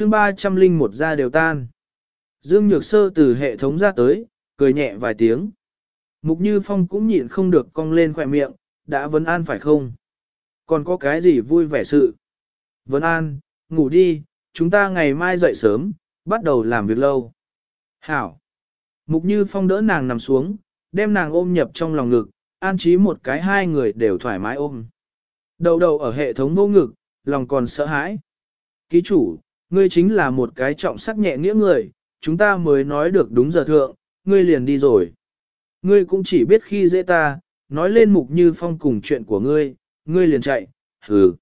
chương 300 linh một ra đều tan. Dương Nhược Sơ từ hệ thống ra tới, cười nhẹ vài tiếng. Mục Như Phong cũng nhịn không được cong lên khỏe miệng, đã vấn an phải không? Còn có cái gì vui vẻ sự? Vấn an, ngủ đi, chúng ta ngày mai dậy sớm, bắt đầu làm việc lâu. Hảo. Mục Như Phong đỡ nàng nằm xuống, đem nàng ôm nhập trong lòng ngực, an trí một cái hai người đều thoải mái ôm. Đầu đầu ở hệ thống vô ngực, lòng còn sợ hãi. Ký chủ, ngươi chính là một cái trọng sắc nhẹ nghĩa người, chúng ta mới nói được đúng giờ thượng, ngươi liền đi rồi. Ngươi cũng chỉ biết khi dễ ta, nói lên mục như phong cùng chuyện của ngươi, ngươi liền chạy, hừ.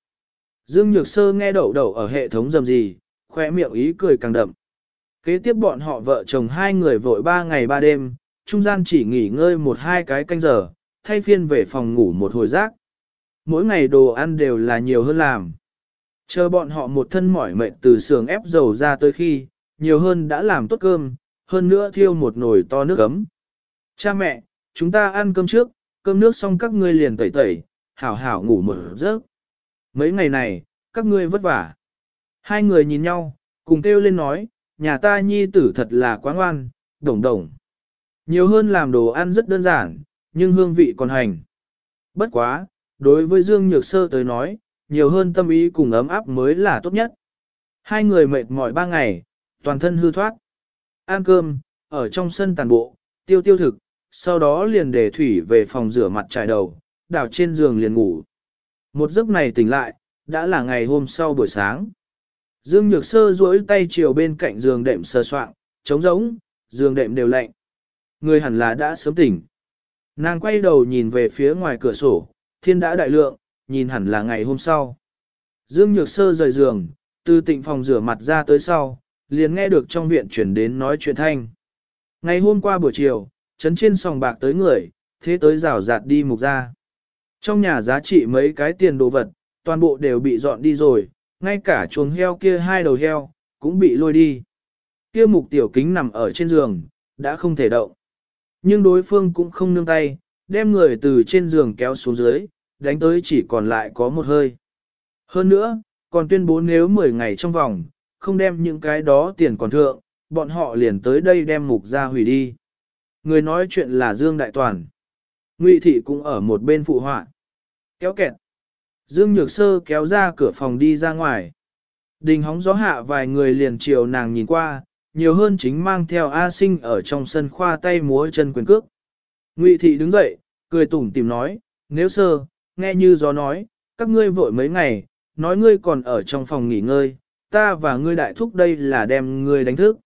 Dương Nhược Sơ nghe đậu đậu ở hệ thống dầm gì, khoe miệng ý cười càng đậm. Kế tiếp bọn họ vợ chồng hai người vội ba ngày ba đêm, trung gian chỉ nghỉ ngơi một hai cái canh giờ, thay phiên về phòng ngủ một hồi rác. Mỗi ngày đồ ăn đều là nhiều hơn làm. Chờ bọn họ một thân mỏi mệt từ sườn ép dầu ra tới khi, nhiều hơn đã làm tốt cơm, hơn nữa thiêu một nồi to nước ấm. Cha mẹ, chúng ta ăn cơm trước, cơm nước xong các ngươi liền tẩy tẩy, hảo hảo ngủ một giấc. Mấy ngày này, các ngươi vất vả. Hai người nhìn nhau, cùng kêu lên nói, nhà ta nhi tử thật là quá ngoan, đồng đồng. Nhiều hơn làm đồ ăn rất đơn giản, nhưng hương vị còn hành. Bất quá, đối với Dương Nhược Sơ tới nói, nhiều hơn tâm ý cùng ấm áp mới là tốt nhất. Hai người mệt mỏi ba ngày, toàn thân hư thoát. Ăn cơm, ở trong sân tàn bộ, tiêu tiêu thực, sau đó liền để thủy về phòng rửa mặt trải đầu, đảo trên giường liền ngủ. Một giấc này tỉnh lại, đã là ngày hôm sau buổi sáng. Dương Nhược Sơ duỗi tay chiều bên cạnh giường đệm sờ soạng, trống rỗng, giường đệm đều lạnh. Người hẳn là đã sớm tỉnh. Nàng quay đầu nhìn về phía ngoài cửa sổ, thiên đã đại lượng, nhìn hẳn là ngày hôm sau. Dương Nhược Sơ rời giường, từ tịnh phòng rửa mặt ra tới sau, liền nghe được trong viện chuyển đến nói chuyện thanh. Ngày hôm qua buổi chiều, chấn trên sòng bạc tới người, thế tới rào rạt đi mục ra. Trong nhà giá trị mấy cái tiền đồ vật, toàn bộ đều bị dọn đi rồi, ngay cả chuồng heo kia hai đầu heo, cũng bị lôi đi. Kia mục tiểu kính nằm ở trên giường, đã không thể động. Nhưng đối phương cũng không nương tay, đem người từ trên giường kéo xuống dưới, đánh tới chỉ còn lại có một hơi. Hơn nữa, còn tuyên bố nếu 10 ngày trong vòng, không đem những cái đó tiền còn thượng, bọn họ liền tới đây đem mục ra hủy đi. Người nói chuyện là Dương Đại Toàn. Ngụy Thị cũng ở một bên phụ họa. Kéo kẹt. Dương Nhược Sơ kéo ra cửa phòng đi ra ngoài. Đình hóng gió hạ vài người liền chiều nàng nhìn qua, nhiều hơn chính mang theo A Sinh ở trong sân khoa tay múa chân quyền cước. Ngụy Thị đứng dậy, cười tủm tìm nói, nếu sơ, nghe như gió nói, các ngươi vội mấy ngày, nói ngươi còn ở trong phòng nghỉ ngơi, ta và ngươi đại thúc đây là đem ngươi đánh thức.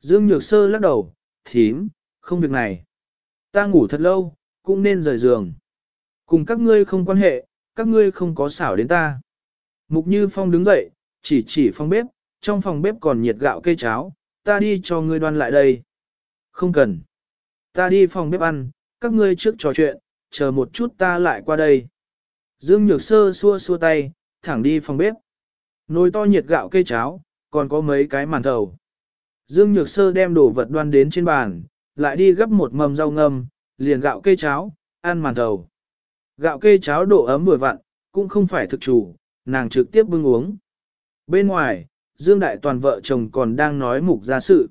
Dương Nhược Sơ lắc đầu, thím, không việc này. Ta ngủ thật lâu, cũng nên rời giường. Cùng các ngươi không quan hệ, các ngươi không có xảo đến ta. Mục Như Phong đứng dậy, chỉ chỉ phòng bếp, trong phòng bếp còn nhiệt gạo cây cháo, ta đi cho ngươi đoan lại đây. Không cần. Ta đi phòng bếp ăn, các ngươi trước trò chuyện, chờ một chút ta lại qua đây. Dương Nhược Sơ xua xua tay, thẳng đi phòng bếp. Nồi to nhiệt gạo cây cháo, còn có mấy cái màn thầu. Dương Nhược Sơ đem đồ vật đoan đến trên bàn, lại đi gấp một mầm rau ngâm, liền gạo cây cháo, ăn màn thầu. Gạo cây cháo độ ấm vừa vặn, cũng không phải thực chủ, nàng trực tiếp bưng uống. Bên ngoài, Dương Đại Toàn vợ chồng còn đang nói mục ra sự.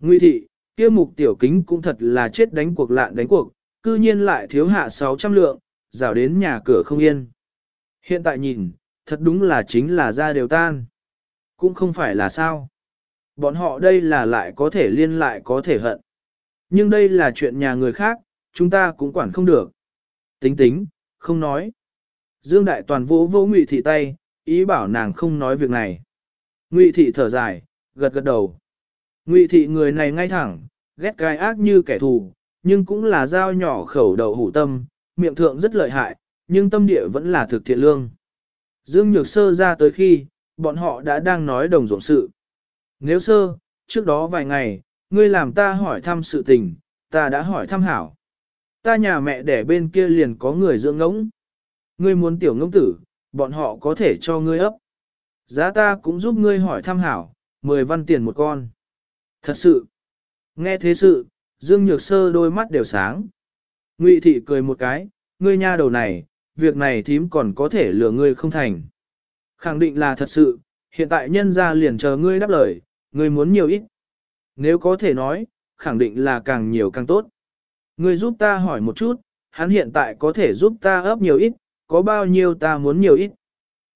Nguy thị, kia mục tiểu kính cũng thật là chết đánh cuộc lạn đánh cuộc, cư nhiên lại thiếu hạ 600 lượng, rào đến nhà cửa không yên. Hiện tại nhìn, thật đúng là chính là ra đều tan. Cũng không phải là sao. Bọn họ đây là lại có thể liên lại có thể hận. Nhưng đây là chuyện nhà người khác, chúng ta cũng quản không được. Tính tính, không nói. Dương Đại Toàn vỗ vỗ Ngụy Thị tay, ý bảo nàng không nói việc này. Ngụy Thị thở dài, gật gật đầu. Ngụy Thị người này ngay thẳng, ghét gai ác như kẻ thù, nhưng cũng là dao nhỏ khẩu đầu hủ tâm, miệng thượng rất lợi hại, nhưng tâm địa vẫn là thực thiện lương. Dương Nhược Sơ ra tới khi, bọn họ đã đang nói đồng ruộng sự. Nếu sơ, trước đó vài ngày, ngươi làm ta hỏi thăm sự tình, ta đã hỏi thăm hảo. Ta nhà mẹ đẻ bên kia liền có người dưỡng ngỗng. Ngươi muốn tiểu ngỗng tử, bọn họ có thể cho ngươi ấp. Giá ta cũng giúp ngươi hỏi thăm hảo, 10 văn tiền một con. Thật sự, nghe thế sự, Dương Nhược Sơ đôi mắt đều sáng. Ngụy Thị cười một cái, ngươi nha đầu này, việc này thím còn có thể lừa ngươi không thành. Khẳng định là thật sự, hiện tại nhân ra liền chờ ngươi đáp lời, ngươi muốn nhiều ít. Nếu có thể nói, khẳng định là càng nhiều càng tốt. Ngươi giúp ta hỏi một chút, hắn hiện tại có thể giúp ta ấp nhiều ít, có bao nhiêu ta muốn nhiều ít.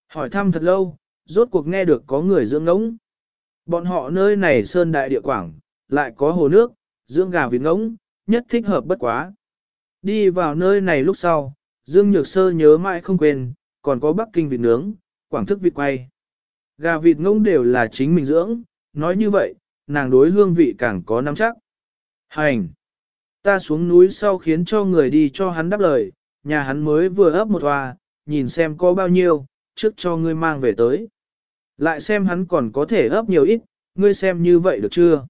Hỏi thăm thật lâu, rốt cuộc nghe được có người dưỡng ngỗng. Bọn họ nơi này sơn đại địa quảng, lại có hồ nước, dưỡng gà vịt ngỗng, nhất thích hợp bất quá. Đi vào nơi này lúc sau, Dương Nhược Sơ nhớ mãi không quên, còn có Bắc Kinh vịt nướng, quảng thức vịt quay. Gà vịt ngỗng đều là chính mình dưỡng, nói như vậy, nàng đối hương vị càng có nắm chắc. Hành! Ta xuống núi sau khiến cho người đi cho hắn đáp lời, nhà hắn mới vừa ấp một hoa, nhìn xem có bao nhiêu, trước cho ngươi mang về tới. Lại xem hắn còn có thể ấp nhiều ít, ngươi xem như vậy được chưa?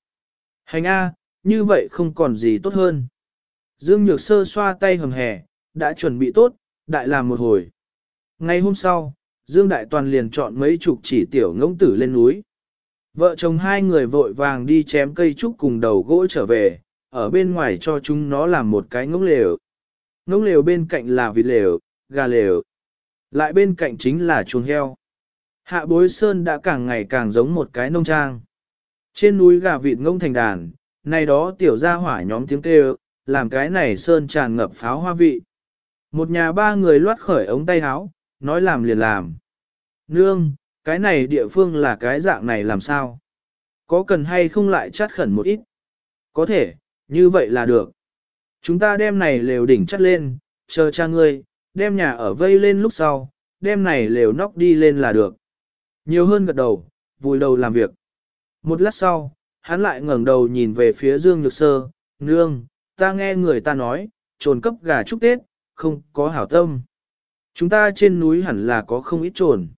Hành A, như vậy không còn gì tốt hơn. Dương Nhược Sơ xoa tay hầm hè, đã chuẩn bị tốt, đại làm một hồi. Ngày hôm sau, Dương Đại Toàn liền chọn mấy chục chỉ tiểu ngỗng tử lên núi. Vợ chồng hai người vội vàng đi chém cây trúc cùng đầu gỗ trở về, ở bên ngoài cho chúng nó làm một cái ngỗng lều. Ngỗng lều bên cạnh là vịt lều, gà lều. Lại bên cạnh chính là chuồng heo. Hạ bối sơn đã càng ngày càng giống một cái nông trang. Trên núi gà vịt ngông thành đàn, này đó tiểu gia hỏa nhóm tiếng kêu, làm cái này sơn tràn ngập pháo hoa vị. Một nhà ba người loát khởi ống tay áo, nói làm liền làm. Nương, cái này địa phương là cái dạng này làm sao? Có cần hay không lại chát khẩn một ít? Có thể, như vậy là được. Chúng ta đem này lều đỉnh chắt lên, chờ cha ngươi, đem nhà ở vây lên lúc sau, đem này lều nóc đi lên là được. Nhiều hơn gật đầu, vùi đầu làm việc. Một lát sau, hắn lại ngẩng đầu nhìn về phía Dương Nhược Sơ, nương, ta nghe người ta nói, trồn cấp gà chúc Tết, không có hảo tâm. Chúng ta trên núi hẳn là có không ít trồn.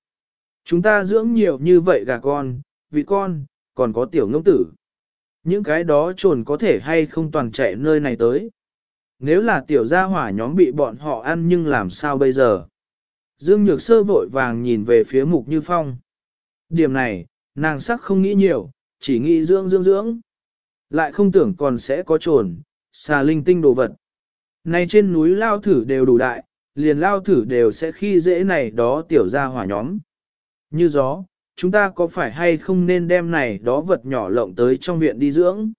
Chúng ta dưỡng nhiều như vậy gà con, vị con, còn có tiểu ngông tử. Những cái đó trồn có thể hay không toàn chạy nơi này tới. Nếu là tiểu gia hỏa nhóm bị bọn họ ăn nhưng làm sao bây giờ? Dương Nhược Sơ vội vàng nhìn về phía Mục Như Phong. Điểm này, nàng sắc không nghĩ nhiều, chỉ nghĩ dưỡng dưỡng dưỡng. Lại không tưởng còn sẽ có trồn, xà linh tinh đồ vật. Này trên núi lao thử đều đủ đại, liền lao thử đều sẽ khi dễ này đó tiểu ra hỏa nhóm. Như gió, chúng ta có phải hay không nên đem này đó vật nhỏ lộng tới trong viện đi dưỡng?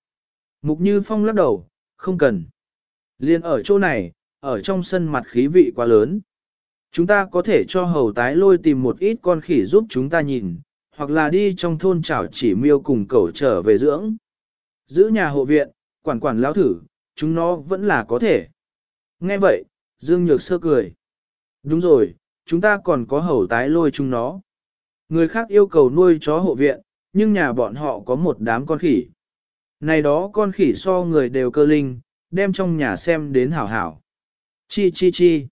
Mục Như Phong lắc đầu, không cần. Liên ở chỗ này, ở trong sân mặt khí vị quá lớn. Chúng ta có thể cho hầu tái lôi tìm một ít con khỉ giúp chúng ta nhìn, hoặc là đi trong thôn chảo chỉ miêu cùng cẩu trở về dưỡng. Giữ nhà hộ viện, quản quản lão thử, chúng nó vẫn là có thể. Nghe vậy, Dương Nhược sơ cười. Đúng rồi, chúng ta còn có hầu tái lôi chúng nó. Người khác yêu cầu nuôi chó hộ viện, nhưng nhà bọn họ có một đám con khỉ. Này đó con khỉ so người đều cơ linh, đem trong nhà xem đến hảo hảo. Chi chi chi.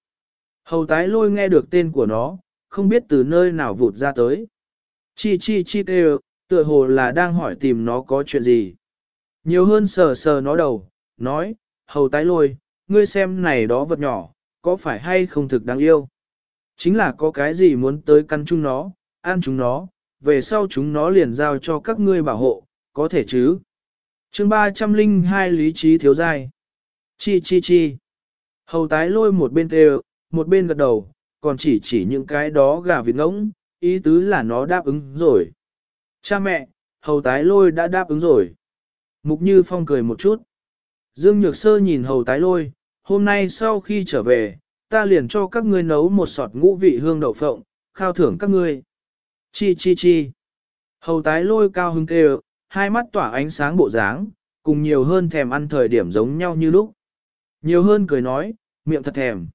Hầu tái lôi nghe được tên của nó, không biết từ nơi nào vụt ra tới. Chi chi chi kêu, tựa hồ là đang hỏi tìm nó có chuyện gì. Nhiều hơn sờ sờ nó đầu, nói, hầu tái lôi, ngươi xem này đó vật nhỏ, có phải hay không thực đáng yêu. Chính là có cái gì muốn tới căn chúng nó, ăn chúng nó, về sau chúng nó liền giao cho các ngươi bảo hộ, có thể chứ. chương 302 lý trí thiếu giai. Chi chi chi. Hầu tái lôi một bên kêu, một bên gật đầu, còn chỉ chỉ những cái đó gà vịt ngỗng, ý tứ là nó đáp ứng rồi. Cha mẹ, hầu tái lôi đã đáp ứng rồi. Mục Như Phong cười một chút. Dương Nhược Sơ nhìn hầu tái lôi, hôm nay sau khi trở về, ta liền cho các ngươi nấu một sọt ngũ vị hương đậu phộng, khao thưởng các ngươi. Chi chi chi. Hầu tái lôi cao hứng kêu, hai mắt tỏa ánh sáng bộ dáng, cùng nhiều hơn thèm ăn thời điểm giống nhau như lúc. Nhiều hơn cười nói, miệng thật thèm.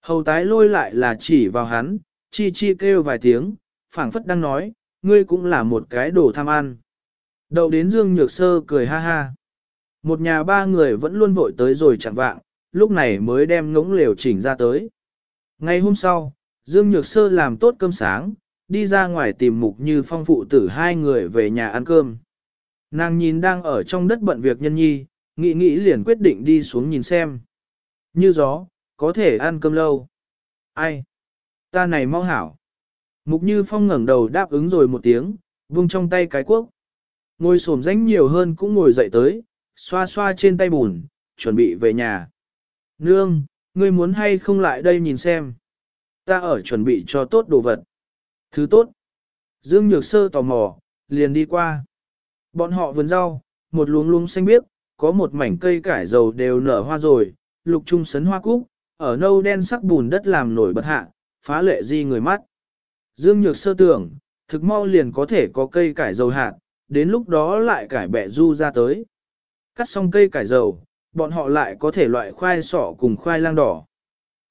Hầu tái lôi lại là chỉ vào hắn, chi chi kêu vài tiếng, phảng phất đang nói, ngươi cũng là một cái đồ tham ăn. Đậu đến Dương Nhược Sơ cười ha ha. Một nhà ba người vẫn luôn vội tới rồi chẳng vạng, lúc này mới đem ngỗng lều chỉnh ra tới. Ngày hôm sau, Dương Nhược Sơ làm tốt cơm sáng, đi ra ngoài tìm mục như phong phụ tử hai người về nhà ăn cơm. Nàng nhìn đang ở trong đất bận việc nhân nhi, nghĩ nghĩ liền quyết định đi xuống nhìn xem. Như gió, có thể ăn cơm lâu. Ai? Ta này mau hảo. Mục Như Phong ngẩng đầu đáp ứng rồi một tiếng, vung trong tay cái cuốc. Ngồi xổm ránh nhiều hơn cũng ngồi dậy tới, xoa xoa trên tay bùn, chuẩn bị về nhà. Nương, ngươi muốn hay không lại đây nhìn xem. Ta ở chuẩn bị cho tốt đồ vật. Thứ tốt. Dương Nhược Sơ tò mò, liền đi qua. Bọn họ vườn rau, một luống luống xanh biếc, có một mảnh cây cải dầu đều nở hoa rồi, lục trung sấn hoa cúc, ở nâu đen sắc bùn đất làm nổi bật hạ, phá lệ di người mắt. Dương Nhược Sơ tưởng, thực mau liền có thể có cây cải dầu hạt, đến lúc đó lại cải bẹ du ra tới. Cắt xong cây cải dầu, bọn họ lại có thể loại khoai sọ cùng khoai lang đỏ.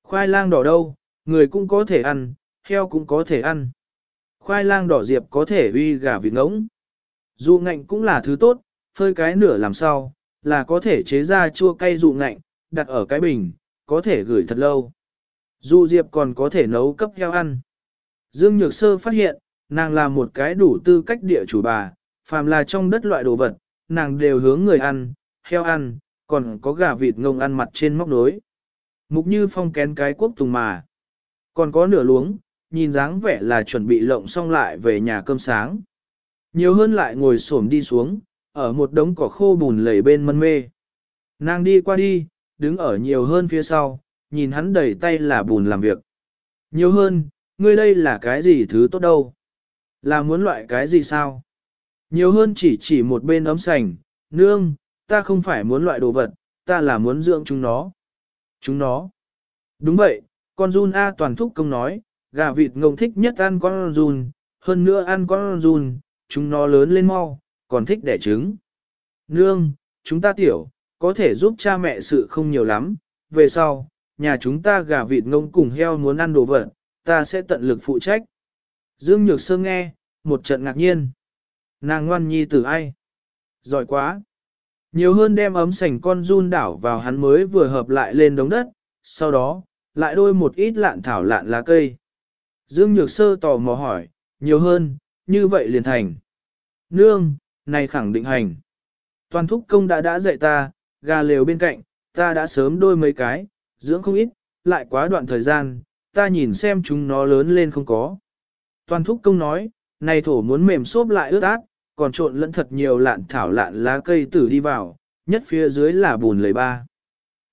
Khoai lang đỏ đâu, người cũng có thể ăn, heo cũng có thể ăn. Khoai lang đỏ diệp có thể uy gà vịt ngỗng. Dụ ngạnh cũng là thứ tốt, phơi cái nửa làm sao, là có thể chế ra chua cay dụ ngạnh, đặt ở cái bình, có thể gửi thật lâu. Dụ diệp còn có thể nấu cấp heo ăn. Dương Nhược Sơ phát hiện, nàng là một cái đủ tư cách địa chủ bà, phàm là trong đất loại đồ vật, nàng đều hướng người ăn, heo ăn, còn có gà vịt ngông ăn mặt trên móc đối. Mục như phong kén cái quốc tùng mà. Còn có nửa luống, nhìn dáng vẻ là chuẩn bị lộng xong lại về nhà cơm sáng. Nhiều hơn lại ngồi xổm đi xuống, ở một đống cỏ khô bùn lầy bên mân mê. Nàng đi qua đi, đứng ở nhiều hơn phía sau, nhìn hắn đẩy tay là bùn làm việc. Nhiều hơn, ngươi đây là cái gì thứ tốt đâu? Là muốn loại cái gì sao? Nhiều hơn chỉ chỉ một bên ấm sành, nương, ta không phải muốn loại đồ vật, ta là muốn dưỡng chúng nó. Chúng nó. Đúng vậy, con Jun A toàn thúc công nói, gà vịt ngông thích nhất ăn con Jun, hơn nữa ăn con Jun, chúng nó lớn lên mau, còn thích đẻ trứng. Nương, chúng ta tiểu, có thể giúp cha mẹ sự không nhiều lắm, về sau, nhà chúng ta gà vịt ngông cùng heo muốn ăn đồ vật, ta sẽ tận lực phụ trách. Dương Nhược Sơ nghe, một trận ngạc nhiên. Nàng ngoan nhi tử ai? Giỏi quá! Nhiều hơn đem ấm sành con run đảo vào hắn mới vừa hợp lại lên đống đất, sau đó, lại đôi một ít lạn thảo lạn lá cây. Dương Nhược Sơ tò mò hỏi, nhiều hơn, như vậy liền thành. Nương, này khẳng định hành. Toàn thúc công đã đã dạy ta, gà lều bên cạnh, ta đã sớm đôi mấy cái, dưỡng không ít, lại quá đoạn thời gian, ta nhìn xem chúng nó lớn lên không có. Toàn thúc công nói, này thổ muốn mềm xốp lại ướt át, còn trộn lẫn thật nhiều lạn thảo lạn lá cây tử đi vào, nhất phía dưới là bùn lầy ba.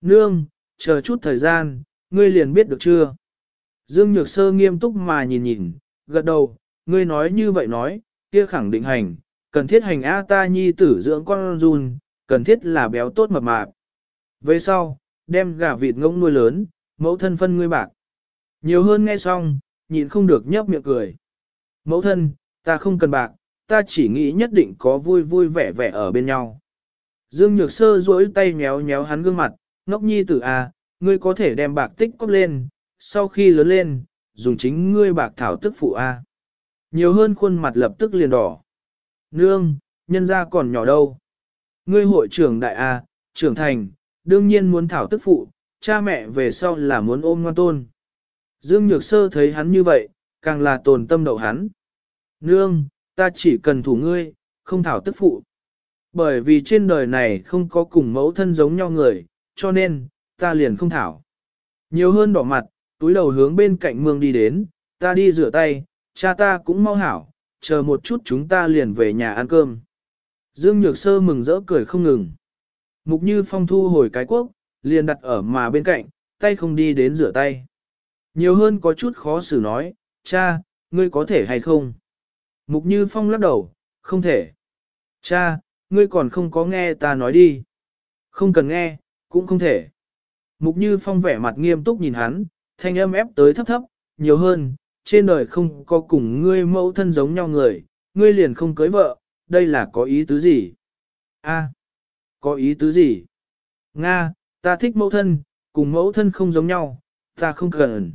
Nương, chờ chút thời gian, ngươi liền biết được chưa? Dương Nhược Sơ nghiêm túc mà nhìn nhìn, gật đầu, ngươi nói như vậy nói, kia khẳng định hành, cần thiết hành A ta nhi tử dưỡng con run, cần thiết là béo tốt mập mạp. Về sau, đem gà vịt ngỗng nuôi lớn, mẫu thân phân ngươi bạc. Nhiều hơn nghe xong, nhịn không được nhấp miệng cười. Mẫu thân, ta không cần bạc, ta chỉ nghĩ nhất định có vui vui vẻ vẻ ở bên nhau. Dương Nhược Sơ duỗi tay méo méo hắn gương mặt, ngốc nhi tử à, ngươi có thể đem bạc tích cóp lên, sau khi lớn lên, dùng chính ngươi bạc thảo tức phụ a. À. Nhiều hơn khuôn mặt lập tức liền đỏ. Nương, nhân gia còn nhỏ đâu. Ngươi hội trưởng đại a, trưởng thành, đương nhiên muốn thảo tức phụ, cha mẹ về sau là muốn ôm ngoan tôn. Dương Nhược Sơ thấy hắn như vậy, càng là tồn tâm đậu hắn. Nương, ta chỉ cần thủ ngươi, không thảo tức phụ. Bởi vì trên đời này không có cùng mẫu thân giống nhau người, cho nên, ta liền không thảo. Nhiều hơn đỏ mặt, túi đầu hướng bên cạnh mương đi đến, ta đi rửa tay, cha ta cũng mau hảo, chờ một chút chúng ta liền về nhà ăn cơm. Dương Nhược Sơ mừng rỡ cười không ngừng. Mục Như Phong thu hồi cái quốc, liền đặt ở mà bên cạnh, tay không đi đến rửa tay. Nhiều hơn có chút khó xử nói, cha, ngươi có thể hay không? Mục Như Phong lắc đầu, không thể. Cha, ngươi còn không có nghe ta nói đi. Không cần nghe, cũng không thể. Mục Như Phong vẻ mặt nghiêm túc nhìn hắn, thanh âm ép tới thấp thấp, nhiều hơn, trên đời không có cùng ngươi mẫu thân giống nhau người, ngươi liền không cưới vợ, đây là có ý tứ gì? A, có ý tứ gì? Nga, ta thích mẫu thân, cùng mẫu thân không giống nhau, ta không cần.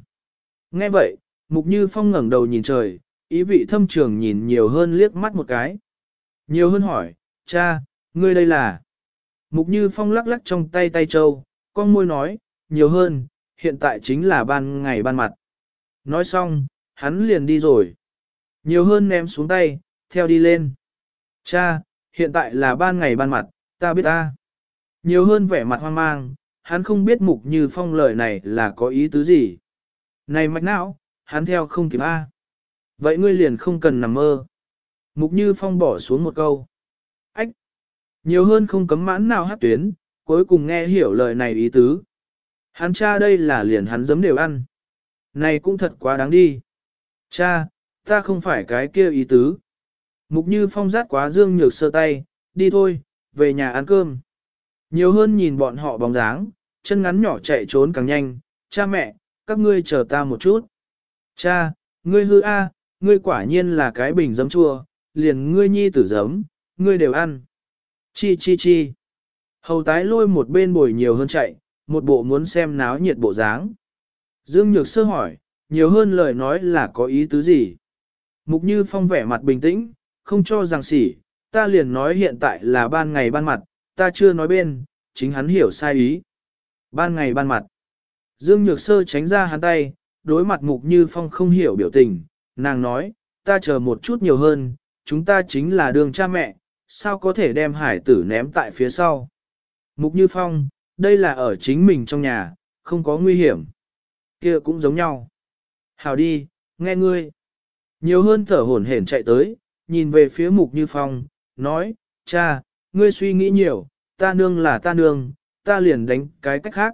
Nghe vậy, Mục Như Phong ngẩng đầu nhìn trời, ý vị thâm trường nhìn nhiều hơn liếc mắt một cái. Nhiều hơn hỏi, cha, ngươi đây là... Mục Như Phong lắc lắc trong tay tay châu, con môi nói, nhiều hơn, hiện tại chính là ban ngày ban mặt. Nói xong, hắn liền đi rồi. Nhiều hơn ném xuống tay, theo đi lên. Cha, hiện tại là ban ngày ban mặt, ta biết ta. Nhiều hơn vẻ mặt hoang mang, hắn không biết mục như phong lời này là có ý tứ gì. Này mạch não, hắn theo không kịp A. Vậy ngươi liền không cần nằm mơ. Mục như phong bỏ xuống một câu. Ách! Nhiều hơn không cấm mãn nào hát tuyến, cuối cùng nghe hiểu lời này ý tứ. Hắn cha đây là liền hắn giấm đều ăn. Này cũng thật quá đáng đi. Cha, Ta không phải cái kia ý tứ. Mục như phong rát quá dương nhược sơ tay, đi thôi, về nhà ăn cơm. Nhiều hơn nhìn bọn họ bóng dáng, chân ngắn nhỏ chạy trốn càng nhanh, cha mẹ, các ngươi chờ ta một chút. Cha, ngươi hư a, ngươi quả nhiên là cái bình giấm chua, liền ngươi nhi tử giấm, ngươi đều ăn. Chi chi chi. Hầu tái lôi một bên bồi nhiều hơn chạy, một bộ muốn xem náo nhiệt bộ dáng. Dương Nhược Sơ hỏi, nhiều hơn lời nói là có ý tứ gì? Mục Như Phong vẻ mặt bình tĩnh, không cho rằng sỉ, ta liền nói hiện tại là ban ngày ban mặt, ta chưa nói bên, chính hắn hiểu sai ý. Ban ngày ban mặt. Dương Nhược Sơ tránh ra hắn tay, đối mặt Mục Như Phong không hiểu biểu tình, nàng nói, ta chờ một chút nhiều hơn, chúng ta chính là đường cha mẹ, sao có thể đem hải tử ném tại phía sau. Mục Như Phong, đây là ở chính mình trong nhà, không có nguy hiểm. kia cũng giống nhau. Hào đi, nghe ngươi. Nhiều hơn thở hổn hển chạy tới, nhìn về phía Mục Như Phong, nói, cha, ngươi suy nghĩ nhiều, ta nương là ta nương, ta liền đánh cái cách khác.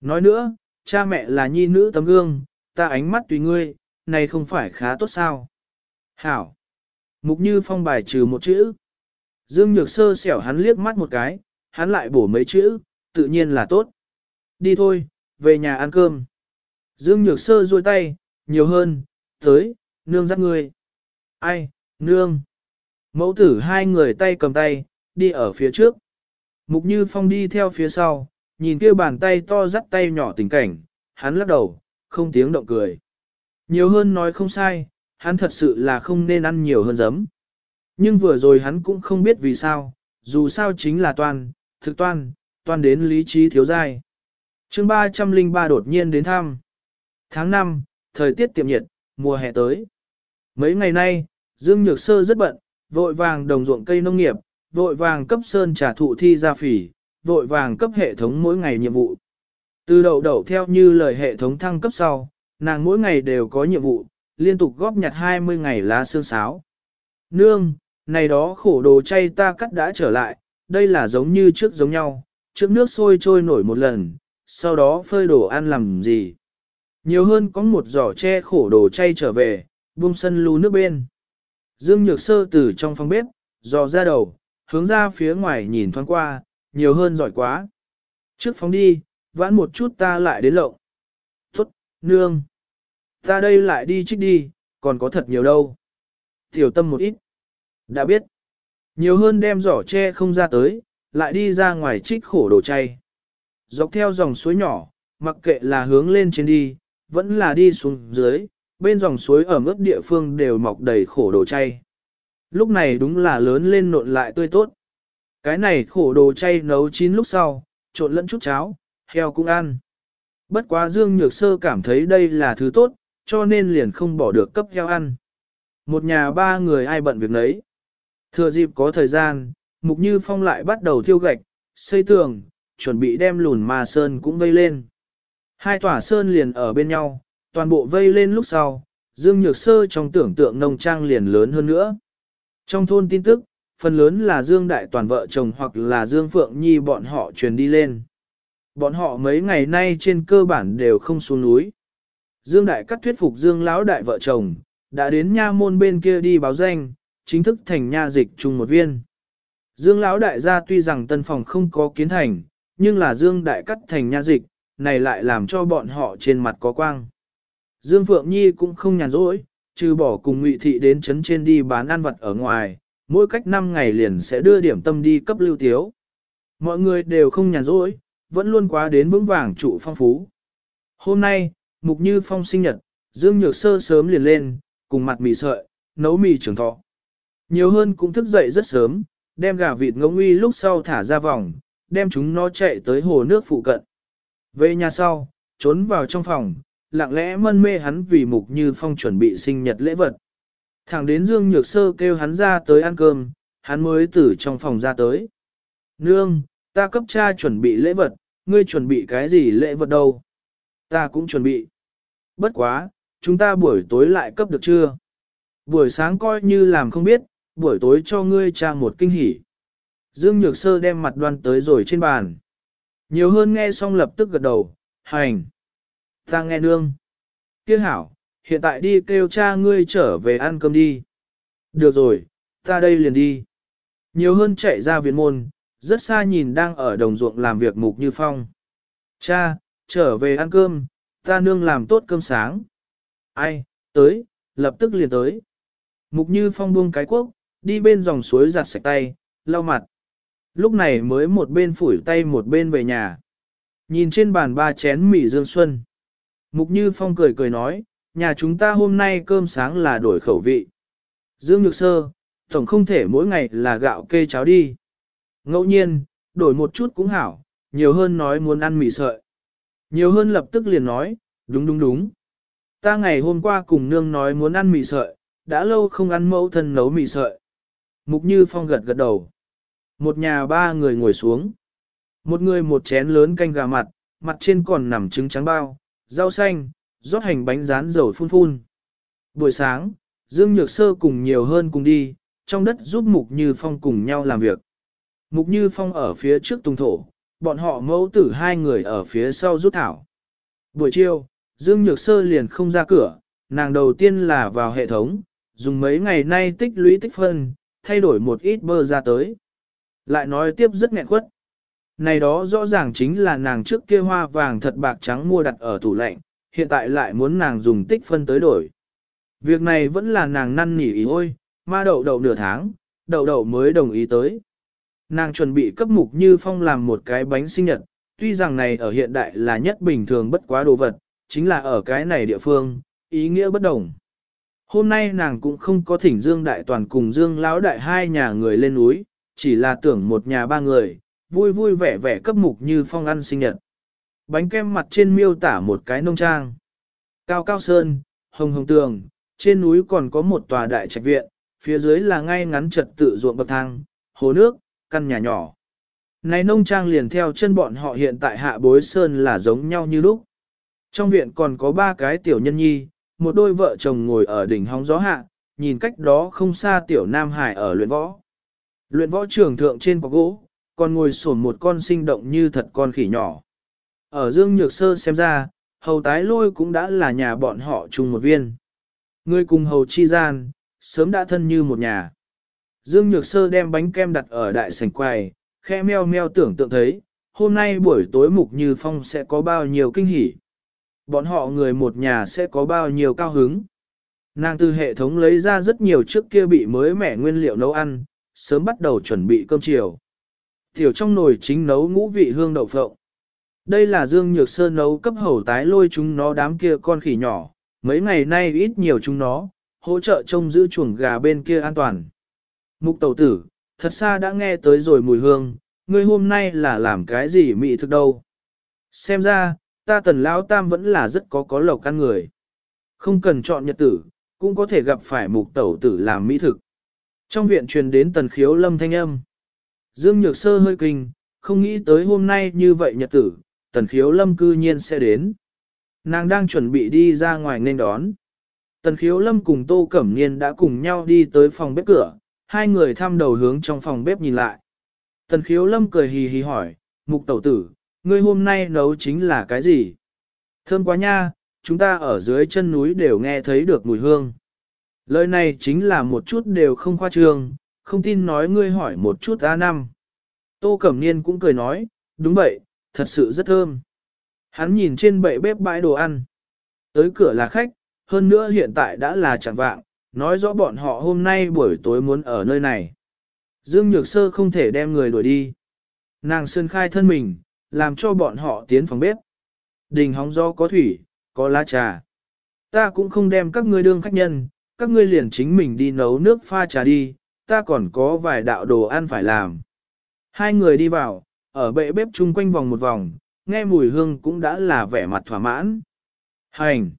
Nói nữa, cha mẹ là nhi nữ tấm gương, ta ánh mắt tùy ngươi, này không phải khá tốt sao. Hảo. Mục Như Phong bài trừ một chữ. Dương Nhược Sơ xẻo hắn liếc mắt một cái, hắn lại bổ mấy chữ, tự nhiên là tốt. Đi thôi, về nhà ăn cơm. Dương Nhược Sơ duỗi tay, nhiều hơn, tới, nương dắt ngươi. Ai, nương. Mẫu tử hai người tay cầm tay, đi ở phía trước. Mục Như Phong đi theo phía sau, nhìn kia bàn tay to dắt tay nhỏ tình cảnh, hắn lắc đầu, không tiếng động cười. Nhiều hơn nói không sai, hắn thật sự là không nên ăn nhiều hơn giấm. Nhưng vừa rồi hắn cũng không biết vì sao, dù sao chính là toàn, thực toan, toan đến lý trí thiếu dai. chương 303 đột nhiên đến thăm. Tháng 5, thời tiết tiệm nhiệt, mùa hè tới. Mấy ngày nay, Dương Nhược Sơ rất bận, vội vàng đồng ruộng cây nông nghiệp, vội vàng cấp sơn trả thụ thi ra phỉ, vội vàng cấp hệ thống mỗi ngày nhiệm vụ. Từ đầu đầu theo như lời hệ thống thăng cấp sau, nàng mỗi ngày đều có nhiệm vụ, liên tục góp nhặt 20 ngày lá xương sáo. Nương, này đó khổ đồ chay ta cắt đã trở lại, đây là giống như trước giống nhau, trước nước sôi trôi nổi một lần, sau đó phơi đồ ăn làm gì. Nhiều hơn có một giỏ che khổ đồ chay trở về, buông sân lưu nước bên. Dương Nhược Sơ từ trong phòng bếp, dò ra đầu, hướng ra phía ngoài nhìn thoáng qua, nhiều hơn giỏi quá. Trước phóng đi, vãn một chút ta lại đến lộng. Nương. Ta đây lại đi trích đi, còn có thật nhiều đâu. Tiểu tâm một ít. Đã biết. Nhiều hơn đem giỏ tre không ra tới, lại đi ra ngoài trích khổ đồ chay. Dọc theo dòng suối nhỏ, mặc kệ là hướng lên trên đi, vẫn là đi xuống dưới, bên dòng suối ở mức địa phương đều mọc đầy khổ đồ chay. Lúc này đúng là lớn lên nộn lại tươi tốt. Cái này khổ đồ chay nấu chín lúc sau, trộn lẫn chút cháo, heo cũng ăn. Bất quá Dương Nhược Sơ cảm thấy đây là thứ tốt, cho nên liền không bỏ được cấp heo ăn. Một nhà ba người ai bận việc nấy. Thừa dịp có thời gian, Mục Như Phong lại bắt đầu thiêu gạch, xây tường, chuẩn bị đem lùn ma sơn cũng vây lên. Hai tòa sơn liền ở bên nhau, toàn bộ vây lên lúc sau, Dương Nhược Sơ trong tưởng tượng nông trang liền lớn hơn nữa. Trong thôn tin tức, phần lớn là Dương Đại toàn vợ chồng hoặc là Dương Phượng Nhi bọn họ truyền đi lên. Bọn họ mấy ngày nay trên cơ bản đều không xuống núi. Dương Đại cắt thuyết phục Dương Lão Đại vợ chồng, đã đến nha môn bên kia đi báo danh, chính thức thành nha dịch chung một viên. Dương Lão Đại gia tuy rằng tân phòng không có kiến thành, nhưng là Dương Đại cắt thành nha dịch, này lại làm cho bọn họ trên mặt có quang. Dương Phượng Nhi cũng không nhàn rỗi, trừ bỏ cùng Ngụy Thị đến chấn trên đi bán ăn vật ở ngoài, mỗi cách 5 ngày liền sẽ đưa điểm tâm đi cấp lưu tiếu. Mọi người đều không nhàn rỗi, vẫn luôn quá đến vững vàng trụ phong phú. Hôm nay, Mục Như Phong sinh nhật, Dương Nhược Sơ sớm liền lên, cùng mặt mì sợi, nấu mì trường thọ. Nhiều hơn cũng thức dậy rất sớm, đem gà vịt ngỗng uy lúc sau thả ra vòng, đem chúng nó chạy tới hồ nước phụ cận. Về nhà sau, trốn vào trong phòng, lặng lẽ mân mê hắn vì Mục Như Phong chuẩn bị sinh nhật lễ vật. Thẳng đến Dương Nhược Sơ kêu hắn ra tới ăn cơm, hắn mới từ trong phòng ra tới. Nương, ta cấp cha chuẩn bị lễ vật, ngươi chuẩn bị cái gì lễ vật đâu? Ta cũng chuẩn bị. Bất quá, chúng ta buổi tối lại cấp được chưa? Buổi sáng coi như làm không biết, buổi tối cho ngươi cha một kinh hỉ. Dương Nhược Sơ đem mặt đoan tới rồi trên bàn. Nhiều hơn nghe xong lập tức gật đầu, hành. Ta nghe nương. Kia hảo, hiện tại đi kêu cha ngươi trở về ăn cơm đi. Được rồi, ta đây liền đi. Nhiều hơn chạy ra viện môn, rất xa nhìn đang ở đồng ruộng làm việc mục như phong. Cha, trở về ăn cơm, ta nương làm tốt cơm sáng. Ai, tới, lập tức liền tới. Mục như phong buông cái quốc, đi bên dòng suối giặt sạch tay, lau mặt. Lúc này mới một bên phủi tay một bên về nhà. Nhìn trên bàn ba chén mì dương xuân. Mục như phong cười cười nói, nhà chúng ta hôm nay cơm sáng là đổi khẩu vị. Dương Nhược Sơ, tổng không thể mỗi ngày là gạo kê cháo đi. Ngẫu nhiên, đổi một chút cũng hảo, nhiều hơn nói muốn ăn mì sợi. Nhiều hơn lập tức liền nói, đúng đúng đúng. Ta ngày hôm qua cùng nương nói muốn ăn mì sợi, đã lâu không ăn mẫu thân nấu mì sợi. Mục Như Phong gật gật đầu. Một nhà ba người ngồi xuống. Một người một chén lớn canh gà mặt, mặt trên còn nằm trứng trắng bao, rau xanh, rót hành bánh rán dầu phun phun. Buổi sáng, Dương Nhược Sơ cùng nhiều hơn cùng đi, trong đất giúp Mục Như Phong cùng nhau làm việc. Mục Như Phong ở phía trước tung thổ, bọn họ mẫu tử hai người ở phía sau rút thảo. Buổi chiều, Dương Nhược Sơ liền không ra cửa, nàng đầu tiên là vào hệ thống, dùng mấy ngày nay tích lũy tích phân, thay đổi một ít bơ ra tới. Lại nói tiếp rất nghẹn quất. Này đó rõ ràng chính là nàng trước kia hoa vàng thật bạc trắng mua đặt ở tủ lạnh, hiện tại lại muốn nàng dùng tích phân tới đổi. Việc này vẫn là nàng năn nỉ ý ôi, ma đậu đậu nửa tháng, đậu đậu mới đồng ý tới. Nàng chuẩn bị cấp mục như phong làm một cái bánh sinh nhật, tuy rằng này ở hiện đại là nhất bình thường bất quá đồ vật, chính là ở cái này địa phương, ý nghĩa bất đồng. Hôm nay nàng cũng không có thỉnh Dương Đại Toàn cùng Dương Lão Đại hai nhà người lên núi, chỉ là tưởng một nhà ba người, vui vui vẻ vẻ cấp mục như phong ăn sinh nhật. Bánh kem mặt trên miêu tả một cái nông trang. Cao cao sơn, hồng hồng tường, trên núi còn có một tòa đại trạch viện, phía dưới là ngay ngắn trật tự ruộng bậc thang, hồ nước, căn nhà nhỏ. Này nông trang liền theo chân bọn họ hiện tại hạ bối sơn là giống nhau như lúc. Trong viện còn có ba cái tiểu nhân nhi, một đôi vợ chồng ngồi ở đỉnh hóng gió hạ, nhìn cách đó không xa tiểu Nam Hải ở luyện võ. Luyện võ trường thượng trên có gỗ, còn ngồi sổn một con sinh động như thật con khỉ nhỏ. Ở Dương Nhược Sơ xem ra, hầu tái lôi cũng đã là nhà bọn họ chung một viên. Người cùng hầu chi gian, sớm đã thân như một nhà. Dương Nhược Sơ đem bánh kem đặt ở đại sảnh quầy, khe meo meo tưởng tượng thấy, hôm nay buổi tối mục như phong sẽ có bao nhiêu kinh hỉ. Bọn họ người một nhà sẽ có bao nhiêu cao hứng. Nàng từ hệ thống lấy ra rất nhiều trước kia bị mới mẻ nguyên liệu nấu ăn, sớm bắt đầu chuẩn bị cơm chiều. Tiểu trong nồi chính nấu ngũ vị hương đậu phộng. Đây là Dương Nhược Sơ nấu cấp hầu tái lôi chúng nó đám kia con khỉ nhỏ, mấy ngày nay ít nhiều chúng nó, hỗ trợ trông giữ chuồng gà bên kia an toàn. Mục tẩu tử, thật xa đã nghe tới rồi mùi hương, ngươi hôm nay là làm cái gì mị thực đâu. Xem ra, ta tần lão tam vẫn là rất có có lộc ăn người. Không cần chọn nhật tử, cũng có thể gặp phải mục tẩu tử làm mỹ thực. Trong viện truyền đến tần khiếu lâm thanh âm. Dương Nhược Sơ hơi kinh, không nghĩ tới hôm nay như vậy nhật tử, tần khiếu lâm cư nhiên sẽ đến. Nàng đang chuẩn bị đi ra ngoài nên đón. Tần khiếu lâm cùng Tô Cẩm Niên đã cùng nhau đi tới phòng bếp cửa, hai người thăm đầu hướng trong phòng bếp nhìn lại. Tần khiếu lâm cười hì hì hỏi, mục tẩu tử, ngươi hôm nay nấu chính là cái gì? Thơm quá nha, chúng ta ở dưới chân núi đều nghe thấy được mùi hương. Lời này chính là một chút đều không khoa trương, không tin nói ngươi hỏi một chút A năm. Tô Cẩm Niên cũng cười nói, đúng vậy, thật sự rất thơm. Hắn nhìn trên bệ bếp bãi đồ ăn. Tới cửa là khách, hơn nữa hiện tại đã là chẳng vạng, nói rõ bọn họ hôm nay buổi tối muốn ở nơi này. Dương Nhược Sơ không thể đem người đuổi đi. Nàng sơn khai thân mình, làm cho bọn họ tiến phòng bếp. Đình hóng gió có thủy, có lá trà. Ta cũng không đem các ngươi đương khách nhân, các ngươi liền chính mình đi nấu nước pha trà đi, ta còn có vài đạo đồ ăn phải làm. Hai người đi vào, ở bệ bếp chung quanh vòng một vòng, nghe mùi hương cũng đã là vẻ mặt thỏa mãn. Hành!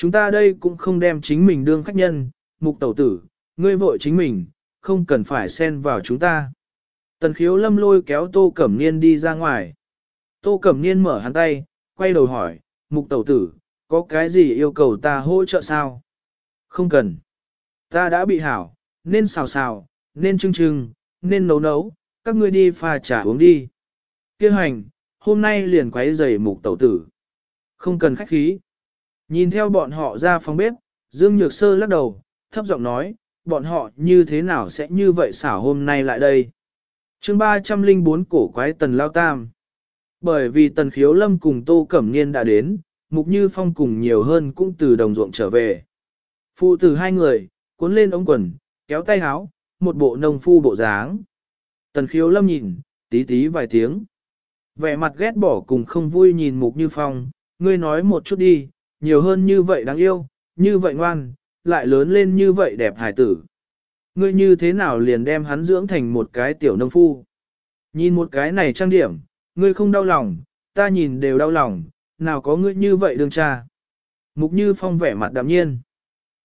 Chúng ta đây cũng không đem chính mình đương khách nhân, mục tẩu tử, ngươi vội chính mình, không cần phải xen vào chúng ta. Tần khiếu lâm lôi kéo tô cẩm niên đi ra ngoài. Tô cẩm niên mở hắn tay, quay đầu hỏi, mục tẩu tử, có cái gì yêu cầu ta hỗ trợ sao? Không cần. Ta đã bị hảo, nên xào xào, nên trưng trưng, nên nấu nấu, các ngươi đi pha trà uống đi. Kêu hành, hôm nay liền quấy giày mục tẩu tử. Không cần khách khí. Nhìn theo bọn họ ra phòng bếp, Dương Nhược Sơ lắc đầu, thấp giọng nói, bọn họ như thế nào sẽ như vậy xảo hôm nay lại đây. chương 304 cổ quái tần lao tam. Bởi vì tần khiếu lâm cùng tô cẩm niên đã đến, mục như phong cùng nhiều hơn cũng từ đồng ruộng trở về. Phụ tử hai người, cuốn lên ống quần, kéo tay háo, một bộ nông phu bộ dáng. Tần khiếu lâm nhìn, tí tí vài tiếng. Vẻ mặt ghét bỏ cùng không vui nhìn mục như phong, ngươi nói một chút đi, nhiều hơn như vậy đáng yêu, như vậy ngoan, lại lớn lên như vậy đẹp hải tử. Ngươi như thế nào liền đem hắn dưỡng thành một cái tiểu nông phu. Nhìn một cái này trang điểm, ngươi không đau lòng, ta nhìn đều đau lòng, nào có ngươi như vậy đương cha. Mục như phong vẻ mặt đạm nhiên.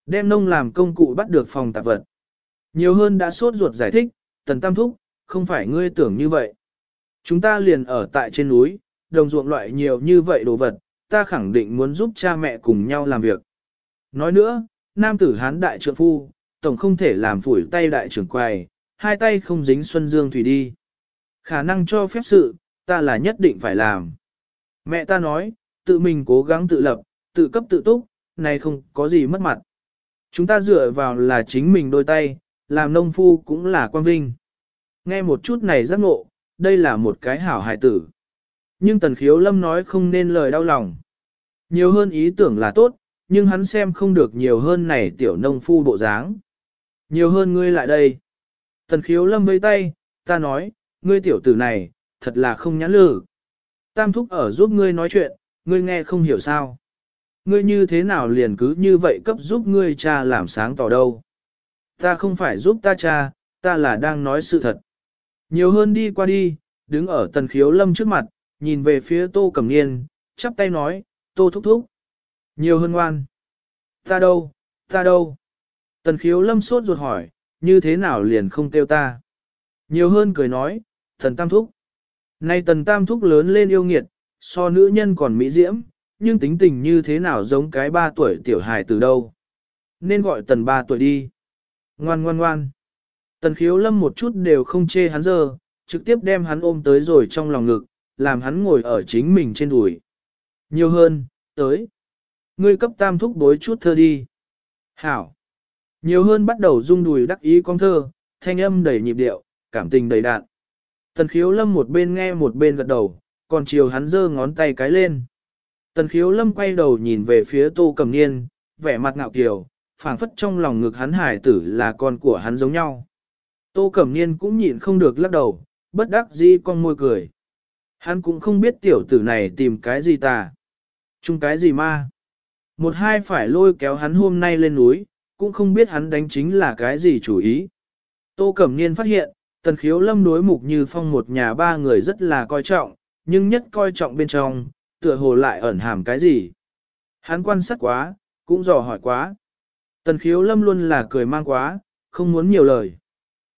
Đem nông làm công cụ bắt được phòng tạp vật. Nhiều hơn đã sốt ruột giải thích, tần tam thúc, không phải ngươi tưởng như vậy. Chúng ta liền ở tại trên núi, đồng ruộng loại nhiều như vậy đồ vật, ta khẳng định muốn giúp cha mẹ cùng nhau làm việc. Nói nữa, nam tử hán đại trượng phu, tổng không thể làm phủi tay đại trưởng quầy, hai tay không dính xuân dương thủy đi. Khả năng cho phép sự, ta là nhất định phải làm. Mẹ ta nói, tự mình cố gắng tự lập, tự cấp tự túc, này không có gì mất mặt. Chúng ta dựa vào là chính mình đôi tay, làm nông phu cũng là quan vinh. Nghe một chút này giác ngộ, đây là một cái hảo hại tử. Nhưng tần khiếu lâm nói không nên lời đau lòng. Nhiều hơn ý tưởng là tốt, nhưng hắn xem không được nhiều hơn này tiểu nông phu bộ dáng. Nhiều hơn ngươi lại đây. Tần khiếu lâm vây tay, ta nói, ngươi tiểu tử này, thật là không nhãn lử. Tam thúc ở giúp ngươi nói chuyện, ngươi nghe không hiểu sao. Ngươi như thế nào liền cứ như vậy cấp giúp ngươi cha làm sáng tỏ đâu. Ta không phải giúp ta cha, ta là đang nói sự thật. Nhiều hơn đi qua đi, đứng ở tần khiếu lâm trước mặt, nhìn về phía tô cẩm niên, chắp tay nói, tô thúc thúc. Nhiều hơn ngoan. Ta đâu, ta đâu. Tần khiếu lâm sốt ruột hỏi, như thế nào liền không kêu ta. Nhiều hơn cười nói, thần tam thúc. Nay tần tam thúc lớn lên yêu nghiệt, so nữ nhân còn mỹ diễm, nhưng tính tình như thế nào giống cái ba tuổi tiểu hài từ đâu. Nên gọi tần ba tuổi đi. Ngoan ngoan ngoan. Tần khiếu lâm một chút đều không chê hắn giờ, trực tiếp đem hắn ôm tới rồi trong lòng ngực, làm hắn ngồi ở chính mình trên đùi. Nhiều hơn, tới. Ngươi cấp tam thúc bối chút thơ đi. Hảo. Nhiều hơn bắt đầu rung đùi đắc ý con thơ, thanh âm đầy nhịp điệu, cảm tình đầy đạn. Tần khiếu lâm một bên nghe một bên gật đầu, còn chiều hắn giơ ngón tay cái lên. Tần khiếu lâm quay đầu nhìn về phía tô cầm niên, vẻ mặt ngạo kiều, phảng phất trong lòng ngực hắn hải tử là con của hắn giống nhau. Tô Cẩm Niên cũng nhịn không được lắc đầu, bất đắc dĩ con môi cười. Hắn cũng không biết tiểu tử này tìm cái gì ta Chung cái gì ma. Một hai phải lôi kéo hắn hôm nay lên núi, cũng không biết hắn đánh chính là cái gì chủ ý. Tô Cẩm Niên phát hiện, tần khiếu lâm đối mục như phong một nhà ba người rất là coi trọng, nhưng nhất coi trọng bên trong, tựa hồ lại ẩn hàm cái gì. Hắn quan sát quá, cũng dò hỏi quá. Tần khiếu lâm luôn là cười mang quá, không muốn nhiều lời.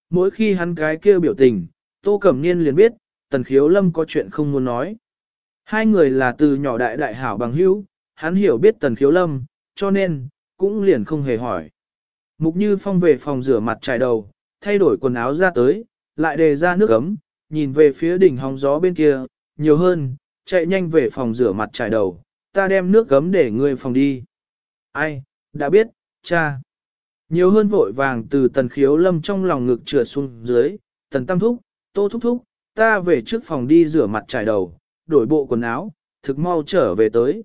Mỗi khi hắn cái kia biểu tình, Tô Cẩm Niên liền biết, Tần Khiếu Lâm có chuyện không muốn nói. Hai người là từ nhỏ đại đại hảo bằng hữu, hắn hiểu biết Tần Khiếu Lâm, cho nên, cũng liền không hề hỏi. Mục Như Phong về phòng rửa mặt trải đầu, thay đổi quần áo ra tới, lại đề ra nước ấm, nhìn về phía đỉnh hóng gió bên kia, nhiều hơn, chạy nhanh về phòng rửa mặt trải đầu, ta đem nước gấm để ngươi phòng đi. Ai, đã biết, cha. Nhiều hơn vội vàng từ tần khiếu lâm trong lòng ngực trượt xuống dưới, tần tam thúc, tô thúc thúc, ta về trước phòng đi rửa mặt trải đầu, đổi bộ quần áo, thực mau trở về tới.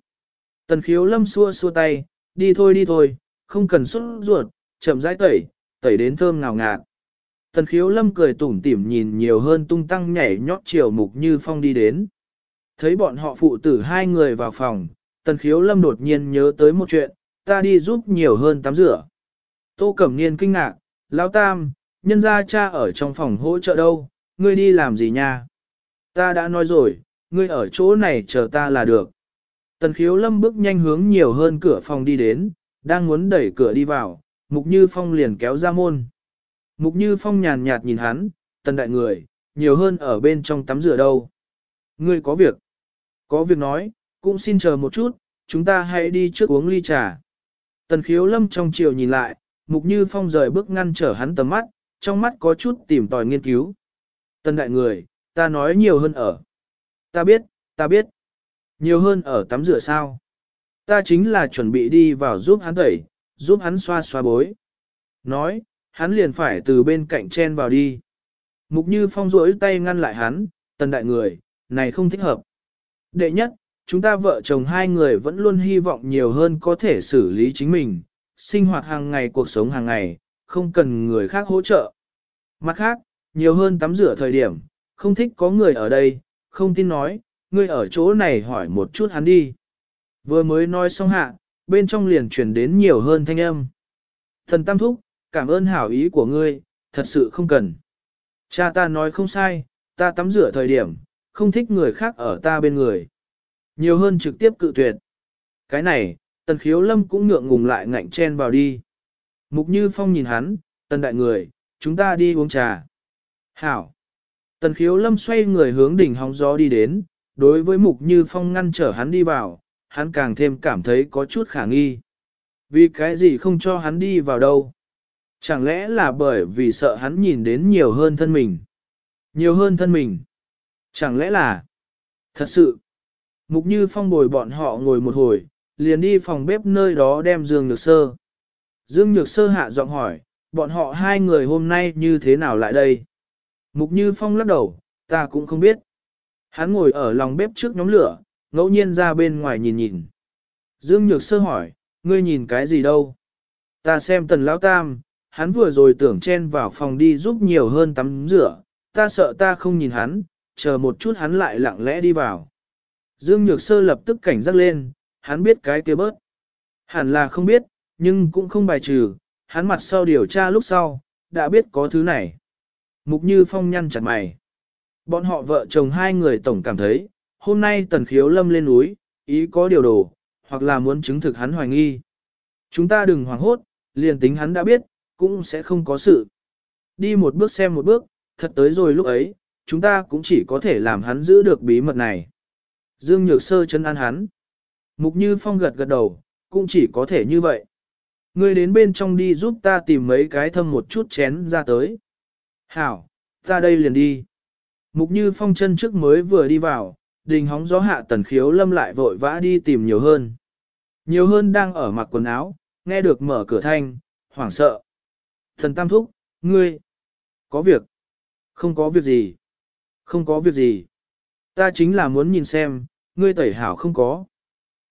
Tần khiếu lâm xua xua tay, đi thôi đi thôi, không cần xuất ruột, chậm rãi tẩy, tẩy đến thơm ngào ngạt. Tần khiếu lâm cười tủm tỉm nhìn nhiều hơn tung tăng nhảy nhót chiều mục như phong đi đến. Thấy bọn họ phụ tử hai người vào phòng, tần khiếu lâm đột nhiên nhớ tới một chuyện, ta đi giúp nhiều hơn tắm rửa. Tô Cẩm Niên kinh ngạc, Lão Tam, nhân gia cha ở trong phòng hỗ trợ đâu, ngươi đi làm gì nha? Ta đã nói rồi, ngươi ở chỗ này chờ ta là được. Tần khiếu lâm bước nhanh hướng nhiều hơn cửa phòng đi đến, đang muốn đẩy cửa đi vào, Mục Như Phong liền kéo ra môn. Mục Như Phong nhàn nhạt nhìn hắn, tần đại người, nhiều hơn ở bên trong tắm rửa đâu. Ngươi có việc. Có việc nói, cũng xin chờ một chút, chúng ta hãy đi trước uống ly trà. Tần khiếu lâm trong chiều nhìn lại, Mục Như Phong rời bước ngăn trở hắn tầm mắt, trong mắt có chút tìm tòi nghiên cứu. Tần đại người, ta nói nhiều hơn ở. Ta biết, ta biết. Nhiều hơn ở tắm rửa sao. ta chính là chuẩn bị đi vào giúp hắn tẩy, giúp hắn xoa xoa bối. Nói, hắn liền phải từ bên cạnh chen vào đi. Mục Như Phong rỗi tay ngăn lại hắn, tần đại người, này không thích hợp. Đệ nhất, chúng ta vợ chồng hai người vẫn luôn hy vọng nhiều hơn có thể xử lý chính mình, sinh hoạt hàng ngày cuộc sống hàng ngày, không cần người khác hỗ trợ. Mặt khác, nhiều hơn tắm rửa thời điểm, không thích có người ở đây, không tin nói, ngươi ở chỗ này hỏi một chút hắn đi. Vừa mới nói xong hạ, bên trong liền chuyển đến nhiều hơn thanh âm. Thần Tam Thúc, cảm ơn hảo ý của ngươi, thật sự không cần. Cha ta nói không sai, ta tắm rửa thời điểm, không thích người khác ở ta bên người. Nhiều hơn trực tiếp cự tuyệt. Cái này, tần khiếu lâm cũng ngượng ngùng lại ngạnh chen vào đi. Mục Như Phong nhìn hắn, tần đại người, chúng ta đi uống trà. Hảo. Tần khiếu lâm xoay người hướng đỉnh hóng gió đi đến, đối với Mục Như Phong ngăn trở hắn đi vào, hắn càng thêm cảm thấy có chút khả nghi. Vì cái gì không cho hắn đi vào đâu? Chẳng lẽ là bởi vì sợ hắn nhìn đến nhiều hơn thân mình? Nhiều hơn thân mình? Chẳng lẽ là... Thật sự, Mục Như Phong bồi bọn họ ngồi một hồi, liền đi phòng bếp nơi đó đem Dương Nhược Sơ. Dương Nhược Sơ hạ giọng hỏi, bọn họ hai người hôm nay như thế nào lại đây? Mục Như Phong lắc đầu, ta cũng không biết. Hắn ngồi ở lòng bếp trước nhóm lửa, ngẫu nhiên ra bên ngoài nhìn nhìn. Dương Nhược Sơ hỏi, ngươi nhìn cái gì đâu? Ta xem tần lão tam, hắn vừa rồi tưởng chen vào phòng đi giúp nhiều hơn tắm rửa, ta sợ ta không nhìn hắn, chờ một chút hắn lại lặng lẽ đi vào. Dương Nhược Sơ lập tức cảnh giác lên, hắn biết cái kia bớt. Hẳn là không biết, nhưng cũng không bài trừ, hắn mặt sau điều tra lúc sau, đã biết có thứ này. Mục Như Phong nhăn chặt mày. Bọn họ vợ chồng hai người tổng cảm thấy, hôm nay tần khiếu lâm lên núi, ý có điều đồ, hoặc là muốn chứng thực hắn hoài nghi. Chúng ta đừng hoảng hốt, liền tính hắn đã biết, cũng sẽ không có sự. Đi một bước xem một bước, thật tới rồi lúc ấy, chúng ta cũng chỉ có thể làm hắn giữ được bí mật này. Dương Nhược Sơ chân an hắn. Mục Như Phong gật gật đầu, cũng chỉ có thể như vậy. Ngươi đến bên trong đi giúp ta tìm mấy cái thâm một chút chén ra tới. Hảo, ta đây liền đi. Mục Như Phong chân trước mới vừa đi vào, đình hóng gió hạ tần khiếu lâm lại vội vã đi tìm nhiều hơn. Nhiều hơn đang ở mặc quần áo, nghe được mở cửa thanh, hoảng sợ. Thần Tam Thúc, ngươi, có việc. Không có việc gì. Không có việc gì. Ta chính là muốn nhìn xem, ngươi tẩy hảo không có.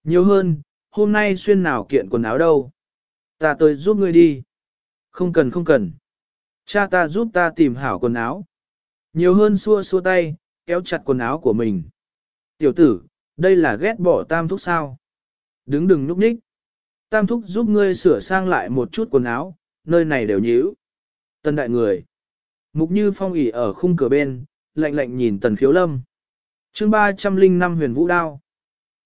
Nhiều hơn, hôm nay xuyên nào kiện quần áo đâu. Ta tới giúp ngươi đi. Không cần không cần. Cha ta giúp ta tìm hảo quần áo. Nhiều hơn xua xua tay, kéo chặt quần áo của mình. Tiểu tử, đây là ghét bỏ tam thúc sao. Đứng đừng núp ních. Tam thúc giúp ngươi sửa sang lại một chút quần áo, nơi này đều nhíu. Tân đại người. Mục như phong ỉ ở khung cửa bên, lạnh lạnh nhìn tần khiếu lâm. chương 305 huyền vũ đao.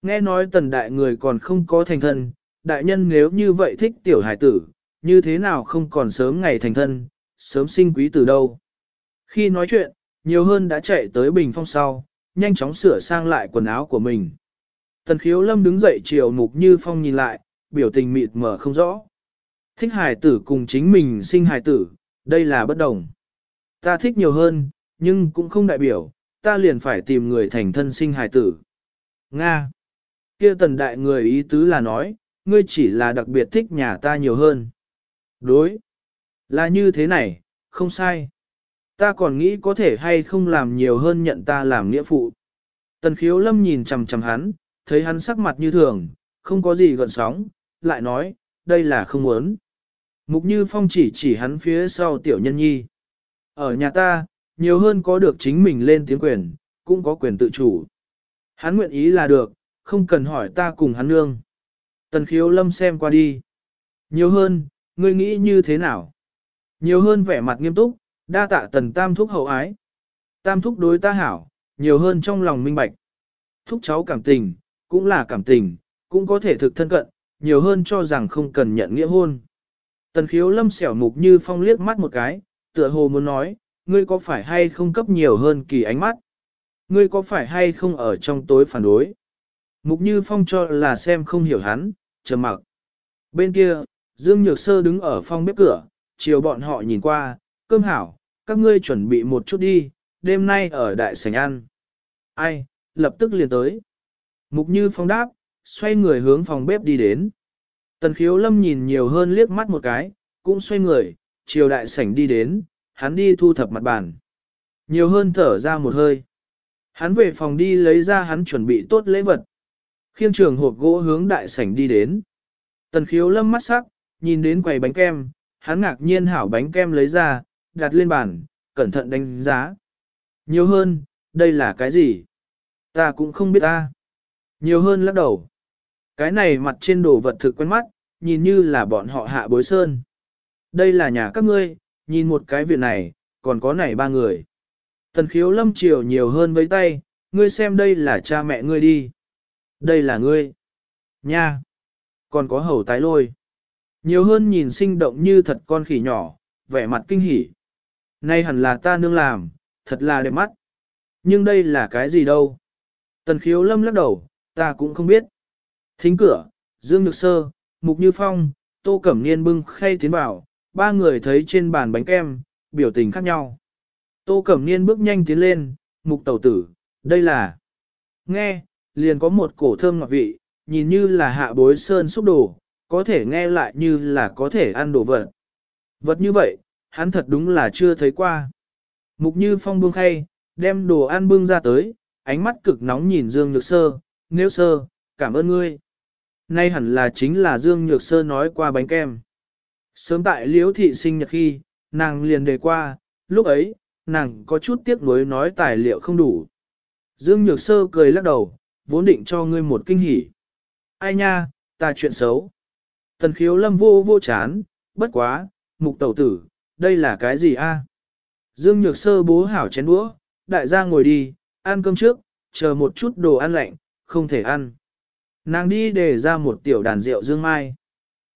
Nghe nói tần đại người còn không có thành thân, đại nhân nếu như vậy thích tiểu hải tử, như thế nào không còn sớm ngày thành thân, sớm sinh quý từ đâu. Khi nói chuyện, nhiều hơn đã chạy tới bình phong sau, nhanh chóng sửa sang lại quần áo của mình. Tần khiếu lâm đứng dậy chiều mục như phong nhìn lại, biểu tình mịt mờ không rõ. Thích hài tử cùng chính mình sinh hài tử, đây là bất đồng. Ta thích nhiều hơn, nhưng cũng không đại biểu, ta liền phải tìm người thành thân sinh hài tử. Nga. kia tần đại người ý tứ là nói, ngươi chỉ là đặc biệt thích nhà ta nhiều hơn. Đối. Là như thế này, không sai. Ta còn nghĩ có thể hay không làm nhiều hơn nhận ta làm nghĩa phụ. Tần khiếu lâm nhìn chằm chằm hắn, thấy hắn sắc mặt như thường, không có gì gợn sóng, lại nói, đây là không muốn. Mục như phong chỉ chỉ hắn phía sau tiểu nhân nhi. Ở nhà ta, nhiều hơn có được chính mình lên tiếng quyền, cũng có quyền tự chủ. Hắn nguyện ý là được, không cần hỏi ta cùng hắn nương. Tần khiếu lâm xem qua đi. Nhiều hơn, ngươi nghĩ như thế nào? Nhiều hơn vẻ mặt nghiêm túc, đa tạ tần tam thúc hậu ái. Tam thúc đối ta hảo, nhiều hơn trong lòng minh bạch. Thúc cháu cảm tình, cũng là cảm tình, cũng có thể thực thân cận, nhiều hơn cho rằng không cần nhận nghĩa hôn. Tần khiếu lâm xẻo mục như phong liếc mắt một cái, tựa hồ muốn nói, ngươi có phải hay không cấp nhiều hơn kỳ ánh mắt? Ngươi có phải hay không ở trong tối phản đối? Mục như phong cho là xem không hiểu hắn, trầm mặc. Bên kia, Dương Nhược Sơ đứng ở phong bếp cửa, chiều bọn họ nhìn qua, cơm hảo, các ngươi chuẩn bị một chút đi, đêm nay ở đại sảnh ăn. Ai, lập tức liền tới. Mục như phong đáp, xoay người hướng phòng bếp đi đến. Tần khiếu lâm nhìn nhiều hơn liếc mắt một cái, cũng xoay người, chiều đại sảnh đi đến, hắn đi thu thập mặt bàn. Nhiều hơn thở ra một hơi. Hắn về phòng đi lấy ra hắn chuẩn bị tốt lễ vật. Khiêng trường hộp gỗ hướng đại sảnh đi đến. Tần khiếu lâm mắt sắc, nhìn đến quầy bánh kem, hắn ngạc nhiên hảo bánh kem lấy ra, đặt lên bàn, cẩn thận đánh giá. Nhiều hơn, đây là cái gì? Ta cũng không biết ta. Nhiều hơn lắc đầu. Cái này mặt trên đồ vật thực quen mắt, nhìn như là bọn họ hạ bối sơn. Đây là nhà các ngươi, nhìn một cái viện này, còn có này ba người. Tần khiếu lâm chiều nhiều hơn với tay, ngươi xem đây là cha mẹ ngươi đi. Đây là ngươi. Nha. Còn có hầu tái lôi. Nhiều hơn nhìn sinh động như thật con khỉ nhỏ, vẻ mặt kinh hỉ. Nay hẳn là ta nương làm, thật là đẹp mắt. Nhưng đây là cái gì đâu? Tần khiếu lâm lắc đầu, ta cũng không biết. Thính cửa, Dương Nhược Sơ, Mục Như Phong, Tô Cẩm Niên bưng khay tiến vào, ba người thấy trên bàn bánh kem, biểu tình khác nhau. Tô Cẩm Niên bước nhanh tiến lên, Mục Tẩu Tử, đây là... Nghe, liền có một cổ thơm ngọt vị, nhìn như là hạ bối sơn xúc đồ, có thể nghe lại như là có thể ăn đồ vật. Vật như vậy, hắn thật đúng là chưa thấy qua. Mục Như Phong buông khay, đem đồ ăn bưng ra tới, ánh mắt cực nóng nhìn Dương Nhược Sơ, nếu sơ, cảm ơn ngươi. Nay hẳn là chính là Dương Nhược Sơ nói qua bánh kem. Sớm tại liễu thị sinh nhật khi, nàng liền đề qua, lúc ấy, nàng có chút tiếc nuối nói tài liệu không đủ. Dương Nhược Sơ cười lắc đầu, vốn định cho ngươi một kinh hỉ. Ai nha, ta chuyện xấu. Tần khiếu lâm vô vô chán, bất quá, mục tẩu tử, đây là cái gì a? Dương Nhược Sơ bố hảo chén đũa, đại gia ngồi đi, ăn cơm trước, chờ một chút đồ ăn lạnh, không thể ăn. Nàng đi để ra một tiểu đàn rượu Dương Mai.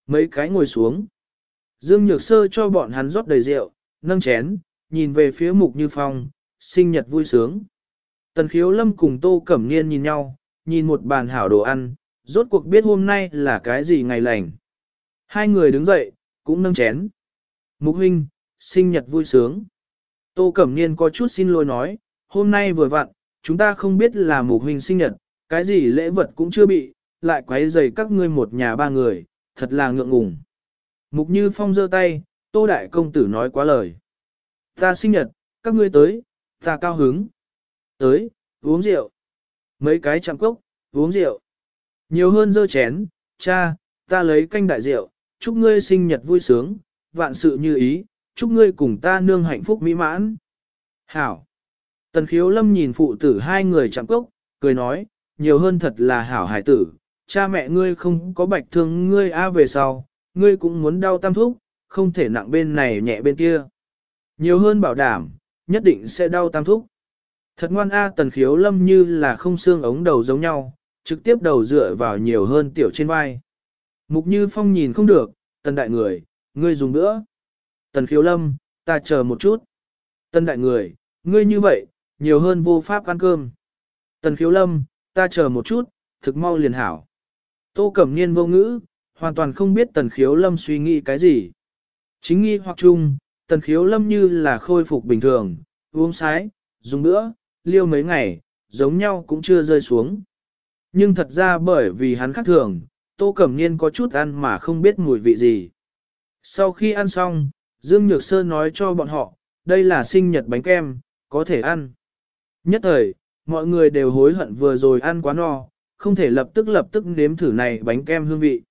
Mấy cái ngồi xuống. Dương Nhược Sơ cho bọn hắn rót đầy rượu, nâng chén, nhìn về phía Mục Như Phong, sinh nhật vui sướng. Tần Khiếu Lâm cùng Tô Cẩm Niên nhìn nhau, nhìn một bàn hảo đồ ăn, rốt cuộc biết hôm nay là cái gì ngày lành. Hai người đứng dậy, cũng nâng chén. Mục huynh, sinh nhật vui sướng. Tô Cẩm Niên có chút xin lỗi nói, hôm nay vừa vặn, chúng ta không biết là mục huynh sinh nhật, cái gì lễ vật cũng chưa bị, lại quấy rầy các ngươi một nhà ba người, thật là ngượng ngùng. Mục Như Phong giơ tay, Tô Đại Công Tử nói quá lời. Ta sinh nhật, các ngươi tới, ta cao hứng. Tới, uống rượu. Mấy cái chạm cốc, uống rượu. Nhiều hơn dơ chén, cha, ta lấy canh đại rượu, chúc ngươi sinh nhật vui sướng, vạn sự như ý, chúc ngươi cùng ta nương hạnh phúc mỹ mãn. Hảo. Tần khiếu lâm nhìn phụ tử hai người chạm cốc, cười nói, nhiều hơn thật là hảo hải tử, cha mẹ ngươi không có bạch thương ngươi a về sau, ngươi cũng muốn đau tam thúc, không thể nặng bên này nhẹ bên kia. Nhiều hơn bảo đảm, nhất định sẽ đau tam thúc. Thật ngoan a tần khiếu lâm như là không xương ống đầu giống nhau, trực tiếp đầu dựa vào nhiều hơn tiểu trên vai. Mục như phong nhìn không được, tần đại người, ngươi dùng nữa. Tần khiếu lâm, ta chờ một chút. Tần đại người, ngươi như vậy, nhiều hơn vô pháp ăn cơm. Tần khiếu lâm, ta chờ một chút, thực mau liền hảo. Tô Cẩm Niên vô ngữ, hoàn toàn không biết tần khiếu lâm suy nghĩ cái gì. Chính nghi hoặc chung, tần khiếu lâm như là khôi phục bình thường, uống sái, dùng nữa, liêu mấy ngày, giống nhau cũng chưa rơi xuống. Nhưng thật ra bởi vì hắn khác thường, Tô Cẩm Niên có chút ăn mà không biết mùi vị gì. Sau khi ăn xong, Dương Nhược Sơ nói cho bọn họ, đây là sinh nhật bánh kem, có thể ăn. Nhất thời, mọi người đều hối hận vừa rồi ăn quá no, không thể lập tức lập tức nếm thử này bánh kem hương vị.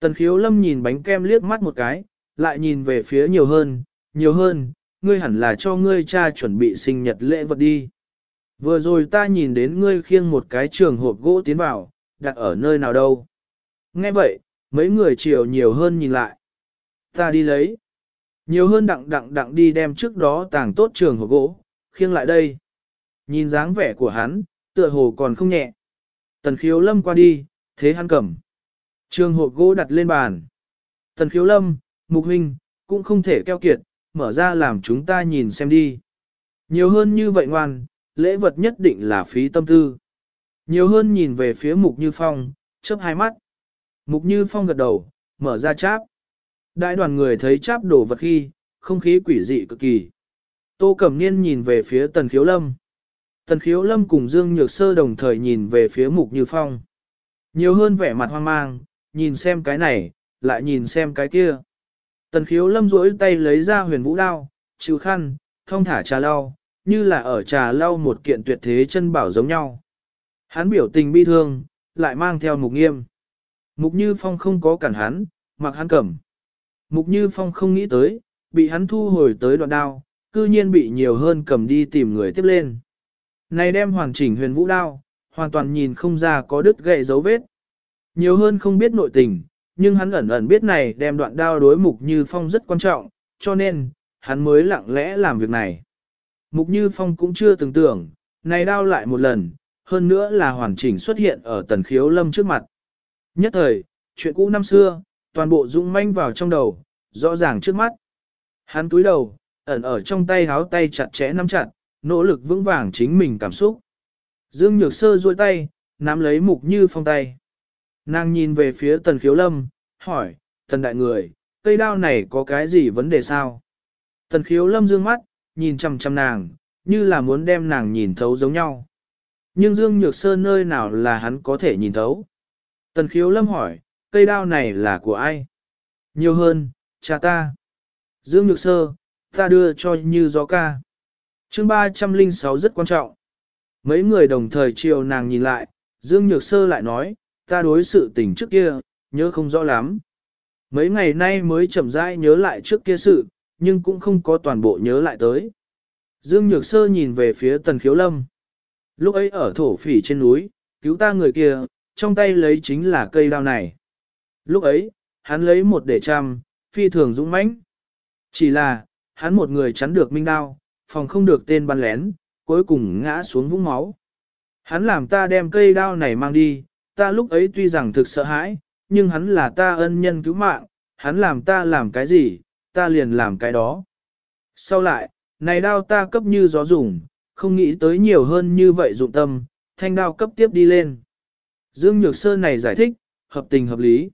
Tần khiếu lâm nhìn bánh kem liếc mắt một cái, lại nhìn về phía nhiều hơn, nhiều hơn, ngươi hẳn là cho ngươi cha chuẩn bị sinh nhật lễ vật đi. Vừa rồi ta nhìn đến ngươi khiêng một cái trường hộp gỗ tiến vào, đặt ở nơi nào đâu. Nghe vậy, mấy người chiều nhiều hơn nhìn lại. Ta đi lấy. Nhiều hơn đặng đặng đặng đi đem trước đó tàng tốt trường hộp gỗ, khiêng lại đây. Nhìn dáng vẻ của hắn, tựa hồ còn không nhẹ. Tần khiếu lâm qua đi, thế hắn cầm. Trường hộp gỗ đặt lên bàn. Tần khiếu lâm, mục huynh, cũng không thể keo kiệt, mở ra làm chúng ta nhìn xem đi. Nhiều hơn như vậy ngoan, lễ vật nhất định là phí tâm tư. Nhiều hơn nhìn về phía mục như phong, chớp hai mắt. Mục như phong gật đầu, mở ra cháp. Đại đoàn người thấy cháp đổ vật khi, không khí quỷ dị cực kỳ. Tô Cẩm Niên nhìn về phía Tần Khiếu Lâm. Tần Khiếu Lâm cùng Dương Nhược Sơ đồng thời nhìn về phía Mục Như Phong. Nhiều hơn vẻ mặt hoang mang, nhìn xem cái này, lại nhìn xem cái kia. Tần khiếu lâm duỗi tay lấy ra huyền vũ đao, chịu khăn, thông thả trà lau, như là ở trà lau một kiện tuyệt thế chân bảo giống nhau. Hắn biểu tình bi thương, lại mang theo mục nghiêm. Mục như phong không có cản hắn, mặc hắn cầm. Mục như phong không nghĩ tới, bị hắn thu hồi tới đoạn đao, cư nhiên bị nhiều hơn cầm đi tìm người tiếp lên. Này đem hoàn chỉnh huyền vũ đao, hoàn toàn nhìn không ra có đứt gậy dấu vết. Nhiều hơn không biết nội tình, nhưng hắn ẩn ẩn biết này đem đoạn đao đối mục như phong rất quan trọng, cho nên, hắn mới lặng lẽ làm việc này. Mục như phong cũng chưa từng tưởng, này đao lại một lần, hơn nữa là hoàn chỉnh xuất hiện ở tần khiếu lâm trước mặt. Nhất thời, chuyện cũ năm xưa, toàn bộ dũng manh vào trong đầu, rõ ràng trước mắt. Hắn túi đầu, ẩn ở trong tay háo tay chặt chẽ nắm chặt, nỗ lực vững vàng chính mình cảm xúc. Dương Nhược Sơ duỗi tay, nắm lấy mục như phong tay. Nàng nhìn về phía tần khiếu lâm, hỏi, tần đại người, cây đao này có cái gì vấn đề sao? Tần khiếu lâm dương mắt, nhìn chăm chăm nàng, như là muốn đem nàng nhìn thấu giống nhau. Nhưng Dương Nhược Sơ nơi nào là hắn có thể nhìn thấu? Tần khiếu lâm hỏi, cây đao này là của ai? Nhiều hơn, cha ta. Dương Nhược Sơ, ta đưa cho như gió ca. chương 306 rất quan trọng. Mấy người đồng thời chiều nàng nhìn lại, Dương Nhược Sơ lại nói, ta đối sự tình trước kia, nhớ không rõ lắm. Mấy ngày nay mới chậm rãi nhớ lại trước kia sự, nhưng cũng không có toàn bộ nhớ lại tới. Dương Nhược Sơ nhìn về phía Tần Khiếu Lâm. Lúc ấy ở thổ phỉ trên núi, cứu ta người kia, trong tay lấy chính là cây đao này. Lúc ấy, hắn lấy một để trăm, phi thường dũng mãnh. Chỉ là, hắn một người chắn được minh đao, phòng không được tên bắn lén, cuối cùng ngã xuống vũng máu. Hắn làm ta đem cây đao này mang đi, ta lúc ấy tuy rằng thực sợ hãi, nhưng hắn là ta ân nhân cứu mạng, hắn làm ta làm cái gì, ta liền làm cái đó. Sau lại, này đao ta cấp như gió dùng, không nghĩ tới nhiều hơn như vậy dụng tâm, thanh đao cấp tiếp đi lên. Dương Nhược Sơn này giải thích, hợp tình hợp lý.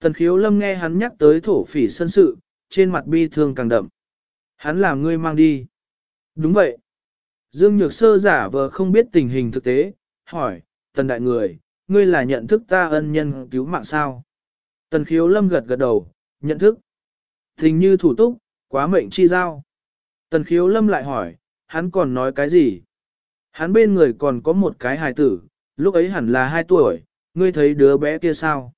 Tần khiếu lâm nghe hắn nhắc tới thổ phỉ sân sự, trên mặt bi thương càng đậm. Hắn làm ngươi mang đi. Đúng vậy. Dương Nhược Sơ giả vờ không biết tình hình thực tế, hỏi, tần đại người, ngươi là nhận thức ta ân nhân cứu mạng sao? Tần khiếu lâm gật gật đầu, nhận thức. Tình như thủ túc, quá mệnh chi giao. Tần khiếu lâm lại hỏi, hắn còn nói cái gì? Hắn bên người còn có một cái hài tử, lúc ấy hẳn là hai tuổi, ngươi thấy đứa bé kia sao?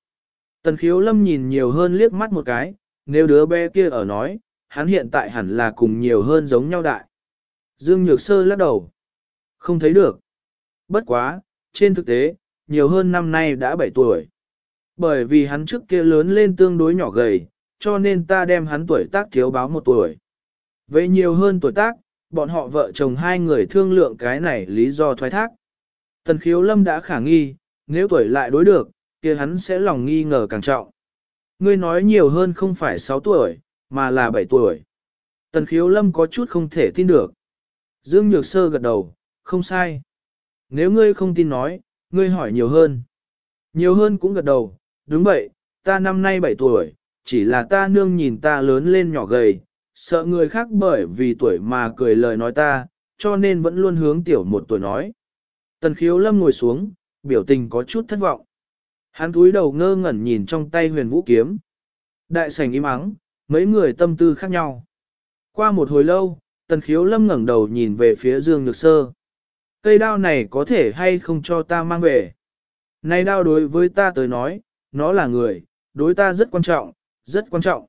Tần khiếu lâm nhìn nhiều hơn liếc mắt một cái, nếu đứa bé kia ở nói, hắn hiện tại hẳn là cùng nhiều hơn giống nhau đại. Dương Nhược Sơ lắc đầu. Không thấy được. Bất quá, trên thực tế, nhiều hơn năm nay đã 7 tuổi. Bởi vì hắn trước kia lớn lên tương đối nhỏ gầy, cho nên ta đem hắn tuổi tác thiếu báo một tuổi. Vậy nhiều hơn tuổi tác, bọn họ vợ chồng hai người thương lượng cái này lý do thoái thác. Tần khiếu lâm đã khả nghi, nếu tuổi lại đối được, kia hắn sẽ lòng nghi ngờ càng trọng. Ngươi nói nhiều hơn không phải 6 tuổi, mà là 7 tuổi. Tần khiếu lâm có chút không thể tin được. Dương Nhược Sơ gật đầu, không sai. Nếu ngươi không tin nói, ngươi hỏi nhiều hơn. Nhiều hơn cũng gật đầu, đúng vậy, ta năm nay 7 tuổi, chỉ là ta nương nhìn ta lớn lên nhỏ gầy, sợ người khác bởi vì tuổi mà cười lời nói ta, cho nên vẫn luôn hướng tiểu một tuổi nói. Tần khiếu lâm ngồi xuống, biểu tình có chút thất vọng. Hắn túi đầu ngơ ngẩn nhìn trong tay huyền vũ kiếm. Đại sảnh im ắng, mấy người tâm tư khác nhau. Qua một hồi lâu, tần khiếu lâm ngẩng đầu nhìn về phía Dương Nhược Sơ. Cây đao này có thể hay không cho ta mang về? Này đao đối với ta tới nói, nó là người, đối ta rất quan trọng, rất quan trọng.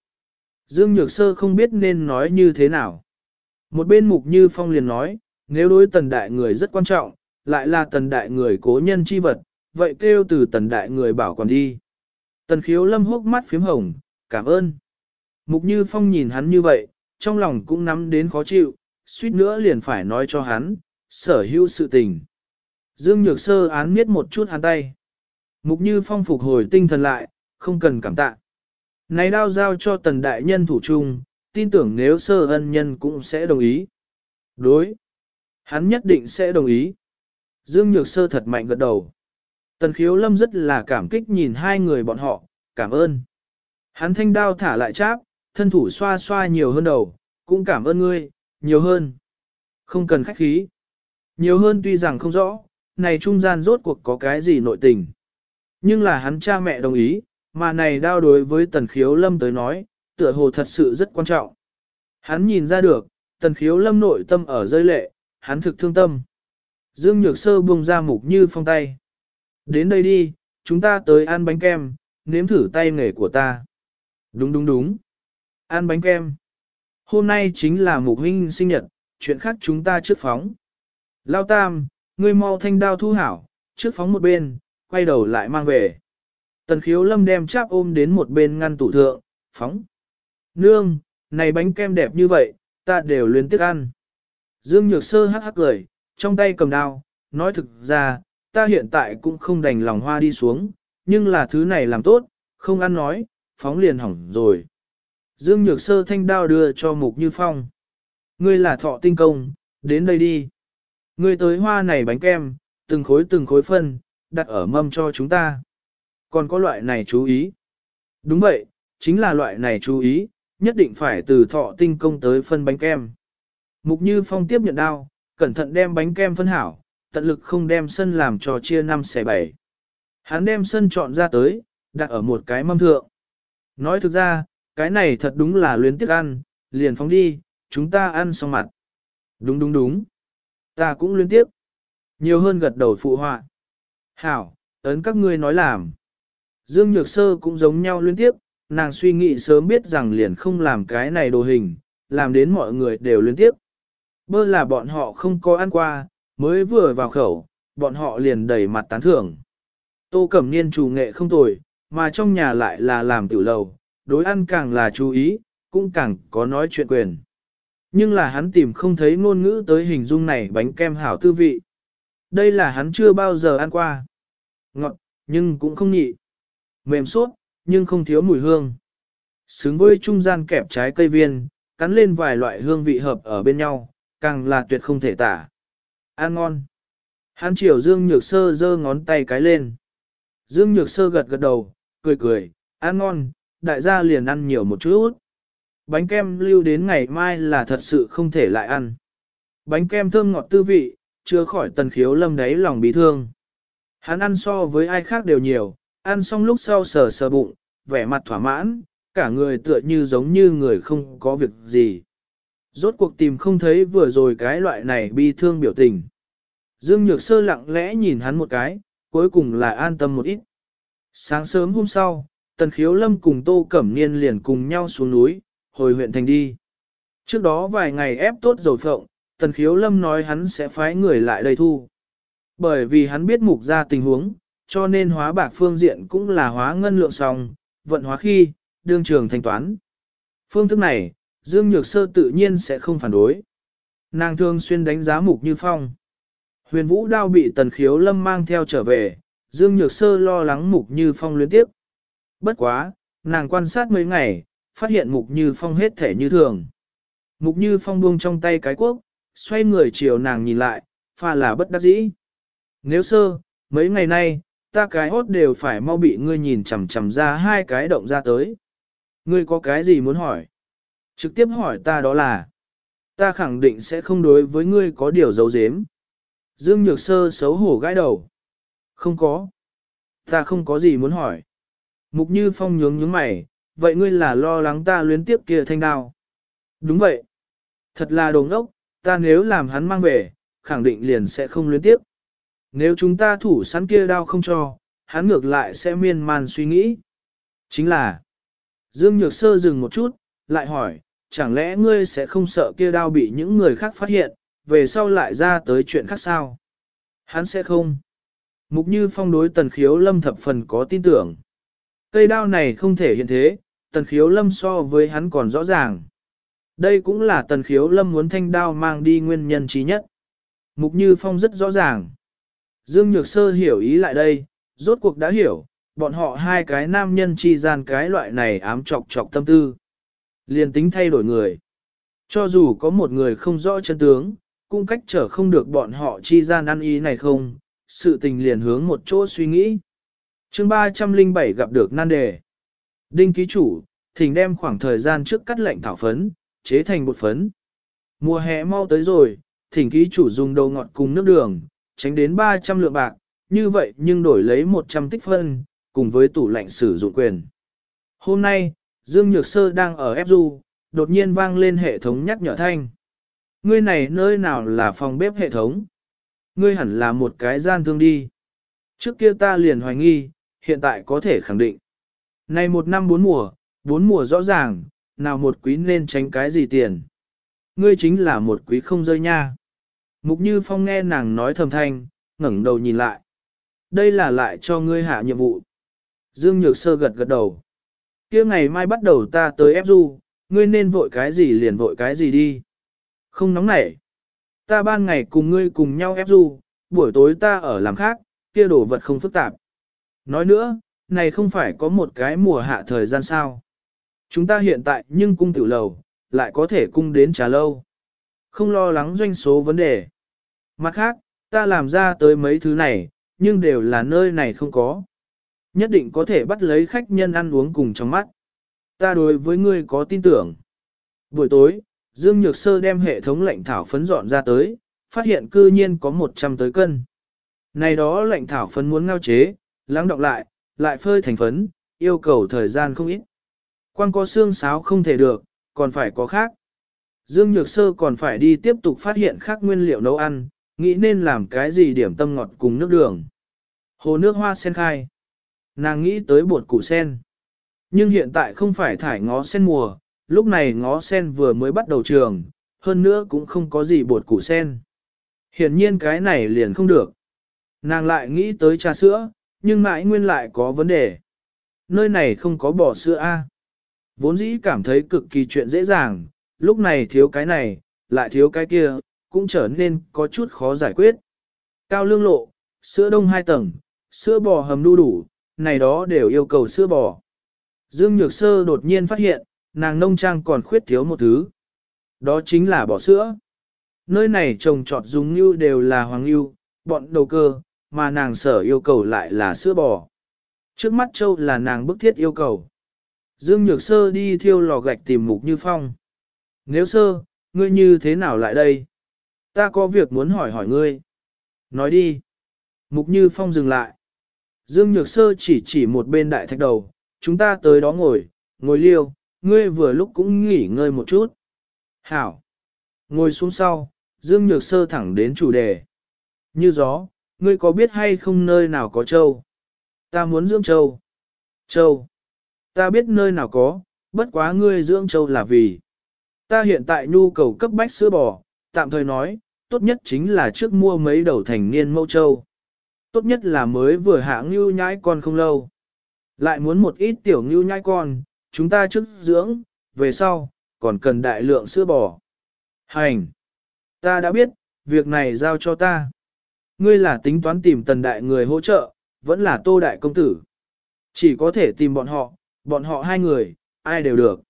Dương Nhược Sơ không biết nên nói như thế nào. Một bên mục như phong liền nói, nếu đối tần đại người rất quan trọng, lại là tần đại người cố nhân chi vật, vậy kêu từ tần đại người bảo còn đi. Tần khiếu lâm hốc mắt phím hồng, cảm ơn. Mục như phong nhìn hắn như vậy, trong lòng cũng nắm đến khó chịu, suýt nữa liền phải nói cho hắn, sở hữu sự tình. Dương Nhược Sơ án miết một chút hắn tay. Mục như phong phục hồi tinh thần lại, không cần cảm tạ. Này đao giao cho tần đại nhân thủ trung, tin tưởng nếu sơ ân nhân cũng sẽ đồng ý. Đối. Hắn nhất định sẽ đồng ý. Dương Nhược Sơ thật mạnh gật đầu. Tần khiếu lâm rất là cảm kích nhìn hai người bọn họ, cảm ơn. Hắn thanh đao thả lại cháp, thân thủ xoa xoa nhiều hơn đầu, cũng cảm ơn ngươi, nhiều hơn. Không cần khách khí. Nhiều hơn tuy rằng không rõ, này trung gian rốt cuộc có cái gì nội tình. Nhưng là hắn cha mẹ đồng ý, mà này đao đối với tần khiếu lâm tới nói, tựa hồ thật sự rất quan trọng. Hắn nhìn ra được, tần khiếu lâm nội tâm ở rơi lệ, hắn thực thương tâm. Dương Nhược Sơ buông ra mục như phong tay. Đến đây đi, chúng ta tới ăn bánh kem, nếm thử tay nghề của ta. Đúng đúng đúng. Ăn bánh kem. Hôm nay chính là mục huynh sinh nhật, chuyện khác chúng ta trước phóng. Lao tam, ngươi mau thanh đao thu hảo, trước phóng một bên, quay đầu lại mang về. Tần khiếu lâm đem cháp ôm đến một bên ngăn tủ thượng, phóng. Nương, này bánh kem đẹp như vậy, ta đều luyến tiếc ăn. Dương Nhược Sơ hắc hắc cười, trong tay cầm đao, nói thực ra, ta hiện tại cũng không đành lòng hoa đi xuống, nhưng là thứ này làm tốt, không ăn nói, phóng liền hỏng rồi. Dương Nhược Sơ thanh đao đưa cho Mục Như Phong. Ngươi là thọ tinh công, đến đây đi. Ngươi tới hoa này bánh kem, từng khối từng khối phân, đặt ở mâm cho chúng ta. Còn có loại này chú ý. Đúng vậy, chính là loại này chú ý, nhất định phải từ thọ tinh công tới phân bánh kem. Mục Như Phong tiếp nhận đao, cẩn thận đem bánh kem phân hảo, tận lực không đem sân làm trò chia năm xẻ bảy. Hắn đem sân chọn ra tới, đặt ở một cái mâm thượng. Nói thực ra, cái này thật đúng là luyến tiếc ăn, liền phóng đi, chúng ta ăn xong mặt. Đúng đúng đúng. Ta cũng luyến tiếc. Nhiều hơn gật đầu phụ họa. Hảo, ấn các ngươi nói làm. Dương Nhược Sơ cũng giống nhau luyến tiếc, nàng suy nghĩ sớm biết rằng liền không làm cái này đồ hình, làm đến mọi người đều luyến tiếc. Bơ là bọn họ không có ăn qua, mới vừa vào khẩu, bọn họ liền đầy mặt tán thưởng. Tô Cẩm Niên chủ nghệ không tồi, mà trong nhà lại là làm tiểu lầu, đối ăn càng là chú ý, cũng càng có nói chuyện quyền. Nhưng là hắn tìm không thấy ngôn ngữ tới hình dung này bánh kem hảo tư vị. Đây là hắn chưa bao giờ ăn qua. Ngọt, nhưng cũng không nhị. Mềm suốt, nhưng không thiếu mùi hương. Xứng với trung gian kẹp trái cây viên, cắn lên vài loại hương vị hợp ở bên nhau, càng là tuyệt không thể tả. Ăn ngon. Hắn chiều Dương Nhược Sơ giơ ngón tay cái lên. Dương Nhược Sơ gật gật đầu, cười cười, ăn ngon, đại gia liền ăn nhiều một chút. Bánh kem lưu đến ngày mai là thật sự không thể lại ăn. Bánh kem thơm ngọt tư vị, chưa khỏi tần khiếu lâm đáy lòng bí thương. Hắn ăn so với ai khác đều nhiều, ăn xong lúc sau sờ sờ bụng, vẻ mặt thỏa mãn, cả người tựa như giống như người không có việc gì. Rốt cuộc tìm không thấy vừa rồi cái loại này bi thương biểu tình. Dương Nhược Sơ lặng lẽ nhìn hắn một cái, cuối cùng là an tâm một ít. Sáng sớm hôm sau, Tần Khiếu Lâm cùng Tô Cẩm Niên liền cùng nhau xuống núi, hồi huyện thành đi. Trước đó vài ngày ép tốt dầu phộng, Tần Khiếu Lâm nói hắn sẽ phái người lại đây thu. Bởi vì hắn biết mục ra tình huống, cho nên hóa bạc phương diện cũng là hóa ngân lượng xong, vận hóa khi, đương trường thanh toán. Phương thức này, Dương Nhược Sơ tự nhiên sẽ không phản đối. Nàng thường xuyên đánh giá mục như phong. Huyền Vũ đao bị tần khiếu lâm mang theo trở về, Dương Nhược Sơ lo lắng mục như phong luyến tiếp. Bất quá, nàng quan sát mấy ngày, phát hiện mục như phong hết thể như thường. Mục như phong buông trong tay cái quốc, xoay người chiều nàng nhìn lại, pha là bất đắc dĩ. Nếu sơ, mấy ngày nay, ta cái hốt đều phải mau bị ngươi nhìn chằm chằm ra hai cái động ra tới. Ngươi có cái gì muốn hỏi? Trực tiếp hỏi ta đó là, ta khẳng định sẽ không đối với ngươi có điều giấu giếm. Dương Nhược Sơ xấu hổ gãi đầu. Không có. Ta không có gì muốn hỏi. Mục Như Phong nhướng nhướng mày, vậy ngươi là lo lắng ta luyến tiếp kia thanh đao. Đúng vậy. Thật là đồ ngốc, ta nếu làm hắn mang về, khẳng định liền sẽ không luyến tiếp. Nếu chúng ta thủ sẵn kia đao không cho, hắn ngược lại sẽ miên man suy nghĩ. Chính là, Dương Nhược Sơ dừng một chút, lại hỏi, chẳng lẽ ngươi sẽ không sợ kia đao bị những người khác phát hiện, về sau lại ra tới chuyện khác sao? Hắn sẽ không. Mục như phong đối tần khiếu lâm thập phần có tin tưởng. Cây đao này không thể hiện thế, tần khiếu lâm so với hắn còn rõ ràng. Đây cũng là tần khiếu lâm muốn thanh đao mang đi nguyên nhân trí nhất. Mục như phong rất rõ ràng. Dương Nhược Sơ hiểu ý lại đây, rốt cuộc đã hiểu, bọn họ hai cái nam nhân chi gian cái loại này ám chọc chọc tâm tư. Liền tính thay đổi người. Cho dù có một người không rõ chân tướng, cũng cách trở không được bọn họ chi gian ăn ý này không, sự tình liền hướng một chỗ suy nghĩ. chương 307 gặp được nan đề. Đinh ký chủ, thỉnh đem khoảng thời gian trước cắt lệnh thảo phấn, chế thành bột phấn. Mùa hè mau tới rồi, thỉnh ký chủ dùng đầu ngọt cùng nước đường, tránh đến 300 lượng bạc, như vậy nhưng đổi lấy 100 tích phân, cùng với tủ lạnh sử dụng quyền. Hôm nay, Dương Nhược Sơ đang ở ép du, đột nhiên vang lên hệ thống nhắc nhở thanh. Ngươi này nơi nào là phòng bếp hệ thống? Ngươi hẳn là một cái gian thương đi. Trước kia ta liền hoài nghi, hiện tại có thể khẳng định. Này một năm bốn mùa, bốn mùa rõ ràng, nào một quý nên tránh cái gì tiền. Ngươi chính là một quý không rơi nha. Mục Như Phong nghe nàng nói thầm thanh, ngẩng đầu nhìn lại. Đây là lại cho ngươi hạ nhiệm vụ. Dương Nhược Sơ gật gật đầu kia ngày mai bắt đầu ta tới ép du, ngươi nên vội cái gì liền vội cái gì đi. Không nóng nảy. Ta ban ngày cùng ngươi cùng nhau ép du, buổi tối ta ở làm khác, kia đồ vật không phức tạp. Nói nữa, này không phải có một cái mùa hạ thời gian sao. Chúng ta hiện tại nhưng cung tiểu lầu, lại có thể cung đến trà lâu. Không lo lắng doanh số vấn đề. Mặt khác, ta làm ra tới mấy thứ này, nhưng đều là nơi này không có. Nhất định có thể bắt lấy khách nhân ăn uống cùng trong mắt. Ta đối với ngươi có tin tưởng. Buổi tối, Dương Nhược Sơ đem hệ thống lệnh thảo phấn dọn ra tới, phát hiện cư nhiên có 100 tới cân. Này đó lệnh thảo phấn muốn ngao chế, lắng đọng lại, lại phơi thành phấn, yêu cầu thời gian không ít. Quan có xương sáo không thể được, còn phải có khác. Dương Nhược Sơ còn phải đi tiếp tục phát hiện khác nguyên liệu nấu ăn, nghĩ nên làm cái gì điểm tâm ngọt cùng nước đường. Hồ nước hoa sen khai. Nàng nghĩ tới bột củ sen. Nhưng hiện tại không phải thải ngó sen mùa, lúc này ngó sen vừa mới bắt đầu trường, hơn nữa cũng không có gì bột củ sen. hiển nhiên cái này liền không được. Nàng lại nghĩ tới trà sữa, nhưng mãi nguyên lại có vấn đề. Nơi này không có bỏ sữa A. Vốn dĩ cảm thấy cực kỳ chuyện dễ dàng, lúc này thiếu cái này, lại thiếu cái kia, cũng trở nên có chút khó giải quyết. Cao lương lộ, sữa đông hai tầng, sữa bò hầm đu đủ, này đó đều yêu cầu sữa bò. Dương Nhược Sơ đột nhiên phát hiện, nàng nông trang còn khuyết thiếu một thứ. Đó chính là bò sữa. Nơi này trồng trọt dùng như đều là hoàng lưu, bọn đầu cơ, mà nàng sở yêu cầu lại là sữa bò. Trước mắt châu là nàng bức thiết yêu cầu. Dương Nhược Sơ đi thiêu lò gạch tìm Mục Như Phong. Nếu sơ, ngươi như thế nào lại đây? Ta có việc muốn hỏi hỏi ngươi. Nói đi. Mục Như Phong dừng lại. Dương Nhược Sơ chỉ chỉ một bên đại thạch đầu, chúng ta tới đó ngồi, ngồi liêu, ngươi vừa lúc cũng nghỉ ngơi một chút. Hảo. Ngồi xuống sau, Dương Nhược Sơ thẳng đến chủ đề. Như gió, ngươi có biết hay không nơi nào có trâu? Ta muốn dưỡng trâu. Trâu. Ta biết nơi nào có, bất quá ngươi dưỡng trâu là vì. Ta hiện tại nhu cầu cấp bách sữa bò, tạm thời nói, tốt nhất chính là trước mua mấy đầu thành niên mẫu trâu. Tốt nhất là mới vừa hạ ngưu nhãi con không lâu. Lại muốn một ít tiểu ngưu nhãi con, chúng ta trước dưỡng, về sau, còn cần đại lượng sữa bò. Hành! Ta đã biết, việc này giao cho ta. Ngươi là tính toán tìm tần đại người hỗ trợ, vẫn là tô đại công tử. Chỉ có thể tìm bọn họ, bọn họ hai người, ai đều được.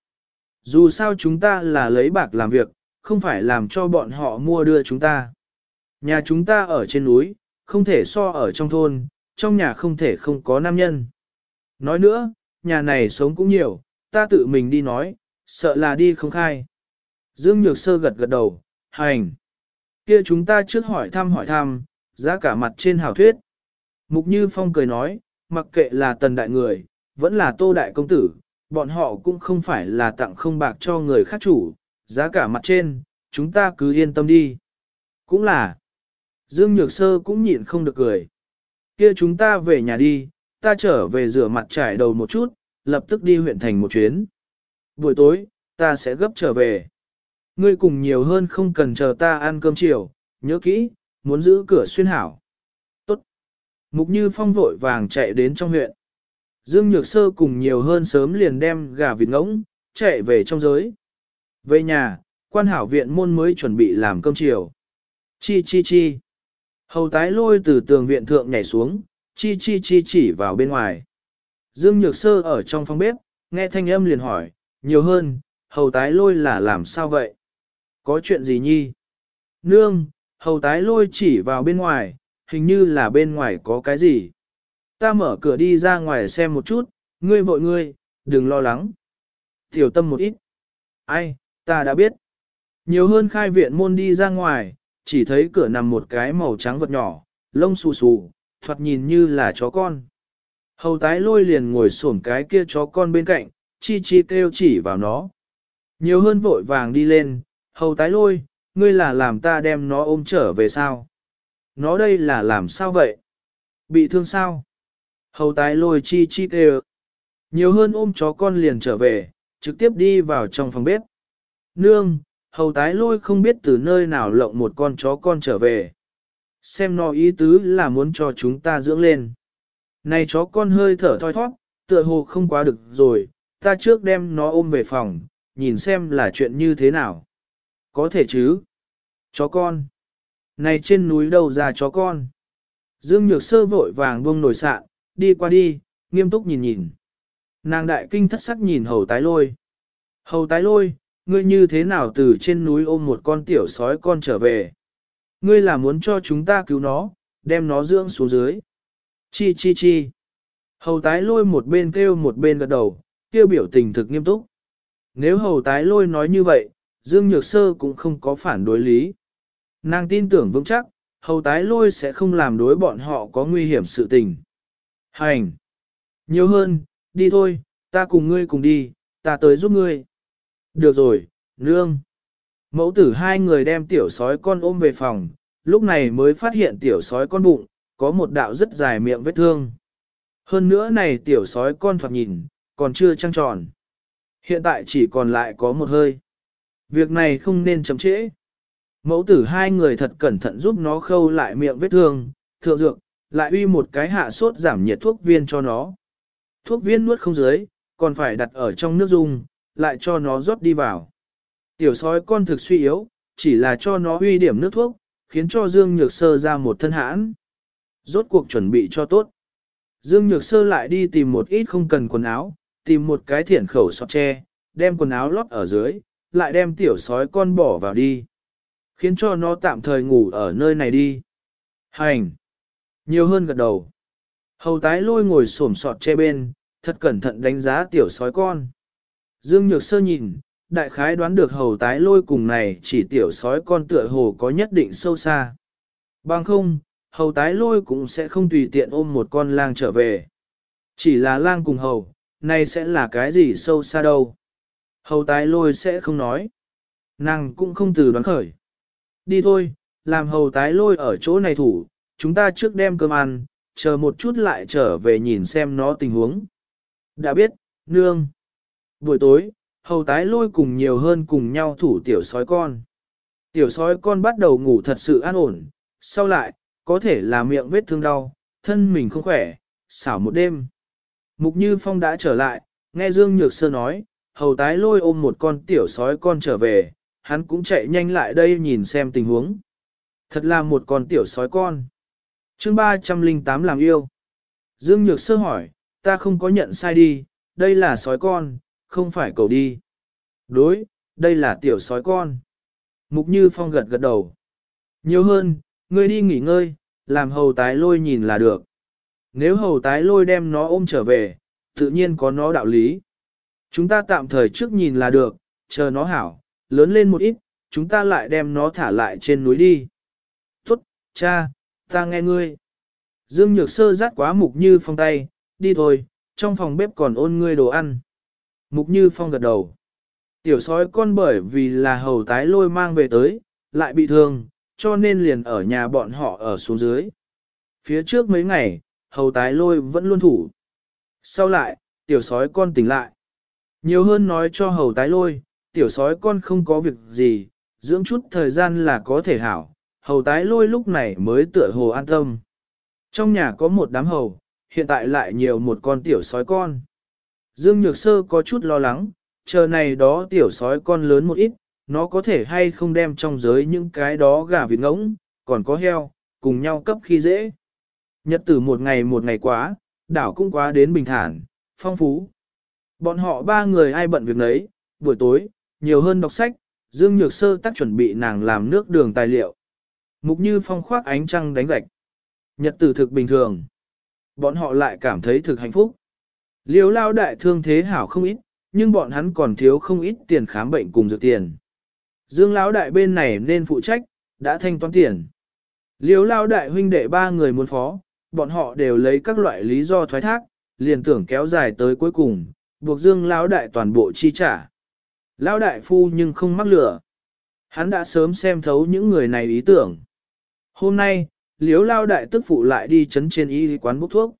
Dù sao chúng ta là lấy bạc làm việc, không phải làm cho bọn họ mua đưa chúng ta. Nhà chúng ta ở trên núi, không thể so ở trong thôn, trong nhà không thể không có nam nhân. Nói nữa, nhà này sống cũng nhiều, ta tự mình đi nói, sợ là đi không khai. Dương Nhược Sơ gật gật đầu, hành. kia chúng ta trước hỏi thăm hỏi thăm, giá cả mặt trên hảo thuyết. Mục Như Phong cười nói, mặc kệ là tần đại người, vẫn là tô đại công tử, bọn họ cũng không phải là tặng không bạc cho người khác chủ, giá cả mặt trên, chúng ta cứ yên tâm đi. Cũng là, Dương Nhược Sơ cũng nhịn không được cười. Kia chúng ta về nhà đi, ta trở về rửa mặt trải đầu một chút, lập tức đi huyện thành một chuyến. Buổi tối, ta sẽ gấp trở về. Ngươi cùng nhiều hơn không cần chờ ta ăn cơm chiều, nhớ kỹ, muốn giữ cửa xuyên hảo. Tốt. Mục Như Phong vội vàng chạy đến trong huyện. Dương Nhược Sơ cùng nhiều hơn sớm liền đem gà vịt ngỗng, chạy về trong giới. Về nhà, quan hảo viện môn mới chuẩn bị làm cơm chiều. Chi chi chi. Hầu tái lôi từ tường viện thượng nhảy xuống, chi chi chi chỉ vào bên ngoài. Dương Nhược Sơ ở trong phòng bếp, nghe thanh âm liền hỏi, nhiều hơn, hầu tái lôi là làm sao vậy? Có chuyện gì nhi? Nương, hầu tái lôi chỉ vào bên ngoài, hình như là bên ngoài có cái gì. Ta mở cửa đi ra ngoài xem một chút, ngươi vội ngươi, đừng lo lắng. Tiểu tâm một ít. Ai, ta đã biết. Nhiều hơn khai viện môn đi ra ngoài, chỉ thấy cửa nằm một cái màu trắng vật nhỏ, lông xù xù, thoạt nhìn như là chó con. Hầu tái lôi liền ngồi xổm cái kia chó con bên cạnh, chi chi kêu chỉ vào nó. Nhiều hơn vội vàng đi lên, hầu tái lôi, ngươi là làm ta đem nó ôm trở về sao? Nó đây là làm sao vậy? Bị thương sao? Hầu tái lôi chi chi kêu. Nhiều hơn ôm chó con liền trở về, trực tiếp đi vào trong phòng bếp. Nương, hầu tái lôi không biết từ nơi nào lộng một con chó con trở về. Xem nó ý tứ là muốn cho chúng ta dưỡng lên. Này chó con hơi thở thoi thoát, tựa hồ không quá được rồi, ta trước đem nó ôm về phòng, nhìn xem là chuyện như thế nào. Có thể chứ. Chó con. Này trên núi đâu ra chó con. Dương Nhược Sơ vội vàng buông nổi sạn, đi qua đi, nghiêm túc nhìn nhìn. Nàng đại kinh thất sắc nhìn hầu tái lôi. Hầu tái lôi, ngươi như thế nào từ trên núi ôm một con tiểu sói con trở về? Ngươi là muốn cho chúng ta cứu nó, đem nó dưỡng xuống dưới. Chi chi chi. Hầu tái lôi một bên kêu một bên gật đầu, kêu biểu tình thực nghiêm túc. Nếu hầu tái lôi nói như vậy, Dương Nhược Sơ cũng không có phản đối lý. Nàng tin tưởng vững chắc, hầu tái lôi sẽ không làm đối bọn họ có nguy hiểm sự tình. Hành! Nhiều hơn, đi thôi, ta cùng ngươi cùng đi, ta tới giúp ngươi. Được rồi, nương. Mẫu tử hai người đem tiểu sói con ôm về phòng, lúc này mới phát hiện tiểu sói con bụng, có một đạo rất dài miệng vết thương. Hơn nữa này tiểu sói con thoạt nhìn, còn chưa trăng tròn. Hiện tại chỉ còn lại có một hơi. Việc này không nên chậm trễ. Mẫu tử hai người thật cẩn thận giúp nó khâu lại miệng vết thương, thượng dược, lại uy một cái hạ sốt giảm nhiệt thuốc viên cho nó. Thuốc viên nuốt không dưới, còn phải đặt ở trong nước dung, lại cho nó rót đi vào. Tiểu sói con thực suy yếu, chỉ là cho nó uy điểm nước thuốc, khiến cho Dương Nhược Sơ ra một thân hãn. Rốt cuộc chuẩn bị cho tốt. Dương Nhược Sơ lại đi tìm một ít không cần quần áo, tìm một cái thiển khẩu sọt tre, đem quần áo lót ở dưới, lại đem tiểu sói con bỏ vào đi. Khiến cho nó tạm thời ngủ ở nơi này đi. Hành! Nhiều hơn gật đầu. Hầu tái lôi ngồi xổm sọt che bên, thật cẩn thận đánh giá tiểu sói con. Dương Nhược Sơ nhìn, đại khái đoán được hầu tái lôi cùng này chỉ tiểu sói con tựa hồ có nhất định sâu xa. Bằng không, hầu tái lôi cũng sẽ không tùy tiện ôm một con lang trở về. Chỉ là lang cùng hầu, này sẽ là cái gì sâu xa đâu. Hầu tái lôi sẽ không nói. Nàng cũng không từ đoán khởi. Đi thôi, làm hầu tái lôi ở chỗ này thủ, chúng ta trước đem cơm ăn, chờ một chút lại trở về nhìn xem nó tình huống. Đã biết, nương. Buổi tối, hầu tái lôi cùng nhiều hơn cùng nhau thủ tiểu sói con. Tiểu sói con bắt đầu ngủ thật sự an ổn, sau lại, có thể là miệng vết thương đau, thân mình không khỏe, xảo một đêm. Mục Như Phong đã trở lại, nghe Dương Nhược Sơ nói, hầu tái lôi ôm một con tiểu sói con trở về, hắn cũng chạy nhanh lại đây nhìn xem tình huống. Thật là một con tiểu sói con. chương 308 làm yêu. Dương Nhược Sơ hỏi, ta không có nhận sai đi, đây là sói con, không phải cầu đi. Đối, đây là tiểu sói con. Mục Như Phong gật gật đầu. Nhiều hơn, ngươi đi nghỉ ngơi, làm hầu tái lôi nhìn là được. Nếu hầu tái lôi đem nó ôm trở về, tự nhiên có nó đạo lý. Chúng ta tạm thời trước nhìn là được, chờ nó hảo, lớn lên một ít, chúng ta lại đem nó thả lại trên núi đi. Tốt, cha, ta nghe ngươi. Dương Nhược Sơ rát quá Mục Như Phong tay, đi thôi, trong phòng bếp còn ôn ngươi đồ ăn. Mục Như Phong gật đầu. Tiểu sói con bởi vì là hầu tái lôi mang về tới, lại bị thương, cho nên liền ở nhà bọn họ ở xuống dưới. Phía trước mấy ngày, hầu tái lôi vẫn luôn thủ. Sau lại, tiểu sói con tỉnh lại. Nhiều hơn nói cho hầu tái lôi, tiểu sói con không có việc gì, dưỡng chút thời gian là có thể hảo. Hầu tái lôi lúc này mới tựa hồ an tâm. Trong nhà có một đám hầu, hiện tại lại nhiều một con tiểu sói con. Dương Nhược Sơ có chút lo lắng, chờ này đó tiểu sói con lớn một ít, nó có thể hay không đem trong giới những cái đó gà vịt ngỗng, còn có heo, cùng nhau cấp khi dễ. Nhật tử một ngày một ngày quá, đảo cũng quá đến bình thản, phong phú. Bọn họ ba người ai bận việc nấy, buổi tối, nhiều hơn đọc sách, Dương Nhược Sơ tác chuẩn bị nàng làm nước đường tài liệu. Mục như phong khoác ánh trăng đánh gạch. Nhật tử thực bình thường. Bọn họ lại cảm thấy thực hạnh phúc. Liêu lao đại thương thế hảo không ít, nhưng bọn hắn còn thiếu không ít tiền khám bệnh cùng dược tiền. Dương lão đại bên này nên phụ trách, đã thanh toán tiền. Liêu lao đại huynh đệ ba người muốn phó, bọn họ đều lấy các loại lý do thoái thác, liền tưởng kéo dài tới cuối cùng, buộc dương lão đại toàn bộ chi trả. Lão đại phu nhưng không mắc lửa. Hắn đã sớm xem thấu những người này ý tưởng. Hôm nay, liếu lao đại tức phụ lại đi chấn trên y quán bốc thuốc.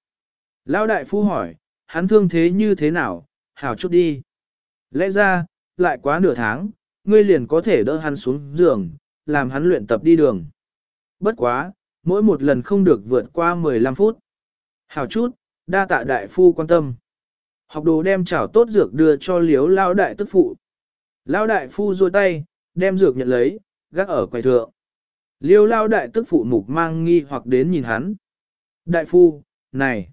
Lao đại phu hỏi, hắn thương thế như thế nào, hảo chút đi. Lẽ ra, lại quá nửa tháng, ngươi liền có thể đỡ hắn xuống giường, làm hắn luyện tập đi đường. Bất quá, mỗi một lần không được vượt qua 15 phút. Hảo chút, đa tạ đại phu quan tâm. Học đồ đem chảo tốt dược đưa cho liếu lao đại tức phụ. Lao đại phu duỗi tay, đem dược nhận lấy, gác ở quầy thượng. Liêu lao đại tức phụ mục mang nghi hoặc đến nhìn hắn. Đại phu, này.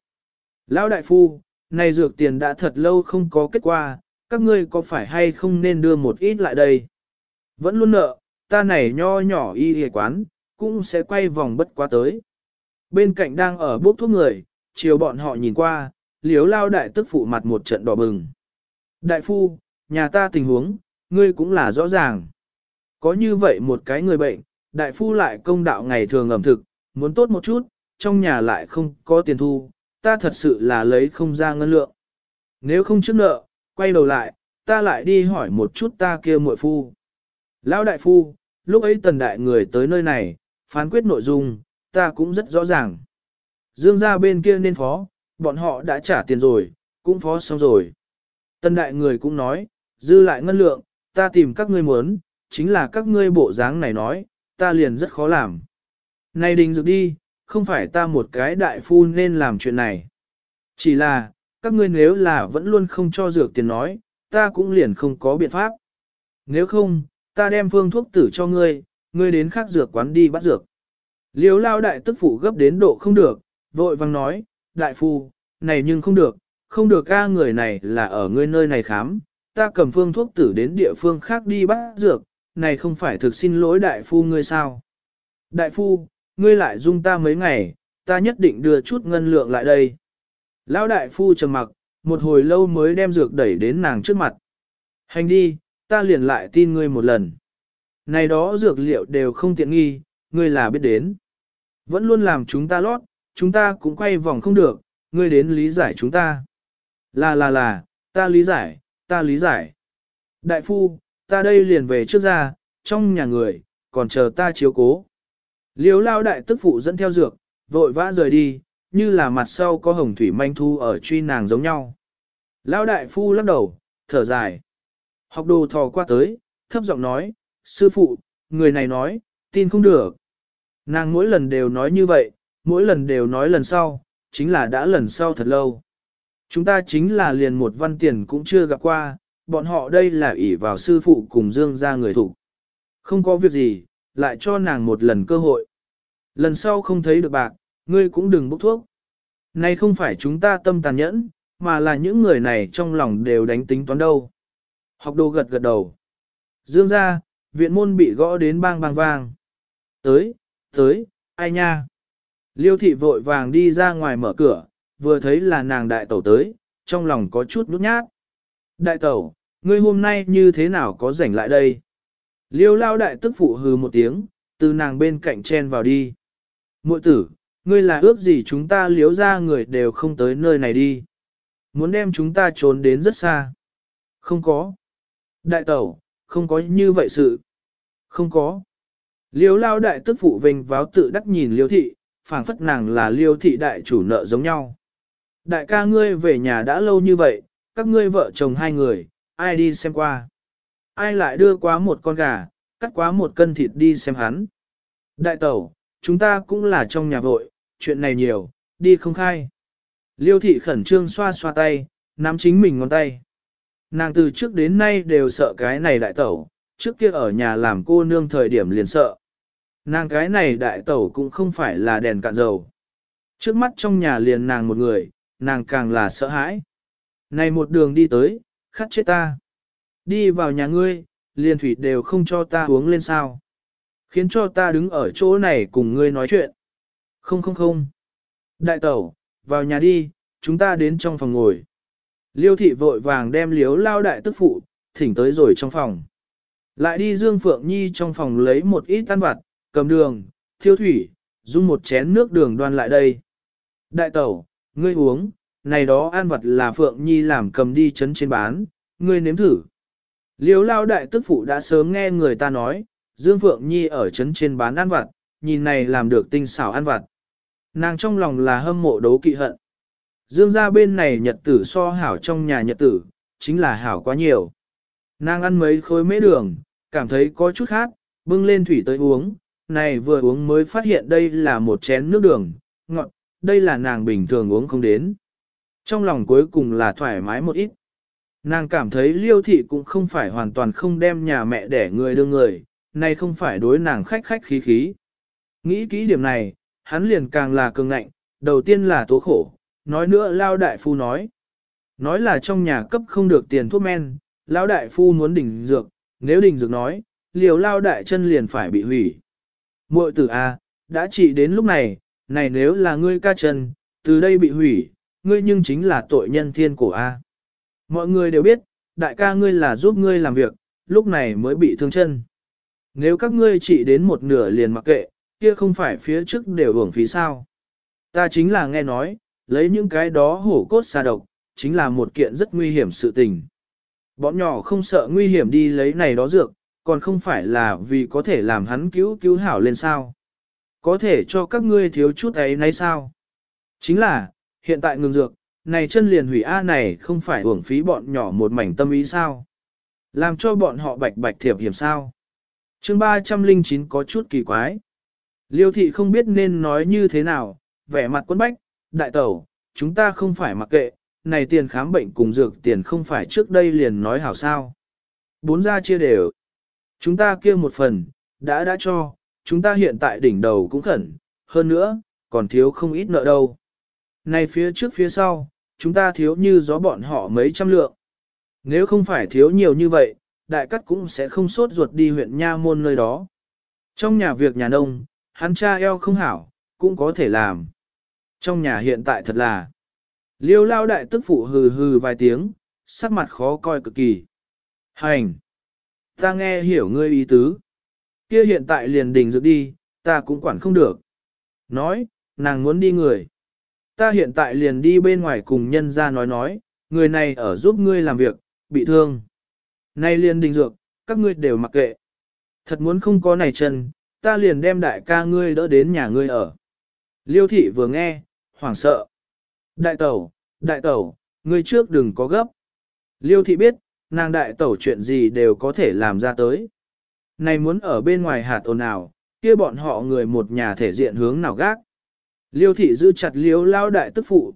Lao đại phu, này dược tiền đã thật lâu không có kết quả, các ngươi có phải hay không nên đưa một ít lại đây? Vẫn luôn nợ, ta này nho nhỏ y hề quán, cũng sẽ quay vòng bất quá tới. Bên cạnh đang ở bốc thuốc người, chiều bọn họ nhìn qua, liếu lao đại tức phụ mặt một trận đỏ bừng. Đại phu, nhà ta tình huống, ngươi cũng là rõ ràng. Có như vậy một cái người bệnh, đại phu lại công đạo ngày thường ẩm thực, muốn tốt một chút, trong nhà lại không có tiền thu, ta thật sự là lấy không ra ngân lượng. Nếu không trước nợ, quay đầu lại, ta lại đi hỏi một chút ta kia muội phu. Lão đại phu, lúc ấy tần đại người tới nơi này, phán quyết nội dung, ta cũng rất rõ ràng. Dương gia bên kia nên phó, bọn họ đã trả tiền rồi, cũng phó xong rồi. Tần đại người cũng nói, dư lại ngân lượng, ta tìm các ngươi muốn, chính là các ngươi bộ dáng này nói, ta liền rất khó làm. Này đình dược đi, không phải ta một cái đại phu nên làm chuyện này. Chỉ là, các ngươi nếu là vẫn luôn không cho dược tiền nói, ta cũng liền không có biện pháp. Nếu không, ta đem phương thuốc tử cho ngươi, ngươi đến khác dược quán đi bắt dược. Liếu lao đại tức phụ gấp đến độ không được, vội vang nói, đại phu, này nhưng không được, không được ca người này là ở ngươi nơi này khám, ta cầm phương thuốc tử đến địa phương khác đi bắt dược, này không phải thực xin lỗi đại phu ngươi sao. Đại phu, ngươi lại dung ta mấy ngày, ta nhất định đưa chút ngân lượng lại đây. Lão đại phu trầm mặc, một hồi lâu mới đem dược đẩy đến nàng trước mặt. Hành đi, ta liền lại tin ngươi một lần. Này đó dược liệu đều không tiện nghi, ngươi là biết đến. Vẫn luôn làm chúng ta lót, chúng ta cũng quay vòng không được, ngươi đến lý giải chúng ta. Là là là, ta lý giải, ta lý giải. Đại phu, ta đây liền về trước ra, trong nhà người, còn chờ ta chiếu cố. Liếu lao đại tức phụ dẫn theo dược, vội vã rời đi, như là mặt sau có hồng thủy manh thu ở truy nàng giống nhau. Lao đại phu lắc đầu, thở dài. Học đồ thò qua tới, thấp giọng nói, sư phụ, người này nói, tin không được. Nàng mỗi lần đều nói như vậy, mỗi lần đều nói lần sau, chính là đã lần sau thật lâu. Chúng ta chính là liền một văn tiền cũng chưa gặp qua, bọn họ đây là ỷ vào sư phụ cùng dương ra người thủ. Không có việc gì, lại cho nàng một lần cơ hội. Lần sau không thấy được bạc, ngươi cũng đừng bốc thuốc. Này không phải chúng ta tâm tàn nhẫn, mà là những người này trong lòng đều đánh tính toán đâu. Học đồ gật gật đầu. Dương ra, viện môn bị gõ đến bang bang vang. Tới, tới, ai nha. Liêu thị vội vàng đi ra ngoài mở cửa, vừa thấy là nàng đại tẩu tới, trong lòng có chút nút nhát. Đại tẩu, ngươi hôm nay như thế nào có rảnh lại đây? Liêu lao đại tức phụ hừ một tiếng, từ nàng bên cạnh chen vào đi. Muội tử, ngươi là ước gì chúng ta liếu ra người đều không tới nơi này đi. Muốn đem chúng ta trốn đến rất xa. Không có. Đại tẩu, không có như vậy sự. Không có. Liêu lao đại tức phụ vinh váo tự đắc nhìn liêu thị, phảng phất nàng là liêu thị đại chủ nợ giống nhau. Đại ca ngươi về nhà đã lâu như vậy, các ngươi vợ chồng hai người, ai đi xem qua. Ai lại đưa quá một con gà, cắt quá một cân thịt đi xem hắn. Đại tẩu, chúng ta cũng là trong nhà vội, chuyện này nhiều, đi không khai. Liêu thị khẩn trương xoa xoa tay, nắm chính mình ngón tay. Nàng từ trước đến nay đều sợ cái này đại tẩu, trước kia ở nhà làm cô nương thời điểm liền sợ. Nàng cái này đại tẩu cũng không phải là đèn cạn dầu. Trước mắt trong nhà liền nàng một người, nàng càng là sợ hãi. Này một đường đi tới, khát chết ta. Đi vào nhà ngươi, liền thủy đều không cho ta uống lên sao. Khiến cho ta đứng ở chỗ này cùng ngươi nói chuyện. Không không không. Đại tẩu, vào nhà đi, chúng ta đến trong phòng ngồi. Liêu thị vội vàng đem liếu lao đại tức phụ, thỉnh tới rồi trong phòng. Lại đi Dương Phượng Nhi trong phòng lấy một ít tan vặt, cầm đường, thiêu thủy, dùng một chén nước đường đoan lại đây. Đại tẩu, ngươi uống, này đó ăn vật là Phượng Nhi làm cầm đi chấn trên bán, ngươi nếm thử. Liếu lao đại tức phụ đã sớm nghe người ta nói, Dương Phượng Nhi ở chấn trên bán ăn vặt, nhìn này làm được tinh xảo ăn vặt. Nàng trong lòng là hâm mộ đấu kỵ hận. Dương ra bên này nhật tử so hảo trong nhà nhật tử, chính là hảo quá nhiều. Nàng ăn mấy khối mễ đường, cảm thấy có chút khác, bưng lên thủy tới uống, này vừa uống mới phát hiện đây là một chén nước đường, ngọt, đây là nàng bình thường uống không đến. Trong lòng cuối cùng là thoải mái một ít. Nàng cảm thấy liêu thị cũng không phải hoàn toàn không đem nhà mẹ để người đưa người, này không phải đối nàng khách khách khí khí. Nghĩ kỹ điểm này, hắn liền càng là cường ngạnh, đầu tiên là tố khổ, nói nữa lao đại phu nói. Nói là trong nhà cấp không được tiền thuốc men, lao đại phu muốn đỉnh dược, nếu đỉnh dược nói, liều lao đại chân liền phải bị hủy. Muội tử A, đã trị đến lúc này, này nếu là ngươi ca chân, từ đây bị hủy, ngươi nhưng chính là tội nhân thiên cổ A. Mọi người đều biết, đại ca ngươi là giúp ngươi làm việc, lúc này mới bị thương chân. Nếu các ngươi chỉ đến một nửa liền mặc kệ, kia không phải phía trước đều hưởng phí sao. Ta chính là nghe nói, lấy những cái đó hổ cốt xa độc, chính là một kiện rất nguy hiểm sự tình. Bọn nhỏ không sợ nguy hiểm đi lấy này đó dược, còn không phải là vì có thể làm hắn cứu cứu hảo lên sao. Có thể cho các ngươi thiếu chút ấy nay sao. Chính là, hiện tại ngừng dược, này chân liền hủy A này không phải hưởng phí bọn nhỏ một mảnh tâm ý sao. Làm cho bọn họ bạch bạch thiệp hiểm sao chương 309 có chút kỳ quái. Liêu thị không biết nên nói như thế nào, vẻ mặt quân bách, đại tẩu, chúng ta không phải mặc kệ, này tiền khám bệnh cùng dược tiền không phải trước đây liền nói hảo sao. Bốn gia chia đều. Chúng ta kia một phần, đã đã cho, chúng ta hiện tại đỉnh đầu cũng khẩn, hơn nữa, còn thiếu không ít nợ đâu. Này phía trước phía sau, chúng ta thiếu như gió bọn họ mấy trăm lượng. Nếu không phải thiếu nhiều như vậy, đại cắt cũng sẽ không sốt ruột đi huyện Nha Môn nơi đó. Trong nhà việc nhà nông, hắn cha eo không hảo, cũng có thể làm. Trong nhà hiện tại thật là, liêu lao đại tức phụ hừ hừ vài tiếng, sắc mặt khó coi cực kỳ. Hành! Ta nghe hiểu ngươi ý tứ. Kia hiện tại liền đình dự đi, ta cũng quản không được. Nói, nàng muốn đi người. Ta hiện tại liền đi bên ngoài cùng nhân ra nói nói, người này ở giúp ngươi làm việc, bị thương. Nay liền đình dược, các ngươi đều mặc kệ. Thật muốn không có này chân, ta liền đem đại ca ngươi đỡ đến nhà ngươi ở. Liêu thị vừa nghe, hoảng sợ. Đại tẩu, đại tẩu, ngươi trước đừng có gấp. Liêu thị biết, nàng đại tẩu chuyện gì đều có thể làm ra tới. Này muốn ở bên ngoài hạt ồn nào, kia bọn họ người một nhà thể diện hướng nào gác. Liêu thị giữ chặt liêu lao đại tức phụ.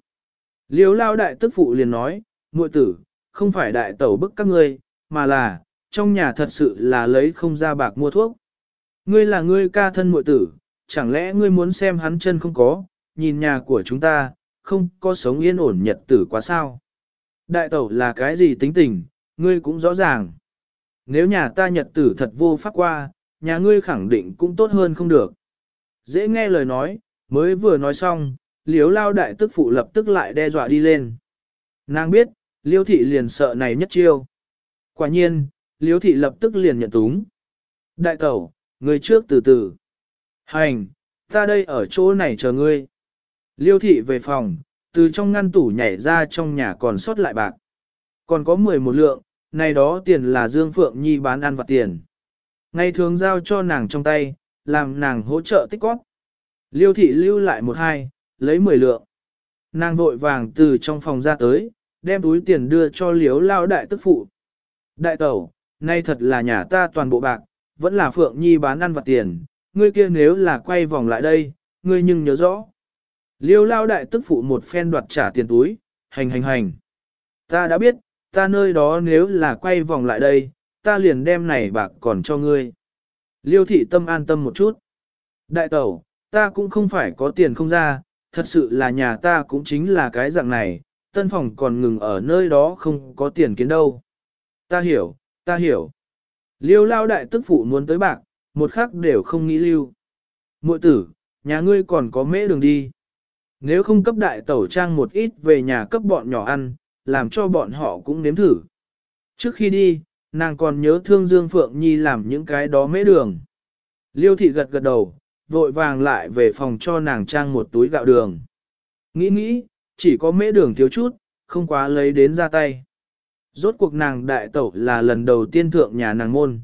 Liêu lao đại tức phụ liền nói, muội tử, không phải đại tẩu bức các ngươi, mà là, trong nhà thật sự là lấy không ra bạc mua thuốc. Ngươi là ngươi ca thân muội tử, chẳng lẽ ngươi muốn xem hắn chân không có, nhìn nhà của chúng ta, không có sống yên ổn nhật tử quá sao. Đại tẩu là cái gì tính tình, ngươi cũng rõ ràng. Nếu nhà ta nhật tử thật vô pháp qua, nhà ngươi khẳng định cũng tốt hơn không được. Dễ nghe lời nói, mới vừa nói xong, liếu lao đại tức phụ lập tức lại đe dọa đi lên. Nàng biết, liêu thị liền sợ này nhất chiêu. Quả nhiên, liêu thị lập tức liền nhận túng. Đại tẩu, người trước từ từ. Hành, ta đây ở chỗ này chờ ngươi. Liêu thị về phòng, từ trong ngăn tủ nhảy ra trong nhà còn sót lại bạc. Còn có 11 lượng, này đó tiền là Dương Phượng Nhi bán ăn vặt tiền. Ngày thường giao cho nàng trong tay, làm nàng hỗ trợ tích góp. Liêu thị lưu lại một hai, lấy 10 lượng. Nàng vội vàng từ trong phòng ra tới, đem túi tiền đưa cho liếu lao đại tức phụ. Đại tẩu, nay thật là nhà ta toàn bộ bạc, vẫn là Phượng Nhi bán ăn vặt tiền, ngươi kia nếu là quay vòng lại đây, ngươi nhưng nhớ rõ. Liêu lao đại tức phụ một phen đoạt trả tiền túi, hành hành hành. Ta đã biết, ta nơi đó nếu là quay vòng lại đây, ta liền đem này bạc còn cho ngươi. Liêu thị tâm an tâm một chút. Đại tẩu, ta cũng không phải có tiền không ra, thật sự là nhà ta cũng chính là cái dạng này, tân phòng còn ngừng ở nơi đó không có tiền kiến đâu. Ta hiểu, ta hiểu. Liêu lao đại tức phụ muốn tới bạc, một khắc đều không nghĩ lưu. Muội tử, nhà ngươi còn có mễ đường đi. Nếu không cấp đại tẩu trang một ít về nhà cấp bọn nhỏ ăn, làm cho bọn họ cũng nếm thử. Trước khi đi, nàng còn nhớ thương Dương Phượng Nhi làm những cái đó mễ đường. Liêu thị gật gật đầu, vội vàng lại về phòng cho nàng trang một túi gạo đường. Nghĩ nghĩ, chỉ có mễ đường thiếu chút, không quá lấy đến ra tay. Rốt cuộc nàng đại tẩu là lần đầu tiên thượng nhà nàng môn.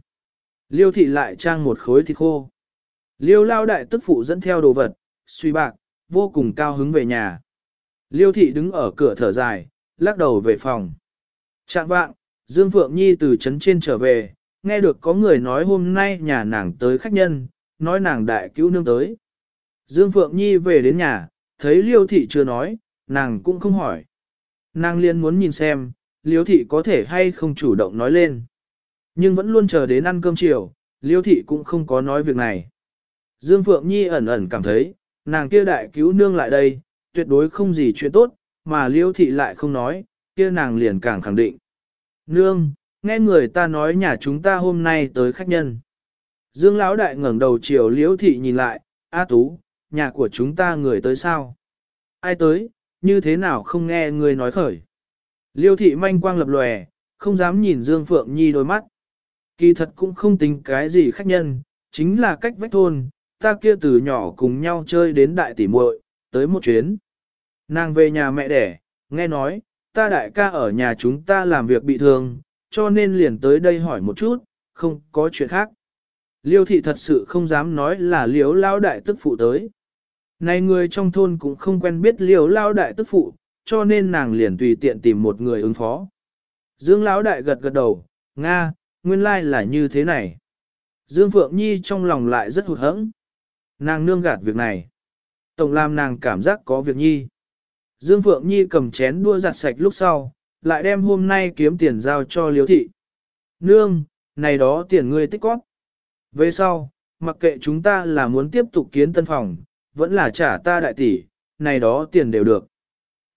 Liêu thị lại trang một khối thịt khô. Liêu lao đại tức phụ dẫn theo đồ vật, suy bạc, vô cùng cao hứng về nhà. Liêu thị đứng ở cửa thở dài, lắc đầu về phòng. Trạng vạng, Dương Phượng Nhi từ trấn trên trở về, nghe được có người nói hôm nay nhà nàng tới khách nhân, nói nàng đại cứu nương tới. Dương Phượng Nhi về đến nhà, thấy Liêu thị chưa nói, nàng cũng không hỏi. Nàng liên muốn nhìn xem, Liêu thị có thể hay không chủ động nói lên. Nhưng vẫn luôn chờ đến ăn cơm chiều, Liêu thị cũng không có nói việc này. Dương Phượng Nhi ẩn ẩn cảm thấy, nàng kia đại cứu nương lại đây, tuyệt đối không gì chuyện tốt, mà Liêu thị lại không nói, kia nàng liền càng khẳng định. Nương, nghe người ta nói nhà chúng ta hôm nay tới khách nhân. Dương Lão Đại ngẩng đầu chiều Liêu thị nhìn lại, A Tú, nhà của chúng ta người tới sao? Ai tới, như thế nào không nghe người nói khởi? Liêu thị manh quang lập lòe, không dám nhìn Dương Phượng Nhi đôi mắt. Kỳ thật cũng không tính cái gì khách nhân, chính là cách vách thôn, ta kia từ nhỏ cùng nhau chơi đến đại tỷ muội, tới một chuyến. Nàng về nhà mẹ đẻ, nghe nói, ta đại ca ở nhà chúng ta làm việc bị thương, cho nên liền tới đây hỏi một chút, không có chuyện khác. Liêu thị thật sự không dám nói là liếu lao đại tức phụ tới. Này người trong thôn cũng không quen biết liếu lao đại tức phụ, cho nên nàng liền tùy tiện tìm một người ứng phó. Dương lão đại gật gật đầu, Nga, nguyên lai là như thế này. Dương Phượng Nhi trong lòng lại rất hụt hẫng. Nàng nương gạt việc này. Tổng làm nàng cảm giác có việc nhi. Dương Phượng Nhi cầm chén đua giặt sạch lúc sau, lại đem hôm nay kiếm tiền giao cho Liễu thị. Nương, này đó tiền ngươi tích góp. Về sau, mặc kệ chúng ta là muốn tiếp tục kiến tân phòng, vẫn là trả ta đại tỷ, này đó tiền đều được.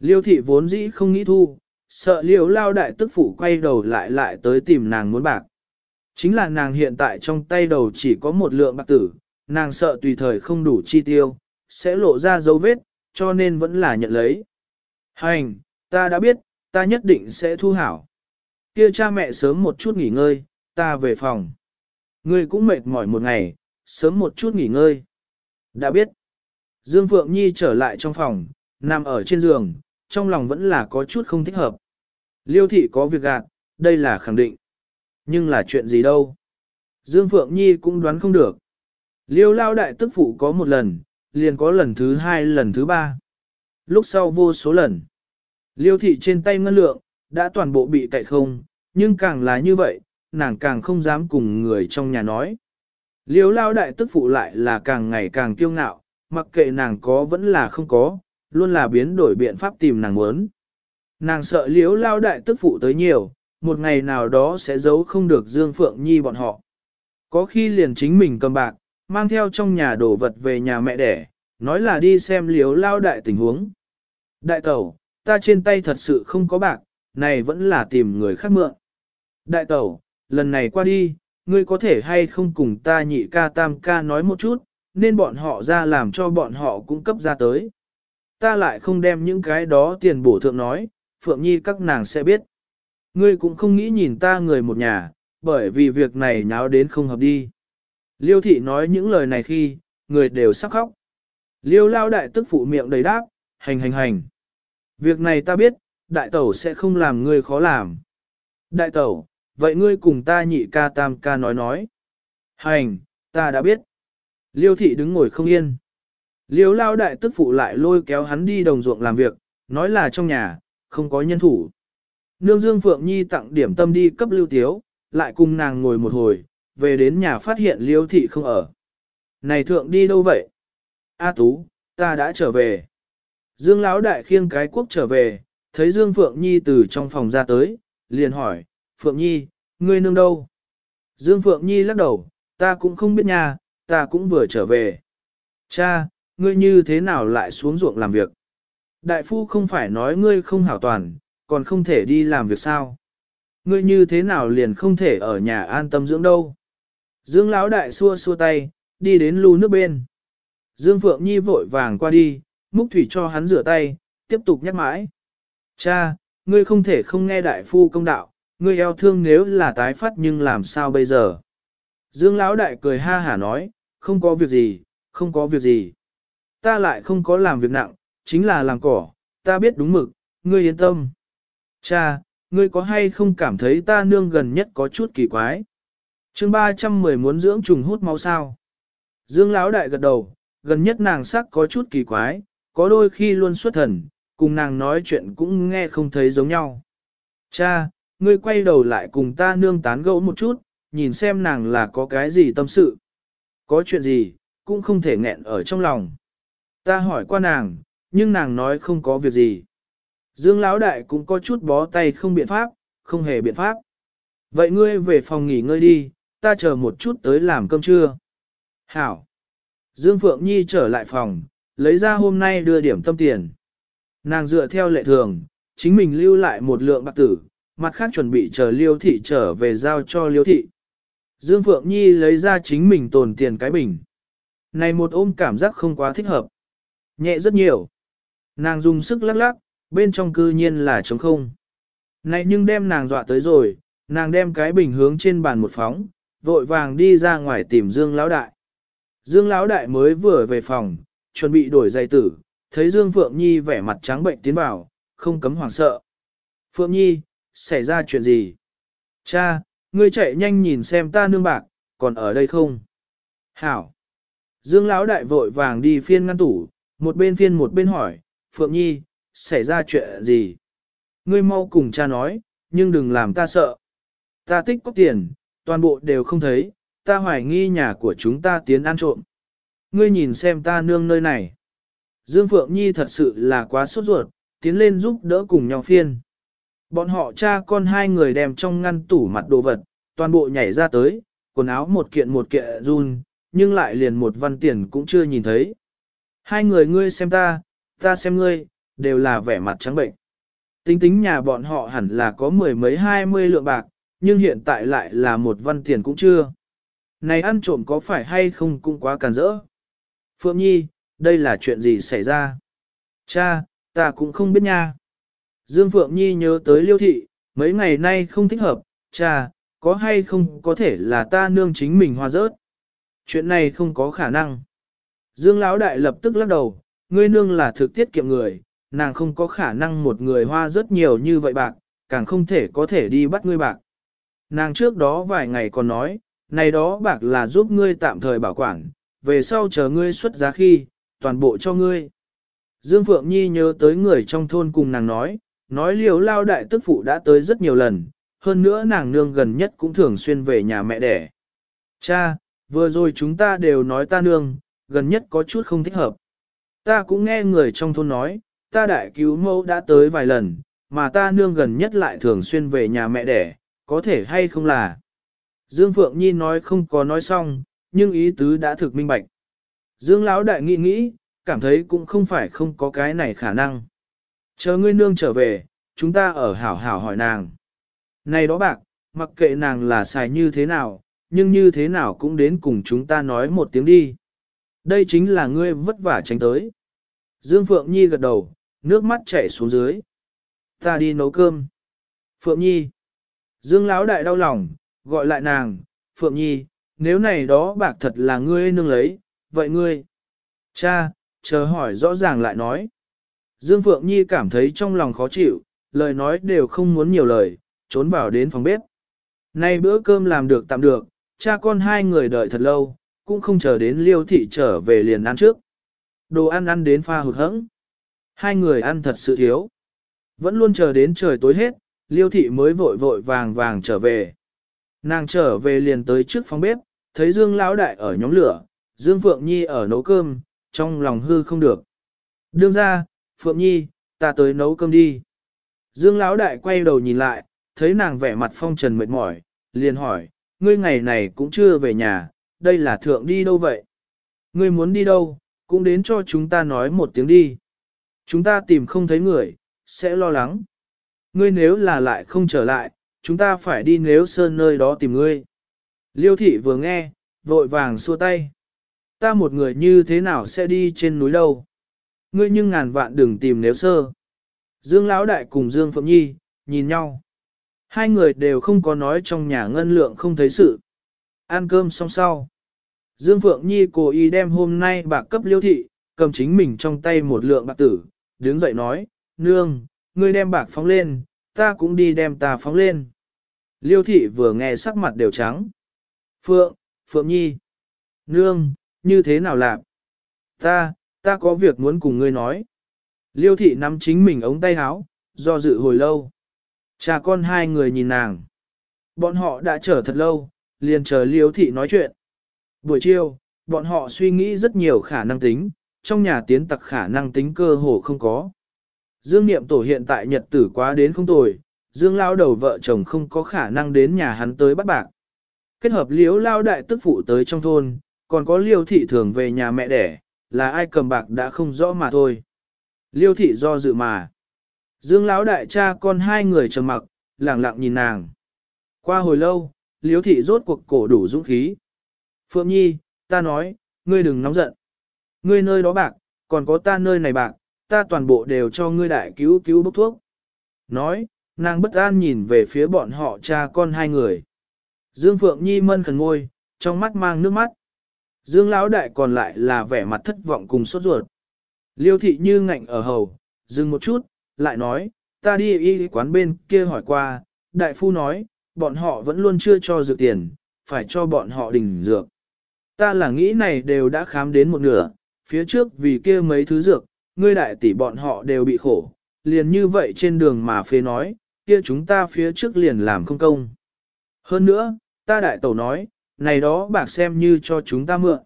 Liêu thị vốn dĩ không nghĩ thu, sợ liêu lao đại tức phụ quay đầu lại lại tới tìm nàng muốn bạc. Chính là nàng hiện tại trong tay đầu chỉ có một lượng bạc tử, nàng sợ tùy thời không đủ chi tiêu, sẽ lộ ra dấu vết, cho nên vẫn là nhận lấy. Hành, ta đã biết, ta nhất định sẽ thu hảo. Kia cha mẹ sớm một chút nghỉ ngơi, ta về phòng. Ngươi cũng mệt mỏi một ngày, sớm một chút nghỉ ngơi. Đã biết. Dương Phượng Nhi trở lại trong phòng, nằm ở trên giường, trong lòng vẫn là có chút không thích hợp. Liêu thị có việc gạt, đây là khẳng định. Nhưng là chuyện gì đâu? Dương Phượng Nhi cũng đoán không được. Liêu lao đại tức phụ có một lần, liền có lần thứ hai lần thứ ba. Lúc sau vô số lần. Liêu thị trên tay ngân lượng, đã toàn bộ bị cậy không, nhưng càng là như vậy, nàng càng không dám cùng người trong nhà nói. Liêu lao đại tức phụ lại là càng ngày càng kiêu ngạo, mặc kệ nàng có vẫn là không có, luôn là biến đổi biện pháp tìm nàng muốn. Nàng sợ liếu lao đại tức phụ tới nhiều, một ngày nào đó sẽ giấu không được Dương Phượng Nhi bọn họ. Có khi liền chính mình cầm bạc, mang theo trong nhà đồ vật về nhà mẹ đẻ, nói là đi xem liếu lao đại tình huống. Đại tẩu, ta trên tay thật sự không có bạc, này vẫn là tìm người khác mượn. Đại tẩu, lần này qua đi, ngươi có thể hay không cùng ta nhị ca tam ca nói một chút, nên bọn họ ra làm cho bọn họ cung cấp ra tới. Ta lại không đem những cái đó tiền bổ thượng nói, Phượng Nhi các nàng sẽ biết. Ngươi cũng không nghĩ nhìn ta người một nhà, bởi vì việc này nháo đến không hợp đi. Liêu thị nói những lời này khi, người đều sắp khóc. Liêu lao đại tức phụ miệng đầy đáp, hành hành hành. Việc này ta biết, đại tẩu sẽ không làm ngươi khó làm. Đại tẩu, vậy ngươi cùng ta nhị ca tam ca nói nói. Hành, ta đã biết. Liêu thị đứng ngồi không yên. Liêu lao đại tức phụ lại lôi kéo hắn đi đồng ruộng làm việc, nói là trong nhà, không có nhân thủ. Nương Dương Phượng Nhi tặng điểm tâm đi cấp lưu tiếu, lại cùng nàng ngồi một hồi, về đến nhà phát hiện liêu thị không ở. Này thượng đi đâu vậy? A Tú, ta đã trở về. Dương Lão Đại khiêng cái quốc trở về, thấy Dương Phượng Nhi từ trong phòng ra tới, liền hỏi, Phượng Nhi, ngươi nương đâu? Dương Phượng Nhi lắc đầu, ta cũng không biết nhà, ta cũng vừa trở về. Cha, ngươi như thế nào lại xuống ruộng làm việc? Đại phu không phải nói ngươi không hảo toàn, còn không thể đi làm việc sao? Ngươi như thế nào liền không thể ở nhà an tâm dưỡng đâu? Dương Lão Đại xua xua tay, đi đến lu nước bên. Dương Phượng Nhi vội vàng qua đi, múc thủy cho hắn rửa tay, tiếp tục nhắc mãi. Cha, ngươi không thể không nghe đại phu công đạo, ngươi eo thương nếu là tái phát nhưng làm sao bây giờ? Dương Lão Đại cười ha hả nói, không có việc gì, không có việc gì. Ta lại không có làm việc nặng, chính là làm cỏ, ta biết đúng mực, ngươi yên tâm. Cha, ngươi có hay không cảm thấy ta nương gần nhất có chút kỳ quái? chương 310 muốn dưỡng trùng hút máu sao? Dương Lão đại gật đầu, gần nhất nàng sắc có chút kỳ quái, có đôi khi luôn xuất thần, cùng nàng nói chuyện cũng nghe không thấy giống nhau. Cha, ngươi quay đầu lại cùng ta nương tán gẫu một chút, nhìn xem nàng là có cái gì tâm sự. Có chuyện gì, cũng không thể nghẹn ở trong lòng. Ta hỏi qua nàng, nhưng nàng nói không có việc gì. Dương Lão Đại cũng có chút bó tay không biện pháp, không hề biện pháp. Vậy ngươi về phòng nghỉ ngơi đi, ta chờ một chút tới làm cơm trưa. Hảo. Dương Phượng Nhi trở lại phòng, lấy ra hôm nay đưa điểm tâm tiền. Nàng dựa theo lệ thường, chính mình lưu lại một lượng bạc tử, mặt khác chuẩn bị chờ liêu thị trở về giao cho liêu thị. Dương Phượng Nhi lấy ra chính mình tồn tiền cái bình. Này một ôm cảm giác không quá thích hợp. Nhẹ rất nhiều. Nàng dùng sức lắc lắc, bên trong cư nhiên là trống không. Này nhưng đem nàng dọa tới rồi, nàng đem cái bình hướng trên bàn một phóng, vội vàng đi ra ngoài tìm Dương Lão Đại. Dương Lão Đại mới vừa về phòng, chuẩn bị đổi giày tử, thấy Dương Phượng Nhi vẻ mặt trắng bệnh tiến vào, không cấm hoảng sợ. Phượng Nhi, xảy ra chuyện gì? Cha, ngươi chạy nhanh nhìn xem ta nương bạc, còn ở đây không? Hảo. Dương Lão Đại vội vàng đi phiên ngăn tủ, một bên phiên một bên hỏi, Phượng Nhi, xảy ra chuyện gì? Ngươi mau cùng cha nói, nhưng đừng làm ta sợ. Ta tích có tiền, toàn bộ đều không thấy, ta hoài nghi nhà của chúng ta tiến ăn trộm. Ngươi nhìn xem ta nương nơi này. Dương Phượng Nhi thật sự là quá sốt ruột, tiến lên giúp đỡ cùng nhau phiên. Bọn họ cha con hai người đem trong ngăn tủ mặt đồ vật, toàn bộ nhảy ra tới, quần áo một kiện một kiện run, nhưng lại liền một văn tiền cũng chưa nhìn thấy. Hai người ngươi xem ta, ta xem ngươi, đều là vẻ mặt trắng bệnh. Tính tính nhà bọn họ hẳn là có mười mấy hai mươi lượng bạc, nhưng hiện tại lại là một văn tiền cũng chưa. Này ăn trộm có phải hay không cũng quá càn rỡ. Phượng Nhi, đây là chuyện gì xảy ra? Cha, ta cũng không biết nha. Dương Phượng Nhi nhớ tới liêu thị, mấy ngày nay không thích hợp, cha, có hay không có thể là ta nương chính mình hoa rớt. Chuyện này không có khả năng. Dương Lão Đại lập tức lắc đầu, ngươi nương là thực tiết kiệm người, nàng không có khả năng một người hoa rất nhiều như vậy bạc, càng không thể có thể đi bắt ngươi bạc. Nàng trước đó vài ngày còn nói, này đó bạc là giúp ngươi tạm thời bảo quản, về sau chờ ngươi xuất giá khi, toàn bộ cho ngươi. Dương Phượng Nhi nhớ tới người trong thôn cùng nàng nói, nói liều lao đại tức phụ đã tới rất nhiều lần, hơn nữa nàng nương gần nhất cũng thường xuyên về nhà mẹ đẻ. Cha, vừa rồi chúng ta đều nói ta nương, gần nhất có chút không thích hợp. Ta cũng nghe người trong thôn nói, ta đại cứu mẫu đã tới vài lần, mà ta nương gần nhất lại thường xuyên về nhà mẹ đẻ, có thể hay không là. Dương Phượng Nhi nói không có nói xong, nhưng ý tứ đã thực minh bạch. Dương Lão đại nghĩ nghĩ, cảm thấy cũng không phải không có cái này khả năng. Chờ ngươi nương trở về, chúng ta ở hảo hảo hỏi nàng. Này đó bạc, mặc kệ nàng là xài như thế nào, nhưng như thế nào cũng đến cùng chúng ta nói một tiếng đi. Đây chính là ngươi vất vả tránh tới. Dương Phượng Nhi gật đầu, nước mắt chảy xuống dưới. Ta đi nấu cơm. Phượng Nhi. Dương Lão đại đau lòng, gọi lại nàng, Phượng Nhi, nếu này đó bạc thật là ngươi nương lấy, vậy ngươi. Cha, chờ hỏi rõ ràng lại nói. Dương Phượng Nhi cảm thấy trong lòng khó chịu, lời nói đều không muốn nhiều lời, trốn vào đến phòng bếp. Nay bữa cơm làm được tạm được, cha con hai người đợi thật lâu, cũng không chờ đến liêu thị trở về liền ăn trước. Đồ ăn ăn đến pha hụt hẫng. Hai người ăn thật sự thiếu. Vẫn luôn chờ đến trời tối hết, liêu thị mới vội vội vàng vàng trở về. Nàng trở về liền tới trước phòng bếp, thấy Dương Lão Đại ở nhóm lửa, Dương Phượng Nhi ở nấu cơm, trong lòng hư không được. Đương ra, Phượng Nhi, ta tới nấu cơm đi. Dương Lão Đại quay đầu nhìn lại, thấy nàng vẻ mặt phong trần mệt mỏi, liền hỏi, ngươi ngày này cũng chưa về nhà, đây là thượng đi đâu vậy? Ngươi muốn đi đâu, cũng đến cho chúng ta nói một tiếng đi. Chúng ta tìm không thấy người, sẽ lo lắng. Ngươi nếu là lại không trở lại, chúng ta phải đi nếu sơn nơi đó tìm ngươi. Liêu thị vừa nghe, vội vàng xua tay. Ta một người như thế nào sẽ đi trên núi đâu? Ngươi nhưng ngàn vạn đừng tìm nếu sơ. Dương Lão Đại cùng Dương Phượng Nhi, nhìn nhau. Hai người đều không có nói trong nhà ngân lượng không thấy sự. Ăn cơm xong sau. Dương Phượng Nhi cố ý đem hôm nay bạc cấp liêu thị, cầm chính mình trong tay một lượng bạc tử, đứng dậy nói, nương, ngươi đem bạc phóng lên, ta cũng đi đem ta phóng lên. Liêu thị vừa nghe sắc mặt đều trắng. Phượng, Phượng Nhi. Nương, như thế nào làm? Ta, ta có việc muốn cùng ngươi nói. Liêu thị nắm chính mình ống tay áo, do dự hồi lâu. Cha con hai người nhìn nàng. Bọn họ đã chờ thật lâu, liền chờ liêu thị nói chuyện. Buổi chiều, bọn họ suy nghĩ rất nhiều khả năng tính, trong nhà tiến tặc khả năng tính cơ hồ không có. Dương Niệm Tổ hiện tại nhật tử quá đến không tồi, Dương Lao đầu vợ chồng không có khả năng đến nhà hắn tới bắt bạc. Kết hợp liếu Lao đại tức phụ tới trong thôn, còn có liêu thị thường về nhà mẹ đẻ, là ai cầm bạc đã không rõ mà thôi. Liêu thị do dự mà. Dương Lão đại cha con hai người trầm mặc, lặng lặng nhìn nàng. Qua hồi lâu, liêu thị rốt cuộc cổ đủ dũng khí. Phượng Nhi, ta nói, ngươi đừng nóng giận. Ngươi nơi đó bạc, còn có ta nơi này bạc, ta toàn bộ đều cho ngươi đại cứu cứu bốc thuốc. Nói, nàng bất an nhìn về phía bọn họ cha con hai người. Dương Phượng Nhi mân khẩn ngôi, trong mắt mang nước mắt. Dương Lão đại còn lại là vẻ mặt thất vọng cùng sốt ruột. Liêu thị như ngạnh ở hầu, dừng một chút, lại nói, ta đi y quán bên kia hỏi qua, đại phu nói, bọn họ vẫn luôn chưa cho dược tiền, phải cho bọn họ đình dược. Ta là nghĩ này đều đã khám đến một nửa, phía trước vì kia mấy thứ dược, ngươi đại tỷ bọn họ đều bị khổ, liền như vậy trên đường mà phê nói, kia chúng ta phía trước liền làm không công. Hơn nữa, ta đại tẩu nói, này đó bạc xem như cho chúng ta mượn.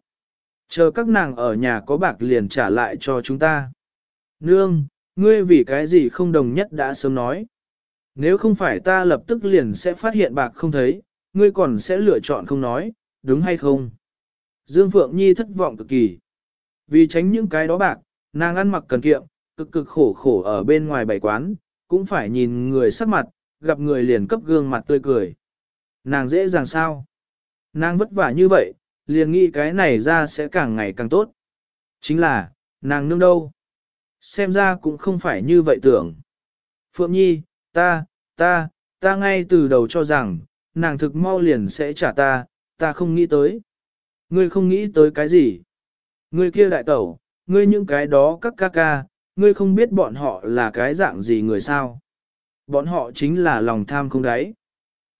Chờ các nàng ở nhà có bạc liền trả lại cho chúng ta. Nương, ngươi vì cái gì không đồng nhất đã sớm nói. Nếu không phải ta lập tức liền sẽ phát hiện bạc không thấy, ngươi còn sẽ lựa chọn không nói, đúng hay không? Dương Phượng Nhi thất vọng cực kỳ. Vì tránh những cái đó bạc, nàng ăn mặc cần kiệm, cực cực khổ khổ ở bên ngoài bày quán, cũng phải nhìn người sắc mặt, gặp người liền cấp gương mặt tươi cười. Nàng dễ dàng sao? Nàng vất vả như vậy, liền nghĩ cái này ra sẽ càng ngày càng tốt. Chính là, nàng nương đâu? Xem ra cũng không phải như vậy tưởng. Phượng Nhi, ta, ta, ta ngay từ đầu cho rằng, nàng thực mau liền sẽ trả ta, ta không nghĩ tới. Ngươi không nghĩ tới cái gì? Ngươi kia đại tẩu, ngươi những cái đó các ca ca, ngươi không biết bọn họ là cái dạng gì người sao? Bọn họ chính là lòng tham không đáy.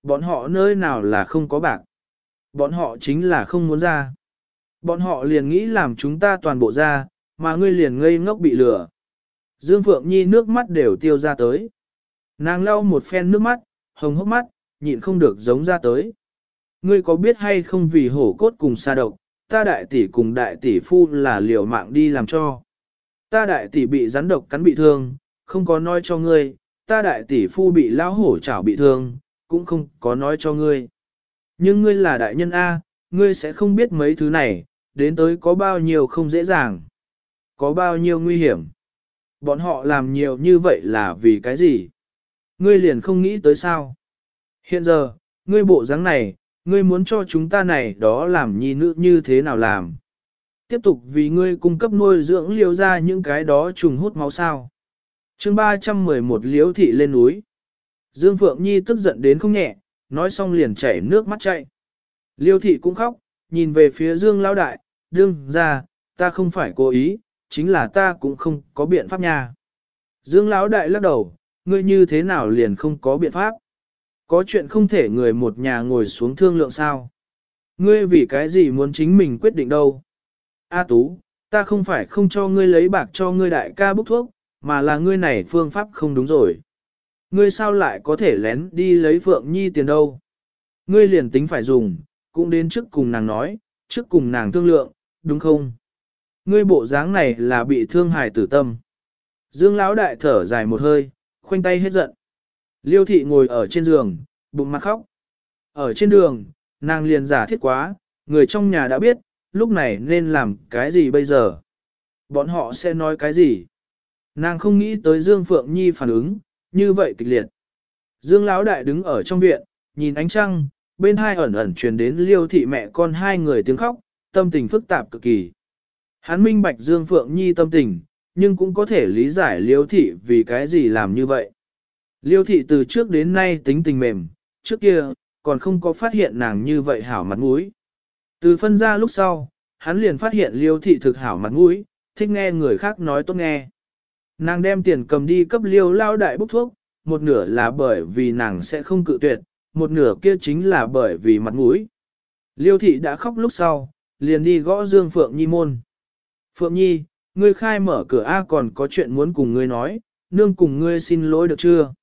Bọn họ nơi nào là không có bạc. Bọn họ chính là không muốn ra. Bọn họ liền nghĩ làm chúng ta toàn bộ ra, mà ngươi liền ngây ngốc bị lừa. Dương Phượng Nhi nước mắt đều tiêu ra tới. Nàng lau một phen nước mắt, hồng hốc mắt, nhịn không được giống ra tới. Ngươi có biết hay không vì hổ cốt cùng xa độc, ta đại tỷ cùng đại tỷ phu là liều mạng đi làm cho. Ta đại tỷ bị rắn độc cắn bị thương, không có nói cho ngươi, ta đại tỷ phu bị lão hổ chảo bị thương, cũng không có nói cho ngươi. Nhưng ngươi là đại nhân A, ngươi sẽ không biết mấy thứ này, đến tới có bao nhiêu không dễ dàng, có bao nhiêu nguy hiểm. Bọn họ làm nhiều như vậy là vì cái gì? Ngươi liền không nghĩ tới sao? Hiện giờ, ngươi bộ dáng này, ngươi muốn cho chúng ta này đó làm nhi nữ như thế nào làm? Tiếp tục vì ngươi cung cấp nuôi dưỡng liêu ra những cái đó trùng hút máu sao. chương 311 liếu thị lên núi. Dương Phượng Nhi tức giận đến không nhẹ, nói xong liền chảy nước mắt chạy. Liêu thị cũng khóc, nhìn về phía Dương Lão Đại, đương ra, ta không phải cố ý, chính là ta cũng không có biện pháp nha. Dương Lão Đại lắc đầu, ngươi như thế nào liền không có biện pháp? Có chuyện không thể người một nhà ngồi xuống thương lượng sao? Ngươi vì cái gì muốn chính mình quyết định đâu? A Tú, ta không phải không cho ngươi lấy bạc cho ngươi đại ca bốc thuốc, mà là ngươi này phương pháp không đúng rồi. Ngươi sao lại có thể lén đi lấy Phượng Nhi tiền đâu? Ngươi liền tính phải dùng, cũng đến trước cùng nàng nói, trước cùng nàng thương lượng, đúng không? Ngươi bộ dáng này là bị thương hài tử tâm. Dương Lão đại thở dài một hơi, khoanh tay hết giận. Liêu thị ngồi ở trên giường, bụng mặt khóc. Ở trên đường, nàng liền giả thiết quá, người trong nhà đã biết, lúc này nên làm cái gì bây giờ? Bọn họ sẽ nói cái gì? Nàng không nghĩ tới Dương Phượng Nhi phản ứng, như vậy kịch liệt. Dương Lão Đại đứng ở trong viện, nhìn ánh trăng, bên hai ẩn ẩn truyền đến liêu thị mẹ con hai người tiếng khóc, tâm tình phức tạp cực kỳ. Hắn minh bạch Dương Phượng Nhi tâm tình, nhưng cũng có thể lý giải liêu thị vì cái gì làm như vậy. Liêu thị từ trước đến nay tính tình mềm, trước kia, còn không có phát hiện nàng như vậy hảo mặt mũi. Từ phân ra lúc sau, hắn liền phát hiện liêu thị thực hảo mặt mũi, thích nghe người khác nói tốt nghe. Nàng đem tiền cầm đi cấp liêu lao đại bốc thuốc, một nửa là bởi vì nàng sẽ không cự tuyệt, một nửa kia chính là bởi vì mặt mũi. Liêu thị đã khóc lúc sau, liền đi gõ Dương Phượng Nhi môn. Phượng Nhi, ngươi khai mở cửa A còn có chuyện muốn cùng ngươi nói, nương cùng ngươi xin lỗi được chưa?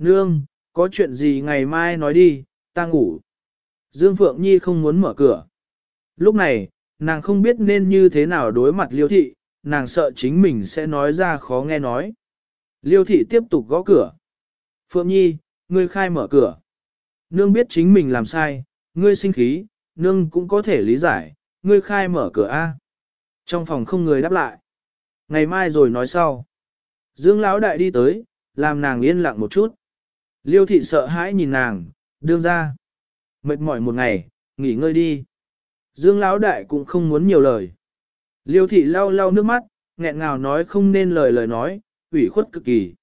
Nương, có chuyện gì ngày mai nói đi, ta ngủ. Dương Phượng Nhi không muốn mở cửa. Lúc này, nàng không biết nên như thế nào đối mặt liêu thị, nàng sợ chính mình sẽ nói ra khó nghe nói. Liêu thị tiếp tục gõ cửa. Phượng Nhi, ngươi khai mở cửa. Nương biết chính mình làm sai, ngươi sinh khí, nương cũng có thể lý giải, ngươi khai mở cửa A. Trong phòng không người đáp lại. Ngày mai rồi nói sau. Dương Lão đại đi tới, làm nàng yên lặng một chút. Liêu thị sợ hãi nhìn nàng, đương ra. Mệt mỏi một ngày, nghỉ ngơi đi. Dương Lão đại cũng không muốn nhiều lời. Liêu thị lau lau nước mắt, nghẹn ngào nói không nên lời lời nói, ủy khuất cực kỳ.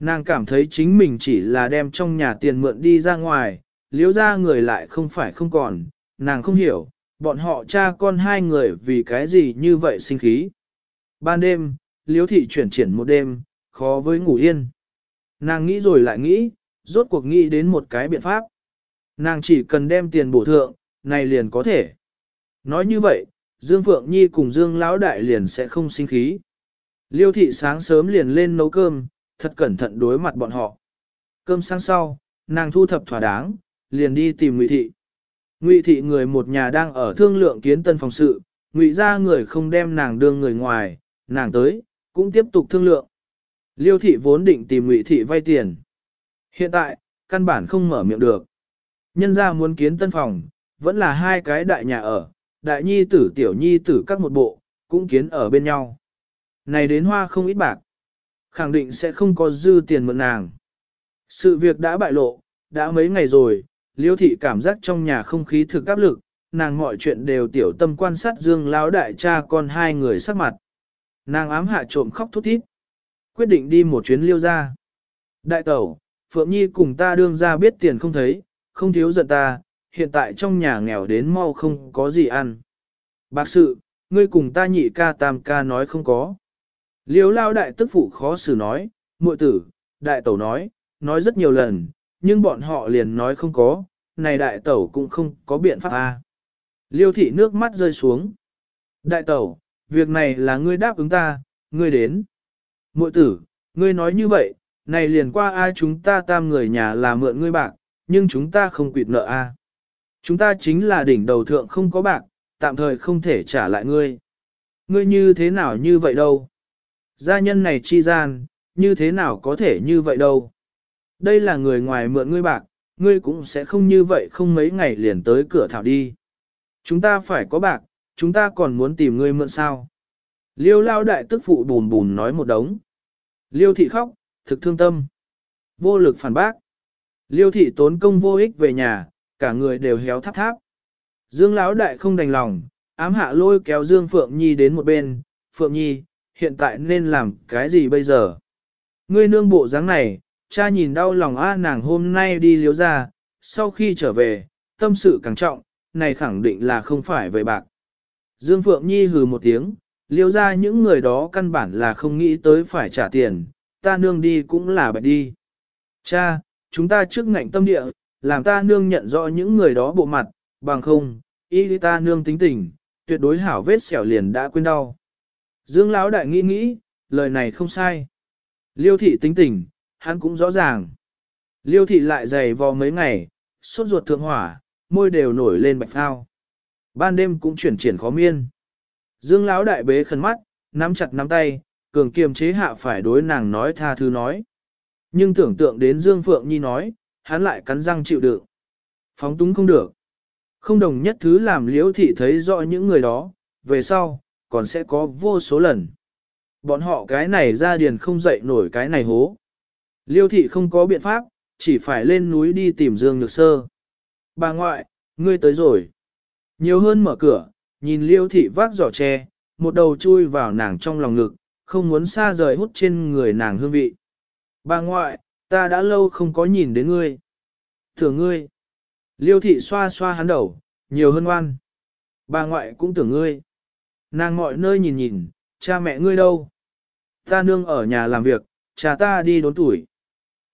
Nàng cảm thấy chính mình chỉ là đem trong nhà tiền mượn đi ra ngoài, liếu ra người lại không phải không còn, nàng không hiểu, bọn họ cha con hai người vì cái gì như vậy sinh khí. Ban đêm, liếu thị chuyển triển một đêm, khó với ngủ yên. Nàng nghĩ rồi lại nghĩ, rốt cuộc nghĩ đến một cái biện pháp. Nàng chỉ cần đem tiền bổ thượng, này liền có thể. Nói như vậy, Dương Phượng Nhi cùng Dương Lão Đại liền sẽ không sinh khí. Liêu thị sáng sớm liền lên nấu cơm, thật cẩn thận đối mặt bọn họ. Cơm sáng sau, nàng thu thập thỏa đáng, liền đi tìm Ngụy thị. Ngụy thị người một nhà đang ở thương lượng kiến tân phòng sự, Ngụy ra người không đem nàng đưa người ngoài, nàng tới, cũng tiếp tục thương lượng. Liêu thị vốn định tìm Ngụy thị vay tiền. Hiện tại, căn bản không mở miệng được. Nhân ra muốn kiến tân phòng, vẫn là hai cái đại nhà ở, đại nhi tử tiểu nhi tử các một bộ, cũng kiến ở bên nhau. Này đến hoa không ít bạc, khẳng định sẽ không có dư tiền mượn nàng. Sự việc đã bại lộ, đã mấy ngày rồi, liêu thị cảm giác trong nhà không khí thực áp lực, nàng mọi chuyện đều tiểu tâm quan sát dương lão đại cha con hai người sắc mặt. Nàng ám hạ trộm khóc thút thít, quyết định đi một chuyến liêu ra. Đại tẩu, Phượng Nhi cùng ta đương ra biết tiền không thấy, không thiếu giận ta, hiện tại trong nhà nghèo đến mau không có gì ăn. Bạc sự, ngươi cùng ta nhị ca tam ca nói không có. Liêu lao đại tức phụ khó xử nói, muội tử, đại tẩu nói, nói rất nhiều lần, nhưng bọn họ liền nói không có, này đại tẩu cũng không có biện pháp a. À. Liêu thị nước mắt rơi xuống. Đại tẩu, việc này là ngươi đáp ứng ta, ngươi đến. Muội tử, ngươi nói như vậy, này liền qua ai chúng ta tam người nhà là mượn ngươi bạc, nhưng chúng ta không quỵt nợ a. Chúng ta chính là đỉnh đầu thượng không có bạc, tạm thời không thể trả lại ngươi. Ngươi như thế nào như vậy đâu? Gia nhân này chi gian, như thế nào có thể như vậy đâu? Đây là người ngoài mượn ngươi bạc, ngươi cũng sẽ không như vậy không mấy ngày liền tới cửa thảo đi. Chúng ta phải có bạc, chúng ta còn muốn tìm ngươi mượn sao? Liêu lao đại tức phụ bùn bùn nói một đống. Liêu thị khóc, thực thương tâm. Vô lực phản bác. Liêu thị tốn công vô ích về nhà, cả người đều héo tháp tháp. Dương Lão đại không đành lòng, ám hạ lôi kéo Dương Phượng Nhi đến một bên, Phượng Nhi, hiện tại nên làm cái gì bây giờ? Ngươi nương bộ dáng này, cha nhìn đau lòng a nàng hôm nay đi liếu ra, sau khi trở về, tâm sự càng trọng, này khẳng định là không phải về bạc. Dương Phượng Nhi hừ một tiếng, liếu ra những người đó căn bản là không nghĩ tới phải trả tiền, ta nương đi cũng là bạch đi. Cha, chúng ta trước ngạnh tâm địa, làm ta nương nhận rõ những người đó bộ mặt, bằng không, y ta nương tính tình, tuyệt đối hảo vết xẻo liền đã quên đau. Dương Lão đại nghĩ nghĩ, lời này không sai. Liêu thị tính tình, hắn cũng rõ ràng. Liêu thị lại dày vò mấy ngày, sốt ruột thượng hỏa, môi đều nổi lên bạch phao. Ban đêm cũng chuyển triển khó miên. Dương Lão đại bế khẩn mắt, nắm chặt nắm tay, cường kiềm chế hạ phải đối nàng nói tha thứ nói. Nhưng tưởng tượng đến Dương Phượng Nhi nói, hắn lại cắn răng chịu đựng. Phóng túng không được. Không đồng nhất thứ làm liễu thị thấy rõ những người đó, về sau, còn sẽ có vô số lần. Bọn họ cái này ra điền không dậy nổi cái này hố. Liêu thị không có biện pháp, chỉ phải lên núi đi tìm Dương Nhược Sơ. Bà ngoại, ngươi tới rồi. Nhiều hơn mở cửa, nhìn liêu thị vác giỏ tre, một đầu chui vào nàng trong lòng ngực, không muốn xa rời hút trên người nàng hương vị. Bà ngoại, ta đã lâu không có nhìn đến ngươi. Tưởng ngươi. Liêu thị xoa xoa hắn đầu, nhiều hơn ngoan. Bà ngoại cũng tưởng ngươi. Nàng mọi nơi nhìn nhìn, cha mẹ ngươi đâu? Ta nương ở nhà làm việc, cha ta đi đốn tuổi.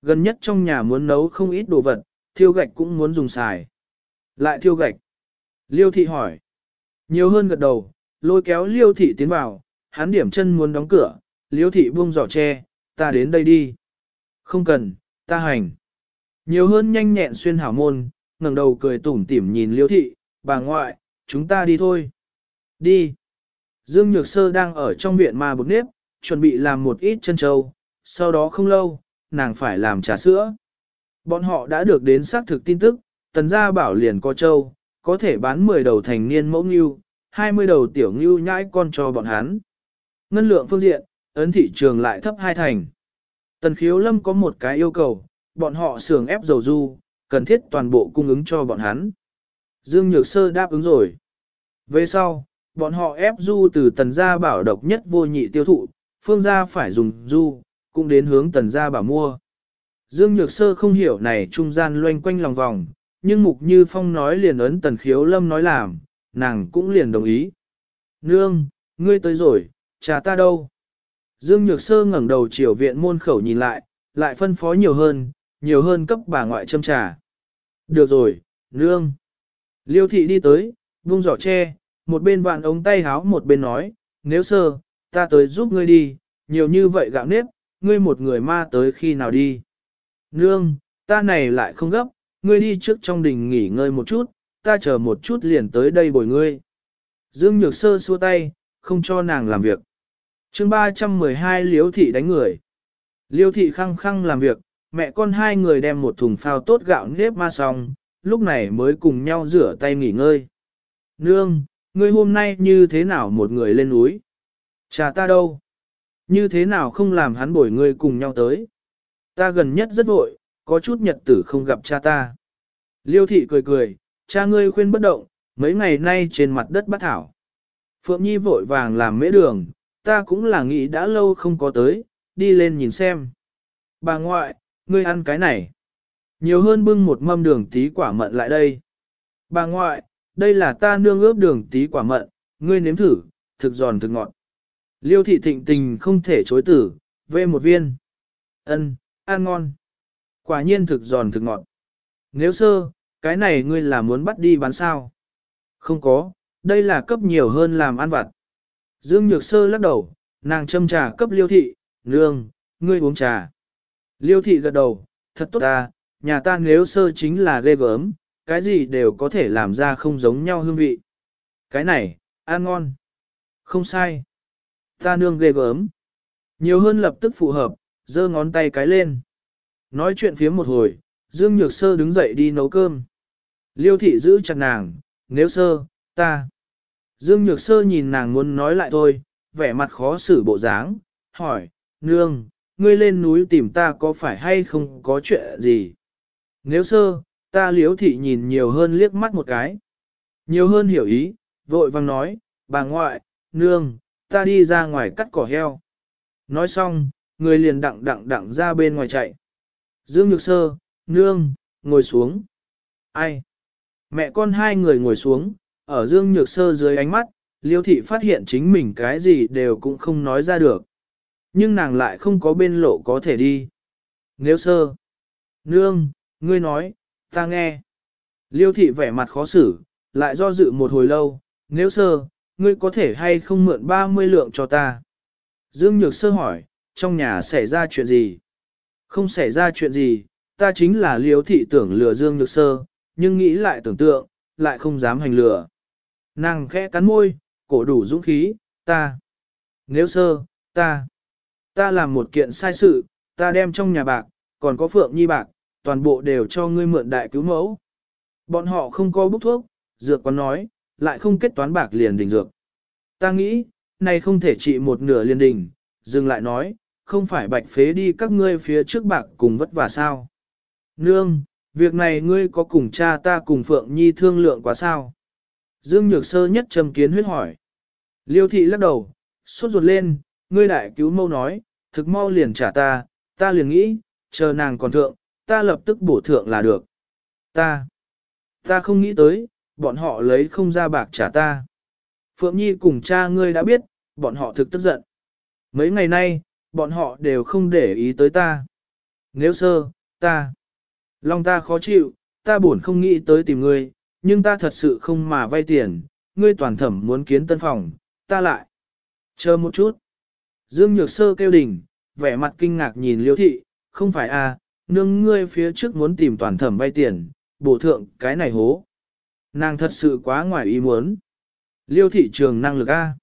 Gần nhất trong nhà muốn nấu không ít đồ vật, thiêu gạch cũng muốn dùng xài. Lại thiêu gạch. Liêu thị hỏi. Nhiều hơn gật đầu, lôi kéo liêu thị tiến vào, hắn điểm chân muốn đóng cửa, liếu thị buông giỏ tre, ta đến đây đi. Không cần, ta hành. Nhiều hơn nhanh nhẹn xuyên hảo môn, ngẩng đầu cười tủm tỉm nhìn liếu thị, bà ngoại, chúng ta đi thôi. Đi. Dương Nhược Sơ đang ở trong viện ma bột nếp, chuẩn bị làm một ít chân trâu, sau đó không lâu, nàng phải làm trà sữa. Bọn họ đã được đến xác thực tin tức, tần gia bảo liền có trâu, có thể bán 10 đầu thành niên mẫu ngưu, 20 đầu tiểu ngưu nhãi con cho bọn hắn. Ngân lượng phương diện, ấn thị trường lại thấp hai thành. Tần khiếu lâm có một cái yêu cầu, bọn họ xưởng ép dầu du, cần thiết toàn bộ cung ứng cho bọn hắn. Dương Nhược Sơ đáp ứng rồi. Về sau, bọn họ ép du từ tần gia bảo độc nhất vô nhị tiêu thụ, phương gia phải dùng du, cũng đến hướng tần gia bảo mua. Dương Nhược Sơ không hiểu này trung gian loanh quanh lòng vòng, nhưng Mục Như Phong nói liền ấn tần khiếu lâm nói làm, nàng cũng liền đồng ý. Nương, ngươi tới rồi, cha ta đâu? Dương Nhược Sơ ngẩng đầu chiều viện môn khẩu nhìn lại, lại phân phó nhiều hơn, nhiều hơn cấp bà ngoại châm trà. Được rồi, nương. Liêu thị đi tới, vung giỏ tre, một bên vạn ống tay háo một bên nói, nếu sơ, ta tới giúp ngươi đi, nhiều như vậy gạo nếp, ngươi một người ma tới khi nào đi. Nương, ta này lại không gấp, ngươi đi trước trong đình nghỉ ngơi một chút, ta chờ một chút liền tới đây bồi ngươi. Dương Nhược Sơ xua tay, không cho nàng làm việc chương 312 Liêu Thị đánh người. Liêu Thị khăng khăng làm việc, mẹ con hai người đem một thùng phao tốt gạo nếp ma xong, lúc này mới cùng nhau rửa tay nghỉ ngơi. Nương, ngươi hôm nay như thế nào một người lên núi? Cha ta đâu? Như thế nào không làm hắn bồi ngươi cùng nhau tới? Ta gần nhất rất vội, có chút nhật tử không gặp cha ta. Liêu thị cười cười, cha ngươi khuyên bất động, mấy ngày nay trên mặt đất bắt thảo. Phượng Nhi vội vàng làm mễ đường, ta cũng là nghĩ đã lâu không có tới, đi lên nhìn xem. Bà ngoại, ngươi ăn cái này. Nhiều hơn bưng một mâm đường tí quả mận lại đây. Bà ngoại, đây là ta nương ướp đường tí quả mận, ngươi nếm thử, thực giòn thực ngọt. Liêu thị thịnh tình không thể chối tử, về một viên. Ân, ăn ngon. Quả nhiên thực giòn thực ngọt. Nếu sơ, cái này ngươi là muốn bắt đi bán sao? Không có, đây là cấp nhiều hơn làm ăn vặt. Dương Nhược Sơ lắc đầu, nàng châm trà cấp liêu thị, nương, ngươi uống trà. Liêu thị gật đầu, thật tốt ta, nhà ta nếu sơ chính là ghê gớm, cái gì đều có thể làm ra không giống nhau hương vị. Cái này, ăn ngon. Không sai. Ta nương ghê gớm. Nhiều hơn lập tức phù hợp, giơ ngón tay cái lên. Nói chuyện phía một hồi, Dương Nhược Sơ đứng dậy đi nấu cơm. Liêu thị giữ chặt nàng, nếu sơ, ta. Dương Nhược Sơ nhìn nàng muốn nói lại thôi, vẻ mặt khó xử bộ dáng, hỏi, nương, ngươi lên núi tìm ta có phải hay không có chuyện gì? Nếu sơ, ta liếu thị nhìn nhiều hơn liếc mắt một cái. Nhiều hơn hiểu ý, vội vang nói, bà ngoại, nương, ta đi ra ngoài cắt cỏ heo. Nói xong, người liền đặng đặng đặng ra bên ngoài chạy. Dương Nhược Sơ, nương, ngồi xuống. Ai? Mẹ con hai người ngồi xuống, ở Dương Nhược Sơ dưới ánh mắt, Liêu Thị phát hiện chính mình cái gì đều cũng không nói ra được. Nhưng nàng lại không có bên lộ có thể đi. Nếu sơ, nương, ngươi nói, ta nghe. Liêu Thị vẻ mặt khó xử, lại do dự một hồi lâu, nếu sơ, ngươi có thể hay không mượn 30 lượng cho ta. Dương Nhược Sơ hỏi, trong nhà xảy ra chuyện gì? Không xảy ra chuyện gì, ta chính là liêu thị tưởng lừa Dương Nhược Sơ, nhưng nghĩ lại tưởng tượng, lại không dám hành lừa. Nàng khẽ cắn môi, cổ đủ dũng khí, ta. Nếu sơ, ta. Ta làm một kiện sai sự, ta đem trong nhà bạc, còn có phượng nhi bạc, toàn bộ đều cho ngươi mượn đại cứu mẫu. Bọn họ không có bốc thuốc, dược quán nói, lại không kết toán bạc liền đình dược. Ta nghĩ, này không thể trị một nửa liền đình, dừng lại nói, không phải bạch phế đi các ngươi phía trước bạc cùng vất vả sao. Nương, việc này ngươi có cùng cha ta cùng Phượng Nhi thương lượng quá sao? Dương Nhược Sơ nhất trầm kiến huyết hỏi. Liêu thị lắc đầu, sốt ruột lên, ngươi đại cứu mâu nói, thực mau liền trả ta, ta liền nghĩ, chờ nàng còn thượng, ta lập tức bổ thượng là được. Ta, ta không nghĩ tới, bọn họ lấy không ra bạc trả ta. Phượng Nhi cùng cha ngươi đã biết, bọn họ thực tức giận. Mấy ngày nay, bọn họ đều không để ý tới ta. Nếu sơ, ta, lòng ta khó chịu, ta buồn không nghĩ tới tìm ngươi, nhưng ta thật sự không mà vay tiền, ngươi toàn thẩm muốn kiến tân phòng, ta lại. Chờ một chút. Dương Nhược Sơ kêu đỉnh, vẻ mặt kinh ngạc nhìn liêu thị, không phải à, nương ngươi phía trước muốn tìm toàn thẩm vay tiền, bổ thượng cái này hố. Nàng thật sự quá ngoài ý muốn. Liêu thị trường năng lực A.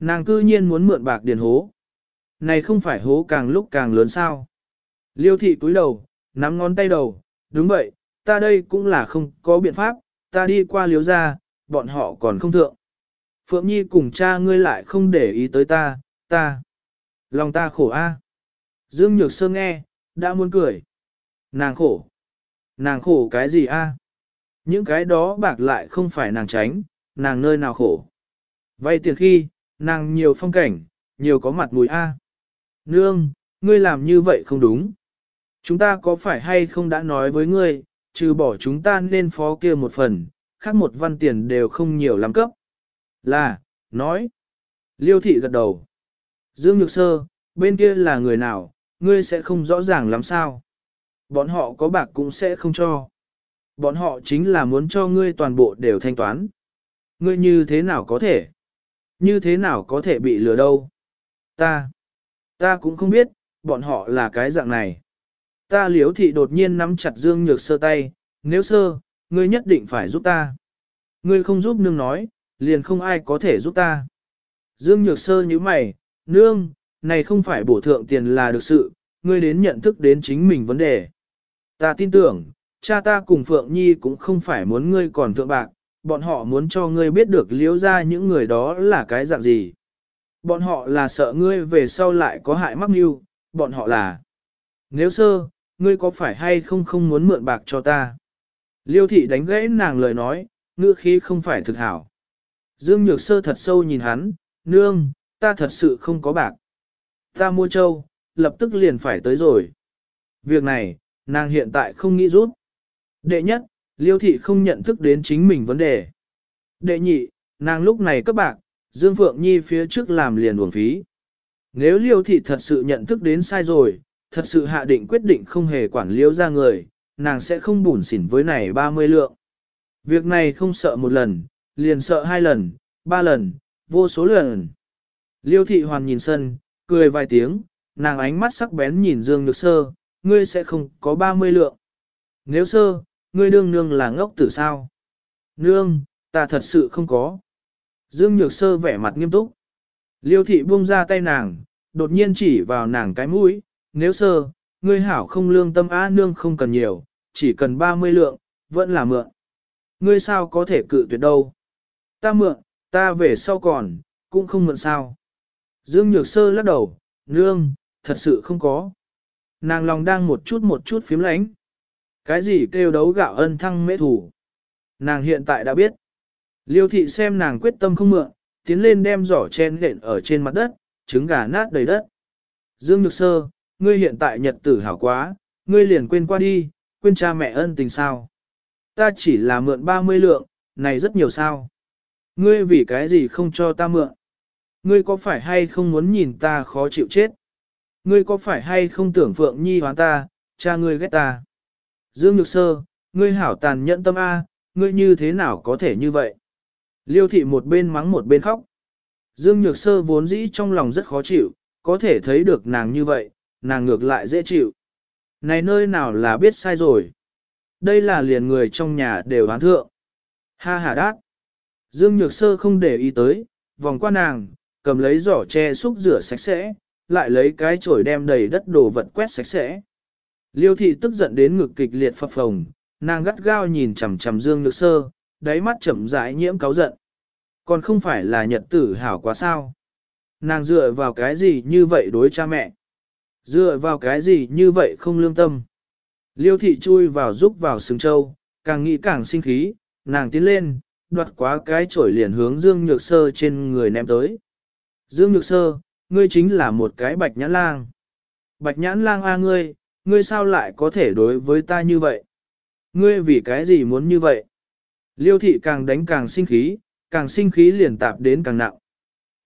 Nàng cư nhiên muốn mượn bạc điền hố. Này không phải hố càng lúc càng lớn sao. Liêu thị cúi đầu, nắm ngón tay đầu, đúng vậy, ta đây cũng là không có biện pháp, ta đi qua liếu ra, bọn họ còn không thượng. Phượng Nhi cùng cha ngươi lại không để ý tới ta, ta. Lòng ta khổ a. Dương Nhược Sơ nghe, đã muốn cười. Nàng khổ. Nàng khổ cái gì a? Những cái đó bạc lại không phải nàng tránh, nàng nơi nào khổ. Vay tiền khi, nàng nhiều phong cảnh, nhiều có mặt mũi a. Nương, ngươi làm như vậy không đúng. Chúng ta có phải hay không đã nói với ngươi, trừ bỏ chúng ta nên phó kia một phần, khác một văn tiền đều không nhiều lắm cấp. Là, nói. Liêu thị gật đầu. Dương Nhược Sơ, bên kia là người nào, ngươi sẽ không rõ ràng làm sao. Bọn họ có bạc cũng sẽ không cho. Bọn họ chính là muốn cho ngươi toàn bộ đều thanh toán. Ngươi như thế nào có thể? Như thế nào có thể bị lừa đâu? Ta, ta cũng không biết, bọn họ là cái dạng này. Ta liếu thị đột nhiên nắm chặt Dương Nhược Sơ tay, nếu sơ, ngươi nhất định phải giúp ta. Ngươi không giúp nương nói, liền không ai có thể giúp ta. Dương Nhược Sơ như mày, nương, này không phải bổ thượng tiền là được sự, ngươi đến nhận thức đến chính mình vấn đề. Ta tin tưởng, cha ta cùng Phượng Nhi cũng không phải muốn ngươi còn thượng bạc, bọn họ muốn cho ngươi biết được liếu ra những người đó là cái dạng gì. Bọn họ là sợ ngươi về sau lại có hại mắc mưu, bọn họ là. Nếu sơ, ngươi có phải hay không không muốn mượn bạc cho ta? Liêu thị đánh gãy nàng lời nói, ngữ khí không phải thực hảo. Dương Nhược Sơ thật sâu nhìn hắn, nương, ta thật sự không có bạc. Ta mua châu, lập tức liền phải tới rồi. Việc này, nàng hiện tại không nghĩ rút. Đệ nhất, liêu thị không nhận thức đến chính mình vấn đề. Đệ nhị, nàng lúc này các bạc, Dương Phượng Nhi phía trước làm liền uổng phí. Nếu liêu thị thật sự nhận thức đến sai rồi, thật sự hạ định quyết định không hề quản liễu ra người, nàng sẽ không bùn xỉn với này 30 lượng. Việc này không sợ một lần, liền sợ hai lần, ba lần, vô số lần. Liêu thị hoàn nhìn sân, cười vài tiếng, nàng ánh mắt sắc bén nhìn Dương Nhược Sơ, ngươi sẽ không có 30 lượng. Nếu sơ, ngươi đương nương là ngốc tử sao? Nương, ta thật sự không có. Dương Nhược Sơ vẻ mặt nghiêm túc. Liêu thị buông ra tay nàng, đột nhiên chỉ vào nàng cái mũi, nếu sơ, ngươi hảo không lương tâm á nương không cần nhiều, chỉ cần 30 lượng, vẫn là mượn. Ngươi sao có thể cự tuyệt đâu? Ta mượn, ta về sau còn, cũng không mượn sao. Dương Nhược Sơ lắc đầu, nương, thật sự không có. Nàng lòng đang một chút một chút phím lánh. Cái gì kêu đấu gạo ân thăng mễ thủ? Nàng hiện tại đã biết. Liêu thị xem nàng quyết tâm không mượn, tiến lên đem giỏ chen lện ở trên mặt đất, trứng gà nát đầy đất. Dương Nhược Sơ, ngươi hiện tại nhật tử hảo quá, ngươi liền quên qua đi, quên cha mẹ ân tình sao. Ta chỉ là mượn 30 lượng, này rất nhiều sao. Ngươi vì cái gì không cho ta mượn? Ngươi có phải hay không muốn nhìn ta khó chịu chết? Ngươi có phải hay không tưởng Phượng Nhi hoán ta, cha ngươi ghét ta? Dương Nhược Sơ, ngươi hảo tàn nhẫn tâm A, ngươi như thế nào có thể như vậy? Liêu thị một bên mắng một bên khóc. Dương Nhược Sơ vốn dĩ trong lòng rất khó chịu, có thể thấy được nàng như vậy, nàng ngược lại dễ chịu. Này nơi nào là biết sai rồi. Đây là liền người trong nhà đều hán thượng. Ha ha đát. Dương Nhược Sơ không để ý tới, vòng qua nàng, cầm lấy giỏ tre xúc rửa sạch sẽ, lại lấy cái chổi đem đầy đất đồ vật quét sạch sẽ. Liêu thị tức giận đến ngực kịch liệt phập phồng, nàng gắt gao nhìn chằm chằm Dương Nhược Sơ, đáy mắt chậm rãi nhiễm cáu giận. Còn không phải là nhật tử hảo quá sao? Nàng dựa vào cái gì như vậy đối cha mẹ? Dựa vào cái gì như vậy không lương tâm? Liêu thị chui vào giúp vào sừng châu, càng nghĩ càng sinh khí, nàng tiến lên, đoạt quá cái chổi liền hướng Dương Nhược Sơ trên người ném tới. Dương Nhược Sơ, ngươi chính là một cái bạch nhãn lang. Bạch nhãn lang a ngươi, ngươi sao lại có thể đối với ta như vậy? Ngươi vì cái gì muốn như vậy? Liêu thị càng đánh càng sinh khí, càng sinh khí liền tạp đến càng nặng.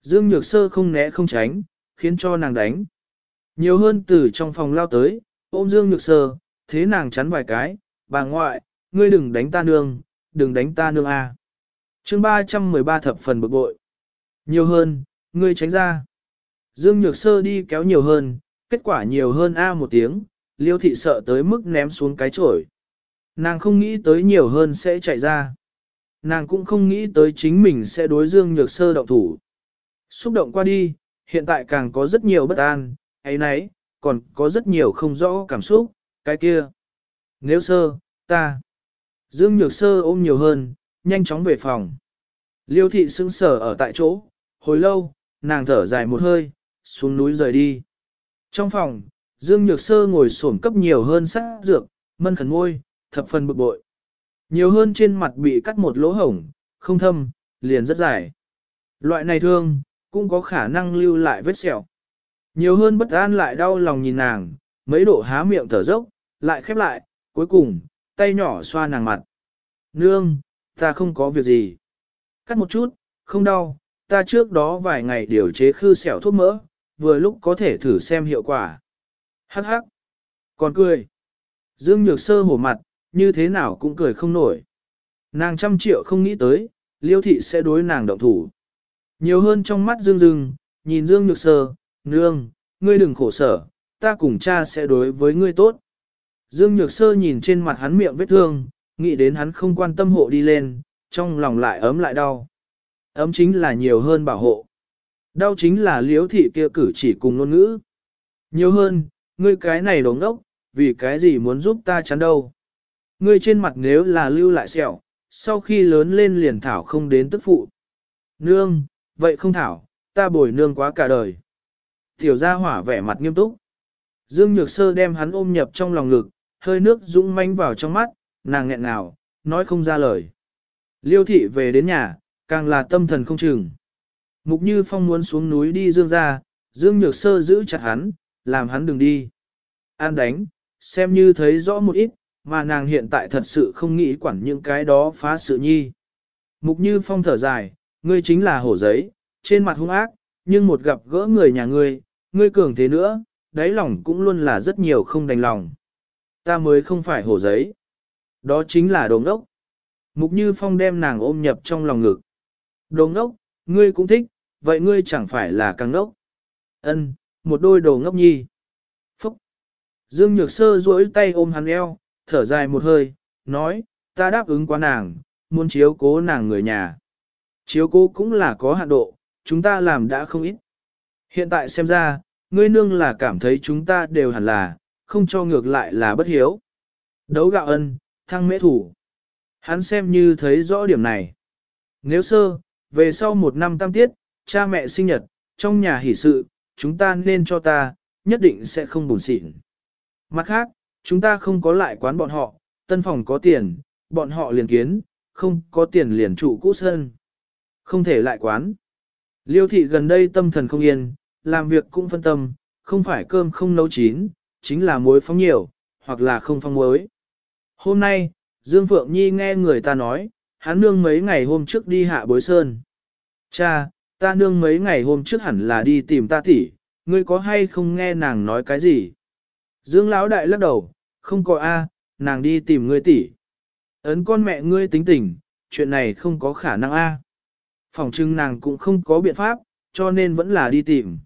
Dương Nhược Sơ không né không tránh, khiến cho nàng đánh. Nhiều hơn từ trong phòng lao tới, ôm Dương Nhược Sơ, thế nàng chắn vài cái, bà ngoại, ngươi đừng đánh ta nương, đừng đánh ta nương a. À. Chương 313 thập phần bực bội. Nhiều hơn, ngươi tránh ra. Dương Nhược Sơ đi kéo nhiều hơn, kết quả nhiều hơn a một tiếng, Liêu thị sợ tới mức ném xuống cái chổi. Nàng không nghĩ tới nhiều hơn sẽ chạy ra. Nàng cũng không nghĩ tới chính mình sẽ đối Dương Nhược Sơ động thủ. Xúc động qua đi, hiện tại càng có rất nhiều bất an, ấy nấy, còn có rất nhiều không rõ cảm xúc, cái kia. Nếu sơ, ta. Dương Nhược Sơ ôm nhiều hơn, nhanh chóng về phòng. Liêu thị sững sờ ở tại chỗ, hồi lâu, nàng thở dài một hơi, xuống núi rời đi. Trong phòng, Dương Nhược Sơ ngồi xổm cấp nhiều hơn sắc dược, mân khẩn ngôi, thập phần bực bội. Nhiều hơn trên mặt bị cắt một lỗ hổng, không thâm, liền rất dài. Loại này thương, cũng có khả năng lưu lại vết sẹo. Nhiều hơn bất an lại đau lòng nhìn nàng, mấy độ há miệng thở dốc, lại khép lại, cuối cùng, tay nhỏ xoa nàng mặt. Nương, ta không có việc gì. Cắt một chút, không đau, ta trước đó vài ngày điều chế khư sẹo thuốc mỡ, vừa lúc có thể thử xem hiệu quả. Hắc hắc. Còn cười. Dương Nhược Sơ hổ mặt, như thế nào cũng cười không nổi. Nàng trăm triệu không nghĩ tới, liêu thị sẽ đối nàng động thủ. Nhiều hơn trong mắt Dương Dương, nhìn Dương Nhược Sơ, nương, ngươi đừng khổ sở, ta cùng cha sẽ đối với ngươi tốt. Dương Nhược Sơ nhìn trên mặt hắn miệng vết thương, nghĩ đến hắn không quan tâm hộ đi lên, trong lòng lại ấm lại đau. Ấm chính là nhiều hơn bảo hộ. Đau chính là liếu thị kia cử chỉ cùng ngôn ngữ. Nhiều hơn, ngươi cái này đống ốc, vì cái gì muốn giúp ta chắn đâu. Ngươi trên mặt nếu là lưu lại sẹo, sau khi lớn lên liền thảo không đến tức phụ. Nương, vậy không thảo, ta bồi nương quá cả đời. Tiểu gia hỏa vẻ mặt nghiêm túc. Dương Nhược Sơ đem hắn ôm nhập trong lòng ngực, hơi nước dũng manh vào trong mắt, nàng nghẹn ngào, nói không ra lời. Liêu thị về đến nhà, càng là tâm thần không chừng. Mục Như Phong muốn xuống núi đi Dương ra, Dương Nhược Sơ giữ chặt hắn, làm hắn đừng đi. An đánh, xem như thấy rõ một ít, mà nàng hiện tại thật sự không nghĩ quản những cái đó phá sự nhi. Mục Như Phong thở dài, ngươi chính là hổ giấy, trên mặt hung ác, nhưng một gặp gỡ người nhà ngươi, ngươi cường thế nữa, đáy lòng cũng luôn là rất nhiều không đành lòng. Ta mới không phải hổ giấy. Đó chính là đồ ngốc. Mục Như Phong đem nàng ôm nhập trong lòng ngực. Đồ ngốc, ngươi cũng thích, vậy ngươi chẳng phải là càng ngốc. Ân, một đôi đồ ngốc nhi. Phúc. Dương Nhược Sơ duỗi tay ôm hắn eo, thở dài một hơi, nói, ta đáp ứng quá nàng, muốn chiếu cố nàng người nhà. Chiếu cố cũng là có hạn độ, chúng ta làm đã không ít. Hiện tại xem ra, ngươi nương là cảm thấy chúng ta đều hẳn là, không cho ngược lại là bất hiếu. Đấu gạo ân, thăng mễ thủ. Hắn xem như thấy rõ điểm này. Nếu sơ, về sau một năm tam tiết, cha mẹ sinh nhật, trong nhà hỷ sự, chúng ta nên cho ta, nhất định sẽ không buồn xịn. Mặt khác, chúng ta không có lại quán bọn họ, tân phòng có tiền, bọn họ liền kiến, không có tiền liền trụ cũ sơn. Không thể lại quán. Liêu thị gần đây tâm thần không yên, làm việc cũng phân tâm, không phải cơm không nấu chín, chính là muối phóng nhiều, hoặc là không phong muối. Hôm nay, Dương Phượng Nhi nghe người ta nói, hắn nương mấy ngày hôm trước đi hạ bối sơn. Cha, ta nương mấy ngày hôm trước hẳn là đi tìm ta tỷ, ngươi có hay không nghe nàng nói cái gì? Dương Lão đại lắc đầu, không có a, nàng đi tìm ngươi tỷ. Ấn con mẹ ngươi tính tình, chuyện này không có khả năng a. Phòng trưng nàng cũng không có biện pháp, cho nên vẫn là đi tìm.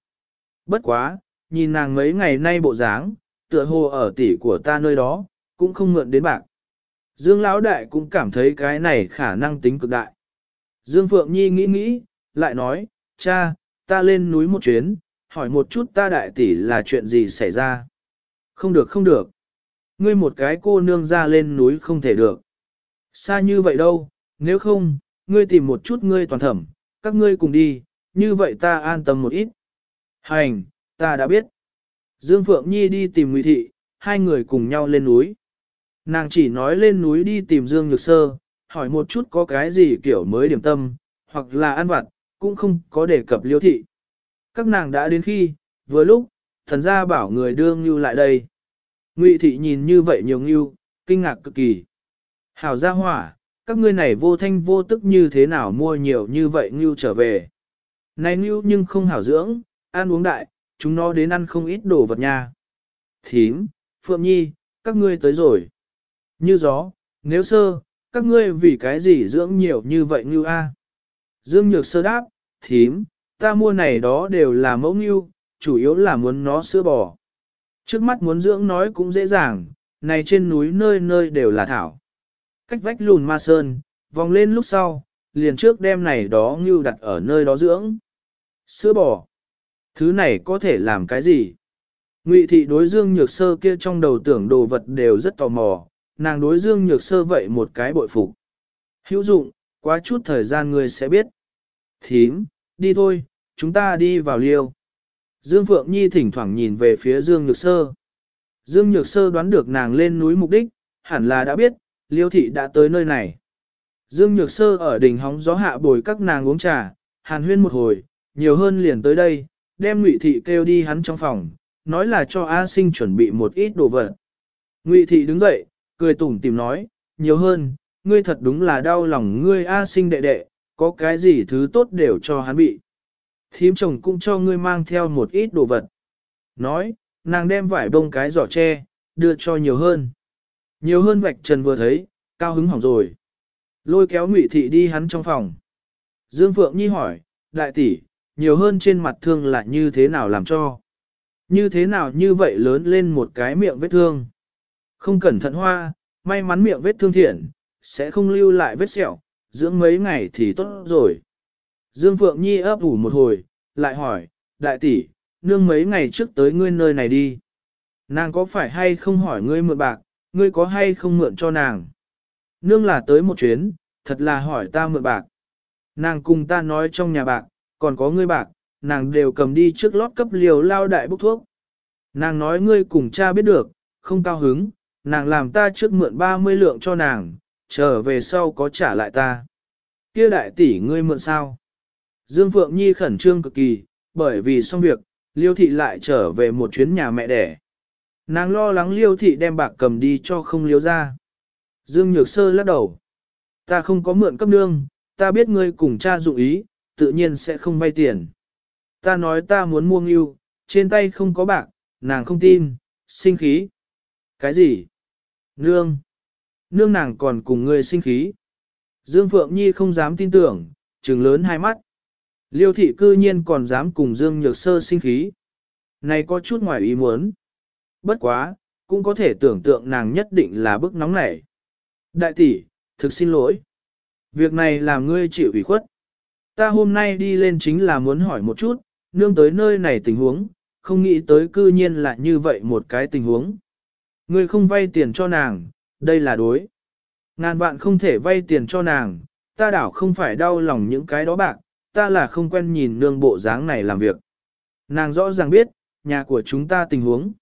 Bất quá, nhìn nàng mấy ngày nay bộ dáng, tựa hồ ở tỷ của ta nơi đó, cũng không mượn đến bạc. Dương Lão Đại cũng cảm thấy cái này khả năng tính cực đại. Dương Phượng Nhi nghĩ nghĩ, lại nói, cha, ta lên núi một chuyến, hỏi một chút ta đại tỷ là chuyện gì xảy ra. Không được không được. Ngươi một cái cô nương ra lên núi không thể được. Xa như vậy đâu, nếu không, ngươi tìm một chút ngươi toàn thẩm, các ngươi cùng đi, như vậy ta an tâm một ít. Hành, ta đã biết. Dương Phượng Nhi đi tìm Ngụy Thị, hai người cùng nhau lên núi. Nàng chỉ nói lên núi đi tìm Dương Nhược Sơ, hỏi một chút có cái gì kiểu mới điểm tâm, hoặc là ăn vặt, cũng không có đề cập liêu thị. Các nàng đã đến khi, vừa lúc, thần gia bảo người đưa Ngưu lại đây. Ngụy thị nhìn như vậy nhiều Ngưu, kinh ngạc cực kỳ. Hảo gia hỏa, các ngươi này vô thanh vô tức như thế nào mua nhiều như vậy Ngưu trở về. Này Ngưu nhưng không hảo dưỡng, ăn uống đại, chúng nó đến ăn không ít đồ vật nha. Thím, Phượng Nhi, các ngươi tới rồi. Như gió, nếu sơ, các ngươi vì cái gì dưỡng nhiều như vậy như a? Dương Nhược sơ đáp, thím, ta mua này đó đều là mẫu ngưu, chủ yếu là muốn nó sữa bò. Trước mắt muốn dưỡng nói cũng dễ dàng, này trên núi nơi nơi đều là thảo. Cách vách lùn ma sơn, vòng lên lúc sau, liền trước đem này đó ngưu đặt ở nơi đó dưỡng. Sữa bò. Thứ này có thể làm cái gì? Ngụy thị đối dương nhược sơ kia trong đầu tưởng đồ vật đều rất tò mò, nàng đối dương nhược sơ vậy một cái bội phục. Hữu dụng, quá chút thời gian người sẽ biết. Thím, đi thôi, chúng ta đi vào liêu. Dương Phượng Nhi thỉnh thoảng nhìn về phía Dương Nhược Sơ. Dương Nhược Sơ đoán được nàng lên núi mục đích, hẳn là đã biết, liêu thị đã tới nơi này. Dương Nhược Sơ ở đỉnh hóng gió hạ bồi các nàng uống trà, hàn huyên một hồi, nhiều hơn liền tới đây, đem Ngụy Thị kêu đi hắn trong phòng, nói là cho A Sinh chuẩn bị một ít đồ vật. Ngụy Thị đứng dậy, cười tủm tìm nói, nhiều hơn, ngươi thật đúng là đau lòng ngươi A Sinh đệ đệ, có cái gì thứ tốt đều cho hắn bị. Thím chồng cũng cho ngươi mang theo một ít đồ vật. Nói, nàng đem vải bông cái giỏ tre, đưa cho nhiều hơn. Nhiều hơn vạch trần vừa thấy, cao hứng hỏng rồi. Lôi kéo Ngụy Thị đi hắn trong phòng. Dương Phượng Nhi hỏi, đại tỷ, nhiều hơn trên mặt thương là như thế nào làm cho? Như thế nào như vậy lớn lên một cái miệng vết thương? Không cẩn thận hoa, may mắn miệng vết thương thiện, sẽ không lưu lại vết sẹo, dưỡng mấy ngày thì tốt rồi. Dương Phượng Nhi ấp ủ một hồi, lại hỏi, đại tỷ, nương mấy ngày trước tới ngươi nơi này đi. Nàng có phải hay không hỏi ngươi mượn bạc, ngươi có hay không mượn cho nàng? Nương là tới một chuyến, thật là hỏi ta mượn bạc. Nàng cùng ta nói trong nhà bạc, còn có ngươi bạc, nàng đều cầm đi trước lót cấp liều lao đại bốc thuốc. Nàng nói ngươi cùng cha biết được, không cao hứng, nàng làm ta trước mượn 30 lượng cho nàng, trở về sau có trả lại ta. Kia đại tỷ ngươi mượn sao? Dương Phượng Nhi khẩn trương cực kỳ, bởi vì xong việc, Liêu Thị lại trở về một chuyến nhà mẹ đẻ. Nàng lo lắng Liêu Thị đem bạc cầm đi cho không liêu ra. Dương Nhược Sơ lắc đầu. Ta không có mượn cấp nương, ta biết ngươi cùng cha dụng ý, tự nhiên sẽ không vay tiền. Ta nói ta muốn mua ngưu, trên tay không có bạc, nàng không tin, sinh khí. Cái gì? Nương. Nương nàng còn cùng ngươi sinh khí. Dương Phượng Nhi không dám tin tưởng, trừng lớn hai mắt. Liêu thị cư nhiên còn dám cùng Dương Nhược Sơ sinh khí. Này có chút ngoài ý muốn. Bất quá, cũng có thể tưởng tượng nàng nhất định là bức nóng nảy. Đại tỷ, thực xin lỗi. Việc này làm ngươi chịu ủy khuất. Ta hôm nay đi lên chính là muốn hỏi một chút, nương tới nơi này tình huống, không nghĩ tới cư nhiên là như vậy một cái tình huống. Ngươi không vay tiền cho nàng, đây là đối. Ngàn bạn không thể vay tiền cho nàng, ta đảo không phải đau lòng những cái đó bạc, ta là không quen nhìn nương bộ dáng này làm việc. Nàng rõ ràng biết, nhà của chúng ta tình huống.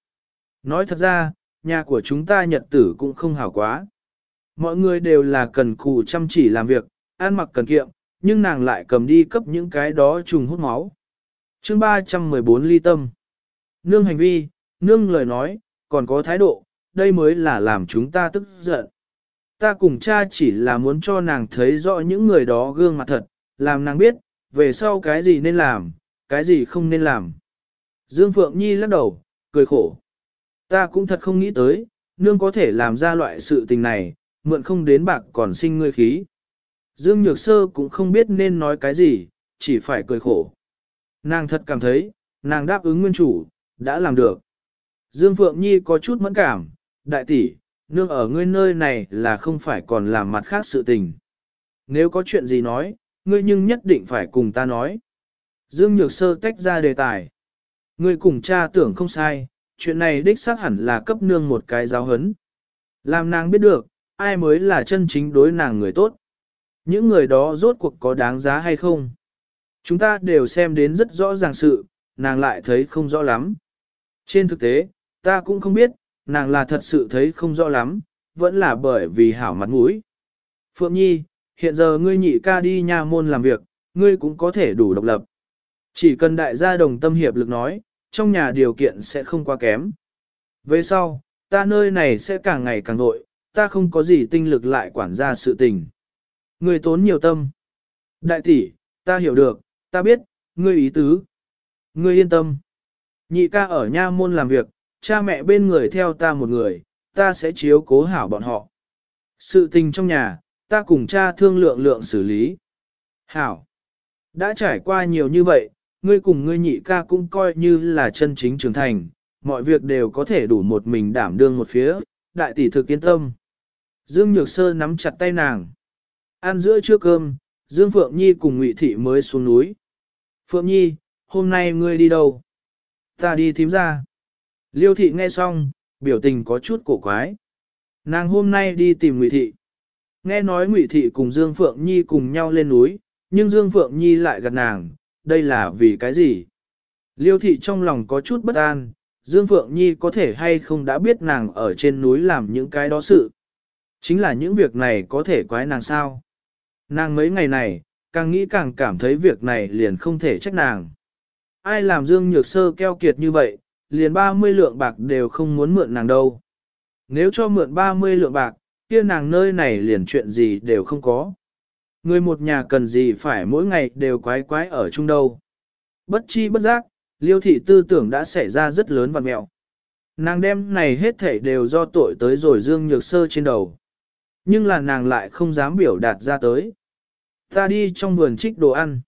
Nói thật ra, nhà của chúng ta nhật tử cũng không hảo quá. Mọi người đều là cần cù chăm chỉ làm việc, ăn mặc cần kiệm, nhưng nàng lại cầm đi cấp những cái đó trùng hút máu. chương 314 ly tâm. Nương hành vi, nương lời nói, còn có thái độ, đây mới là làm chúng ta tức giận. Ta cùng cha chỉ là muốn cho nàng thấy rõ những người đó gương mặt thật, làm nàng biết, về sau cái gì nên làm, cái gì không nên làm. Dương Phượng Nhi lắc đầu, cười khổ. Ta cũng thật không nghĩ tới, nương có thể làm ra loại sự tình này, mượn không đến bạc còn sinh ngươi khí. Dương Nhược Sơ cũng không biết nên nói cái gì, chỉ phải cười khổ. Nàng thật cảm thấy, nàng đáp ứng nguyên chủ, đã làm được. Dương Phượng Nhi có chút mẫn cảm, đại tỷ, nương ở ngươi nơi này là không phải còn làm mặt khác sự tình. Nếu có chuyện gì nói, ngươi nhưng nhất định phải cùng ta nói. Dương Nhược Sơ tách ra đề tài. Ngươi cùng cha tưởng không sai, chuyện này đích xác hẳn là cấp nương một cái giáo hấn. Làm nàng biết được, ai mới là chân chính đối nàng người tốt. Những người đó rốt cuộc có đáng giá hay không? Chúng ta đều xem đến rất rõ ràng sự, nàng lại thấy không rõ lắm. Trên thực tế, ta cũng không biết, nàng là thật sự thấy không rõ lắm, vẫn là bởi vì hảo mặt mũi. Phượng Nhi, hiện giờ ngươi nhị ca đi nha môn làm việc, ngươi cũng có thể đủ độc lập. Chỉ cần đại gia đồng tâm hiệp lực nói, trong nhà điều kiện sẽ không quá kém. Về sau, ta nơi này sẽ càng ngày càng nội, ta không có gì tinh lực lại quản gia sự tình. Ngươi tốn nhiều tâm. Đại tỷ, ta hiểu được, ta biết, ngươi ý tứ. Ngươi yên tâm. Nhị ca ở nha môn làm việc, cha mẹ bên người theo ta một người, ta sẽ chiếu cố hảo bọn họ. Sự tình trong nhà, ta cùng cha thương lượng lượng xử lý. Hảo. Đã trải qua nhiều như vậy, ngươi cùng ngươi nhị ca cũng coi như là chân chính trưởng thành, mọi việc đều có thể đủ một mình đảm đương một phía, đại tỷ thực yên tâm. Dương Nhược Sơ nắm chặt tay nàng. Ăn giữa trưa cơm, Dương Phượng Nhi cùng Ngụy Thị mới xuống núi. Phượng Nhi, hôm nay ngươi đi đâu? Ta đi thím ra. Liêu Thị nghe xong, biểu tình có chút cổ quái. Nàng hôm nay đi tìm Ngụy Thị. Nghe nói Ngụy Thị cùng Dương Phượng Nhi cùng nhau lên núi, nhưng Dương Phượng Nhi lại gật nàng, đây là vì cái gì? Liêu Thị trong lòng có chút bất an, Dương Phượng Nhi có thể hay không đã biết nàng ở trên núi làm những cái đó sự. Chính là những việc này có thể quái nàng sao. Nàng mấy ngày này, càng nghĩ càng cảm thấy việc này liền không thể trách nàng. Ai làm Dương Nhược Sơ keo kiệt như vậy, liền 30 lượng bạc đều không muốn mượn nàng đâu. Nếu cho mượn 30 lượng bạc, kia nàng nơi này liền chuyện gì đều không có. Người một nhà cần gì phải mỗi ngày đều quái quái ở chung đâu. Bất chi bất giác, liêu thị tư tưởng đã xảy ra rất lớn và mẹo. Nàng đem này hết thảy đều do tội tới rồi Dương Nhược Sơ trên đầu. Nhưng là nàng lại không dám biểu đạt ra tới. Ta đi trong vườn trích đồ ăn.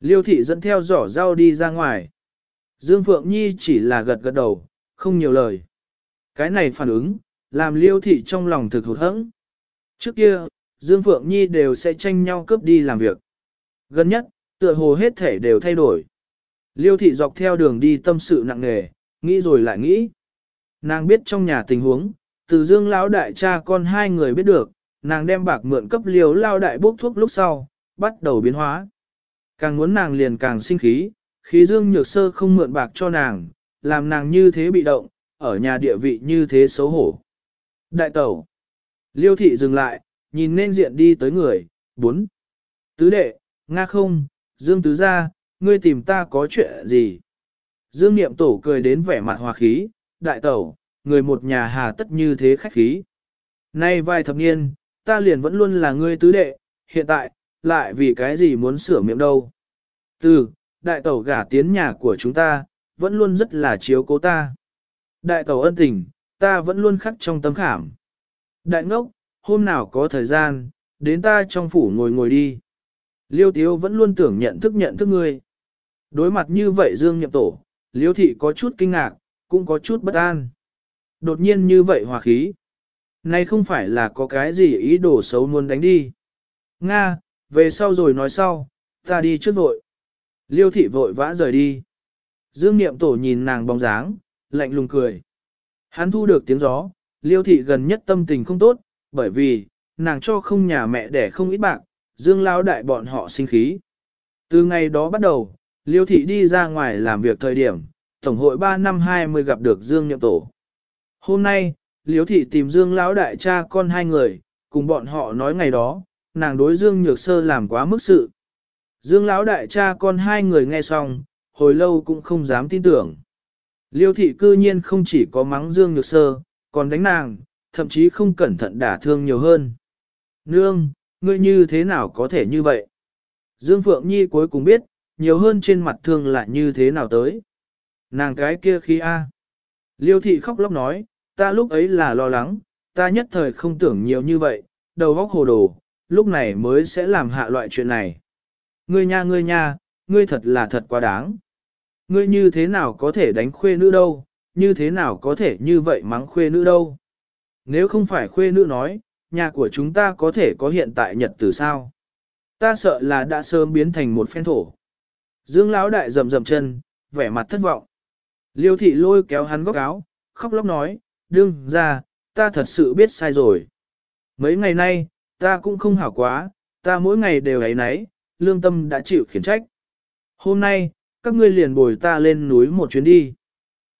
Liêu thị dẫn theo giỏ rau đi ra ngoài. Dương Phượng Nhi chỉ là gật gật đầu, không nhiều lời. Cái này phản ứng, làm liêu thị trong lòng thực hụt hẫng. Trước kia, Dương Phượng Nhi đều sẽ tranh nhau cướp đi làm việc. Gần nhất, tựa hồ hết thể đều thay đổi. Liêu thị dọc theo đường đi tâm sự nặng nề, nghĩ rồi lại nghĩ. Nàng biết trong nhà tình huống, từ dương lão đại cha con hai người biết được, nàng đem bạc mượn cấp liều lao đại bốc thuốc lúc sau, bắt đầu biến hóa. Càng muốn nàng liền càng sinh khí, khí dương nhược sơ không mượn bạc cho nàng, làm nàng như thế bị động, ở nhà địa vị như thế xấu hổ. Đại tẩu. Liêu thị dừng lại, nhìn nên diện đi tới người, bốn. Tứ đệ, Nga không, Dương tứ gia, ngươi tìm ta có chuyện gì? Dương niệm tổ cười đến vẻ mặt hòa khí, đại tẩu, người một nhà hà tất như thế khách khí. Nay vài thập niên, ta liền vẫn luôn là ngươi tứ đệ, hiện tại, lại vì cái gì muốn sửa miệng đâu. Từ, đại tẩu gả tiến nhà của chúng ta, vẫn luôn rất là chiếu cố ta. Đại tẩu ân tình, ta vẫn luôn khắc trong tấm khảm. Đại ngốc, hôm nào có thời gian, đến ta trong phủ ngồi ngồi đi. Liêu Tiếu vẫn luôn tưởng nhận thức nhận thức ngươi. Đối mặt như vậy Dương Nhậm Tổ, Liêu Thị có chút kinh ngạc, cũng có chút bất an. Đột nhiên như vậy hòa khí. Này không phải là có cái gì ý đồ xấu muốn đánh đi. Nga, về sau rồi nói sau, ta đi trước vội. Liêu Thị vội vã rời đi. Dương Niệm Tổ nhìn nàng bóng dáng, lạnh lùng cười. Hắn thu được tiếng gió, Liêu Thị gần nhất tâm tình không tốt, bởi vì, nàng cho không nhà mẹ để không ít bạc, dương lao đại bọn họ sinh khí. Từ ngày đó bắt đầu, liêu thị đi ra ngoài làm việc thời điểm, Tổng hội 3 năm 20 gặp được Dương Niệm Tổ. Hôm nay, liêu thị tìm Dương lão đại cha con hai người, cùng bọn họ nói ngày đó, nàng đối Dương Nhược Sơ làm quá mức sự. Dương lão đại cha con hai người nghe xong, hồi lâu cũng không dám tin tưởng. Liêu thị cư nhiên không chỉ có mắng Dương Nhược Sơ, còn đánh nàng, thậm chí không cẩn thận đả thương nhiều hơn. Nương, ngươi như thế nào có thể như vậy? Dương Phượng Nhi cuối cùng biết, nhiều hơn trên mặt thương là như thế nào tới. Nàng cái kia khi A. Liêu thị khóc lóc nói, ta lúc ấy là lo lắng, ta nhất thời không tưởng nhiều như vậy, đầu óc hồ đồ, lúc này mới sẽ làm hạ loại chuyện này. Ngươi nha ngươi nha, ngươi thật là thật quá đáng. Ngươi như thế nào có thể đánh khuê nữ đâu, như thế nào có thể như vậy mắng khuê nữ đâu. Nếu không phải khuê nữ nói, nhà của chúng ta có thể có hiện tại nhật từ sao? Ta sợ là đã sớm biến thành một phen thổ. Dương Lão đại rầm rầm chân, vẻ mặt thất vọng. Liêu thị lôi kéo hắn góc áo, khóc lóc nói, đương ra, ta thật sự biết sai rồi. Mấy ngày nay, ta cũng không hảo quá, ta mỗi ngày đều ấy nấy, lương tâm đã chịu khiển trách. Hôm nay, các ngươi liền bồi ta lên núi một chuyến đi.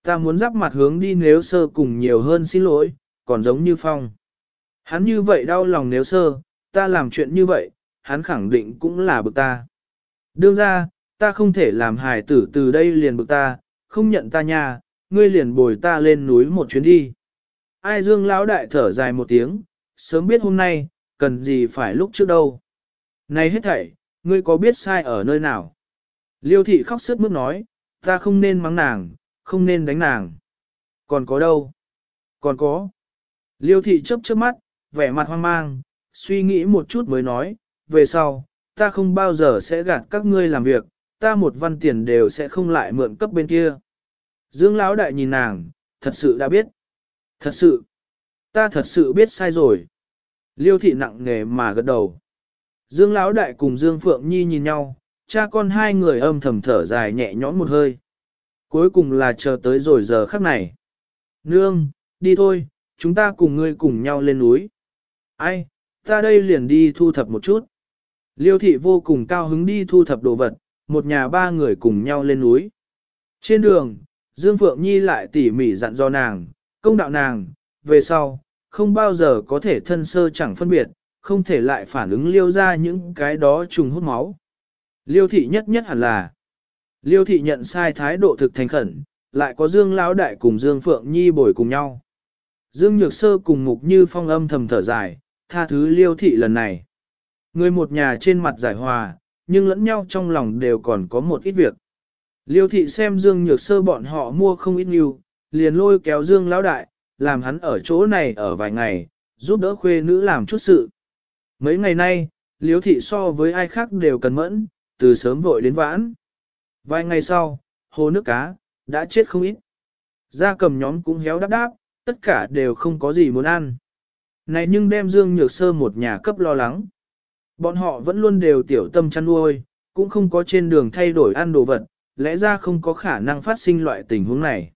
Ta muốn giáp mặt hướng đi nếu sơ cùng nhiều hơn xin lỗi, còn giống như phong. Hắn như vậy đau lòng nếu sơ, ta làm chuyện như vậy, hắn khẳng định cũng là bực ta. Đương ra, ta không thể làm hài tử từ đây liền bực ta, không nhận ta nha, ngươi liền bồi ta lên núi một chuyến đi. Ai dương lão đại thở dài một tiếng, sớm biết hôm nay, cần gì phải lúc trước đâu. Này hết thảy, ngươi có biết sai ở nơi nào? Liêu thị khóc sướt mướt nói, ta không nên mắng nàng, không nên đánh nàng. Còn có đâu? Còn có. Liêu thị chớp chớp mắt, vẻ mặt hoang mang, suy nghĩ một chút mới nói, về sau, ta không bao giờ sẽ gạt các ngươi làm việc, ta một văn tiền đều sẽ không lại mượn cấp bên kia. Dương Lão đại nhìn nàng, thật sự đã biết. Thật sự, ta thật sự biết sai rồi. Liêu thị nặng nề mà gật đầu. Dương Lão đại cùng Dương Phượng Nhi nhìn nhau, cha con hai người âm thầm thở dài nhẹ nhõm một hơi. Cuối cùng là chờ tới rồi giờ khắc này. Nương, đi thôi, chúng ta cùng ngươi cùng nhau lên núi. Ai, ta đây liền đi thu thập một chút. Liêu thị vô cùng cao hứng đi thu thập đồ vật, một nhà ba người cùng nhau lên núi. Trên đường, Dương Phượng Nhi lại tỉ mỉ dặn do nàng, công đạo nàng, về sau, không bao giờ có thể thân sơ chẳng phân biệt, không thể lại phản ứng liêu ra những cái đó trùng hút máu. Liêu thị nhất nhất hẳn là, liêu thị nhận sai thái độ thực thành khẩn, lại có Dương Lão Đại cùng Dương Phượng Nhi bồi cùng nhau. Dương Nhược Sơ cùng Mục Như Phong âm thầm thở dài, tha thứ liêu thị lần này. Người một nhà trên mặt giải hòa, nhưng lẫn nhau trong lòng đều còn có một ít việc. Liêu thị xem Dương Nhược Sơ bọn họ mua không ít nhiều, liền lôi kéo Dương Lão Đại, làm hắn ở chỗ này ở vài ngày, giúp đỡ khuê nữ làm chút sự. Mấy ngày nay, liếu thị so với ai khác đều cần mẫn, từ sớm vội đến vãn. Vài ngày sau, hồ nước cá, đã chết không ít. Gia cầm nhóm cũng héo đáp đáp, tất cả đều không có gì muốn ăn. Này nhưng đem Dương Nhược Sơ một nhà cấp lo lắng. Bọn họ vẫn luôn đều tiểu tâm chăn nuôi, cũng không có trên đường thay đổi ăn đồ vật, lẽ ra không có khả năng phát sinh loại tình huống này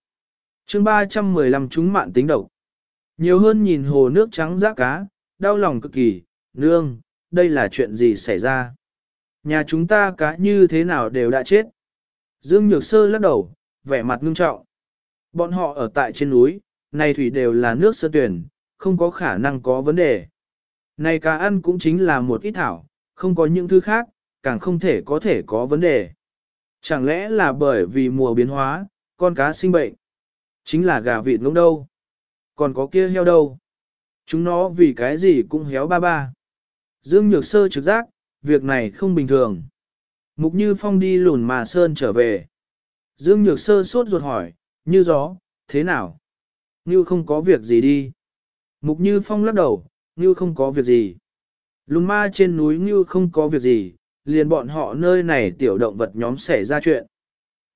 chương 315 chúng mạn tính độc. Nhiều hơn nhìn hồ nước trắng rác cá, đau lòng cực kỳ, nương, đây là chuyện gì xảy ra? Nhà chúng ta cá như thế nào đều đã chết. Dương Nhược Sơ lắc đầu, vẻ mặt ngưng trọng. Bọn họ ở tại trên núi, này thủy đều là nước sơ tuyển, không có khả năng có vấn đề. Này cá ăn cũng chính là một ít thảo, không có những thứ khác, càng không thể có thể có vấn đề. Chẳng lẽ là bởi vì mùa biến hóa, con cá sinh bệnh? Chính là gà vịt ngỗng đâu? Còn có kia heo đâu? Chúng nó vì cái gì cũng héo ba ba. Dương Nhược Sơ trực giác, việc này không bình thường. Mục Như Phong đi lùn mà sơn trở về. Dương Nhược Sơ sốt ruột hỏi, như gió, thế nào? Như không có việc gì đi. Mục Như Phong lắc đầu, Như không có việc gì. Lùn ma trên núi Như không có việc gì, liền bọn họ nơi này tiểu động vật nhóm xảy ra chuyện.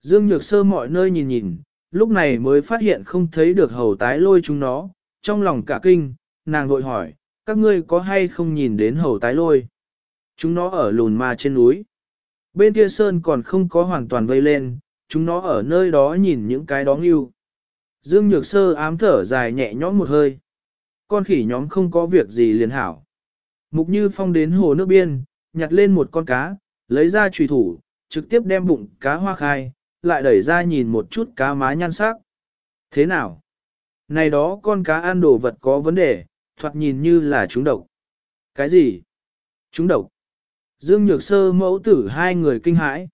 Dương Nhược Sơ mọi nơi nhìn nhìn, lúc này mới phát hiện không thấy được hầu tái lôi chúng nó, trong lòng cả kinh, nàng vội hỏi, các ngươi có hay không nhìn đến hầu tái lôi? Chúng nó ở lùn ma trên núi. Bên kia sơn còn không có hoàn toàn vây lên, chúng nó ở nơi đó nhìn những cái đó nghiêu. Dương Nhược Sơ ám thở dài nhẹ nhõm một hơi. Con khỉ nhóm không có việc gì liền hảo. Mục Như Phong đến hồ nước biên, nhặt lên một con cá, lấy ra trùy thủ, trực tiếp đem bụng cá hoa khai, lại đẩy ra nhìn một chút cá má nhan sắc. Thế nào? Này đó con cá ăn đồ vật có vấn đề, thoạt nhìn như là chúng độc. Cái gì? Chúng độc. Dương Nhược Sơ mẫu tử hai người kinh hãi.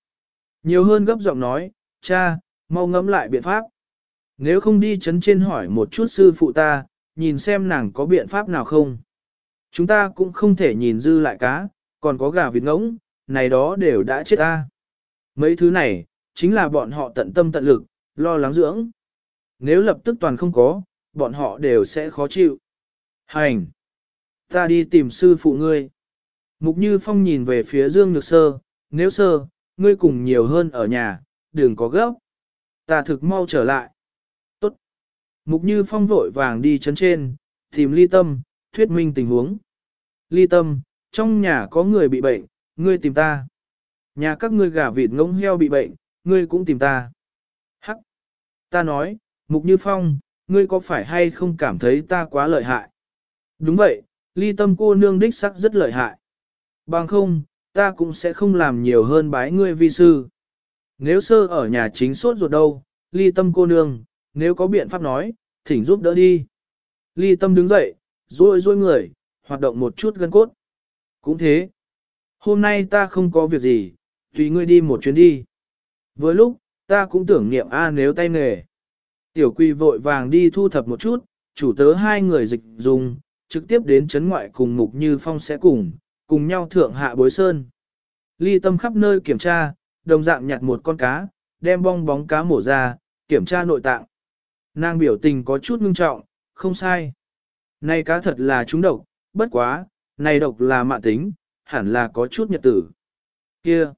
Nhiều hơn gấp giọng nói, cha, mau ngẫm lại biện pháp. Nếu không đi chấn trên hỏi một chút sư phụ ta, nhìn xem nàng có biện pháp nào không. Chúng ta cũng không thể nhìn dư lại cá, còn có gà vịt ngỗng, này đó đều đã chết ta. Mấy thứ này, chính là bọn họ tận tâm tận lực, lo lắng dưỡng. Nếu lập tức toàn không có, bọn họ đều sẽ khó chịu. Hành! Ta đi tìm sư phụ ngươi. Mục Như Phong nhìn về phía Dương Nhược Sơ, nếu sơ, ngươi cùng nhiều hơn ở nhà, đừng có gấp. Ta thực mau trở lại. Tốt. Mục Như Phong vội vàng đi chấn trên, tìm ly tâm, thuyết minh tình huống. Ly tâm, trong nhà có người bị bệnh, ngươi tìm ta. Nhà các ngươi gà vịt ngỗng heo bị bệnh, ngươi cũng tìm ta. Hắc. Ta nói, Mục Như Phong, ngươi có phải hay không cảm thấy ta quá lợi hại? Đúng vậy, ly tâm cô nương đích sắc rất lợi hại. Bằng không, ta cũng sẽ không làm nhiều hơn bái ngươi vi sư. Nếu sơ ở nhà chính suốt ruột đâu, ly tâm cô nương, nếu có biện pháp nói, thỉnh giúp đỡ đi. Ly tâm đứng dậy, rôi rôi người, hoạt động một chút gân cốt. Cũng thế. Hôm nay ta không có việc gì, tùy ngươi đi một chuyến đi. Với lúc, ta cũng tưởng niệm A nếu tay nghề. Tiểu quỳ vội vàng đi thu thập một chút, chủ tớ hai người dịch dùng, trực tiếp đến chấn ngoại cùng Mục Như Phong sẽ cùng, cùng nhau thượng hạ bối sơn. Ly tâm khắp nơi kiểm tra, đồng dạng nhặt một con cá, đem bong bóng cá mổ ra, kiểm tra nội tạng. Nàng biểu tình có chút ngưng trọng, không sai. Này cá thật là trúng độc, bất quá, này độc là mạng tính, hẳn là có chút nhật tử. Kia!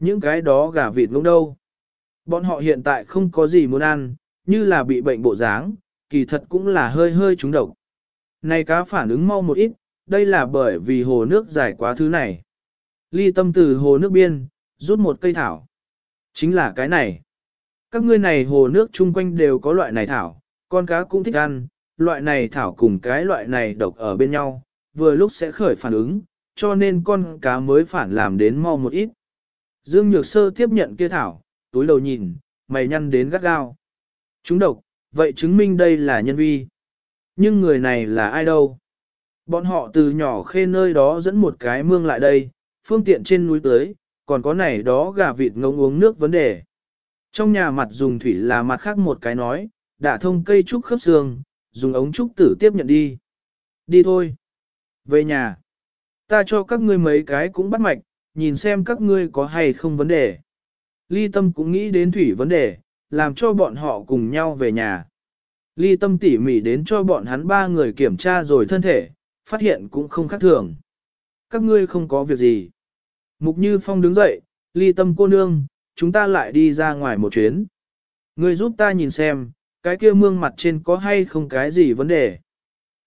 Những cái đó gà vịt ngông đâu? Bọn họ hiện tại không có gì muốn ăn, như là bị bệnh bộ dáng, kỳ thật cũng là hơi hơi trúng độc. Này cá phản ứng mau một ít, đây là bởi vì hồ nước dài quá thứ này. Ly tâm từ hồ nước biên, rút một cây thảo. Chính là cái này. Các ngươi này hồ nước chung quanh đều có loại này thảo, con cá cũng thích ăn, loại này thảo cùng cái loại này độc ở bên nhau, vừa lúc sẽ khởi phản ứng, cho nên con cá mới phản làm đến mau một ít. Dương Nhược Sơ tiếp nhận kia thảo, túi đầu nhìn, mày nhăn đến gắt gao. Chúng độc, vậy chứng minh đây là nhân vi. Nhưng người này là ai đâu? Bọn họ từ nhỏ khê nơi đó dẫn một cái mương lại đây, phương tiện trên núi tới, còn có này đó gà vịt ngông uống nước vấn đề. Trong nhà mặt dùng thủy là mặt khác một cái nói, đã thông cây trúc khớp xương, dùng ống trúc tử tiếp nhận đi. Đi thôi. Về nhà. Ta cho các ngươi mấy cái cũng bắt mạch, nhìn xem các ngươi có hay không vấn đề. Ly tâm cũng nghĩ đến thủy vấn đề, làm cho bọn họ cùng nhau về nhà. Ly tâm tỉ mỉ đến cho bọn hắn ba người kiểm tra rồi thân thể, phát hiện cũng không khác thường. Các ngươi không có việc gì. Mục Như Phong đứng dậy, ly tâm cô nương, chúng ta lại đi ra ngoài một chuyến. Ngươi giúp ta nhìn xem, cái kia mương mặt trên có hay không cái gì vấn đề.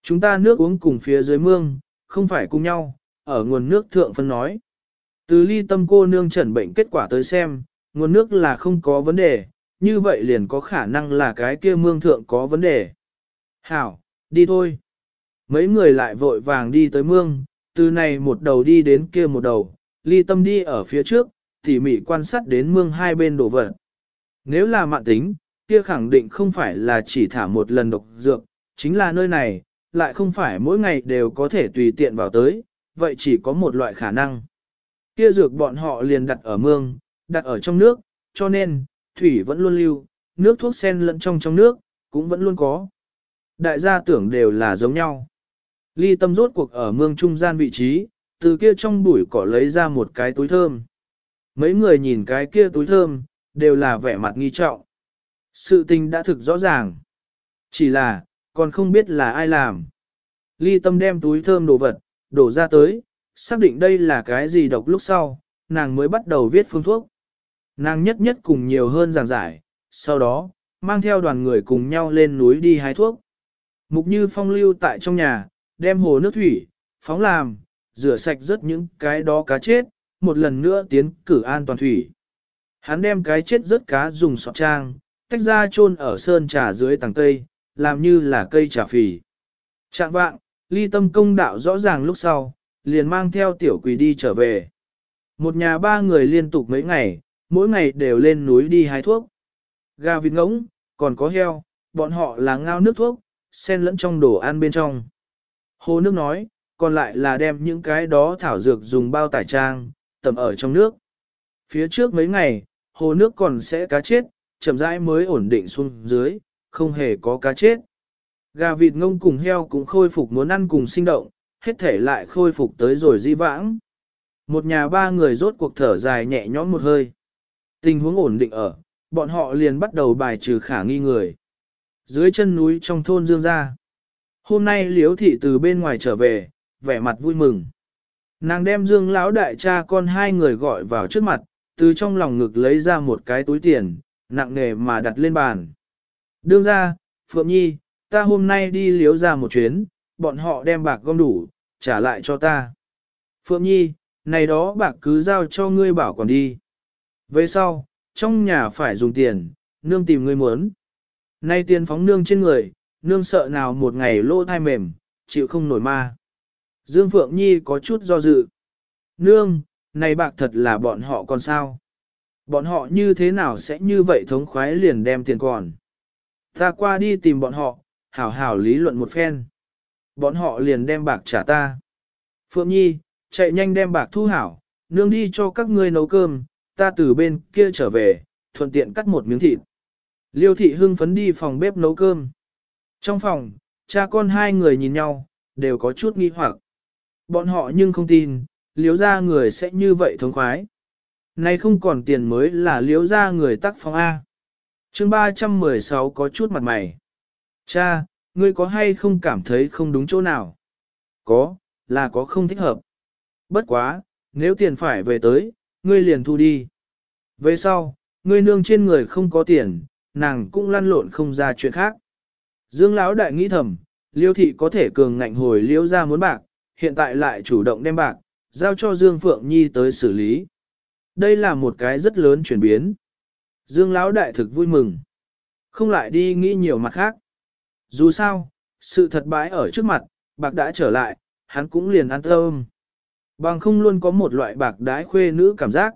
Chúng ta nước uống cùng phía dưới mương, không phải cùng nhau, ở nguồn nước thượng phân nói. Từ ly tâm cô nương chẩn bệnh kết quả tới xem, nguồn nước là không có vấn đề, như vậy liền có khả năng là cái kia mương thượng có vấn đề. Hảo, đi thôi. Mấy người lại vội vàng đi tới mương, từ này một đầu đi đến kia một đầu, ly tâm đi ở phía trước, tỉ mỉ quan sát đến mương hai bên đổ vật. Nếu là mạng tính, kia khẳng định không phải là chỉ thả một lần độc dược, chính là nơi này, lại không phải mỗi ngày đều có thể tùy tiện vào tới, vậy chỉ có một loại khả năng. Kia dược bọn họ liền đặt ở mương, đặt ở trong nước, cho nên, thủy vẫn luôn lưu, nước thuốc sen lẫn trong trong nước, cũng vẫn luôn có. Đại gia tưởng đều là giống nhau. Ly tâm rốt cuộc ở mương trung gian vị trí, từ kia trong bụi cỏ lấy ra một cái túi thơm. Mấy người nhìn cái kia túi thơm, đều là vẻ mặt nghi trọng. Sự tình đã thực rõ ràng. Chỉ là, còn không biết là ai làm. Ly tâm đem túi thơm đồ vật, đổ ra tới, xác định đây là cái gì độc lúc sau, nàng mới bắt đầu viết phương thuốc. Nàng nhất nhất cùng nhiều hơn giảng giải, sau đó, mang theo đoàn người cùng nhau lên núi đi hái thuốc. Mục như phong lưu tại trong nhà, đem hồ nước thủy, phóng làm, rửa sạch rất những cái đó cá chết, một lần nữa tiến cử an toàn thủy. Hắn đem cái chết rất cá dùng sọt trang, tách ra chôn ở sơn trà dưới tầng cây, làm như là cây trà phì. Trạng vạng, ly tâm công đạo rõ ràng lúc sau, liền mang theo tiểu quỷ đi trở về. Một nhà ba người liên tục mấy ngày, mỗi ngày đều lên núi đi hái thuốc. Gà vịt ngỗng, còn có heo, bọn họ là ngao nước thuốc, xen lẫn trong đồ ăn bên trong. Hồ nước nói, còn lại là đem những cái đó thảo dược dùng bao tải trang, tầm ở trong nước. Phía trước mấy ngày, hồ nước còn sẽ cá chết, chậm rãi mới ổn định xuống dưới, không hề có cá chết. Gà vịt ngông cùng heo cũng khôi phục muốn ăn cùng sinh động, hết thể lại khôi phục tới rồi di vãng. Một nhà ba người rốt cuộc thở dài nhẹ nhõm một hơi. Tình huống ổn định ở, bọn họ liền bắt đầu bài trừ khả nghi người. Dưới chân núi trong thôn Dương Gia. Hôm nay Liễu Thị từ bên ngoài trở về, vẻ mặt vui mừng. Nàng đem Dương lão đại cha con hai người gọi vào trước mặt, từ trong lòng ngực lấy ra một cái túi tiền, nặng nề mà đặt lên bàn. Đương ra, Phượng Nhi, ta hôm nay đi liếu ra một chuyến, bọn họ đem bạc gom đủ, trả lại cho ta. Phượng Nhi, này đó bạc cứ giao cho ngươi bảo còn đi. Về sau, trong nhà phải dùng tiền, nương tìm ngươi muốn. Nay tiền phóng nương trên người, nương sợ nào một ngày lỗ thai mềm, chịu không nổi ma. Dương Phượng Nhi có chút do dự. Nương, này bạc thật là bọn họ còn sao? Bọn họ như thế nào sẽ như vậy thống khoái liền đem tiền còn? Ta qua đi tìm bọn họ, hảo hảo lý luận một phen. Bọn họ liền đem bạc trả ta. Phượng Nhi, chạy nhanh đem bạc thu hảo, nương đi cho các ngươi nấu cơm, ta từ bên kia trở về, thuận tiện cắt một miếng thịt. Liêu thị hưng phấn đi phòng bếp nấu cơm. Trong phòng, cha con hai người nhìn nhau, đều có chút nghi hoặc. Bọn họ nhưng không tin, liếu ra người sẽ như vậy thống khoái. Nay không còn tiền mới là liếu ra người tắc phòng A. chương 316 có chút mặt mày. Cha, ngươi có hay không cảm thấy không đúng chỗ nào? Có, là có không thích hợp. Bất quá, nếu tiền phải về tới, ngươi liền thu đi. Về sau, ngươi nương trên người không có tiền, nàng cũng lăn lộn không ra chuyện khác. Dương Lão đại nghĩ thầm, liêu thị có thể cường ngạnh hồi liêu ra muốn bạc, hiện tại lại chủ động đem bạc, giao cho Dương Phượng Nhi tới xử lý. Đây là một cái rất lớn chuyển biến. Dương Lão đại thực vui mừng. Không lại đi nghĩ nhiều mặt khác. Dù sao, sự thật bãi ở trước mặt, bạc đã trở lại, hắn cũng liền an tâm. Bằng không luôn có một loại bạc đái khuê nữ cảm giác.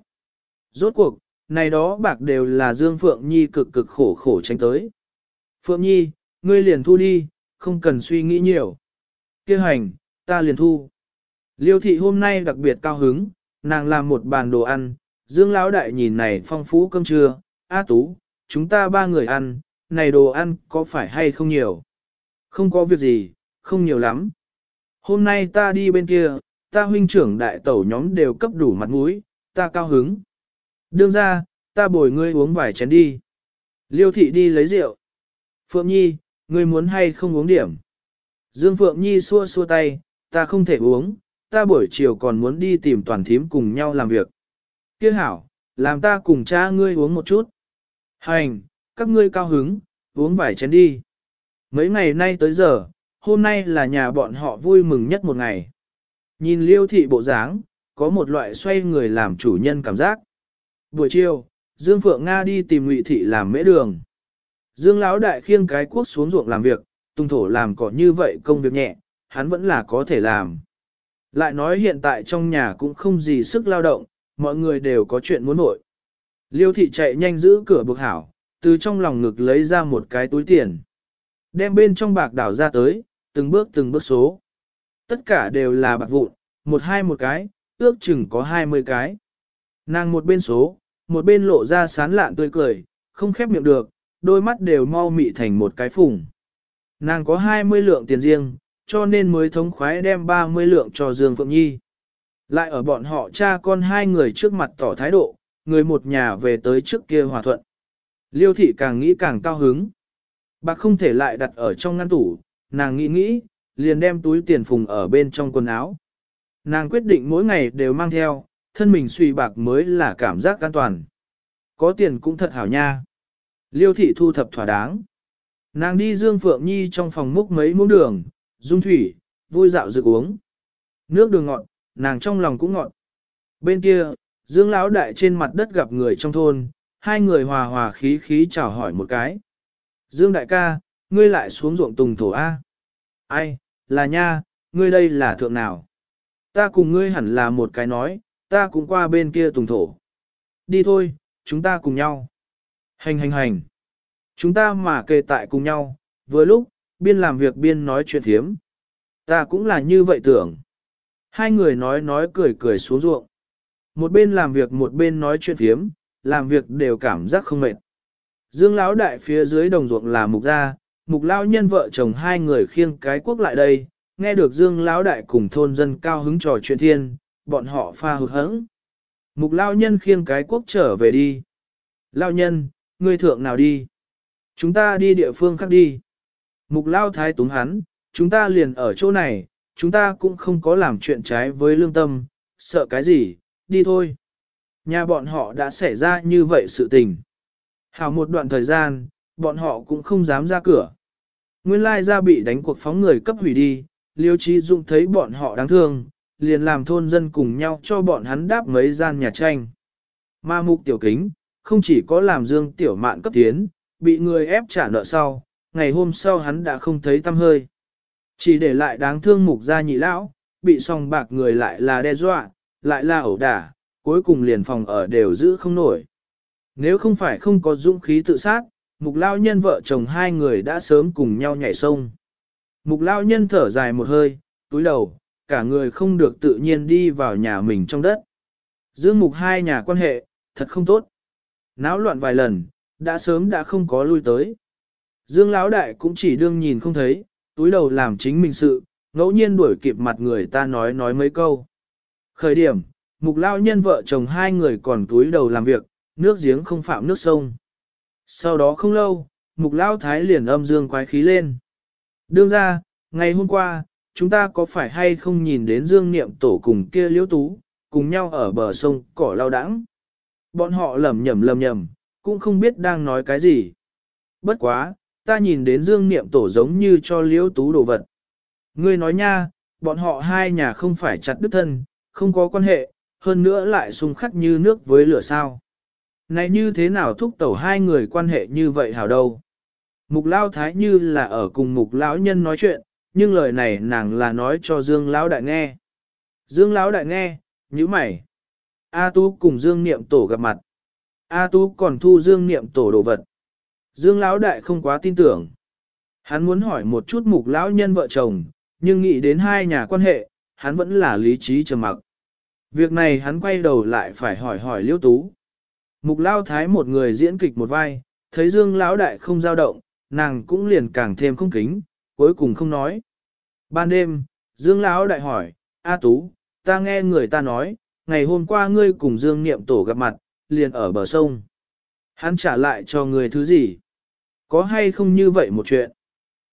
Rốt cuộc, này đó bạc đều là Dương Phượng Nhi cực cực khổ khổ tránh tới. Phượng Nhi, ngươi liền thu đi, không cần suy nghĩ nhiều. Kêu hành, ta liền thu. Liêu thị hôm nay đặc biệt cao hứng, nàng làm một bàn đồ ăn, Dương Lão Đại nhìn này phong phú cơm trưa, A Tú, chúng ta ba người ăn, này đồ ăn có phải hay không nhiều? Không có việc gì, không nhiều lắm. Hôm nay ta đi bên kia, ta huynh trưởng đại tẩu nhóm đều cấp đủ mặt mũi, ta cao hứng. Đương ra, ta bồi ngươi uống vài chén đi. Liêu thị đi lấy rượu. Phượng Nhi, ngươi muốn hay không uống điểm? Dương Phượng Nhi xua xua tay, ta không thể uống, ta buổi chiều còn muốn đi tìm toàn thím cùng nhau làm việc. Kia hảo, làm ta cùng cha ngươi uống một chút. Hành, các ngươi cao hứng, uống vài chén đi. Mấy ngày nay tới giờ, hôm nay là nhà bọn họ vui mừng nhất một ngày. Nhìn liêu thị bộ dáng, có một loại xoay người làm chủ nhân cảm giác. Buổi chiều, Dương Phượng Nga đi tìm Ngụy thị làm mễ đường. Dương Lão đại khiêng cái cuốc xuống ruộng làm việc, tung thổ làm cỏ như vậy công việc nhẹ, hắn vẫn là có thể làm. Lại nói hiện tại trong nhà cũng không gì sức lao động, mọi người đều có chuyện muốn nội. Liêu thị chạy nhanh giữ cửa bực hảo, từ trong lòng ngực lấy ra một cái túi tiền. Đem bên trong bạc đảo ra tới, từng bước từng bước số. Tất cả đều là bạc vụn, một hai một cái, ước chừng có hai mươi cái. Nàng một bên số, một bên lộ ra sán lạn tươi cười, không khép miệng được, đôi mắt đều mau mị thành một cái phùng. Nàng có 20 lượng tiền riêng, cho nên mới thống khoái đem 30 lượng cho Dương Phượng Nhi. Lại ở bọn họ cha con hai người trước mặt tỏ thái độ, người một nhà về tới trước kia hòa thuận. Liêu thị càng nghĩ càng cao hứng. Bạc không thể lại đặt ở trong ngăn tủ, nàng nghĩ nghĩ, liền đem túi tiền phùng ở bên trong quần áo. Nàng quyết định mỗi ngày đều mang theo, thân mình suy bạc mới là cảm giác an toàn. Có tiền cũng thật hảo nha. Liêu thị thu thập thỏa đáng. Nàng đi Dương Phượng Nhi trong phòng múc mấy muỗng đường, dung thủy, vui dạo rực uống. Nước đường ngọt, nàng trong lòng cũng ngọt. Bên kia, Dương Lão Đại trên mặt đất gặp người trong thôn, hai người hòa hòa khí khí chào hỏi một cái. Dương Đại ca, ngươi lại xuống ruộng tùng thổ A. Ai, là nha, ngươi đây là thượng nào? Ta cùng ngươi hẳn là một cái nói, ta cũng qua bên kia tùng thổ. Đi thôi, chúng ta cùng nhau. Hành hành hành. Chúng ta mà kề tại cùng nhau, vừa lúc, biên làm việc biên nói chuyện thiếm. Ta cũng là như vậy tưởng. Hai người nói nói cười cười xuống ruộng. Một bên làm việc một bên nói chuyện thiếm, làm việc đều cảm giác không mệt. Dương Lão đại phía dưới đồng ruộng là mục gia, mục lão nhân vợ chồng hai người khiêng cái quốc lại đây, nghe được Dương Lão đại cùng thôn dân cao hứng trò chuyện thiên, bọn họ pha hụt hẫng. Mục lão nhân khiêng cái quốc trở về đi. Lão nhân, ngươi thượng nào đi? Chúng ta đi địa phương khác đi. Mục Lão thái túng hắn, chúng ta liền ở chỗ này, chúng ta cũng không có làm chuyện trái với lương tâm, sợ cái gì, đi thôi. Nhà bọn họ đã xảy ra như vậy sự tình. Hảo một đoạn thời gian, bọn họ cũng không dám ra cửa. Nguyên lai ra bị đánh cuộc phóng người cấp hủy đi, liêu trí dụng thấy bọn họ đáng thương, liền làm thôn dân cùng nhau cho bọn hắn đáp mấy gian nhà tranh. Ma mục tiểu kính, không chỉ có làm dương tiểu mạn cấp tiến, bị người ép trả nợ sau, ngày hôm sau hắn đã không thấy tâm hơi. Chỉ để lại đáng thương mục gia nhị lão, bị song bạc người lại là đe dọa, lại là ẩu đả, cuối cùng liền phòng ở đều giữ không nổi. Nếu không phải không có dũng khí tự sát, mục lao nhân vợ chồng hai người đã sớm cùng nhau nhảy sông. Mục lao nhân thở dài một hơi, túi đầu, cả người không được tự nhiên đi vào nhà mình trong đất. Dương mục hai nhà quan hệ, thật không tốt. Náo loạn vài lần, đã sớm đã không có lui tới. Dương Lão Đại cũng chỉ đương nhìn không thấy, túi đầu làm chính mình sự, ngẫu nhiên đuổi kịp mặt người ta nói nói mấy câu. Khởi điểm, mục lao nhân vợ chồng hai người còn túi đầu làm việc, nước giếng không phạm nước sông. Sau đó không lâu, mục lao thái liền âm dương quái khí lên. Đương ra, ngày hôm qua, chúng ta có phải hay không nhìn đến dương niệm tổ cùng kia liễu tú, cùng nhau ở bờ sông cỏ lao đãng. Bọn họ lầm nhầm lầm nhầm, cũng không biết đang nói cái gì. Bất quá, ta nhìn đến dương niệm tổ giống như cho liễu tú đồ vật. Ngươi nói nha, bọn họ hai nhà không phải chặt đứt thân, không có quan hệ, hơn nữa lại xung khắc như nước với lửa sao. Này như thế nào thúc tẩu hai người quan hệ như vậy hảo đâu? Mục lao thái như là ở cùng mục lão nhân nói chuyện, nhưng lời này nàng là nói cho Dương lão đại nghe. Dương lão đại nghe, như mày. A tú cùng Dương Niệm tổ gặp mặt. A tú còn thu Dương Niệm tổ đồ vật. Dương lão đại không quá tin tưởng. Hắn muốn hỏi một chút mục lão nhân vợ chồng, nhưng nghĩ đến hai nhà quan hệ, hắn vẫn là lý trí trầm mặc. Việc này hắn quay đầu lại phải hỏi hỏi liễu Tú. Mục Lao Thái một người diễn kịch một vai, thấy Dương Lão Đại không dao động, nàng cũng liền càng thêm không kính, cuối cùng không nói. Ban đêm, Dương Lão Đại hỏi, A Tú, ta nghe người ta nói, ngày hôm qua ngươi cùng Dương Niệm Tổ gặp mặt, liền ở bờ sông. Hắn trả lại cho người thứ gì? Có hay không như vậy một chuyện?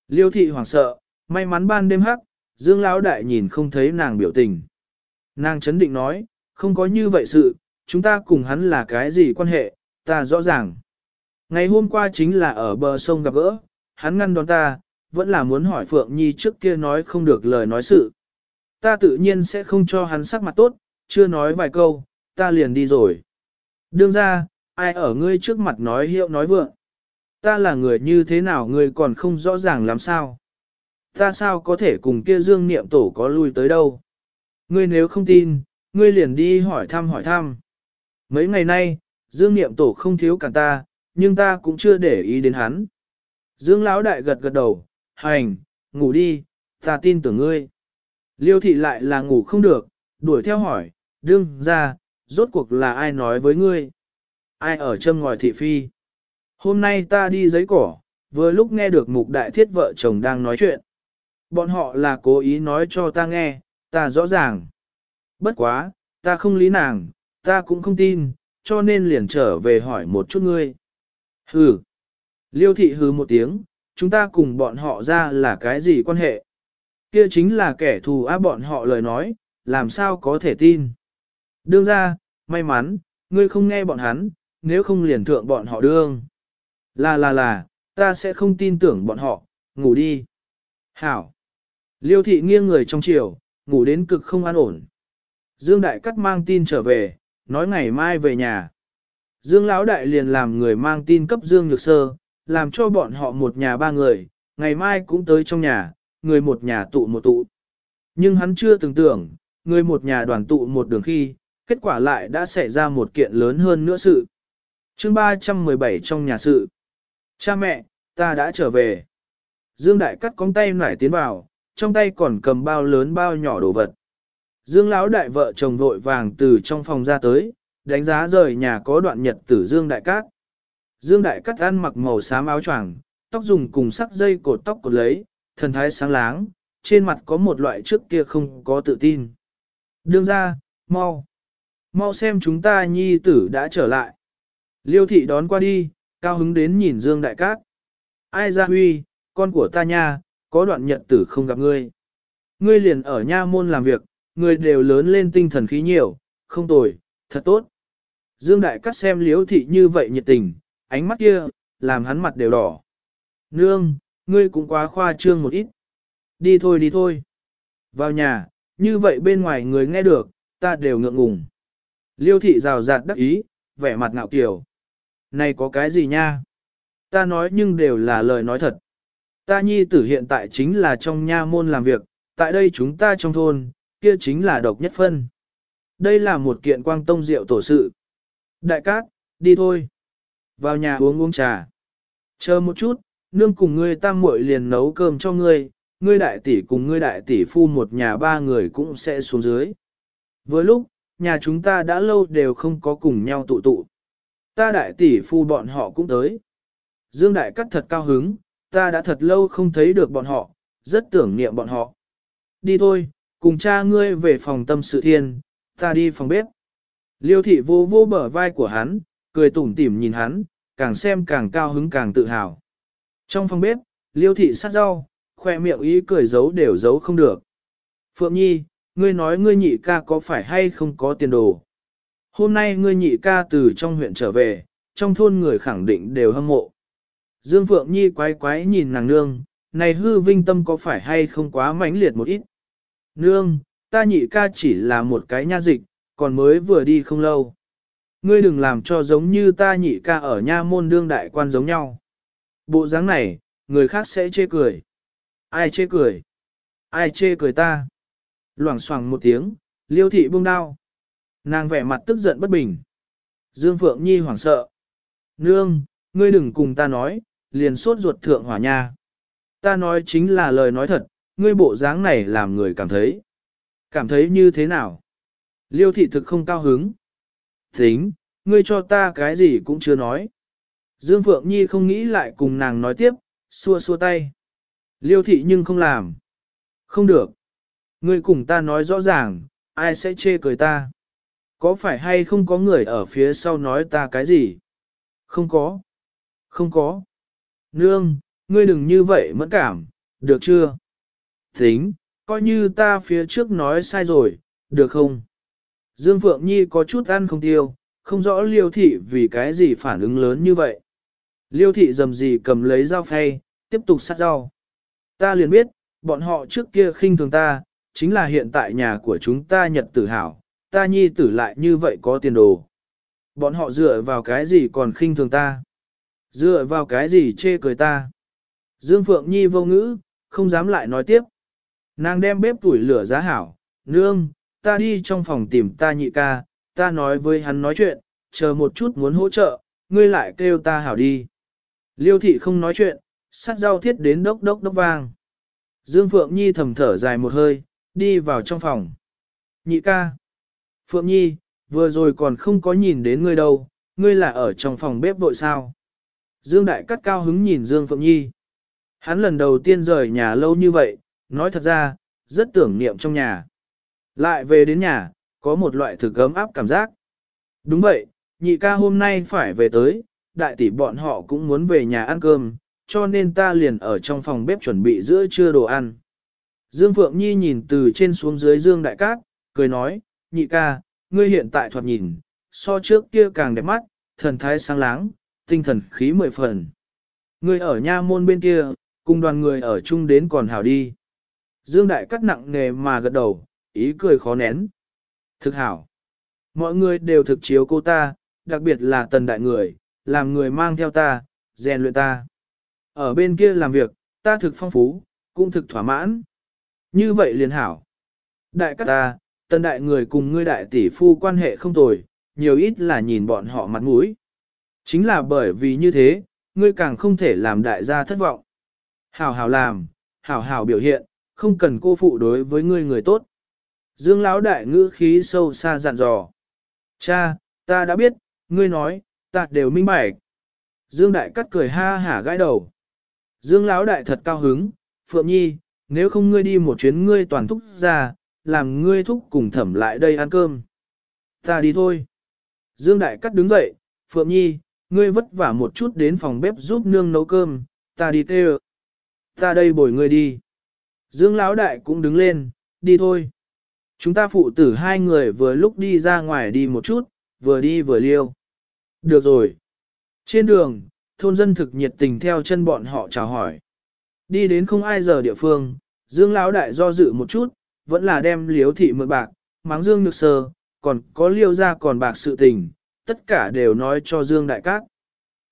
Liêu thị hoảng sợ, may mắn ban đêm hắc, Dương Lão Đại nhìn không thấy nàng biểu tình. Nàng chấn định nói, không có như vậy sự, chúng ta cùng hắn là cái gì quan hệ, ta rõ ràng. Ngày hôm qua chính là ở bờ sông gặp gỡ, hắn ngăn đón ta, vẫn là muốn hỏi Phượng Nhi trước kia nói không được lời nói sự. Ta tự nhiên sẽ không cho hắn sắc mặt tốt, chưa nói vài câu, ta liền đi rồi. Đương ra, ai ở ngươi trước mặt nói hiệu nói vượng. Ta là người như thế nào ngươi còn không rõ ràng làm sao. Ta sao có thể cùng kia dương niệm tổ có lui tới đâu. Ngươi nếu không tin, ngươi liền đi hỏi thăm hỏi thăm. Mấy ngày nay, Dương Niệm Tổ không thiếu cả ta, nhưng ta cũng chưa để ý đến hắn. Dương Lão Đại gật gật đầu, hành, ngủ đi, ta tin tưởng ngươi. Liêu thị lại là ngủ không được, đuổi theo hỏi, đương ra, rốt cuộc là ai nói với ngươi? Ai ở châm ngòi thị phi? Hôm nay ta đi giấy cỏ, vừa lúc nghe được mục đại thiết vợ chồng đang nói chuyện. Bọn họ là cố ý nói cho ta nghe, ta rõ ràng. Bất quá, ta không lý nàng, ta cũng không tin, cho nên liền trở về hỏi một chút ngươi. Hừ. Liêu thị hừ một tiếng, chúng ta cùng bọn họ ra là cái gì quan hệ? Kia chính là kẻ thù á bọn họ lời nói, làm sao có thể tin? Đương ra, may mắn, ngươi không nghe bọn hắn, nếu không liền thượng bọn họ đương. Là là là, ta sẽ không tin tưởng bọn họ, ngủ đi. Hảo. Liêu thị nghiêng người trong chiều, ngủ đến cực không an ổn. Dương Đại Cắt mang tin trở về, nói ngày mai về nhà. Dương Lão Đại liền làm người mang tin cấp Dương Nhược Sơ, làm cho bọn họ một nhà ba người, ngày mai cũng tới trong nhà, người một nhà tụ một tụ. Nhưng hắn chưa từng tưởng, người một nhà đoàn tụ một đường khi, kết quả lại đã xảy ra một kiện lớn hơn nữa sự. chương 317 trong nhà sự. Cha mẹ, ta đã trở về. Dương Đại Cắt cong tay nải tiến vào, trong tay còn cầm bao lớn bao nhỏ đồ vật. Dương lão đại vợ chồng vội vàng từ trong phòng ra tới, đánh giá rời nhà có đoạn nhật tử Dương đại cát. Dương đại cát ăn mặc màu xám áo choàng, tóc dùng cùng sắc dây cột tóc cột lấy, thần thái sáng láng, trên mặt có một loại trước kia không có tự tin. Đương ra, mau, mau xem chúng ta nhi tử đã trở lại. Liêu thị đón qua đi, cao hứng đến nhìn Dương đại cát. Ai ra huy, con của ta nha, có đoạn nhật tử không gặp ngươi. Ngươi liền ở nha môn làm việc, người đều lớn lên tinh thần khí nhiều, không tồi, thật tốt. Dương Đại Cát xem liếu thị như vậy nhiệt tình, ánh mắt kia, làm hắn mặt đều đỏ. Nương, ngươi cũng quá khoa trương một ít. Đi thôi đi thôi. Vào nhà, như vậy bên ngoài người nghe được, ta đều ngượng ngùng. Liêu thị rào rạt đắc ý, vẻ mặt ngạo kiều. Này có cái gì nha? Ta nói nhưng đều là lời nói thật. Ta nhi tử hiện tại chính là trong nha môn làm việc, tại đây chúng ta trong thôn, kia chính là độc nhất phân. Đây là một kiện quang tông rượu tổ sự. Đại cát, đi thôi. Vào nhà uống uống trà. Chờ một chút, nương cùng ngươi tam muội liền nấu cơm cho ngươi, ngươi đại tỷ cùng ngươi đại tỷ phu một nhà ba người cũng sẽ xuống dưới. Với lúc, nhà chúng ta đã lâu đều không có cùng nhau tụ tụ. Ta đại tỷ phu bọn họ cũng tới. Dương đại cắt thật cao hứng, ta đã thật lâu không thấy được bọn họ, rất tưởng niệm bọn họ. Đi thôi, cùng cha ngươi về phòng tâm sự thiên, ta đi phòng bếp. Liêu thị vô vô bờ vai của hắn, cười tủm tỉm nhìn hắn, càng xem càng cao hứng càng tự hào. Trong phòng bếp, liêu thị sát rau, khoe miệng ý cười giấu đều giấu không được. Phượng Nhi, ngươi nói ngươi nhị ca có phải hay không có tiền đồ. Hôm nay ngươi nhị ca từ trong huyện trở về, trong thôn người khẳng định đều hâm mộ. Dương Phượng Nhi quái quái nhìn nàng nương, này hư vinh tâm có phải hay không quá mãnh liệt một ít. Nương, ta nhị ca chỉ là một cái nha dịch, còn mới vừa đi không lâu. Ngươi đừng làm cho giống như ta nhị ca ở nha môn đương đại quan giống nhau. Bộ dáng này, người khác sẽ chê cười. Ai chê cười? Ai chê cười ta? Loảng xoảng một tiếng, liêu thị buông đao. Nàng vẻ mặt tức giận bất bình. Dương Phượng Nhi hoảng sợ. Nương, ngươi đừng cùng ta nói, liền sốt ruột thượng hỏa nha. Ta nói chính là lời nói thật, ngươi bộ dáng này làm người cảm thấy. Cảm thấy như thế nào? Liêu thị thực không cao hứng. Tính, ngươi cho ta cái gì cũng chưa nói. Dương Phượng Nhi không nghĩ lại cùng nàng nói tiếp, xua xua tay. Liêu thị nhưng không làm. Không được. Ngươi cùng ta nói rõ ràng, ai sẽ chê cười ta. Có phải hay không có người ở phía sau nói ta cái gì? Không có. Không có. Nương, ngươi đừng như vậy mẫn cảm, được chưa? Tính, coi như ta phía trước nói sai rồi, được không? Dương Phượng Nhi có chút ăn không tiêu, không rõ liêu thị vì cái gì phản ứng lớn như vậy. Liêu thị dầm gì cầm lấy dao phay, tiếp tục sát rau. Ta liền biết, bọn họ trước kia khinh thường ta, chính là hiện tại nhà của chúng ta nhật tử hảo, ta nhi tử lại như vậy có tiền đồ. Bọn họ dựa vào cái gì còn khinh thường ta? Dựa vào cái gì chê cười ta? Dương Phượng Nhi vô ngữ, không dám lại nói tiếp. Nàng đem bếp tuổi lửa giá hảo, nương, ta đi trong phòng tìm ta nhị ca, ta nói với hắn nói chuyện, chờ một chút muốn hỗ trợ, ngươi lại kêu ta hảo đi. Liêu thị không nói chuyện, sát rau thiết đến đốc đốc đốc vang. Dương Phượng Nhi thầm thở dài một hơi, đi vào trong phòng. Nhị ca. Phượng Nhi, vừa rồi còn không có nhìn đến ngươi đâu, ngươi là ở trong phòng bếp vội sao. Dương Đại cắt cao hứng nhìn Dương Phượng Nhi. Hắn lần đầu tiên rời nhà lâu như vậy, nói thật ra, rất tưởng niệm trong nhà. Lại về đến nhà, có một loại thực gấm áp cảm giác. Đúng vậy, nhị ca hôm nay phải về tới, đại tỷ bọn họ cũng muốn về nhà ăn cơm, cho nên ta liền ở trong phòng bếp chuẩn bị giữa trưa đồ ăn. Dương Phượng Nhi nhìn từ trên xuống dưới Dương Đại Cát, cười nói, nhị ca, ngươi hiện tại thoạt nhìn, so trước kia càng đẹp mắt, thần thái sáng láng, tinh thần khí mười phần. Ngươi ở nha môn bên kia, cùng đoàn người ở chung đến còn hảo đi. Dương Đại cắt nặng nề mà gật đầu, ý cười khó nén. Thực hảo. Mọi người đều thực chiếu cô ta, đặc biệt là tần đại người, làm người mang theo ta, rèn luyện ta. Ở bên kia làm việc, ta thực phong phú, cũng thực thỏa mãn. Như vậy liền hảo. Đại cắt ta, tần đại người cùng ngươi đại tỷ phu quan hệ không tồi, nhiều ít là nhìn bọn họ mặt mũi. Chính là bởi vì như thế, ngươi càng không thể làm đại gia thất vọng. Hảo hảo làm, hảo hảo biểu hiện, không cần cô phụ đối với ngươi người tốt. Dương lão đại ngữ khí sâu xa dặn dò. Cha, ta đã biết, ngươi nói, ta đều minh bạch. Dương đại cắt cười ha hả gãi đầu. Dương lão đại thật cao hứng, Phượng Nhi, nếu không ngươi đi một chuyến ngươi toàn thúc ra, làm ngươi thúc cùng thẩm lại đây ăn cơm. Ta đi thôi. Dương đại cắt đứng dậy, Phượng Nhi, ngươi vất vả một chút đến phòng bếp giúp nương nấu cơm, ta đi tê Ta đây bồi ngươi đi. Dương lão đại cũng đứng lên, đi thôi. Chúng ta phụ tử hai người vừa lúc đi ra ngoài đi một chút, vừa đi vừa liêu. Được rồi. Trên đường, thôn dân thực nhiệt tình theo chân bọn họ chào hỏi. Đi đến không ai giờ địa phương, Dương Lão đại do dự một chút, vẫn là đem liếu thị mượn bạc, mắng Dương Nhược Sơ, còn có liêu ra còn bạc sự tình, tất cả đều nói cho Dương Đại Cát.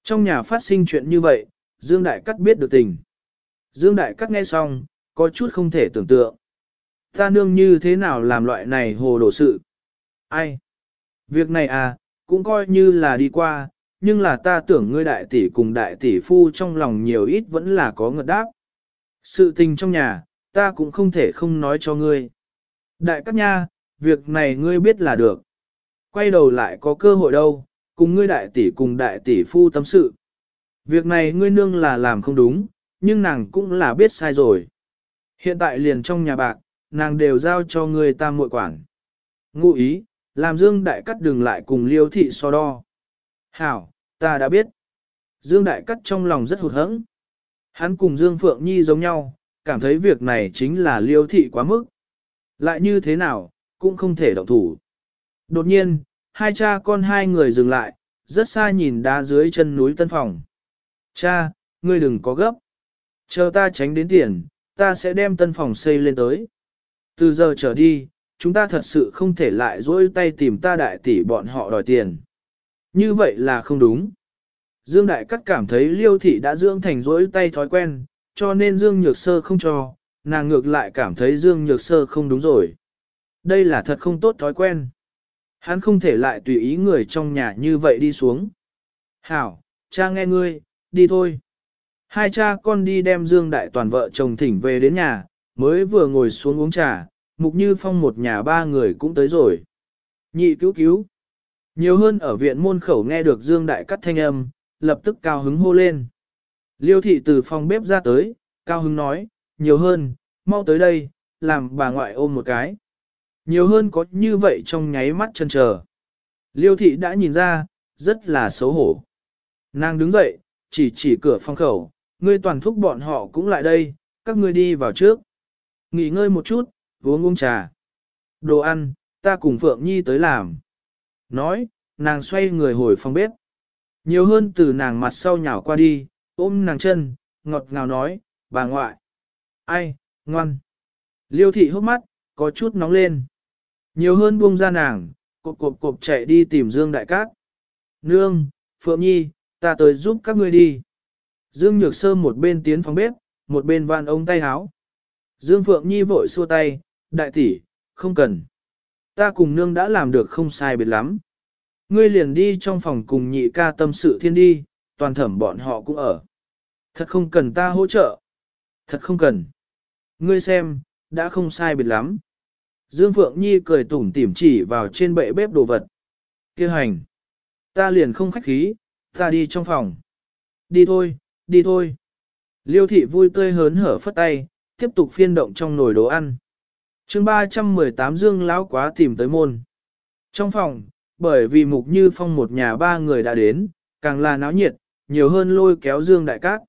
Trong nhà phát sinh chuyện như vậy, Dương Đại Cát biết được tình. Dương Đại Cát nghe xong, có chút không thể tưởng tượng. Ta nương như thế nào làm loại này hồ đồ sự? Ai? Việc này à, cũng coi như là đi qua, nhưng là ta tưởng ngươi đại tỷ cùng đại tỷ phu trong lòng nhiều ít vẫn là có ngợt đáp. Sự tình trong nhà, ta cũng không thể không nói cho ngươi. Đại các nha, việc này ngươi biết là được. Quay đầu lại có cơ hội đâu, cùng ngươi đại tỷ cùng đại tỷ phu tâm sự. Việc này ngươi nương là làm không đúng, nhưng nàng cũng là biết sai rồi. Hiện tại liền trong nhà bạc, nàng đều giao cho người ta muội quản. Ngụ ý, làm dương đại cắt đừng lại cùng liêu thị so đo. Hảo, ta đã biết. Dương Đại Cắt trong lòng rất hụt hẫng. Hắn cùng Dương Phượng Nhi giống nhau, cảm thấy việc này chính là liêu thị quá mức. Lại như thế nào, cũng không thể động thủ. Đột nhiên, hai cha con hai người dừng lại, rất xa nhìn đá dưới chân núi tân phòng. Cha, ngươi đừng có gấp. Chờ ta tránh đến tiền, ta sẽ đem tân phòng xây lên tới. Từ giờ trở đi, chúng ta thật sự không thể lại dỗi tay tìm ta đại tỷ bọn họ đòi tiền. Như vậy là không đúng. Dương Đại Cắt cảm thấy liêu thị đã dưỡng thành dỗi tay thói quen, cho nên Dương Nhược Sơ không cho, nàng ngược lại cảm thấy Dương Nhược Sơ không đúng rồi. Đây là thật không tốt thói quen. Hắn không thể lại tùy ý người trong nhà như vậy đi xuống. Hảo, cha nghe ngươi, đi thôi. Hai cha con đi đem Dương Đại Toàn vợ chồng thỉnh về đến nhà, mới vừa ngồi xuống uống trà, Mục Như Phong một nhà ba người cũng tới rồi. Nhị cứu cứu. Nhiều hơn ở viện môn khẩu nghe được Dương Đại cắt thanh âm, lập tức cao hứng hô lên. Liêu thị từ phòng bếp ra tới, cao hứng nói, nhiều hơn, mau tới đây, làm bà ngoại ôm một cái. Nhiều hơn có như vậy trong nháy mắt chân chờ. Liêu thị đã nhìn ra, rất là xấu hổ. Nàng đứng dậy, chỉ chỉ cửa phòng khẩu, ngươi toàn thúc bọn họ cũng lại đây, các ngươi đi vào trước. Nghỉ ngơi một chút, uống uống trà. Đồ ăn, ta cùng Phượng Nhi tới làm. Nói, nàng xoay người hồi phòng bếp. Nhiều hơn từ nàng mặt sau nhào qua đi, ôm nàng chân, ngọt ngào nói, bà ngoại. Ai, ngoan. Liêu thị hốc mắt, có chút nóng lên. Nhiều hơn buông ra nàng, cộp cộp cộp chạy đi tìm Dương Đại Cát. Nương, Phượng Nhi, ta tới giúp các ngươi đi. Dương Nhược Sơ một bên tiến phòng bếp, một bên van ông tay háo. Dương Phượng Nhi vội xua tay, đại tỷ, không cần. Ta cùng nương đã làm được không sai biệt lắm. Ngươi liền đi trong phòng cùng nhị ca tâm sự thiên đi, toàn thẩm bọn họ cũng ở. Thật không cần ta hỗ trợ. Thật không cần. Ngươi xem, đã không sai biệt lắm. Dương Phượng Nhi cười tủm tỉm chỉ vào trên bệ bếp đồ vật. Kêu hành. Ta liền không khách khí, ta đi trong phòng. Đi thôi, đi thôi. Liêu thị vui tươi hớn hở phất tay, tiếp tục phiên động trong nồi đồ ăn. chương 318 Dương lão quá tìm tới môn. Trong phòng, bởi vì mục như phong một nhà ba người đã đến, càng là náo nhiệt, nhiều hơn lôi kéo Dương đại cát.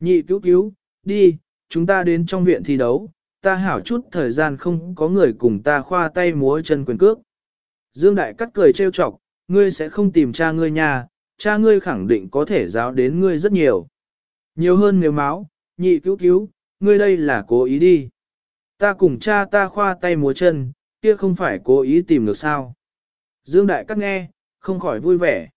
Nhị cứu cứu, đi, chúng ta đến trong viện thi đấu, ta hảo chút thời gian không có người cùng ta khoa tay múa chân quyền cước. Dương đại cát cười trêu chọc, ngươi sẽ không tìm cha ngươi nhà, cha ngươi khẳng định có thể giáo đến ngươi rất nhiều. Nhiều hơn nếu máu, nhị cứu cứu, ngươi đây là cố ý đi. Ta cùng cha ta khoa tay múa chân, kia không phải cố ý tìm được sao. Dương Đại Cát nghe, không khỏi vui vẻ.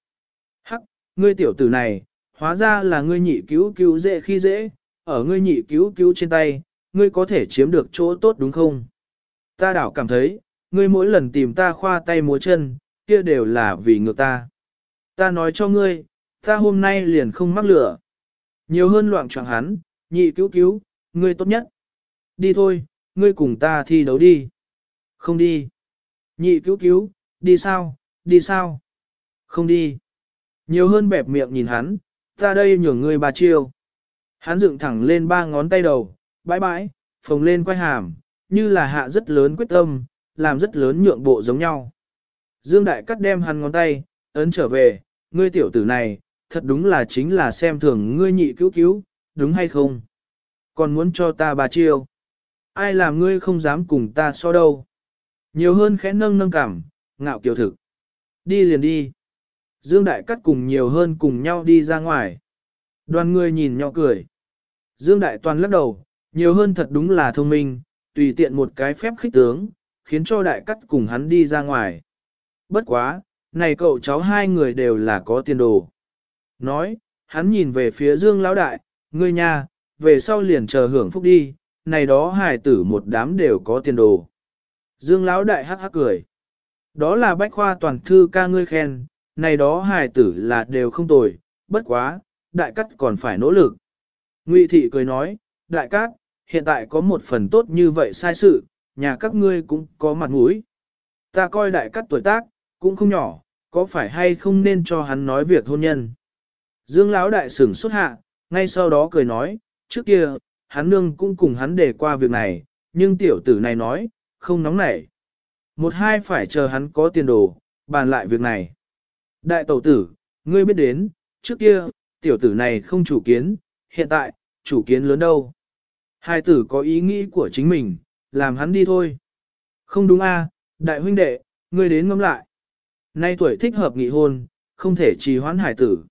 Hắc, ngươi tiểu tử này, hóa ra là ngươi nhị cứu cứu dễ khi dễ, ở ngươi nhị cứu cứu trên tay, ngươi có thể chiếm được chỗ tốt đúng không? Ta đảo cảm thấy, ngươi mỗi lần tìm ta khoa tay múa chân, kia đều là vì ngược ta. Ta nói cho ngươi, ta hôm nay liền không mắc lửa. Nhiều hơn loạn choạng hắn, nhị cứu cứu, ngươi tốt nhất. Đi thôi, ngươi cùng ta thi đấu đi. Không đi. Nhị cứu cứu, đi sao, đi sao? Không đi. Nhiều hơn bẹp miệng nhìn hắn, ta đây nhường ngươi ba chiêu. Hắn dựng thẳng lên ba ngón tay đầu, bãi bãi, phồng lên quay hàm, như là hạ rất lớn quyết tâm, làm rất lớn nhượng bộ giống nhau. Dương Đại cắt đem hắn ngón tay, ấn trở về, ngươi tiểu tử này, thật đúng là chính là xem thường ngươi nhị cứu cứu, đúng hay không? Còn muốn cho ta bà chiêu. Ai làm ngươi không dám cùng ta so đâu. Nhiều hơn khẽ nâng nâng cảm, ngạo kiều thực. Đi liền đi. Dương Đại Cắt cùng nhiều hơn cùng nhau đi ra ngoài. Đoàn người nhìn nhau cười. Dương Đại Toàn lắc đầu, nhiều hơn thật đúng là thông minh, tùy tiện một cái phép khích tướng, khiến cho Đại Cắt cùng hắn đi ra ngoài. Bất quá, này cậu cháu hai người đều là có tiền đồ. Nói, hắn nhìn về phía Dương Lão Đại, ngươi nhà, về sau liền chờ hưởng phúc đi, này đó hài tử một đám đều có tiền đồ. Dương Lão Đại hắc hắc cười. Đó là bách khoa toàn thư ca ngươi khen, này đó hài tử là đều không tồi, bất quá, đại cắt còn phải nỗ lực. Ngụy thị cười nói, đại cát, hiện tại có một phần tốt như vậy sai sự, nhà các ngươi cũng có mặt mũi. Ta coi đại cắt tuổi tác, cũng không nhỏ, có phải hay không nên cho hắn nói việc hôn nhân. Dương Lão đại sửng xuất hạ, ngay sau đó cười nói, trước kia, hắn nương cũng cùng hắn để qua việc này, nhưng tiểu tử này nói, không nóng nảy. Một hai phải chờ hắn có tiền đồ, bàn lại việc này. Đại tẩu tử, ngươi biết đến, trước kia, tiểu tử này không chủ kiến, hiện tại, chủ kiến lớn đâu. Hai tử có ý nghĩ của chính mình, làm hắn đi thôi. Không đúng a, đại huynh đệ, ngươi đến ngẫm lại. Nay tuổi thích hợp nghị hôn, không thể trì hoãn hải tử.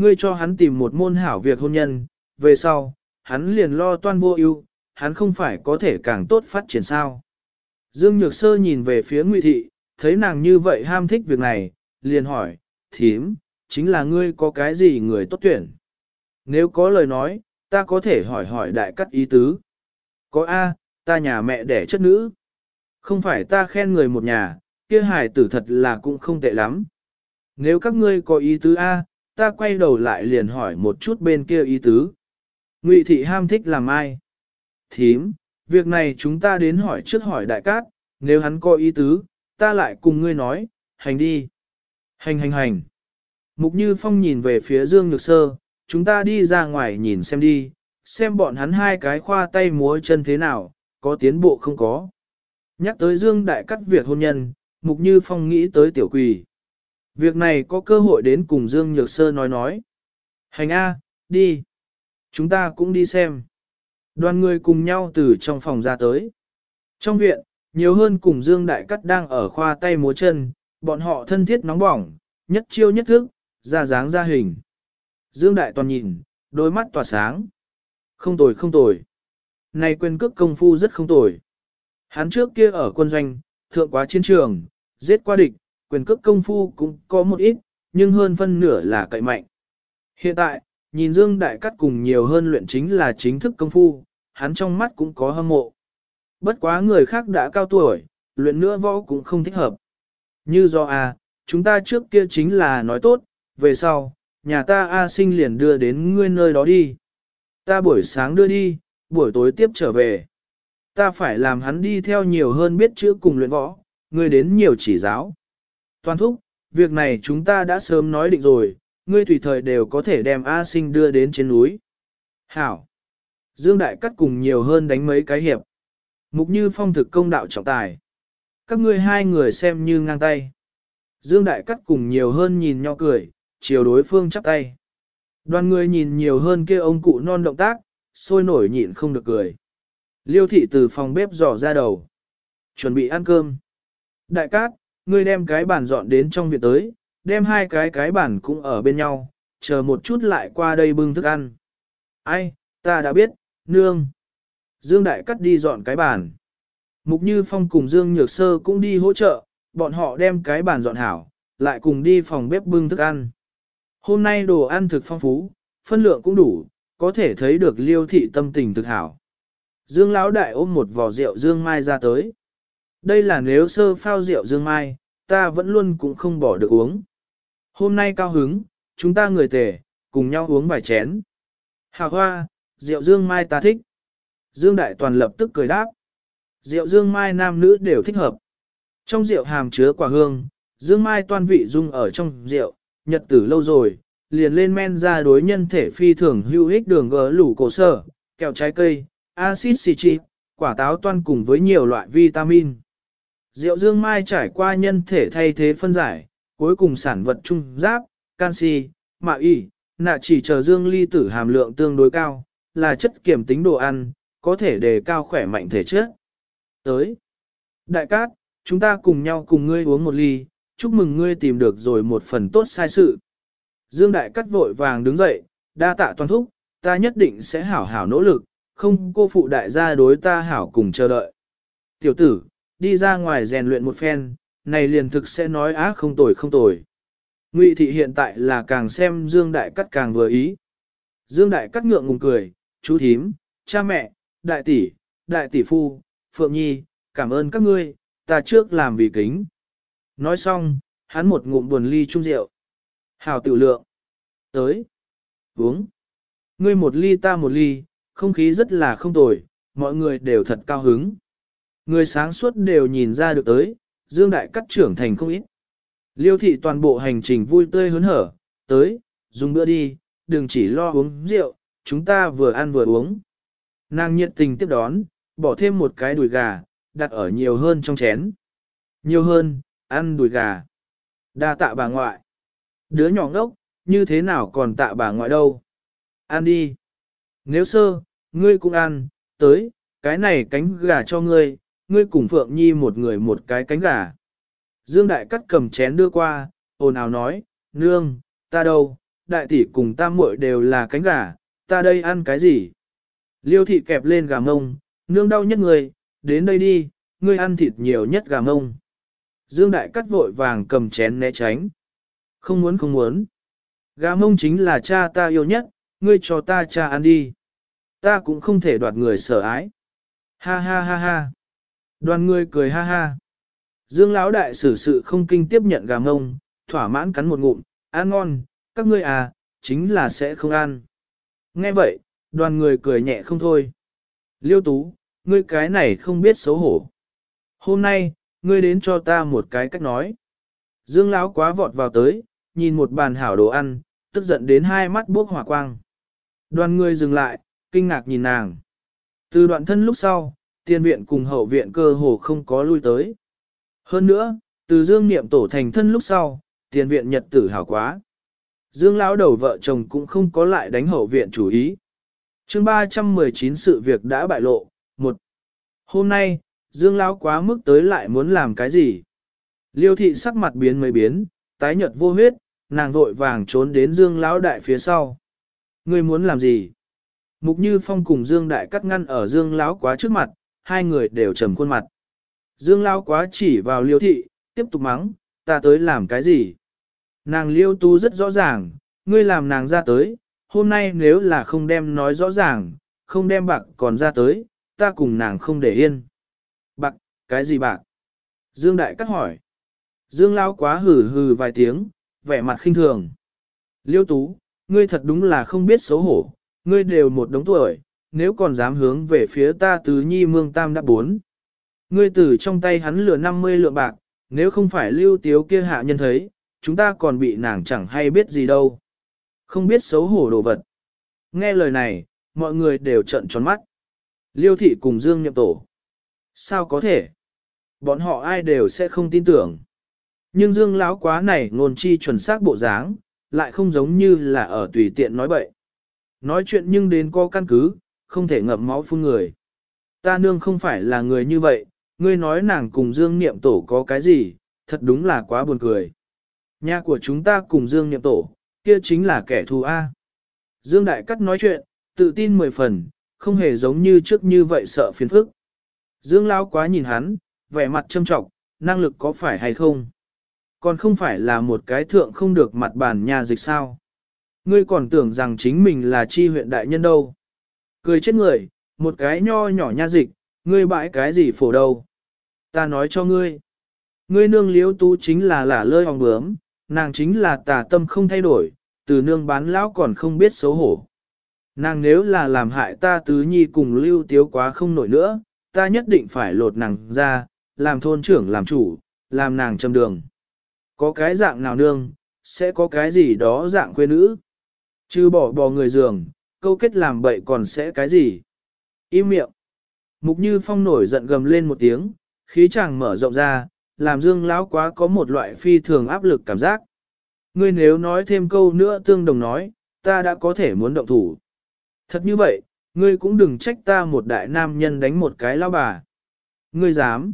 Ngươi cho hắn tìm một môn hảo việc hôn nhân, về sau, hắn liền lo toan vô ưu, hắn không phải có thể càng tốt phát triển sao. Dương Nhược Sơ nhìn về phía Ngụy Thị, thấy nàng như vậy ham thích việc này, liền hỏi, thím, chính là ngươi có cái gì người tốt tuyển? Nếu có lời nói, ta có thể hỏi hỏi đại cắt ý tứ. Có A, ta nhà mẹ đẻ chất nữ. Không phải ta khen người một nhà, kia hài tử thật là cũng không tệ lắm. Nếu các ngươi có ý tứ A, ta quay đầu lại liền hỏi một chút bên kia ý tứ. Ngụy thị ham thích làm ai? Thím, việc này chúng ta đến hỏi trước hỏi đại cát, nếu hắn có ý tứ, ta lại cùng ngươi nói, hành đi. Hành hành hành. Mục Như Phong nhìn về phía Dương Nhược Sơ, chúng ta đi ra ngoài nhìn xem đi, xem bọn hắn hai cái khoa tay múa chân thế nào, có tiến bộ không có. Nhắc tới Dương Đại Cắt việc hôn nhân, Mục Như Phong nghĩ tới tiểu quỷ Việc này có cơ hội đến cùng Dương Nhược Sơ nói nói. Hành A, đi. Chúng ta cũng đi xem. Đoàn người cùng nhau từ trong phòng ra tới. Trong viện, nhiều hơn cùng Dương Đại Cắt đang ở khoa tay múa chân, bọn họ thân thiết nóng bỏng, nhất chiêu nhất thức, ra dáng ra hình. Dương Đại Toàn nhìn, đôi mắt tỏa sáng. Không tồi không tồi. Này quên cước công phu rất không tồi. Hắn trước kia ở quân doanh, thượng quá chiến trường, giết qua địch, quyền cước công phu cũng có một ít, nhưng hơn phân nửa là cậy mạnh. Hiện tại, nhìn Dương Đại Cắt cùng nhiều hơn luyện chính là chính thức công phu, hắn trong mắt cũng có hâm mộ. Bất quá người khác đã cao tuổi, luyện nữa võ cũng không thích hợp. Như do à, chúng ta trước kia chính là nói tốt, về sau, nhà ta A sinh liền đưa đến ngươi nơi đó đi. Ta buổi sáng đưa đi, buổi tối tiếp trở về. Ta phải làm hắn đi theo nhiều hơn biết chữ cùng luyện võ, ngươi đến nhiều chỉ giáo. Toàn thúc, việc này chúng ta đã sớm nói định rồi, ngươi tùy thời đều có thể đem A sinh đưa đến trên núi. Hảo. Dương Đại Cắt cùng nhiều hơn đánh mấy cái hiệp. Mục như phong thực công đạo trọng tài. Các ngươi hai người xem như ngang tay. Dương Đại Cắt cùng nhiều hơn nhìn nhau cười, chiều đối phương chắp tay. Đoàn người nhìn nhiều hơn kia ông cụ non động tác, sôi nổi nhịn không được cười. Liêu thị từ phòng bếp dò ra đầu. Chuẩn bị ăn cơm. Đại cát, ngươi đem cái bàn dọn đến trong viện tới, đem hai cái cái bàn cũng ở bên nhau, chờ một chút lại qua đây bưng thức ăn. Ai, ta đã biết, nương. Dương Đại cắt đi dọn cái bàn. Mục Như Phong cùng Dương Nhược Sơ cũng đi hỗ trợ, bọn họ đem cái bàn dọn hảo, lại cùng đi phòng bếp bưng thức ăn. Hôm nay đồ ăn thực phong phú, phân lượng cũng đủ, có thể thấy được liêu thị tâm tình thực hảo. Dương Lão Đại ôm một vò rượu Dương Mai ra tới. Đây là nếu sơ phao rượu Dương Mai, ta vẫn luôn cũng không bỏ được uống. Hôm nay cao hứng, chúng ta người tề, cùng nhau uống vài chén. Hà hoa, rượu Dương Mai ta thích. Dương Đại Toàn lập tức cười đáp. Rượu Dương Mai nam nữ đều thích hợp. Trong rượu hàm chứa quả hương, Dương Mai toan vị dung ở trong rượu, nhật tử lâu rồi, liền lên men ra đối nhân thể phi thường hữu ích đường gỡ lủ cổ sở, kẹo trái cây, axit citric, quả táo toan cùng với nhiều loại vitamin. Rượu dương mai trải qua nhân thể thay thế phân giải, cuối cùng sản vật trung giáp, canxi, mạ y, nạ chỉ chờ dương ly tử hàm lượng tương đối cao, là chất kiểm tính đồ ăn, có thể đề cao khỏe mạnh thể chất. Tới. Đại cát, chúng ta cùng nhau cùng ngươi uống một ly, chúc mừng ngươi tìm được rồi một phần tốt sai sự. Dương Đại Cát vội vàng đứng dậy, đa tạ toàn thúc, ta nhất định sẽ hảo hảo nỗ lực, không cô phụ đại gia đối ta hảo cùng chờ đợi. Tiểu tử, đi ra ngoài rèn luyện một phen, này liền thực sẽ nói á không tồi không tồi. Ngụy thị hiện tại là càng xem Dương Đại Cát càng vừa ý. Dương Đại Cát ngượng ngùng cười, chú thím, cha mẹ, đại tỷ, đại tỷ phu, Phượng Nhi, cảm ơn các ngươi, ta trước làm vì kính. Nói xong, hắn một ngụm buồn ly chung rượu. Hào tự lượng. Tới. Uống. Ngươi một ly ta một ly, không khí rất là không tồi, mọi người đều thật cao hứng. Người sáng suốt đều nhìn ra được tới, Dương Đại cắt trưởng thành không ít. Liêu thị toàn bộ hành trình vui tươi hớn hở, tới, dùng bữa đi, đừng chỉ lo uống rượu, chúng ta vừa ăn vừa uống. Nàng nhiệt tình tiếp đón, bỏ thêm một cái đùi gà, đặt ở nhiều hơn trong chén. Nhiều hơn, ăn đùi gà. Đa tạ bà ngoại. Đứa nhỏ ngốc, như thế nào còn tạ bà ngoại đâu. Ăn đi. Nếu sơ, ngươi cũng ăn, tới, cái này cánh gà cho ngươi, ngươi cùng Phượng Nhi một người một cái cánh gà. Dương Đại Cắt cầm chén đưa qua, ồn ào nói, nương, ta đâu, đại tỷ cùng tam muội đều là cánh gà, ta đây ăn cái gì? Liêu thị kẹp lên gà mông, nương đau nhất người, đến đây đi, ngươi ăn thịt nhiều nhất gà mông. Dương Đại Cắt vội vàng cầm chén né tránh. Không muốn không muốn. Gà mông chính là cha ta yêu nhất, ngươi cho ta cha ăn đi. Ta cũng không thể đoạt người sở ái. Ha ha ha ha. Đoàn người cười ha ha. Dương Lão đại xử sự không kinh tiếp nhận gà mông, thỏa mãn cắn một ngụm, ăn ngon, các ngươi à, chính là sẽ không ăn. Nghe vậy, đoàn người cười nhẹ không thôi. Liêu tú, ngươi cái này không biết xấu hổ. Hôm nay, ngươi đến cho ta một cái cách nói. Dương Lão quá vọt vào tới, nhìn một bàn hảo đồ ăn, tức giận đến hai mắt bốc hỏa quang. Đoàn người dừng lại, kinh ngạc nhìn nàng. Từ đoạn thân lúc sau, tiền viện cùng hậu viện cơ hồ không có lui tới. Hơn nữa, từ dương niệm tổ thành thân lúc sau, tiền viện nhật tử hảo quá. Dương lão đầu vợ chồng cũng không có lại đánh hậu viện chủ ý. chương 319 sự việc đã bại lộ. một Hôm nay, Dương lão quá mức tới lại muốn làm cái gì? Liêu thị sắc mặt biến mấy biến, tái nhợt vô huyết, nàng vội vàng trốn đến Dương lão đại phía sau. Ngươi muốn làm gì? Mục Như Phong cùng Dương đại cắt ngăn ở Dương lão quá trước mặt, hai người đều trầm khuôn mặt. Dương lão quá chỉ vào Liêu thị, tiếp tục mắng, ta tới làm cái gì? Nàng Liêu tu rất rõ ràng, ngươi làm nàng ra tới, hôm nay nếu là không đem nói rõ ràng, không đem bạc còn ra tới, ta cùng nàng không để yên. Bạc, cái gì bạc? Dương Đại Cắt hỏi. Dương Lão quá hừ hừ vài tiếng, vẻ mặt khinh thường. Liêu Tú, ngươi thật đúng là không biết xấu hổ, ngươi đều một đống tuổi, nếu còn dám hướng về phía ta tứ nhi mương tam đã bốn. Ngươi tử trong tay hắn lừa 50 lượng bạc, nếu không phải lưu tiếu kia hạ nhân thấy, chúng ta còn bị nàng chẳng hay biết gì đâu. Không biết xấu hổ đồ vật. Nghe lời này, mọi người đều trợn tròn mắt. Liêu thị cùng Dương nhậm tổ. Sao có thể? Bọn họ ai đều sẽ không tin tưởng. Nhưng Dương lão quá này ngôn chi chuẩn xác bộ dáng, lại không giống như là ở tùy tiện nói bậy. Nói chuyện nhưng đến có căn cứ, không thể ngậm máu phun người. Ta nương không phải là người như vậy, ngươi nói nàng cùng Dương Niệm Tổ có cái gì, thật đúng là quá buồn cười. Nhà của chúng ta cùng Dương Niệm Tổ, kia chính là kẻ thù A. Dương Đại Cắt nói chuyện, tự tin mười phần, không hề giống như trước như vậy sợ phiền phức. Dương Lão quá nhìn hắn, vẻ mặt châm trọng, năng lực có phải hay không? Còn không phải là một cái thượng không được mặt bàn nhà dịch sao? Ngươi còn tưởng rằng chính mình là chi huyện đại nhân đâu? Cười chết người, một cái nho nhỏ nha dịch, ngươi bãi cái gì phổ đâu? Ta nói cho ngươi. Ngươi nương liếu tú chính là lả lơi hòng bướm, nàng chính là tà tâm không thay đổi, từ nương bán lão còn không biết xấu hổ. Nàng nếu là làm hại ta tứ nhi cùng lưu tiếu quá không nổi nữa, ta nhất định phải lột nàng ra, làm thôn trưởng làm chủ, làm nàng châm đường. Có cái dạng nào nương, sẽ có cái gì đó dạng quê nữ. Chứ bỏ bò người giường, câu kết làm bậy còn sẽ cái gì. Im miệng. Mục như phong nổi giận gầm lên một tiếng, khí chàng mở rộng ra, làm dương lão quá có một loại phi thường áp lực cảm giác. Ngươi nếu nói thêm câu nữa tương đồng nói, ta đã có thể muốn động thủ. Thật như vậy, ngươi cũng đừng trách ta một đại nam nhân đánh một cái lao bà. Ngươi dám.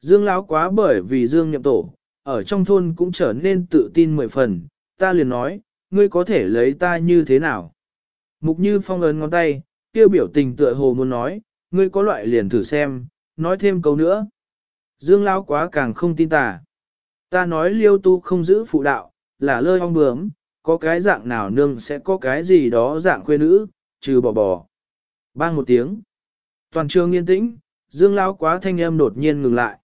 Dương lão quá bởi vì Dương nhậm tổ, ở trong thôn cũng trở nên tự tin mười phần, ta liền nói, ngươi có thể lấy ta như thế nào. Mục như phong ấn ngón tay, kêu biểu tình tựa hồ muốn nói, ngươi có loại liền thử xem, nói thêm câu nữa. Dương lão quá càng không tin ta. Ta nói liêu tu không giữ phụ đạo, là lơi ong bướm, có cái dạng nào nương sẽ có cái gì đó dạng khuê nữ, trừ bỏ bỏ. Bang một tiếng. Toàn trường yên tĩnh, dương lão quá thanh âm đột nhiên ngừng lại.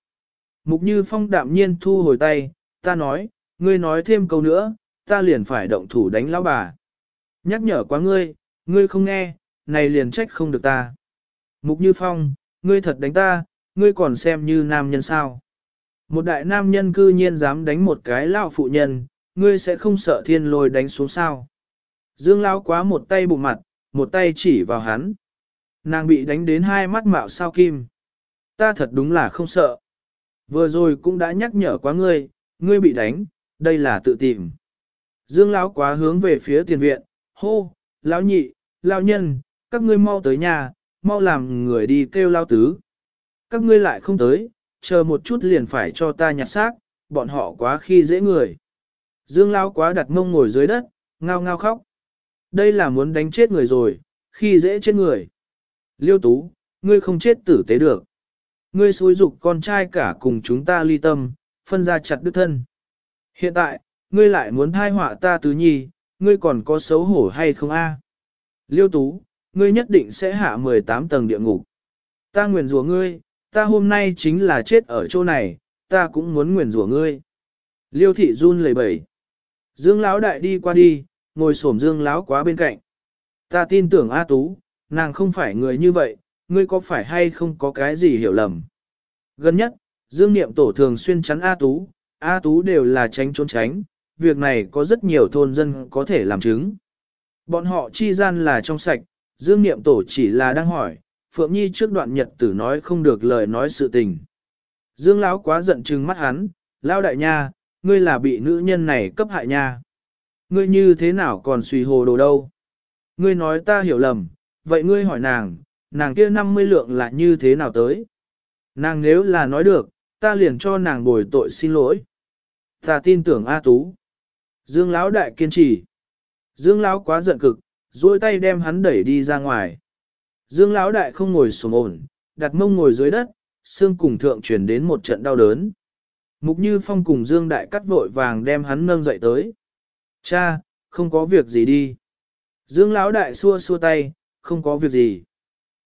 Mục như phong đạm nhiên thu hồi tay, ta nói, ngươi nói thêm câu nữa, ta liền phải động thủ đánh lão bà. Nhắc nhở quá ngươi, ngươi không nghe, này liền trách không được ta. Mục như phong, ngươi thật đánh ta, ngươi còn xem như nam nhân sao. Một đại nam nhân cư nhiên dám đánh một cái lão phụ nhân, ngươi sẽ không sợ thiên lôi đánh xuống sao. Dương lão quá một tay bụng mặt, một tay chỉ vào hắn. Nàng bị đánh đến hai mắt mạo sao kim. Ta thật đúng là không sợ. Vừa rồi cũng đã nhắc nhở quá ngươi, ngươi bị đánh, đây là tự tìm. Dương lão quá hướng về phía tiền viện, hô, lão nhị, lão nhân, các ngươi mau tới nhà, mau làm người đi kêu lao tứ. Các ngươi lại không tới, chờ một chút liền phải cho ta nhặt xác, bọn họ quá khi dễ người. Dương lao quá đặt mông ngồi dưới đất, ngao ngao khóc. Đây là muốn đánh chết người rồi, khi dễ chết người. Liêu tú, ngươi không chết tử tế được. Ngươi xúi dục con trai cả cùng chúng ta ly tâm, phân ra chặt đứt thân. Hiện tại, ngươi lại muốn thai họa ta tứ nhi, ngươi còn có xấu hổ hay không a? Liêu tú, ngươi nhất định sẽ hạ 18 tầng địa ngục. Ta nguyền rủa ngươi, ta hôm nay chính là chết ở chỗ này, ta cũng muốn nguyền rủa ngươi. Liêu thị run lẩy bẩy. Dương lão đại đi qua đi, ngồi xổm Dương lão quá bên cạnh. Ta tin tưởng A Tú, nàng không phải người như vậy, ngươi có phải hay không có cái gì hiểu lầm. Gần nhất, Dương Niệm Tổ thường xuyên chắn A Tú, A Tú đều là tránh trốn tránh, việc này có rất nhiều thôn dân có thể làm chứng. Bọn họ chi gian là trong sạch, Dương Niệm Tổ chỉ là đang hỏi, Phượng Nhi trước đoạn nhật tử nói không được lời nói sự tình. Dương Lão quá giận trừng mắt hắn, Lão đại nha, ngươi là bị nữ nhân này cấp hại nha. Ngươi như thế nào còn suy hồ đồ đâu? Ngươi nói ta hiểu lầm, vậy ngươi hỏi nàng, nàng kia 50 lượng là như thế nào tới? Nàng nếu là nói được, ta liền cho nàng bồi tội xin lỗi. Ta tin tưởng A Tú. Dương Lão đại kiên trì. Dương Lão quá giận cực, duỗi tay đem hắn đẩy đi ra ngoài. Dương Lão đại không ngồi sồm ổn, đặt mông ngồi dưới đất, xương cùng thượng truyền đến một trận đau đớn. Mục Như Phong cùng Dương đại cắt vội vàng đem hắn nâng dậy tới. Cha, không có việc gì đi. Dương Lão đại xua xua tay, không có việc gì.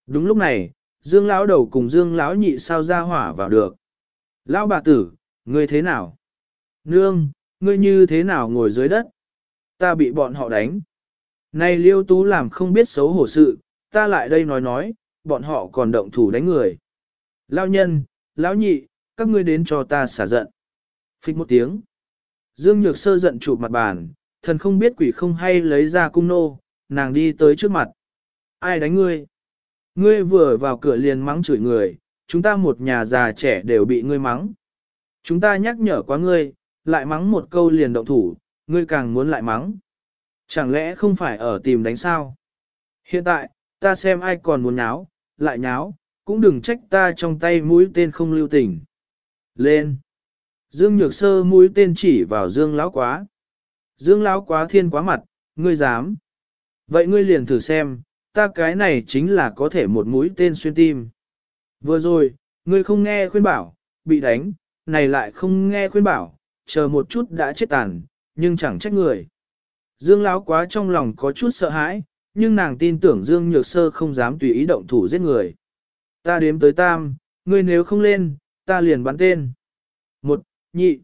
Đúng lúc này, Dương Lão đầu cùng Dương Lão nhị sao ra hỏa vào được. Lão bà tử, ngươi thế nào? Nương, ngươi như thế nào ngồi dưới đất? Ta bị bọn họ đánh. Này Liêu Tú làm không biết xấu hổ sự, ta lại đây nói nói, bọn họ còn động thủ đánh người. Lão nhân, lão nhị, các ngươi đến cho ta xả giận. Phích một tiếng. Dương Nhược Sơ giận chụp mặt bàn, thần không biết quỷ không hay lấy ra cung nô, nàng đi tới trước mặt. Ai đánh ngươi? Ngươi vừa vào cửa liền mắng chửi người, chúng ta một nhà già trẻ đều bị ngươi mắng. Chúng ta nhắc nhở quá ngươi, lại mắng một câu liền động thủ, ngươi càng muốn lại mắng. Chẳng lẽ không phải ở tìm đánh sao? Hiện tại, ta xem ai còn muốn nháo, lại nháo, cũng đừng trách ta trong tay mũi tên không lưu tình. Lên! Dương Nhược Sơ mũi tên chỉ vào Dương Lão Quá. Dương Lão Quá thiên quá mặt, ngươi dám. Vậy ngươi liền thử xem, ta cái này chính là có thể một mũi tên xuyên tim. Vừa rồi, ngươi không nghe khuyên bảo, bị đánh, này lại không nghe khuyên bảo, chờ một chút đã chết tàn, nhưng chẳng trách người. Dương Lão quá trong lòng có chút sợ hãi, nhưng nàng tin tưởng Dương Nhược Sơ không dám tùy ý động thủ giết người. Ta đếm tới tam, ngươi nếu không lên, ta liền bắn tên. Một, nhị.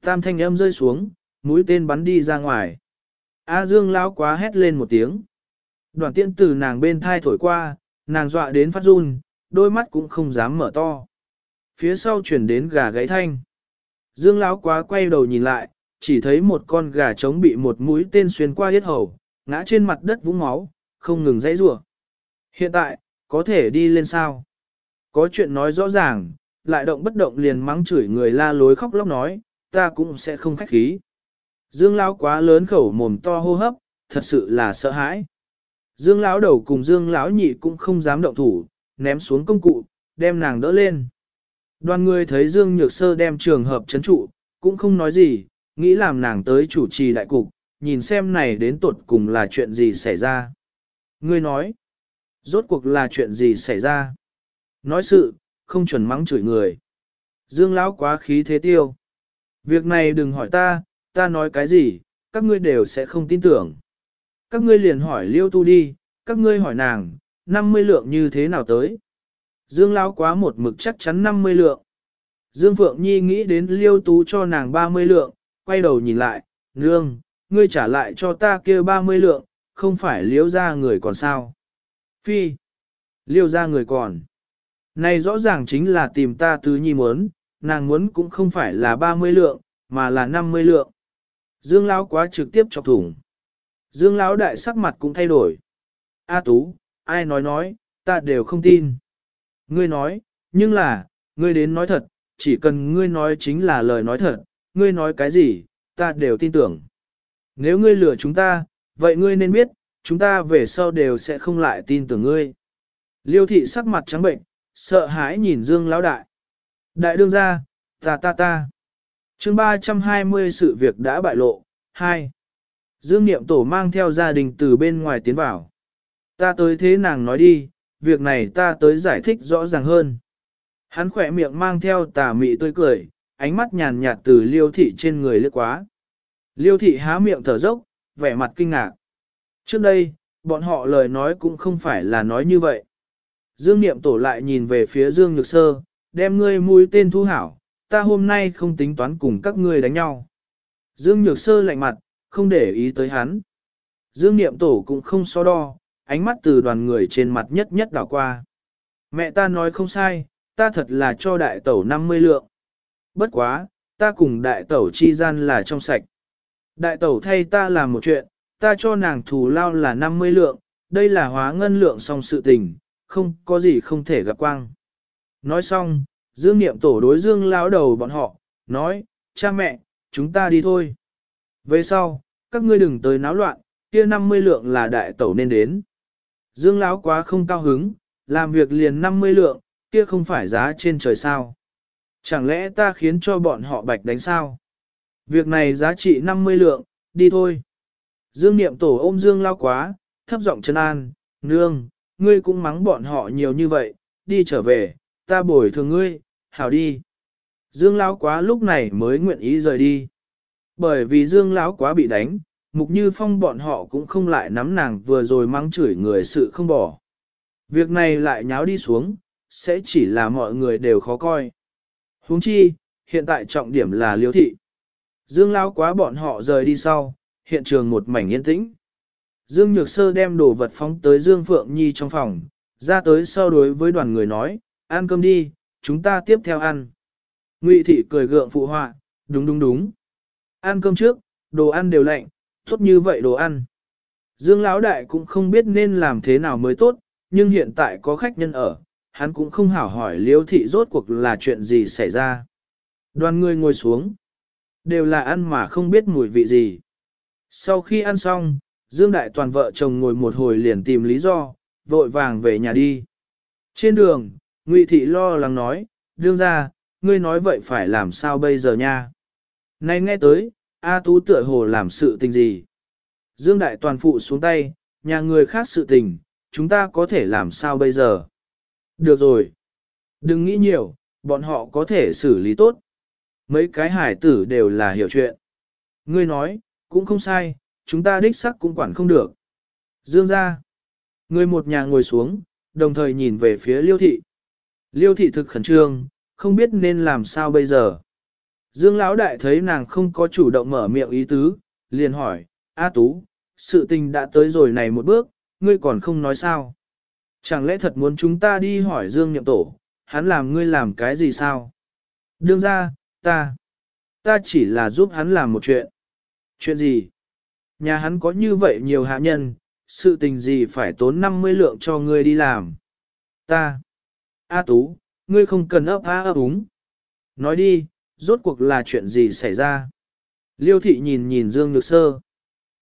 Tam thanh âm rơi xuống, mũi tên bắn đi ra ngoài. A Dương Lão quá hét lên một tiếng. Đoàn tiễn từ nàng bên thai thổi qua, nàng dọa đến phát run, đôi mắt cũng không dám mở to. Phía sau chuyển đến gà gáy thanh. Dương Lão quá quay đầu nhìn lại, chỉ thấy một con gà trống bị một mũi tên xuyên qua hết hầu, ngã trên mặt đất vũng máu, không ngừng dãy rủa. Hiện tại, có thể đi lên sao? Có chuyện nói rõ ràng, lại động bất động liền mắng chửi người la lối khóc lóc nói, ta cũng sẽ không khách khí. Dương Lão quá lớn khẩu mồm to hô hấp, thật sự là sợ hãi. Dương Lão đầu cùng Dương Lão nhị cũng không dám động thủ, ném xuống công cụ, đem nàng đỡ lên. Đoàn người thấy Dương Nhược Sơ đem trường hợp chấn trụ, cũng không nói gì, nghĩ làm nàng tới chủ trì đại cục, nhìn xem này đến tột cùng là chuyện gì xảy ra. Ngươi nói, rốt cuộc là chuyện gì xảy ra? Nói sự, không chuẩn mắng chửi người. Dương Lão quá khí thế tiêu. Việc này đừng hỏi ta, ta nói cái gì, các ngươi đều sẽ không tin tưởng. Các ngươi liền hỏi Liêu Tu đi, các ngươi hỏi nàng, 50 lượng như thế nào tới? Dương Lão quá một mực chắc chắn 50 lượng. Dương Phượng Nhi nghĩ đến Liêu Tú cho nàng 30 lượng, quay đầu nhìn lại, nương, ngươi trả lại cho ta kia 30 lượng, không phải liêu ra người còn sao? Phi, liêu ra người còn. Này rõ ràng chính là tìm ta tứ nhi muốn, nàng muốn cũng không phải là 30 lượng, mà là 50 lượng. Dương Lão quá trực tiếp chọc thủng. Dương Lão đại sắc mặt cũng thay đổi. A Tú, ai nói nói, ta đều không tin. Ngươi nói, nhưng là, ngươi đến nói thật, chỉ cần ngươi nói chính là lời nói thật, ngươi nói cái gì, ta đều tin tưởng. Nếu ngươi lừa chúng ta, vậy ngươi nên biết, chúng ta về sau đều sẽ không lại tin tưởng ngươi. Liêu thị sắc mặt trắng bệnh, sợ hãi nhìn Dương lão đại. Đại đương gia, ta ta ta. chương 320 sự việc đã bại lộ. 2. Dương Niệm Tổ mang theo gia đình từ bên ngoài tiến vào. Ta tới thế nàng nói đi, việc này ta tới giải thích rõ ràng hơn. Hắn khỏe miệng mang theo tà mị tươi cười, ánh mắt nhàn nhạt từ liêu thị trên người lướt quá. Liêu thị há miệng thở dốc, vẻ mặt kinh ngạc. Trước đây, bọn họ lời nói cũng không phải là nói như vậy. Dương Niệm Tổ lại nhìn về phía Dương Nhược Sơ, đem ngươi mũi tên thu hảo, ta hôm nay không tính toán cùng các ngươi đánh nhau. Dương Nhược Sơ lạnh mặt, không để ý tới hắn. Dương Niệm Tổ cũng không so đo, ánh mắt từ đoàn người trên mặt nhất nhất đảo qua. Mẹ ta nói không sai, ta thật là cho đại tẩu 50 lượng. Bất quá, ta cùng đại tẩu chi gian là trong sạch. Đại tẩu thay ta làm một chuyện, ta cho nàng thù lao là 50 lượng, đây là hóa ngân lượng song sự tình, không có gì không thể gặp quang. Nói xong, Dương Niệm tổ đối Dương lão đầu bọn họ, nói, cha mẹ, chúng ta đi thôi. Về sau, các ngươi đừng tới náo loạn, kia 50 lượng là đại tẩu nên đến. Dương lão quá không cao hứng, làm việc liền 50 lượng, kia không phải giá trên trời sao. Chẳng lẽ ta khiến cho bọn họ bạch đánh sao? Việc này giá trị 50 lượng, đi thôi. Dương Niệm tổ ôm Dương lao quá, thấp giọng chân an, nương, ngươi cũng mắng bọn họ nhiều như vậy, đi trở về, ta bồi thường ngươi, hảo đi. Dương lão quá lúc này mới nguyện ý rời đi. Bởi vì Dương lão quá bị đánh, Mục Như Phong bọn họ cũng không lại nắm nàng vừa rồi mắng chửi người sự không bỏ. Việc này lại nháo đi xuống, sẽ chỉ là mọi người đều khó coi. Huống chi, hiện tại trọng điểm là liêu thị. Dương lao quá bọn họ rời đi sau, hiện trường một mảnh yên tĩnh. Dương Nhược Sơ đem đồ vật phóng tới Dương Phượng Nhi trong phòng, ra tới sau đối với đoàn người nói, ăn cơm đi, chúng ta tiếp theo ăn. Ngụy Thị cười gượng phụ họa, đúng đúng đúng. Ăn cơm trước, đồ ăn đều lạnh, tốt như vậy đồ ăn. Dương Lão Đại cũng không biết nên làm thế nào mới tốt, nhưng hiện tại có khách nhân ở, hắn cũng không hảo hỏi Liêu Thị rốt cuộc là chuyện gì xảy ra. Đoàn người ngồi xuống, đều là ăn mà không biết mùi vị gì. Sau khi ăn xong, Dương Đại Toàn vợ chồng ngồi một hồi liền tìm lý do, vội vàng về nhà đi. Trên đường, Ngụy Thị lo lắng nói, đương ra, ngươi nói vậy phải làm sao bây giờ nha? Này nghe tới, A Tú tựa hồ làm sự tình gì? Dương Đại Toàn phụ xuống tay, nhà người khác sự tình, chúng ta có thể làm sao bây giờ? Được rồi. Đừng nghĩ nhiều, bọn họ có thể xử lý tốt. Mấy cái hải tử đều là hiểu chuyện. Ngươi nói, cũng không sai, chúng ta đích sắc cũng quản không được. Dương ra. Người một nhà ngồi xuống, đồng thời nhìn về phía liêu thị. Liêu thị thực khẩn trương, không biết nên làm sao bây giờ. Dương Lão Đại thấy nàng không có chủ động mở miệng ý tứ, liền hỏi, A Tú, sự tình đã tới rồi này một bước, ngươi còn không nói sao. Chẳng lẽ thật muốn chúng ta đi hỏi Dương Nhậm Tổ, hắn làm ngươi làm cái gì sao? Đương ra, ta, ta chỉ là giúp hắn làm một chuyện. Chuyện gì? Nhà hắn có như vậy nhiều hạ nhân, sự tình gì phải tốn 50 lượng cho ngươi đi làm. Ta, A Tú, ngươi không cần ấp á ấp úng. Nói đi, rốt cuộc là chuyện gì xảy ra? Liêu thị nhìn nhìn Dương Nhược Sơ.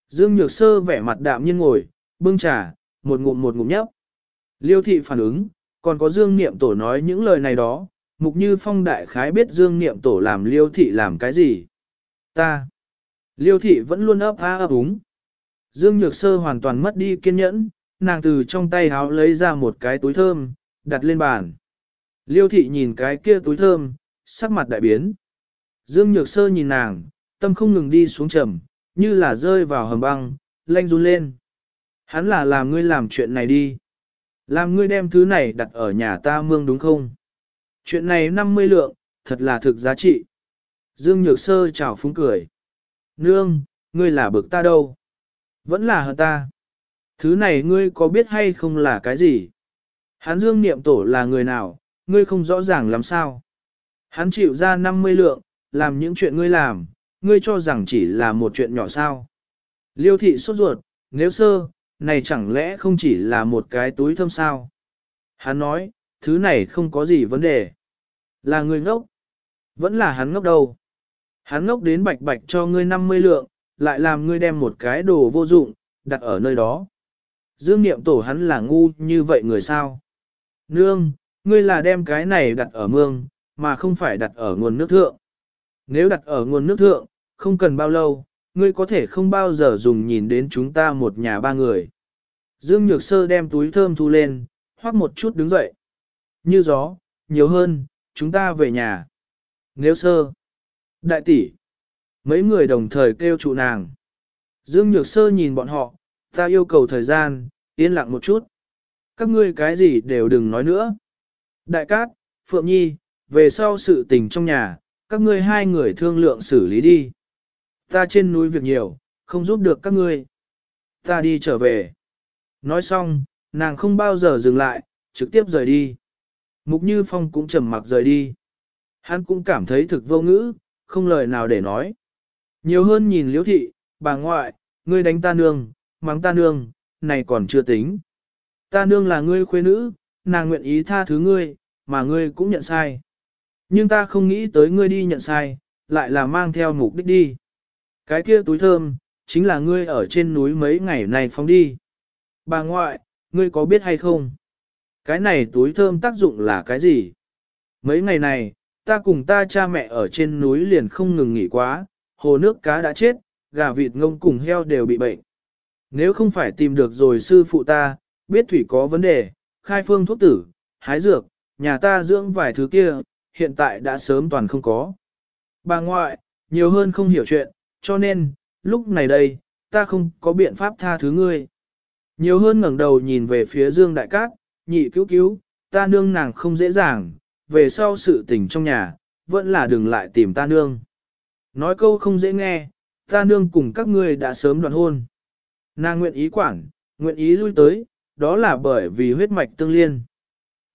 Dương Nhược Sơ vẻ mặt đạm nhiên ngồi, bưng trà, một ngụm một ngụm nhấp. Liêu thị phản ứng, còn có Dương Niệm Tổ nói những lời này đó, mục như phong đại khái biết Dương Niệm Tổ làm Liêu thị làm cái gì. Ta. Liêu thị vẫn luôn ấp á ấp úng. Dương Nhược Sơ hoàn toàn mất đi kiên nhẫn, nàng từ trong tay háo lấy ra một cái túi thơm, đặt lên bàn. Liêu thị nhìn cái kia túi thơm, sắc mặt đại biến. Dương Nhược Sơ nhìn nàng, tâm không ngừng đi xuống trầm, như là rơi vào hầm băng, lanh run lên. Hắn là làm ngươi làm chuyện này đi. Làm ngươi đem thứ này đặt ở nhà ta mương đúng không? Chuyện này 50 lượng, thật là thực giá trị. Dương Nhược Sơ chào phúng cười. Nương, ngươi là bực ta đâu? Vẫn là hờ ta. Thứ này ngươi có biết hay không là cái gì? Hắn Dương Niệm Tổ là người nào, ngươi không rõ ràng làm sao? Hắn chịu ra 50 lượng, làm những chuyện ngươi làm, ngươi cho rằng chỉ là một chuyện nhỏ sao. Liêu thị sốt ruột, nếu sơ, này chẳng lẽ không chỉ là một cái túi thơm sao? Hắn nói, thứ này không có gì vấn đề. Là người ngốc. Vẫn là hắn ngốc đâu. Hắn ngốc đến bạch bạch cho ngươi 50 lượng, lại làm ngươi đem một cái đồ vô dụng, đặt ở nơi đó. Dương niệm tổ hắn là ngu như vậy người sao? Nương, ngươi là đem cái này đặt ở mương, mà không phải đặt ở nguồn nước thượng. Nếu đặt ở nguồn nước thượng, không cần bao lâu, ngươi có thể không bao giờ dùng nhìn đến chúng ta một nhà ba người. Dương Nhược Sơ đem túi thơm thu lên, hoác một chút đứng dậy. Như gió, nhiều hơn, chúng ta về nhà. Nếu sơ, đại tỷ, mấy người đồng thời kêu trụ nàng. Dương Nhược Sơ nhìn bọn họ, ta yêu cầu thời gian, yên lặng một chút. Các ngươi cái gì đều đừng nói nữa. Đại cát, Phượng Nhi, về sau sự tình trong nhà, các ngươi hai người thương lượng xử lý đi. Ta trên núi việc nhiều, không giúp được các ngươi. Ta đi trở về. Nói xong, nàng không bao giờ dừng lại, trực tiếp rời đi. Mục Như Phong cũng trầm mặc rời đi. Hắn cũng cảm thấy thực vô ngữ, không lời nào để nói. Nhiều hơn nhìn liễu thị, bà ngoại, ngươi đánh ta nương, mắng ta nương, này còn chưa tính. Ta nương là ngươi khuê nữ, nàng nguyện ý tha thứ ngươi, mà ngươi cũng nhận sai. Nhưng ta không nghĩ tới ngươi đi nhận sai, lại là mang theo mục đích đi. Cái kia túi thơm, chính là ngươi ở trên núi mấy ngày này phóng đi. Bà ngoại, ngươi có biết hay không? Cái này túi thơm tác dụng là cái gì? Mấy ngày này, ta cùng ta cha mẹ ở trên núi liền không ngừng nghỉ quá, hồ nước cá đã chết, gà vịt ngông cùng heo đều bị bệnh. Nếu không phải tìm được rồi sư phụ ta, biết thủy có vấn đề, khai phương thuốc tử, hái dược, nhà ta dưỡng vài thứ kia, hiện tại đã sớm toàn không có. Bà ngoại, nhiều hơn không hiểu chuyện, cho nên, lúc này đây, ta không có biện pháp tha thứ ngươi. Nhiều hơn ngẩng đầu nhìn về phía Dương Đại Cát, nhị cứu cứu, ta nương nàng không dễ dàng, về sau sự tình trong nhà, vẫn là đừng lại tìm ta nương. Nói câu không dễ nghe, ta nương cùng các ngươi đã sớm đoạn hôn. Nàng nguyện ý quản, nguyện ý lui tới, đó là bởi vì huyết mạch tương liên.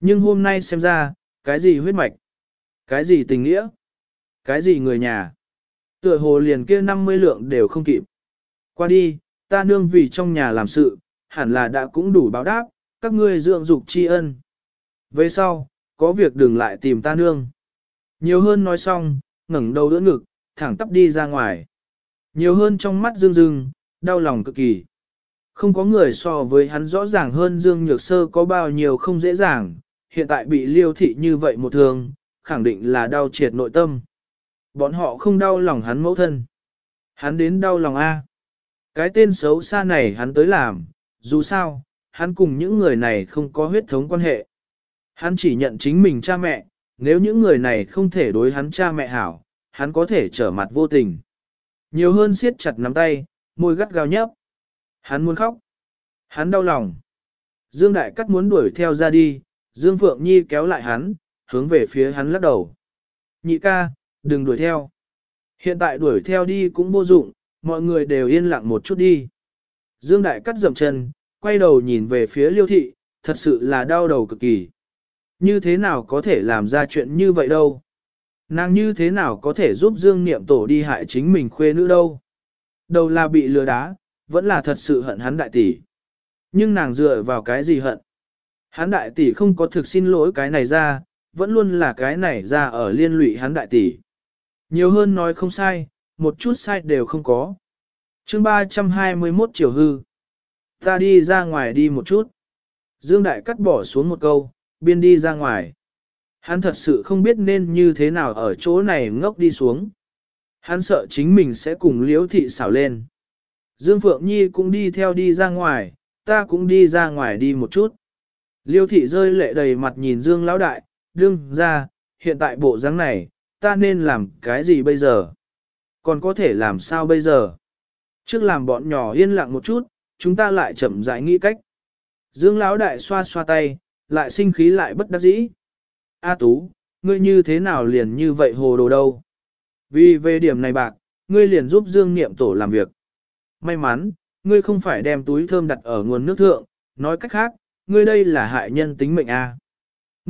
Nhưng hôm nay xem ra, cái gì huyết mạch? Cái gì tình nghĩa? Cái gì người nhà? Tựa hồ liền kia 50 lượng đều không kịp. Qua đi, ta nương vì trong nhà làm sự, hẳn là đã cũng đủ báo đáp, các ngươi dưỡng dục tri ân. Về sau, có việc đừng lại tìm ta nương. Nhiều hơn nói xong, ngẩng đầu đỡ ngực, thẳng tắp đi ra ngoài. Nhiều hơn trong mắt dương dương, đau lòng cực kỳ. Không có người so với hắn rõ ràng hơn Dương Nhược Sơ có bao nhiêu không dễ dàng, hiện tại bị liêu thị như vậy một thường, khẳng định là đau triệt nội tâm. Bọn họ không đau lòng hắn mẫu thân. Hắn đến đau lòng A. Cái tên xấu xa này hắn tới làm, dù sao, hắn cùng những người này không có huyết thống quan hệ. Hắn chỉ nhận chính mình cha mẹ, nếu những người này không thể đối hắn cha mẹ hảo, hắn có thể trở mặt vô tình. Nhiều hơn siết chặt nắm tay, môi gắt gao nhấp. Hắn muốn khóc. Hắn đau lòng. Dương Đại Cắt muốn đuổi theo ra đi, Dương Phượng Nhi kéo lại hắn, hướng về phía hắn lắc đầu. Nhị ca, đừng đuổi theo. Hiện tại đuổi theo đi cũng vô dụng, mọi người đều yên lặng một chút đi. Dương Đại Cắt dậm chân, quay đầu nhìn về phía liêu thị, thật sự là đau đầu cực kỳ. Như thế nào có thể làm ra chuyện như vậy đâu? Nàng như thế nào có thể giúp Dương Niệm Tổ đi hại chính mình khuê nữ đâu? Đầu là bị lừa đá, vẫn là thật sự hận hắn đại tỷ. Nhưng nàng dựa vào cái gì hận? Hắn đại tỷ không có thực xin lỗi cái này ra, vẫn luôn là cái này ra ở liên lụy hắn đại tỷ. Nhiều hơn nói không sai, một chút sai đều không có. chương 321 chiều hư. Ta đi ra ngoài đi một chút. Dương Đại cắt bỏ xuống một câu, biên đi ra ngoài. Hắn thật sự không biết nên như thế nào ở chỗ này ngốc đi xuống. Hắn sợ chính mình sẽ cùng liễu thị xảo lên. Dương Phượng Nhi cũng đi theo đi ra ngoài, ta cũng đi ra ngoài đi một chút. Liêu thị rơi lệ đầy mặt nhìn Dương Lão Đại, đương ra, hiện tại bộ dáng này, ta nên làm cái gì bây giờ? Còn có thể làm sao bây giờ? Trước làm bọn nhỏ yên lặng một chút, chúng ta lại chậm rãi nghĩ cách. Dương Lão Đại xoa xoa tay, lại sinh khí lại bất đắc dĩ. A Tú, ngươi như thế nào liền như vậy hồ đồ đâu? Vì về điểm này bạc, ngươi liền giúp Dương Niệm Tổ làm việc. May mắn, ngươi không phải đem túi thơm đặt ở nguồn nước thượng, nói cách khác, ngươi đây là hại nhân tính mệnh a.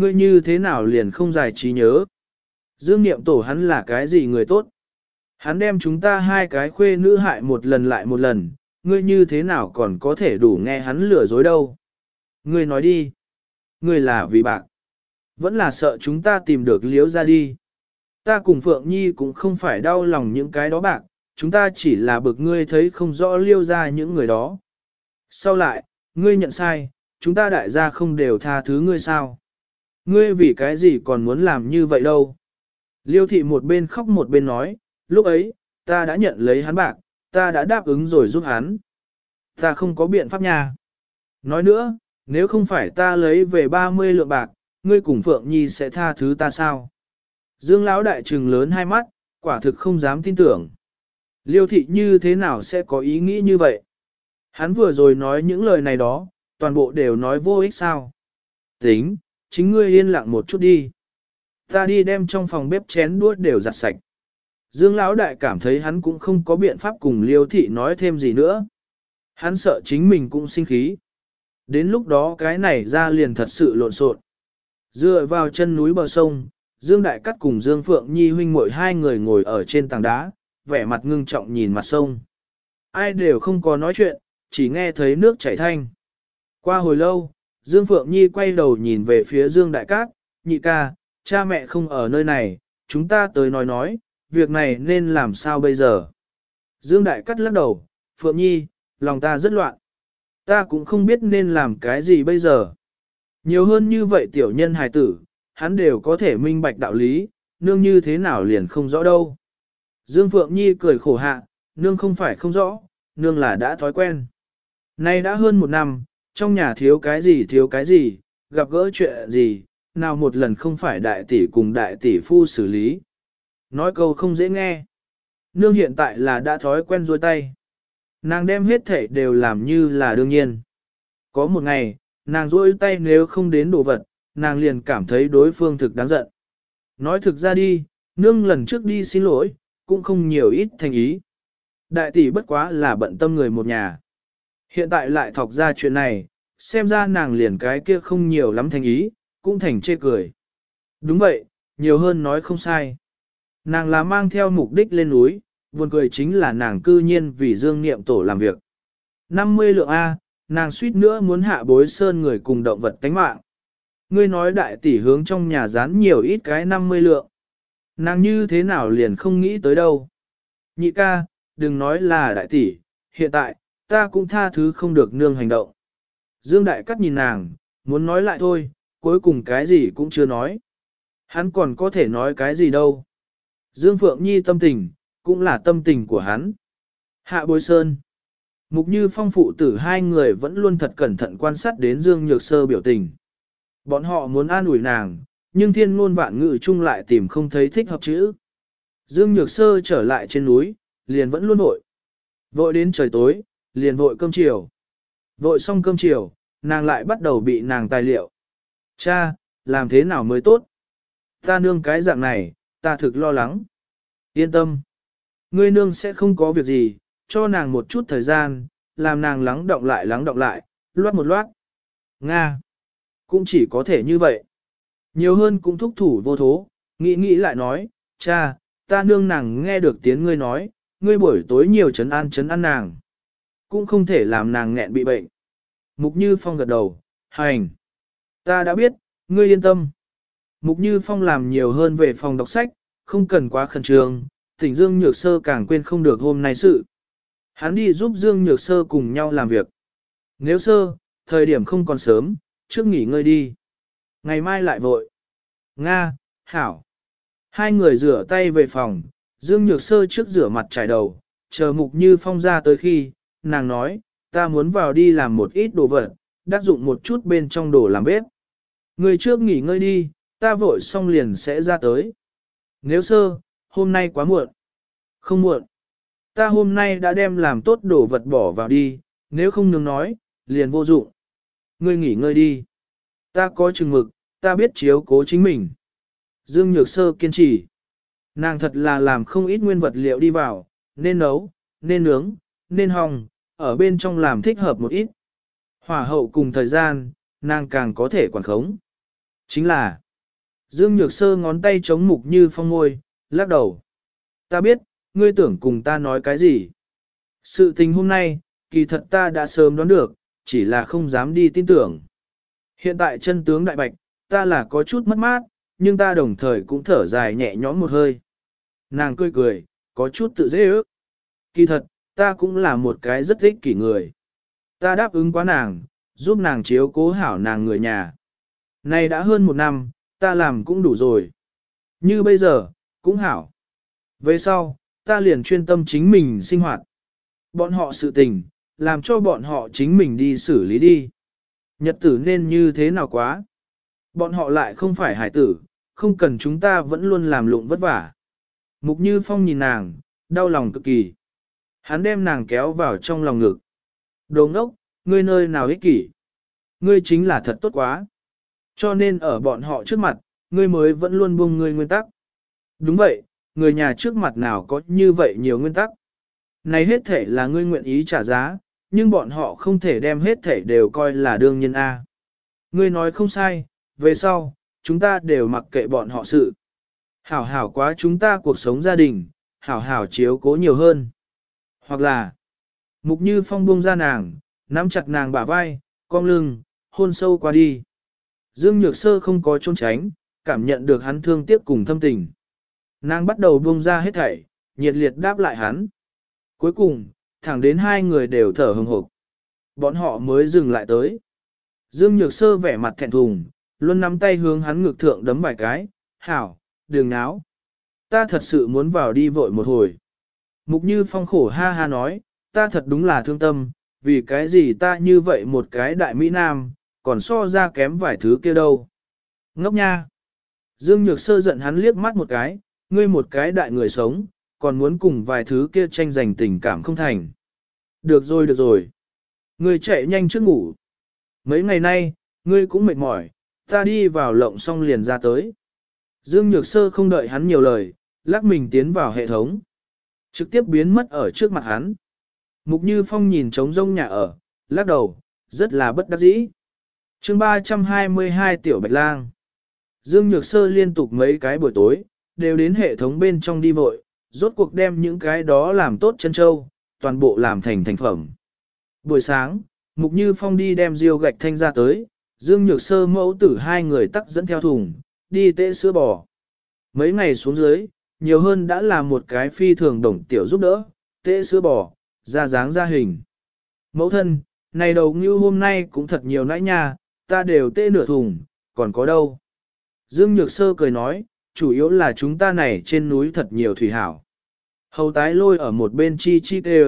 Ngươi như thế nào liền không giải trí nhớ? Dương Niệm Tổ hắn là cái gì người tốt? Hắn đem chúng ta hai cái khuê nữ hại một lần lại một lần, ngươi như thế nào còn có thể đủ nghe hắn lừa dối đâu? Ngươi nói đi. Ngươi là vì bạc. Vẫn là sợ chúng ta tìm được liếu ra đi. Ta cùng Phượng Nhi cũng không phải đau lòng những cái đó bạc, chúng ta chỉ là bực ngươi thấy không rõ liêu ra những người đó. Sau lại, ngươi nhận sai, chúng ta đại gia không đều tha thứ ngươi sao? Ngươi vì cái gì còn muốn làm như vậy đâu? Liêu thị một bên khóc một bên nói, lúc ấy, ta đã nhận lấy hắn bạc, ta đã đáp ứng rồi giúp hắn. Ta không có biện pháp nha. Nói nữa, nếu không phải ta lấy về 30 lượng bạc, ngươi cùng Phượng Nhi sẽ tha thứ ta sao? Dương Lão đại trừng lớn hai mắt, quả thực không dám tin tưởng. Liêu thị như thế nào sẽ có ý nghĩ như vậy? Hắn vừa rồi nói những lời này đó, toàn bộ đều nói vô ích sao? Tính, chính ngươi yên lặng một chút đi. Ta đi đem trong phòng bếp chén đuốt đều giặt sạch. Dương Lão đại cảm thấy hắn cũng không có biện pháp cùng Liêu thị nói thêm gì nữa. Hắn sợ chính mình cũng sinh khí. Đến lúc đó cái này ra liền thật sự lộn xộn. Dựa vào chân núi bờ sông, Dương Đại Cắt cùng Dương Phượng Nhi huynh muội hai người ngồi ở trên tảng đá, vẻ mặt ngưng trọng nhìn mặt sông. Ai đều không có nói chuyện, chỉ nghe thấy nước chảy thanh. Qua hồi lâu, Dương Phượng Nhi quay đầu nhìn về phía Dương Đại Cát, nhị ca, cha mẹ không ở nơi này, chúng ta tới nói nói, việc này nên làm sao bây giờ. Dương Đại Cát lắc đầu, Phượng Nhi, lòng ta rất loạn. Ta cũng không biết nên làm cái gì bây giờ. Nhiều hơn như vậy tiểu nhân hài tử, hắn đều có thể minh bạch đạo lý, nương như thế nào liền không rõ đâu. Dương Phượng Nhi cười khổ hạ, nương không phải không rõ, nương là đã thói quen. Nay đã hơn một năm, trong nhà thiếu cái gì thiếu cái gì, gặp gỡ chuyện gì, nào một lần không phải đại tỷ cùng đại tỷ phu xử lý. Nói câu không dễ nghe. Nương hiện tại là đã thói quen dôi tay. Nàng đem hết thể đều làm như là đương nhiên. Có một ngày, nàng dôi tay nếu không đến đồ vật, nàng liền cảm thấy đối phương thực đáng giận. Nói thực ra đi, nương lần trước đi xin lỗi, cũng không nhiều ít thành ý. Đại tỷ bất quá là bận tâm người một nhà. Hiện tại lại thọc ra chuyện này, xem ra nàng liền cái kia không nhiều lắm thành ý, cũng thành chê cười. Đúng vậy, nhiều hơn nói không sai. Nàng là mang theo mục đích lên núi, buồn cười chính là nàng cư nhiên vì dương niệm tổ làm việc. 50 lượng A, nàng suýt nữa muốn hạ bối sơn người cùng động vật tánh mạng. Ngươi nói đại tỷ hướng trong nhà rán nhiều ít cái 50 lượng. Nàng như thế nào liền không nghĩ tới đâu. Nhị ca, đừng nói là đại tỷ, hiện tại, ta cũng tha thứ không được nương hành động. Dương đại Cát nhìn nàng, muốn nói lại thôi, cuối cùng cái gì cũng chưa nói. Hắn còn có thể nói cái gì đâu. Dương Phượng Nhi tâm tình, cũng là tâm tình của hắn. Hạ bối sơn. Mục như phong phụ tử hai người vẫn luôn thật cẩn thận quan sát đến Dương Nhược Sơ biểu tình. Bọn họ muốn an ủi nàng, nhưng thiên ngôn vạn ngữ chung lại tìm không thấy thích hợp chữ. Dương Nhược Sơ trở lại trên núi, liền vẫn luôn vội. Vội đến trời tối, liền vội cơm chiều. Vội xong cơm chiều, nàng lại bắt đầu bị nàng tài liệu. Cha, làm thế nào mới tốt? Ta nương cái dạng này, ta thực lo lắng. Yên tâm. Ngươi nương sẽ không có việc gì, cho nàng một chút thời gian, làm nàng lắng động lại lắng động lại, loát một loát. Nga. Cũng chỉ có thể như vậy. Nhiều hơn cũng thúc thủ vô thố, nghĩ nghĩ lại nói, cha, ta nương nàng nghe được tiếng ngươi nói, ngươi buổi tối nhiều chấn an chấn an nàng. Cũng không thể làm nàng nghẹn bị bệnh. Mục Như Phong gật đầu, hành. Ta đã biết, ngươi yên tâm. Mục Như Phong làm nhiều hơn về phòng đọc sách, không cần quá khẩn trương, tỉnh Dương Nhược Sơ càng quên không được hôm nay sự. Hắn đi giúp Dương Nhược Sơ cùng nhau làm việc. Nếu sơ, thời điểm không còn sớm, trước nghỉ ngơi đi. Ngày mai lại vội. Nga, Hảo. Hai người rửa tay về phòng, Dương Nhược Sơ trước rửa mặt trải đầu, chờ Mục Như Phong ra tới khi, nàng nói, ta muốn vào đi làm một ít đồ vật, đắc dụng một chút bên trong đồ làm bếp. Người trước nghỉ ngơi đi, ta vội xong liền sẽ ra tới. Nếu sơ, hôm nay quá muộn. Không muộn. Ta hôm nay đã đem làm tốt đồ vật bỏ vào đi, nếu không nương nói, liền vô dụng. Ngươi nghỉ ngơi đi. Ta có chừng mực, ta biết chiếu cố chính mình. Dương Nhược Sơ kiên trì. Nàng thật là làm không ít nguyên vật liệu đi vào, nên nấu, nên nướng, nên hong, ở bên trong làm thích hợp một ít. Hỏa hậu cùng thời gian, nàng càng có thể quản khống. Chính là, Dương Nhược Sơ ngón tay chống mục như phong ngôi, lắc đầu. Ta biết, ngươi tưởng cùng ta nói cái gì. Sự tình hôm nay, kỳ thật ta đã sớm đoán được, chỉ là không dám đi tin tưởng. Hiện tại chân tướng đại bạch, ta là có chút mất mát, nhưng ta đồng thời cũng thở dài nhẹ nhõm một hơi. Nàng cười cười, có chút tự dễ ước. Kỳ thật, ta cũng là một cái rất thích kỷ người. Ta đáp ứng quá nàng, giúp nàng chiếu cố hảo nàng người nhà. Này đã hơn một năm, ta làm cũng đủ rồi. Như bây giờ, cũng hảo. Về sau, ta liền chuyên tâm chính mình sinh hoạt. Bọn họ sự tình, làm cho bọn họ chính mình đi xử lý đi. Nhật tử nên như thế nào quá. Bọn họ lại không phải hải tử, không cần chúng ta vẫn luôn làm lụng vất vả. Mục Như Phong nhìn nàng, đau lòng cực kỳ. Hắn đem nàng kéo vào trong lòng ngực. Đồ ngốc, ngươi nơi nào ích kỷ. Ngươi chính là thật tốt quá. Cho nên ở bọn họ trước mặt, ngươi mới vẫn luôn buông ngươi nguyên tắc. Đúng vậy, người nhà trước mặt nào có như vậy nhiều nguyên tắc. Này hết thể là ngươi nguyện ý trả giá, nhưng bọn họ không thể đem hết thể đều coi là đương nhân A. Ngươi nói không sai, về sau, chúng ta đều mặc kệ bọn họ sự. Hảo hảo quá chúng ta cuộc sống gia đình, hảo hảo chiếu cố nhiều hơn. Hoặc là, mục như phong buông ra nàng, nắm chặt nàng bả vai, cong lưng, hôn sâu qua đi. Dương Nhược Sơ không có trốn tránh, cảm nhận được hắn thương tiếc cùng thâm tình. Nàng bắt đầu buông ra hết thảy, nhiệt liệt đáp lại hắn. Cuối cùng, thẳng đến hai người đều thở hừng hực. Bọn họ mới dừng lại tới. Dương Nhược Sơ vẻ mặt thẹn thùng, luôn nắm tay hướng hắn ngực thượng đấm vài cái, hảo, đường náo. Ta thật sự muốn vào đi vội một hồi. Mục Như Phong khổ ha ha nói, ta thật đúng là thương tâm, vì cái gì ta như vậy một cái đại Mỹ Nam, còn so ra kém vài thứ kia đâu. Ngốc nha. Dương Nhược Sơ giận hắn liếc mắt một cái, ngươi một cái đại người sống, còn muốn cùng vài thứ kia tranh giành tình cảm không thành. Được rồi được rồi. Ngươi chạy nhanh trước ngủ. Mấy ngày nay, ngươi cũng mệt mỏi, ta đi vào lộng xong liền ra tới. Dương Nhược Sơ không đợi hắn nhiều lời, lắc mình tiến vào hệ thống. Trực tiếp biến mất ở trước mặt hắn. Mục Như Phong nhìn trống rông nhà ở, lắc đầu, rất là bất đắc dĩ. chương 322 Tiểu Bạch Lang Dương Nhược Sơ liên tục mấy cái buổi tối, đều đến hệ thống bên trong đi vội, rốt cuộc đem những cái đó làm tốt chân châu, toàn bộ làm thành thành phẩm. Buổi sáng, Mục Như Phong đi đem diêu gạch thanh ra tới, Dương Nhược Sơ mẫu tử hai người tắc dẫn theo thùng, đi tễ sữa bò. Mấy ngày xuống dưới, nhiều hơn đã là một cái phi thường đồng tiểu giúp đỡ, tễ sữa bò, ra dáng ra hình. Mẫu thân, này đầu như hôm nay cũng thật nhiều nãi nha, ta đều tê nửa thùng, còn có đâu. Dương Nhược Sơ cười nói, chủ yếu là chúng ta này trên núi thật nhiều thủy hảo. Hầu tái lôi ở một bên chi chi tê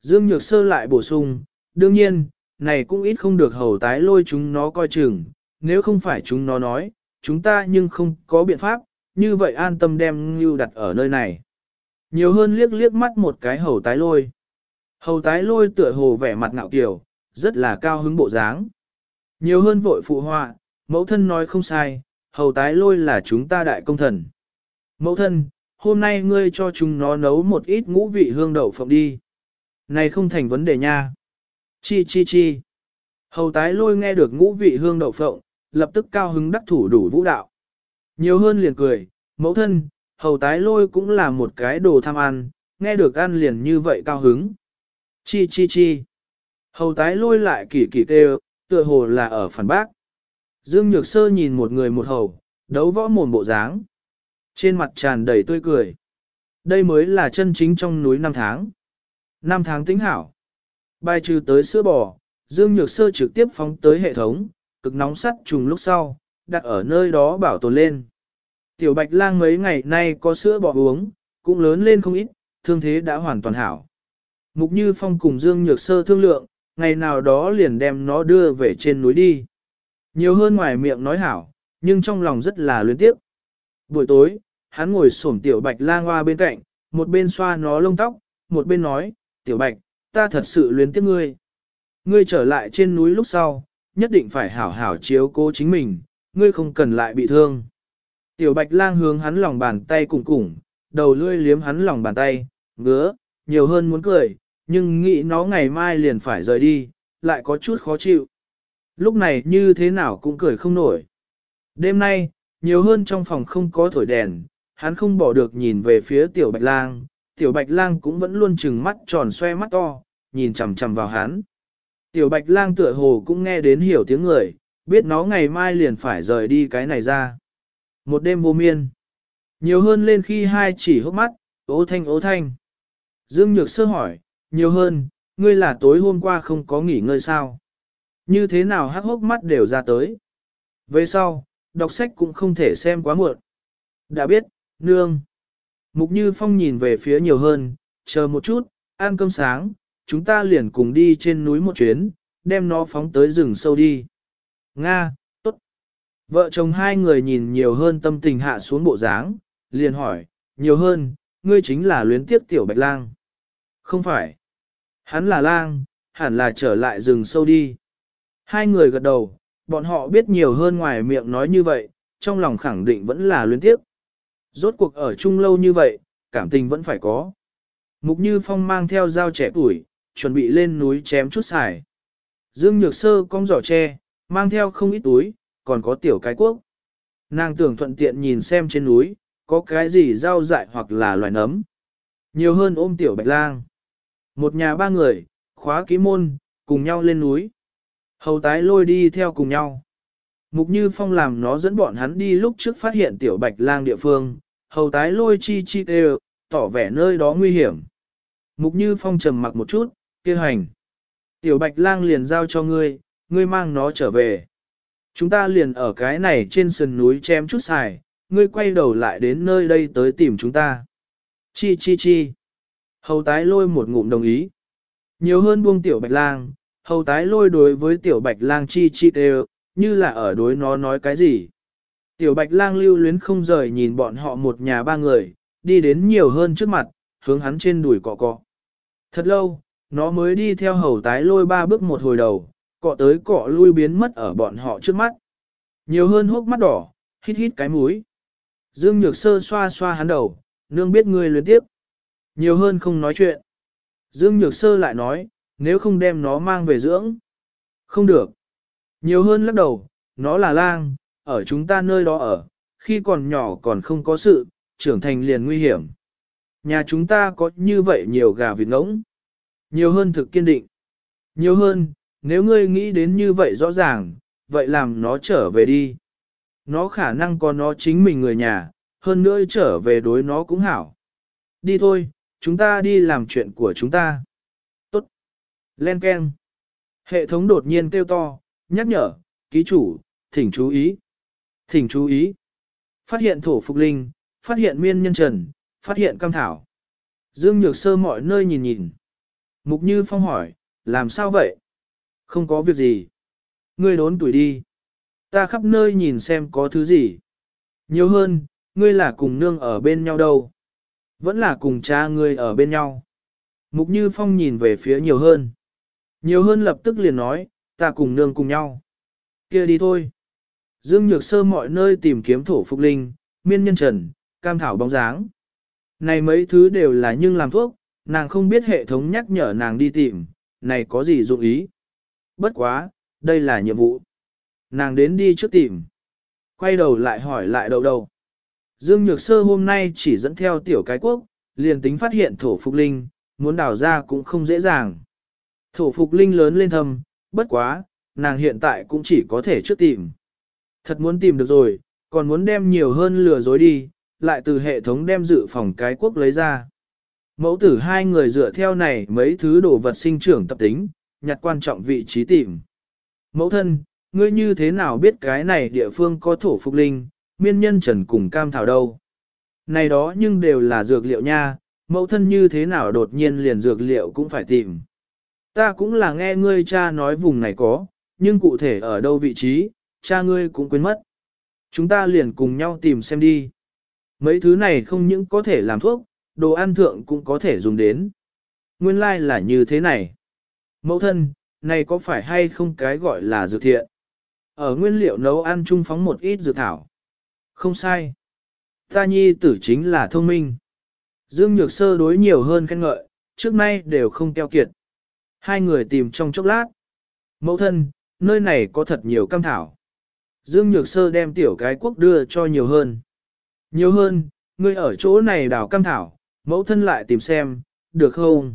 Dương Nhược Sơ lại bổ sung, đương nhiên, này cũng ít không được hầu tái lôi chúng nó coi chừng, nếu không phải chúng nó nói, chúng ta nhưng không có biện pháp, như vậy an tâm đem Ngưu đặt ở nơi này. Nhiều hơn liếc liếc mắt một cái hầu tái lôi. Hầu tái lôi tựa hồ vẻ mặt ngạo kiều, rất là cao hứng bộ dáng. Nhiều hơn vội phụ họa, mẫu thân nói không sai, hầu tái lôi là chúng ta đại công thần. Mẫu thân, hôm nay ngươi cho chúng nó nấu một ít ngũ vị hương đậu phộng đi. Này không thành vấn đề nha. Chi chi chi. Hầu tái lôi nghe được ngũ vị hương đậu phộng, lập tức cao hứng đắc thủ đủ vũ đạo. Nhiều hơn liền cười, mẫu thân, hầu tái lôi cũng là một cái đồ tham ăn, nghe được ăn liền như vậy cao hứng. Chi chi chi. Hầu tái lôi lại kỳ kỳ kêu, tựa hồ là ở phản bác. Dương Nhược Sơ nhìn một người một hầu, đấu võ mồm bộ dáng. Trên mặt tràn đầy tươi cười. Đây mới là chân chính trong núi năm tháng. Năm tháng tính hảo. Bài trừ tới sữa bò, Dương Nhược Sơ trực tiếp phóng tới hệ thống, cực nóng sắt trùng lúc sau, đặt ở nơi đó bảo tồn lên. Tiểu Bạch Lang mấy ngày nay có sữa bò uống, cũng lớn lên không ít, thương thế đã hoàn toàn hảo. Mục Như Phong cùng Dương Nhược Sơ thương lượng, ngày nào đó liền đem nó đưa về trên núi đi. Nhiều hơn ngoài miệng nói hảo, nhưng trong lòng rất là luyến tiếc. Buổi tối, hắn ngồi xổm tiểu bạch lang hoa bên cạnh, một bên xoa nó lông tóc, một bên nói, tiểu bạch, ta thật sự luyến tiếc ngươi. Ngươi trở lại trên núi lúc sau, nhất định phải hảo hảo chiếu cố chính mình, ngươi không cần lại bị thương. Tiểu bạch lang hướng hắn lòng bàn tay cùng cùng, đầu lươi liếm hắn lòng bàn tay, ngứa, nhiều hơn muốn cười, nhưng nghĩ nó ngày mai liền phải rời đi, lại có chút khó chịu. Lúc này như thế nào cũng cười không nổi. Đêm nay, nhiều hơn trong phòng không có thổi đèn, hắn không bỏ được nhìn về phía tiểu bạch lang, tiểu bạch lang cũng vẫn luôn trừng mắt tròn xoe mắt to, nhìn chằm chằm vào hắn. Tiểu bạch lang tựa hồ cũng nghe đến hiểu tiếng người, biết nó ngày mai liền phải rời đi cái này ra. Một đêm vô miên, nhiều hơn lên khi hai chỉ hốc mắt, ố thanh ố thanh. Dương Nhược Sơ hỏi, nhiều hơn, ngươi là tối hôm qua không có nghỉ ngơi sao? Như thế nào hắc hốc mắt đều ra tới? Về sau, đọc sách cũng không thể xem quá muộn. Đã biết, nương. Mục Như Phong nhìn về phía nhiều hơn, chờ một chút, ăn cơm sáng, chúng ta liền cùng đi trên núi một chuyến, đem nó phóng tới rừng sâu đi. Nga, tốt. Vợ chồng hai người nhìn nhiều hơn tâm tình hạ xuống bộ dáng, liền hỏi, nhiều hơn, ngươi chính là luyến tiếp tiểu bạch lang. Không phải. Hắn là lang, hẳn là trở lại rừng sâu đi. Hai người gật đầu, bọn họ biết nhiều hơn ngoài miệng nói như vậy, trong lòng khẳng định vẫn là luyến tiếp. Rốt cuộc ở chung lâu như vậy, cảm tình vẫn phải có. Mục Như Phong mang theo dao trẻ tuổi, chuẩn bị lên núi chém chút xài. Dương Nhược Sơ cong giỏ tre, mang theo không ít túi, còn có tiểu cái quốc. Nàng tưởng thuận tiện nhìn xem trên núi, có cái gì rau dại hoặc là loài nấm. Nhiều hơn ôm tiểu bạch lang. Một nhà ba người, khóa ký môn, cùng nhau lên núi. Hầu tái lôi đi theo cùng nhau. Mục Như Phong làm nó dẫn bọn hắn đi lúc trước phát hiện tiểu bạch lang địa phương, hầu tái lôi chi chi đều, tỏ vẻ nơi đó nguy hiểm. Mục Như Phong trầm mặc một chút, kêu hành. Tiểu bạch lang liền giao cho ngươi, ngươi mang nó trở về. Chúng ta liền ở cái này trên sườn núi chém chút xài, ngươi quay đầu lại đến nơi đây tới tìm chúng ta. Chi chi chi. Hầu tái lôi một ngụm đồng ý. Nhiều hơn buông tiểu bạch lang, hầu tái lôi đối với tiểu bạch lang chi chi đều, như là ở đối nó nói cái gì. Tiểu bạch lang lưu luyến không rời nhìn bọn họ một nhà ba người, đi đến nhiều hơn trước mặt, hướng hắn trên đùi cọ cọ. Thật lâu, nó mới đi theo hầu tái lôi ba bước một hồi đầu, cọ tới cọ lui biến mất ở bọn họ trước mắt. Nhiều hơn hốc mắt đỏ, hít hít cái mũi. Dương Nhược Sơ xoa xoa hắn đầu, nương biết ngươi luyến tiếp. Nhiều hơn không nói chuyện. Dương Nhược Sơ lại nói, nếu không đem nó mang về dưỡng. Không được. Nhiều hơn lắc đầu, nó là lang, ở chúng ta nơi đó ở, khi còn nhỏ còn không có sự, trưởng thành liền nguy hiểm. Nhà chúng ta có như vậy nhiều gà vịt ngỗng. Nhiều hơn thực kiên định. Nhiều hơn, nếu ngươi nghĩ đến như vậy rõ ràng, vậy làm nó trở về đi. Nó khả năng có nó chính mình người nhà, hơn nữa trở về đối nó cũng hảo. Đi thôi, chúng ta đi làm chuyện của chúng ta. Tốt. Len Ken. Hệ thống đột nhiên kêu to, nhắc nhở, ký chủ, thỉnh chú ý. Thỉnh chú ý. Phát hiện thổ phục linh, phát hiện miên nhân trần, phát hiện cam thảo. Dương Nhược Sơ mọi nơi nhìn nhìn. Mục Như Phong hỏi, làm sao vậy? Không có việc gì. Ngươi đốn tuổi đi. Ta khắp nơi nhìn xem có thứ gì. Nhiều hơn, ngươi là cùng nương ở bên nhau đâu. Vẫn là cùng cha ngươi ở bên nhau. Mục Như Phong nhìn về phía nhiều hơn. Nhiều hơn lập tức liền nói, ta cùng nương cùng nhau. kia đi thôi. Dương Nhược Sơ mọi nơi tìm kiếm thổ phục linh, miên nhân trần, cam thảo bóng dáng. Này mấy thứ đều là nhưng làm thuốc, nàng không biết hệ thống nhắc nhở nàng đi tìm, này có gì dụng ý. Bất quá, đây là nhiệm vụ. Nàng đến đi trước tìm. Quay đầu lại hỏi lại đầu đầu. Dương Nhược Sơ hôm nay chỉ dẫn theo tiểu cái quốc, liền tính phát hiện thổ phục linh, muốn đào ra cũng không dễ dàng. Thổ phục linh lớn lên thầm, bất quá, nàng hiện tại cũng chỉ có thể trước tìm. Thật muốn tìm được rồi, còn muốn đem nhiều hơn lừa dối đi, lại từ hệ thống đem dự phòng cái quốc lấy ra. Mẫu tử hai người dựa theo này mấy thứ đồ vật sinh trưởng tập tính, nhặt quan trọng vị trí tìm. Mẫu thân, ngươi như thế nào biết cái này địa phương có thổ phục linh, miên nhân trần cùng cam thảo đâu? Này đó nhưng đều là dược liệu nha, mẫu thân như thế nào đột nhiên liền dược liệu cũng phải tìm. Ta cũng là nghe ngươi cha nói vùng này có, nhưng cụ thể ở đâu vị trí, cha ngươi cũng quên mất. Chúng ta liền cùng nhau tìm xem đi. Mấy thứ này không những có thể làm thuốc, đồ ăn thượng cũng có thể dùng đến. Nguyên lai like là như thế này. Mẫu thân, này có phải hay không cái gọi là dược thiện? Ở nguyên liệu nấu ăn chung phóng một ít dược thảo. Không sai. Ta nhi tử chính là thông minh. Dương Nhược Sơ đối nhiều hơn khen ngợi, trước nay đều không keo kiệt. Hai người tìm trong chốc lát. Mẫu thân, nơi này có thật nhiều cam thảo. Dương Nhược Sơ đem tiểu cái quốc đưa cho nhiều hơn. Nhiều hơn, ngươi ở chỗ này đào cam thảo, mẫu thân lại tìm xem, được không?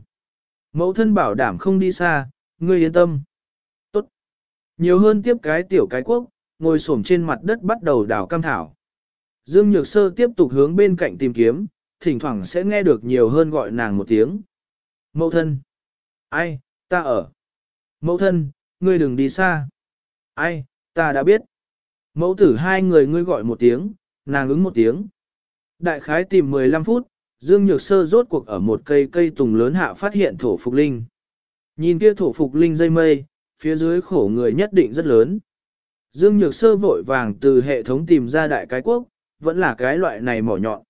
Mẫu thân bảo đảm không đi xa, ngươi yên tâm. Tốt. Nhiều hơn tiếp cái tiểu cái quốc, ngồi xổm trên mặt đất bắt đầu đào cam thảo. Dương Nhược Sơ tiếp tục hướng bên cạnh tìm kiếm, thỉnh thoảng sẽ nghe được nhiều hơn gọi nàng một tiếng. Mẫu thân. Ai, ta ở. Mẫu thân, ngươi đừng đi xa. Ai, ta đã biết. Mẫu tử hai người ngươi gọi một tiếng, nàng ứng một tiếng. Đại khái tìm 15 phút, Dương Nhược Sơ rốt cuộc ở một cây cây tùng lớn hạ phát hiện thổ phục linh. Nhìn kia thổ phục linh dây mây, phía dưới khổ người nhất định rất lớn. Dương Nhược Sơ vội vàng từ hệ thống tìm ra đại cái quốc, vẫn là cái loại này mỏ nhọn.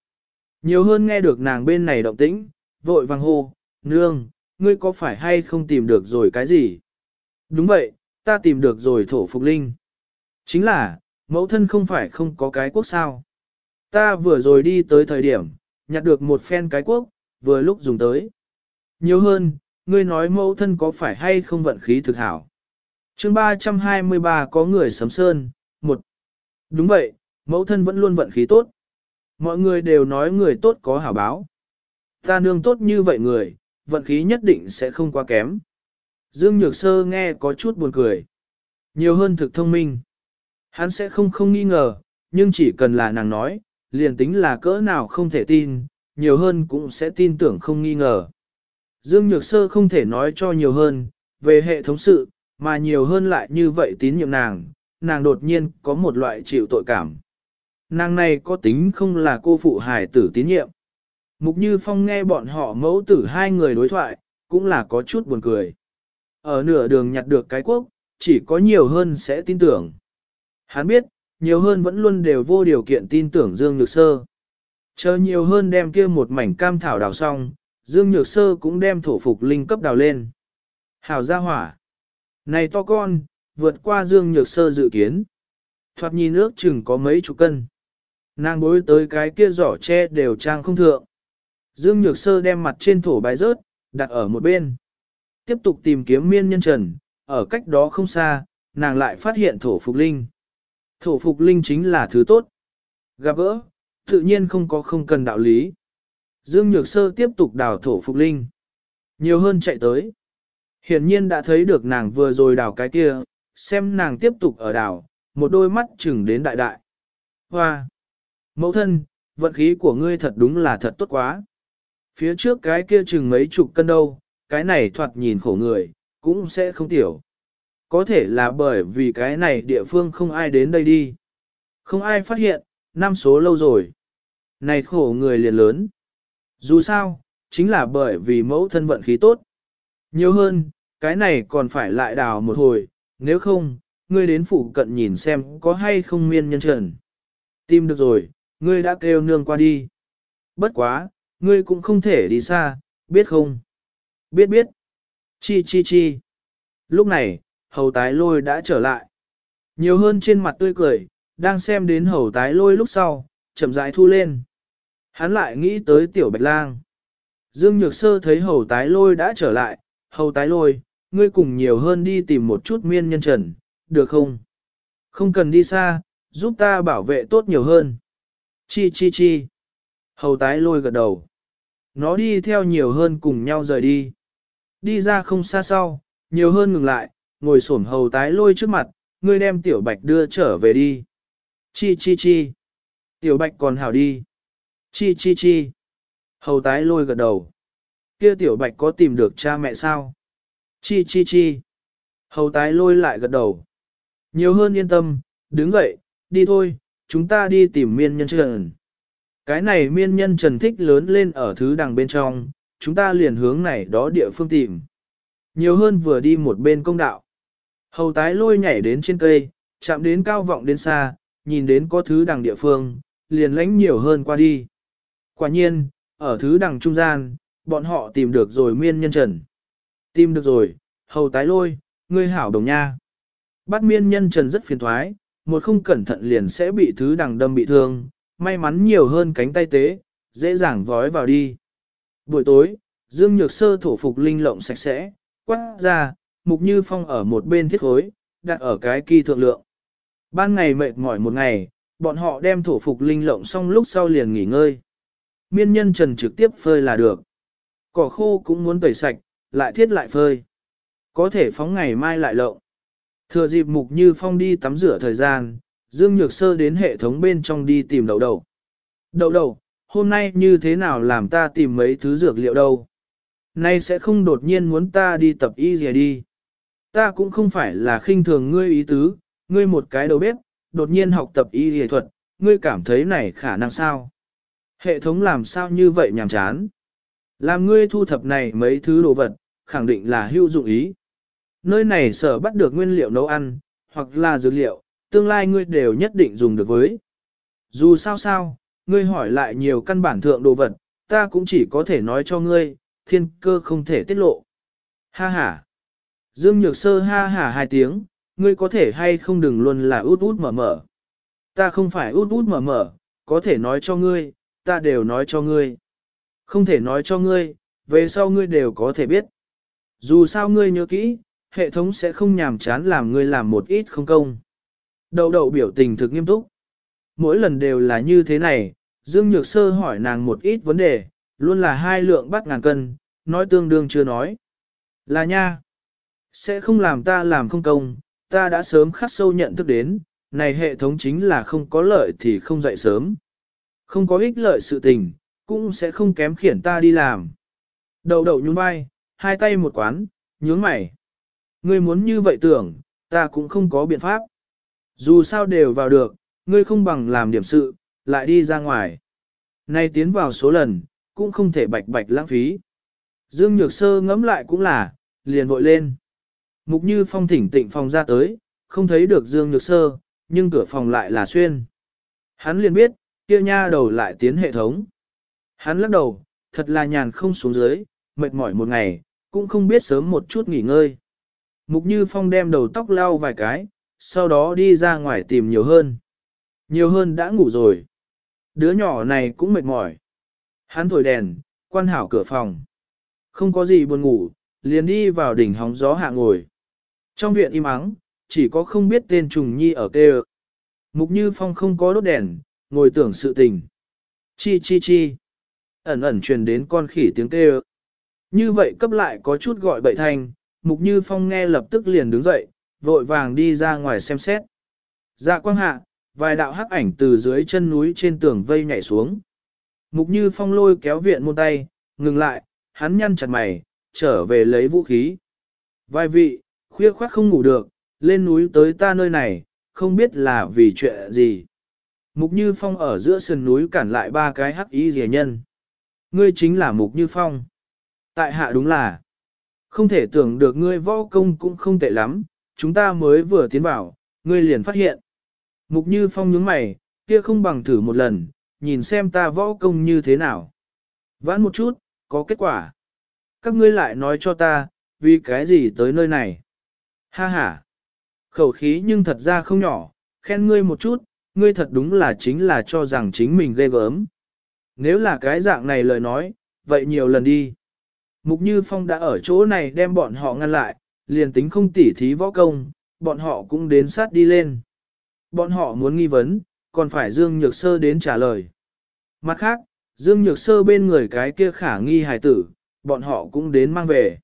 Nhiều hơn nghe được nàng bên này động tĩnh, vội vàng hô, nương, ngươi có phải hay không tìm được rồi cái gì? Đúng vậy, ta tìm được rồi thổ phục linh. Chính là, mẫu thân không phải không có cái quốc sao. Ta vừa rồi đi tới thời điểm, nhặt được một phen cái quốc, vừa lúc dùng tới. Nhiều hơn, ngươi nói mẫu thân có phải hay không vận khí thực hảo. chương 323 có người sấm sơn, một. Đúng vậy, mẫu thân vẫn luôn vận khí tốt. Mọi người đều nói người tốt có hảo báo. Ta nương tốt như vậy người, vận khí nhất định sẽ không quá kém. Dương Nhược Sơ nghe có chút buồn cười. Nhiều hơn thực thông minh. Hắn sẽ không không nghi ngờ, nhưng chỉ cần là nàng nói, liền tính là cỡ nào không thể tin, nhiều hơn cũng sẽ tin tưởng không nghi ngờ. Dương Nhược Sơ không thể nói cho nhiều hơn, về hệ thống sự, mà nhiều hơn lại như vậy tín nhiệm nàng, nàng đột nhiên có một loại chịu tội cảm. Nàng này có tính không là cô phụ hài tử tín nhiệm. Mục Như Phong nghe bọn họ mẫu tử hai người đối thoại, cũng là có chút buồn cười. Ở nửa đường nhặt được cái quốc, chỉ có nhiều hơn sẽ tin tưởng. Hắn biết, nhiều hơn vẫn luôn đều vô điều kiện tin tưởng Dương Nhược Sơ. Chờ nhiều hơn đem kia một mảnh cam thảo đào xong, Dương Nhược Sơ cũng đem thổ phục linh cấp đào lên. Hảo ra hỏa. Này to con, vượt qua Dương Nhược Sơ dự kiến. Thoạt nhìn nước chừng có mấy chục cân. Nàng bối tới cái kia giỏ tre đều trang không thượng. Dương Nhược Sơ đem mặt trên thổ bài rớt, đặt ở một bên. Tiếp tục tìm kiếm miên nhân trần, ở cách đó không xa, nàng lại phát hiện thổ phục linh. Thổ phục linh chính là thứ tốt. Gặp gỡ, tự nhiên không có không cần đạo lý. Dương Nhược Sơ tiếp tục đào thổ phục linh. Nhiều hơn chạy tới. Hiển nhiên đã thấy được nàng vừa rồi đào cái kia, xem nàng tiếp tục ở đào, một đôi mắt chừng đến đại đại. Hoa! Mẫu thân, vận khí của ngươi thật đúng là thật tốt quá. Phía trước cái kia chừng mấy chục cân đâu, cái này thoạt nhìn khổ người, cũng sẽ không tiểu. Có thể là bởi vì cái này địa phương không ai đến đây đi. Không ai phát hiện, năm số lâu rồi. Này khổ người liền lớn. Dù sao, chính là bởi vì mẫu thân vận khí tốt. Nhiều hơn, cái này còn phải lại đào một hồi, nếu không, ngươi đến phụ cận nhìn xem có hay không miên nhân trần. Tìm được rồi, ngươi đã kêu nương qua đi. Bất quá, ngươi cũng không thể đi xa, biết không? Biết biết. Chi chi chi. Lúc này, hầu tái lôi đã trở lại. Nhiều hơn trên mặt tươi cười, đang xem đến hầu tái lôi lúc sau, chậm rãi thu lên. Hắn lại nghĩ tới tiểu bạch lang. Dương Nhược Sơ thấy hầu tái lôi đã trở lại, hầu tái lôi, ngươi cùng nhiều hơn đi tìm một chút miên nhân trần, được không? Không cần đi xa, giúp ta bảo vệ tốt nhiều hơn. Chi chi chi. Hầu tái lôi gật đầu. Nó đi theo nhiều hơn cùng nhau rời đi. Đi ra không xa sau, nhiều hơn ngừng lại, ngồi xổm hầu tái lôi trước mặt, ngươi đem tiểu bạch đưa trở về đi. Chi chi chi. Tiểu bạch còn hảo đi. Chi chi chi. Hầu tái lôi gật đầu. Kia tiểu bạch có tìm được cha mẹ sao? Chi chi chi. Hầu tái lôi lại gật đầu. Nhiều hơn yên tâm, đứng dậy, đi thôi, chúng ta đi tìm miên nhân trần. Cái này miên nhân trần thích lớn lên ở thứ đằng bên trong, chúng ta liền hướng này đó địa phương tìm. Nhiều hơn vừa đi một bên công đạo. Hầu tái lôi nhảy đến trên cây, chạm đến cao vọng đến xa, nhìn đến có thứ đằng địa phương, liền lánh nhiều hơn qua đi. Quả nhiên, ở thứ đằng trung gian, bọn họ tìm được rồi miên nhân trần. Tìm được rồi, hầu tái lôi, ngươi hảo đồng nha. Bắt miên nhân trần rất phiền thoái, một không cẩn thận liền sẽ bị thứ đằng đâm bị thương, may mắn nhiều hơn cánh tay tế, dễ dàng vói vào đi. Buổi tối, Dương Nhược Sơ thổ phục linh lộng sạch sẽ, quát ra, Mục Như Phong ở một bên thiết khối, đặt ở cái kỳ thượng lượng. Ban ngày mệt mỏi một ngày, bọn họ đem thổ phục linh lộng xong lúc sau liền nghỉ ngơi. Miên nhân trần trực tiếp phơi là được. Cỏ khô cũng muốn tẩy sạch, lại thiết lại phơi. Có thể phóng ngày mai lại lộng. Thừa dịp Mục Như Phong đi tắm rửa thời gian, Dương Nhược Sơ đến hệ thống bên trong đi tìm đậu đậu. Đậu đậu, hôm nay như thế nào làm ta tìm mấy thứ dược liệu đâu? Nay sẽ không đột nhiên muốn ta đi tập y gì đi. Ta cũng không phải là khinh thường ngươi ý tứ, ngươi một cái đầu bếp, đột nhiên học tập y y thuật, ngươi cảm thấy này khả năng sao? Hệ thống làm sao như vậy nhàm chán? Làm ngươi thu thập này mấy thứ đồ vật, khẳng định là hữu dụng ý. Nơi này sở bắt được nguyên liệu nấu ăn, hoặc là dược liệu, tương lai ngươi đều nhất định dùng được với. Dù sao sao, ngươi hỏi lại nhiều căn bản thượng đồ vật, ta cũng chỉ có thể nói cho ngươi, thiên cơ không thể tiết lộ. Ha ha. Dương Nhược Sơ ha hả hai tiếng, ngươi có thể hay không đừng luôn là út út mở mở. Ta không phải út út mở mở, có thể nói cho ngươi, ta đều nói cho ngươi. Không thể nói cho ngươi, về sau ngươi đều có thể biết. Dù sao ngươi nhớ kỹ, hệ thống sẽ không nhàm chán làm ngươi làm một ít không công. Đầu đầu biểu tình thực nghiêm túc. Mỗi lần đều là như thế này, Dương Nhược Sơ hỏi nàng một ít vấn đề, luôn là hai lượng bắt ngàn cân, nói tương đương chưa nói. Là nha. Sẽ không làm ta làm không công, ta đã sớm khắc sâu nhận thức đến, này hệ thống chính là không có lợi thì không dậy sớm. Không có ích lợi sự tình, cũng sẽ không kém khiển ta đi làm. Đầu đầu nhún vai, hai tay một quán, nhướng mày. Ngươi muốn như vậy tưởng, ta cũng không có biện pháp. Dù sao đều vào được, ngươi không bằng làm điểm sự, lại đi ra ngoài. Nay tiến vào số lần, cũng không thể bạch bạch lãng phí. Dương Nhược Sơ ngẫm lại cũng là, liền vội lên. Mục Như Phong thỉnh tịnh phòng ra tới, không thấy được Dương Nhược Sơ, nhưng cửa phòng lại là xuyên. Hắn liền biết, kia nha đầu lại tiến hệ thống. Hắn lắc đầu, thật là nhàn không xuống dưới, mệt mỏi một ngày, cũng không biết sớm một chút nghỉ ngơi. Mục Như Phong đem đầu tóc lau vài cái, sau đó đi ra ngoài tìm nhiều hơn. Nhiều hơn đã ngủ rồi. Đứa nhỏ này cũng mệt mỏi. Hắn thổi đèn, quan hảo cửa phòng. Không có gì buồn ngủ, liền đi vào đỉnh hóng gió hạ ngồi. Trong viện im ắng, chỉ có không biết tên trùng nhi ở kêu. Mục Như Phong không có đốt đèn, ngồi tưởng sự tình. Chi chi chi. Ẩn ẩn truyền đến con khỉ tiếng kêu. Như vậy cấp lại có chút gọi bậy thanh, Mục Như Phong nghe lập tức liền đứng dậy, vội vàng đi ra ngoài xem xét. Dạ quang hạ, vài đạo hắc ảnh từ dưới chân núi trên tường vây nhảy xuống. Mục Như Phong lôi kéo viện môn tay, ngừng lại, hắn nhăn chặt mày, trở về lấy vũ khí. Vài vị, khuya khoác không ngủ được, lên núi tới ta nơi này, không biết là vì chuyện gì. Mục Như Phong ở giữa sườn núi cản lại ba cái hắc ý rẻ nhân. Ngươi chính là Mục Như Phong. Tại hạ đúng là. Không thể tưởng được ngươi võ công cũng không tệ lắm, chúng ta mới vừa tiến vào, ngươi liền phát hiện. Mục Như Phong nhướng mày, kia không bằng thử một lần, nhìn xem ta võ công như thế nào. Vãn một chút, có kết quả. Các ngươi lại nói cho ta, vì cái gì tới nơi này. Ha ha. Khẩu khí nhưng thật ra không nhỏ, khen ngươi một chút, ngươi thật đúng là chính là cho rằng chính mình ghê gớm. Nếu là cái dạng này lời nói, vậy nhiều lần đi. Mục Như Phong đã ở chỗ này đem bọn họ ngăn lại, liền tính không tỉ thí võ công, bọn họ cũng đến sát đi lên. Bọn họ muốn nghi vấn, còn phải Dương Nhược Sơ đến trả lời. Mặt khác, Dương Nhược Sơ bên người cái kia khả nghi hài tử, bọn họ cũng đến mang về.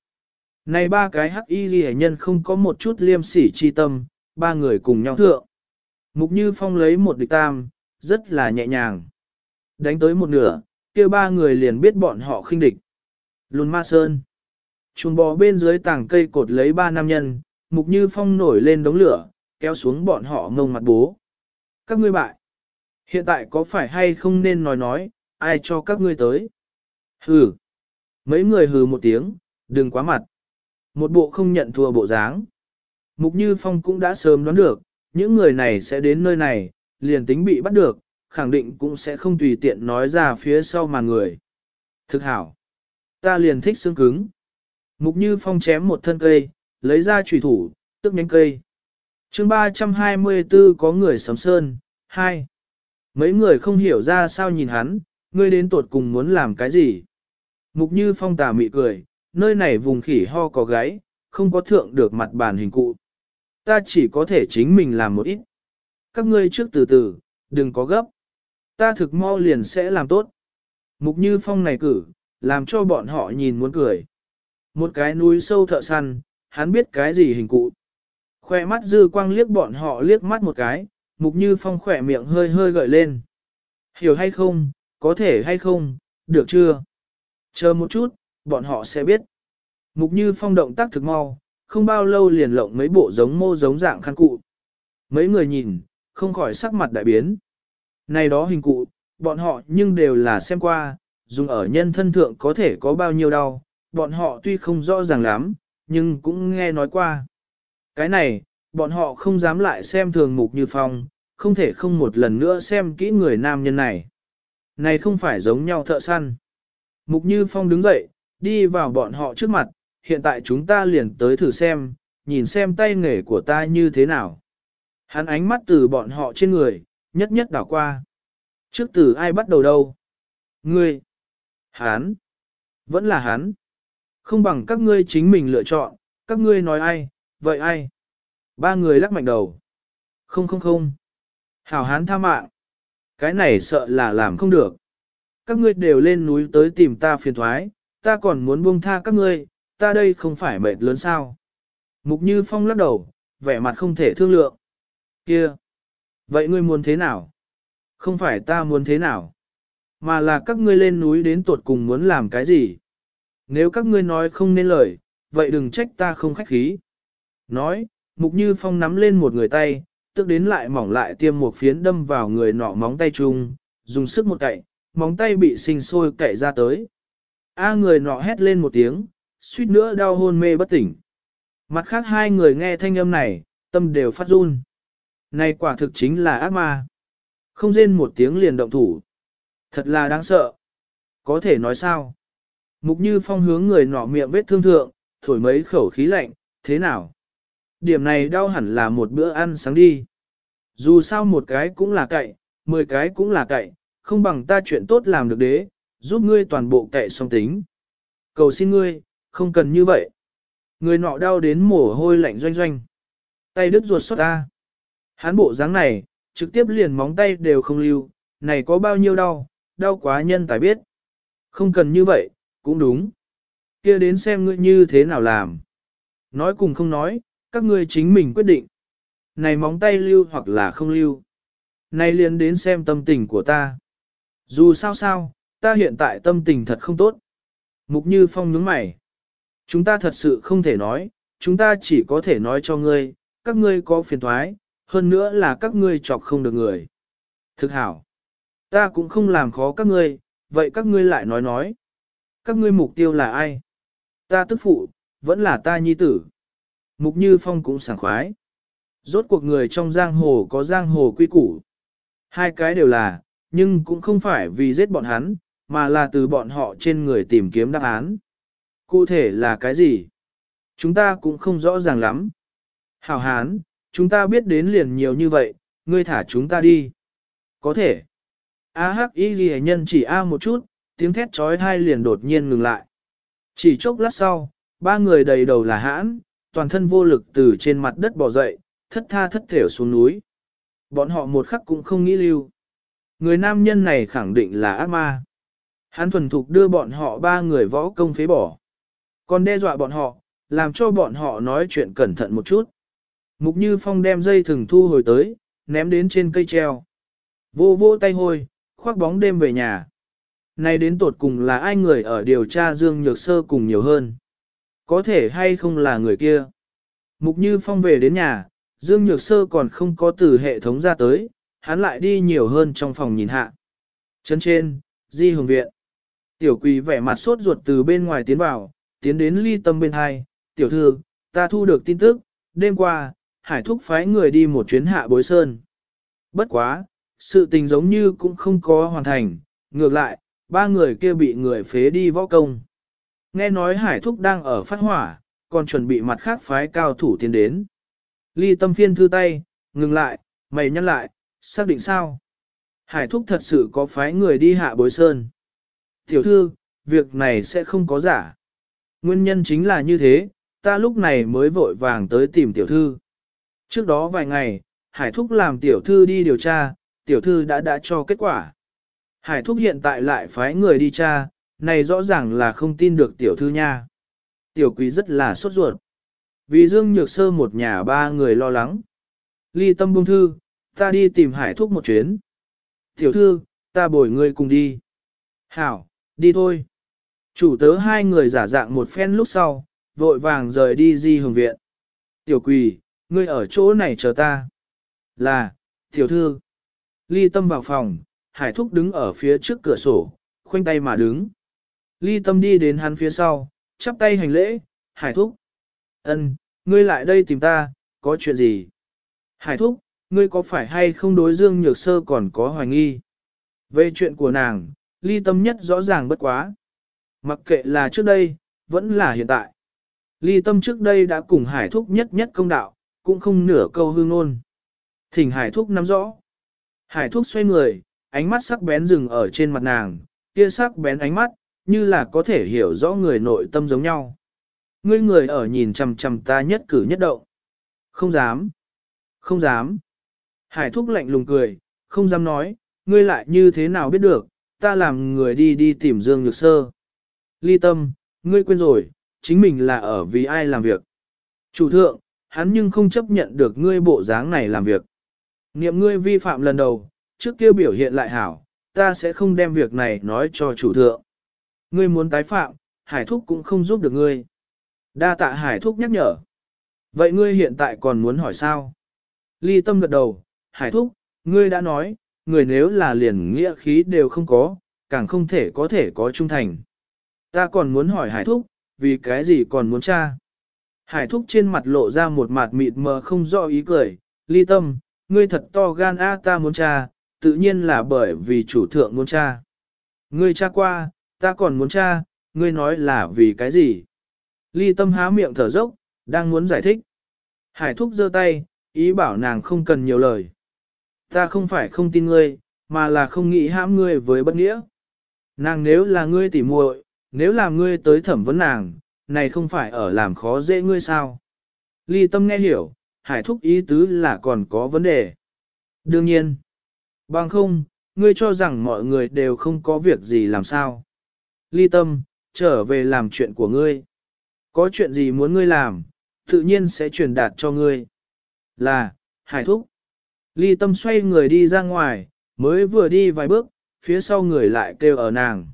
Này ba cái hắc y ghi nhân không có một chút liêm sỉ chi tâm, ba người cùng nhau thượng. Mục Như Phong lấy một địch tam, rất là nhẹ nhàng. Đánh tới một nửa, kia ba người liền biết bọn họ khinh địch. Lùn ma sơn. Chuồng bò bên dưới tảng cây cột lấy ba nam nhân, Mục Như Phong nổi lên đống lửa, kéo xuống bọn họ ngông mặt bố. Các ngươi bại. Hiện tại có phải hay không nên nói nói, ai cho các ngươi tới? Hừ. Mấy người hừ một tiếng, đừng quá mặt. Một bộ không nhận thua bộ dáng. Mục Như Phong cũng đã sớm đoán được, những người này sẽ đến nơi này, liền tính bị bắt được, khẳng định cũng sẽ không tùy tiện nói ra phía sau mà người. Thực hảo. Ta liền thích xương cứng. Mục Như Phong chém một thân cây, lấy ra trùy thủ, tức nhánh cây. chương 324 có người sấm sơn, 2. Mấy người không hiểu ra sao nhìn hắn, ngươi đến tột cùng muốn làm cái gì. Mục Như Phong tà mị cười, nơi này vùng khỉ ho có gáy, không có thượng được mặt bàn hình cụ. Ta chỉ có thể chính mình làm một ít. Các ngươi trước từ từ, đừng có gấp. Ta thực mau liền sẽ làm tốt. Mục Như Phong này cử, làm cho bọn họ nhìn muốn cười. Một cái núi sâu thợ săn, hắn biết cái gì hình cụ. Khoe mắt dư quang liếc bọn họ liếc mắt một cái, Mục Như Phong khỏe miệng hơi hơi gợi lên. Hiểu hay không, có thể hay không, được chưa? Chờ một chút, bọn họ sẽ biết. Mục như phong động tác thực mau, không bao lâu liền lộng mấy bộ giống mô giống dạng khăn cụ. Mấy người nhìn, không khỏi sắc mặt đại biến. Này đó hình cụ, bọn họ nhưng đều là xem qua, dùng ở nhân thân thượng có thể có bao nhiêu đau, bọn họ tuy không rõ ràng lắm, nhưng cũng nghe nói qua. Cái này, bọn họ không dám lại xem thường mục như phong, không thể không một lần nữa xem kỹ người nam nhân này. Này không phải giống nhau thợ săn. Mục như phong đứng dậy, đi vào bọn họ trước mặt, hiện tại chúng ta liền tới thử xem, nhìn xem tay nghề của ta như thế nào. Hắn ánh mắt từ bọn họ trên người, nhất nhất đảo qua. Trước từ ai bắt đầu đâu? Ngươi. Hắn. Vẫn là hắn. Không bằng các ngươi chính mình lựa chọn, các ngươi nói ai, vậy ai? Ba người lắc mạnh đầu. Không không không. Hảo hán tha mạng. Cái này sợ là làm không được. Các ngươi đều lên núi tới tìm ta phiền thoái, ta còn muốn buông tha các ngươi, ta đây không phải mệt lớn sao. Mục Như Phong lắc đầu, vẻ mặt không thể thương lượng. Kia! Vậy ngươi muốn thế nào? Không phải ta muốn thế nào? Mà là các ngươi lên núi đến tuột cùng muốn làm cái gì? Nếu các ngươi nói không nên lời, vậy đừng trách ta không khách khí. Nói, Mục Như Phong nắm lên một người tay, tức đến lại mỏng lại tiêm một phiến đâm vào người nọ móng tay chung, dùng sức một cậy, móng tay bị sinh sôi cậy ra tới. A người nọ hét lên một tiếng, suýt nữa đau hôn mê bất tỉnh. Mặt khác hai người nghe thanh âm này, tâm đều phát run. Này quả thực chính là ác ma. Không rên một tiếng liền động thủ. Thật là đáng sợ. Có thể nói sao? Mục như phong hướng người nọ miệng vết thương thượng, thổi mấy khẩu khí lạnh, thế nào? Điểm này đau hẳn là một bữa ăn sáng đi. Dù sao một cái cũng là cậy, mười cái cũng là cậy, không bằng ta chuyện tốt làm được đế, giúp ngươi toàn bộ kệ song tính. Cầu xin ngươi, không cần như vậy. Người nọ đau đến mồ hôi lạnh doanh doanh. Tay đứt ruột xuất ra. Hán bộ dáng này, trực tiếp liền móng tay đều không lưu, này có bao nhiêu đau, đau quá nhân tài biết. Không cần như vậy, cũng đúng. kia đến xem ngươi như thế nào làm. Nói cùng không nói, các ngươi chính mình quyết định. Này móng tay lưu hoặc là không lưu. Này liền đến xem tâm tình của ta. Dù sao sao, ta hiện tại tâm tình thật không tốt. Mục Như Phong nhướng mày. Chúng ta thật sự không thể nói, chúng ta chỉ có thể nói cho ngươi, các ngươi có phiền thoái, hơn nữa là các ngươi chọc không được người. Thực hảo. Ta cũng không làm khó các ngươi, vậy các ngươi lại nói nói. Các ngươi mục tiêu là ai? Ta tức phụ, vẫn là ta nhi tử. Mục Như Phong cũng sảng khoái. Rốt cuộc người trong giang hồ có giang hồ quy củ. Hai cái đều là, nhưng cũng không phải vì giết bọn hắn, mà là từ bọn họ trên người tìm kiếm đáp án. Cụ thể là cái gì? Chúng ta cũng không rõ ràng lắm. Hảo hán, chúng ta biết đến liền nhiều như vậy, ngươi thả chúng ta đi. Có thể. A hắc y ghi nhân chỉ A một chút, tiếng thét trói thai liền đột nhiên ngừng lại. Chỉ chốc lát sau, ba người đầy đầu là hãn, toàn thân vô lực từ trên mặt đất bò dậy, thất tha thất thểu xuống núi. Bọn họ một khắc cũng không nghĩ lưu. Người nam nhân này khẳng định là ác ma. Hắn thuần thục đưa bọn họ ba người võ công phế bỏ. Còn đe dọa bọn họ, làm cho bọn họ nói chuyện cẩn thận một chút. Mục Như Phong đem dây thừng thu hồi tới, ném đến trên cây treo. Vô vô tay hôi, khoác bóng đêm về nhà. Nay đến tột cùng là ai người ở điều tra Dương Nhược Sơ cùng nhiều hơn. Có thể hay không là người kia. Mục Như Phong về đến nhà, Dương Nhược Sơ còn không có từ hệ thống ra tới, hắn lại đi nhiều hơn trong phòng nhìn hạ. Chân trên, Di Hồng Viện. Tiểu quỳ vẻ mặt sốt ruột từ bên ngoài tiến vào, tiến đến ly tâm bên hai. Tiểu thư, ta thu được tin tức, đêm qua, hải thúc phái người đi một chuyến hạ bối sơn. Bất quá, sự tình giống như cũng không có hoàn thành, ngược lại, ba người kia bị người phế đi võ công. Nghe nói hải thúc đang ở phát hỏa, còn chuẩn bị mặt khác phái cao thủ tiến đến. Ly tâm phiên thư tay, ngừng lại, mày nhắc lại, xác định sao? Hải thúc thật sự có phái người đi hạ bối sơn. Tiểu thư, việc này sẽ không có giả. Nguyên nhân chính là như thế, ta lúc này mới vội vàng tới tìm tiểu thư. Trước đó vài ngày, Hải thúc làm tiểu thư đi điều tra, tiểu thư đã đã cho kết quả. Hải thúc hiện tại lại phái người đi tra, này rõ ràng là không tin được tiểu thư nha. Tiểu quý rất là sốt ruột. Vì Dương Nhược Sơ một nhà ba người lo lắng. Ly tâm buông thư, ta đi tìm hải thúc một chuyến. Tiểu thư, ta bồi ngươi cùng đi. Hảo, đi thôi. Chủ tớ hai người giả dạng một phen lúc sau, vội vàng rời đi di hồng viện. Tiểu quỳ, ngươi ở chỗ này chờ ta. Là, tiểu thư. Ly tâm vào phòng, hải thúc đứng ở phía trước cửa sổ, khoanh tay mà đứng. Ly tâm đi đến hắn phía sau, chắp tay hành lễ, hải thúc. ân, ngươi lại đây tìm ta, có chuyện gì? Hải thúc, ngươi có phải hay không đối dương nhược sơ còn có hoài nghi? Về chuyện của nàng, ly tâm nhất rõ ràng bất quá. Mặc kệ là trước đây, vẫn là hiện tại. Ly tâm trước đây đã cùng hải thúc nhất nhất công đạo, cũng không nửa câu hương ngôn. Thỉnh hải thúc nắm rõ. Hải thúc xoay người, ánh mắt sắc bén dừng ở trên mặt nàng, kia sắc bén ánh mắt, như là có thể hiểu rõ người nội tâm giống nhau. Ngươi người ở nhìn chằm chằm ta nhất cử nhất động. Không dám. Không dám. Hải thúc lạnh lùng cười, không dám nói, ngươi lại như thế nào biết được, ta làm người đi đi tìm Dương Nhược Sơ. Ly tâm, ngươi quên rồi, chính mình là ở vì ai làm việc. Chủ thượng, hắn nhưng không chấp nhận được ngươi bộ dáng này làm việc. Niệm ngươi vi phạm lần đầu, trước kia biểu hiện lại hảo, ta sẽ không đem việc này nói cho chủ thượng. Ngươi muốn tái phạm, hải thúc cũng không giúp được ngươi. Đa tạ hải thúc nhắc nhở. Vậy ngươi hiện tại còn muốn hỏi sao? Ly tâm gật đầu, hải thúc, ngươi đã nói, người nếu là liền nghĩa khí đều không có, càng không thể có thể có trung thành. Ta còn muốn hỏi hải thúc, vì cái gì còn muốn cha? Hải thúc trên mặt lộ ra một mặt mịt mờ không rõ ý cười, ly tâm, ngươi thật to gan a ta muốn cha, tự nhiên là bởi vì chủ thượng muốn cha. Ngươi cha qua, ta còn muốn cha, ngươi nói là vì cái gì? Ly tâm há miệng thở dốc, đang muốn giải thích. Hải thúc giơ tay, ý bảo nàng không cần nhiều lời. Ta không phải không tin ngươi, mà là không nghĩ hãm ngươi với bất nghĩa. Nàng nếu là ngươi tỉ muội, nếu là ngươi tới thẩm vấn nàng, này không phải ở làm khó dễ ngươi sao? Ly tâm nghe hiểu, hải thúc ý tứ là còn có vấn đề. Đương nhiên, bằng không, ngươi cho rằng mọi người đều không có việc gì làm sao. Ly tâm, trở về làm chuyện của ngươi. Có chuyện gì muốn ngươi làm, tự nhiên sẽ truyền đạt cho ngươi. Là, hải thúc. Ly tâm xoay người đi ra ngoài, mới vừa đi vài bước, phía sau người lại kêu ở nàng.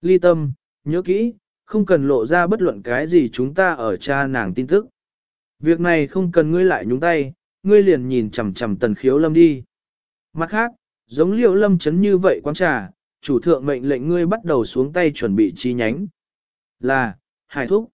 Ly tâm, nhớ kỹ, không cần lộ ra bất luận cái gì chúng ta ở cha nàng tin tức. Việc này không cần ngươi lại nhúng tay, ngươi liền nhìn chằm chằm tần khiếu lâm đi. Mặt khác, giống liệu lâm chấn như vậy quán trà, chủ thượng mệnh lệnh ngươi bắt đầu xuống tay chuẩn bị chi nhánh. Là, hải thúc.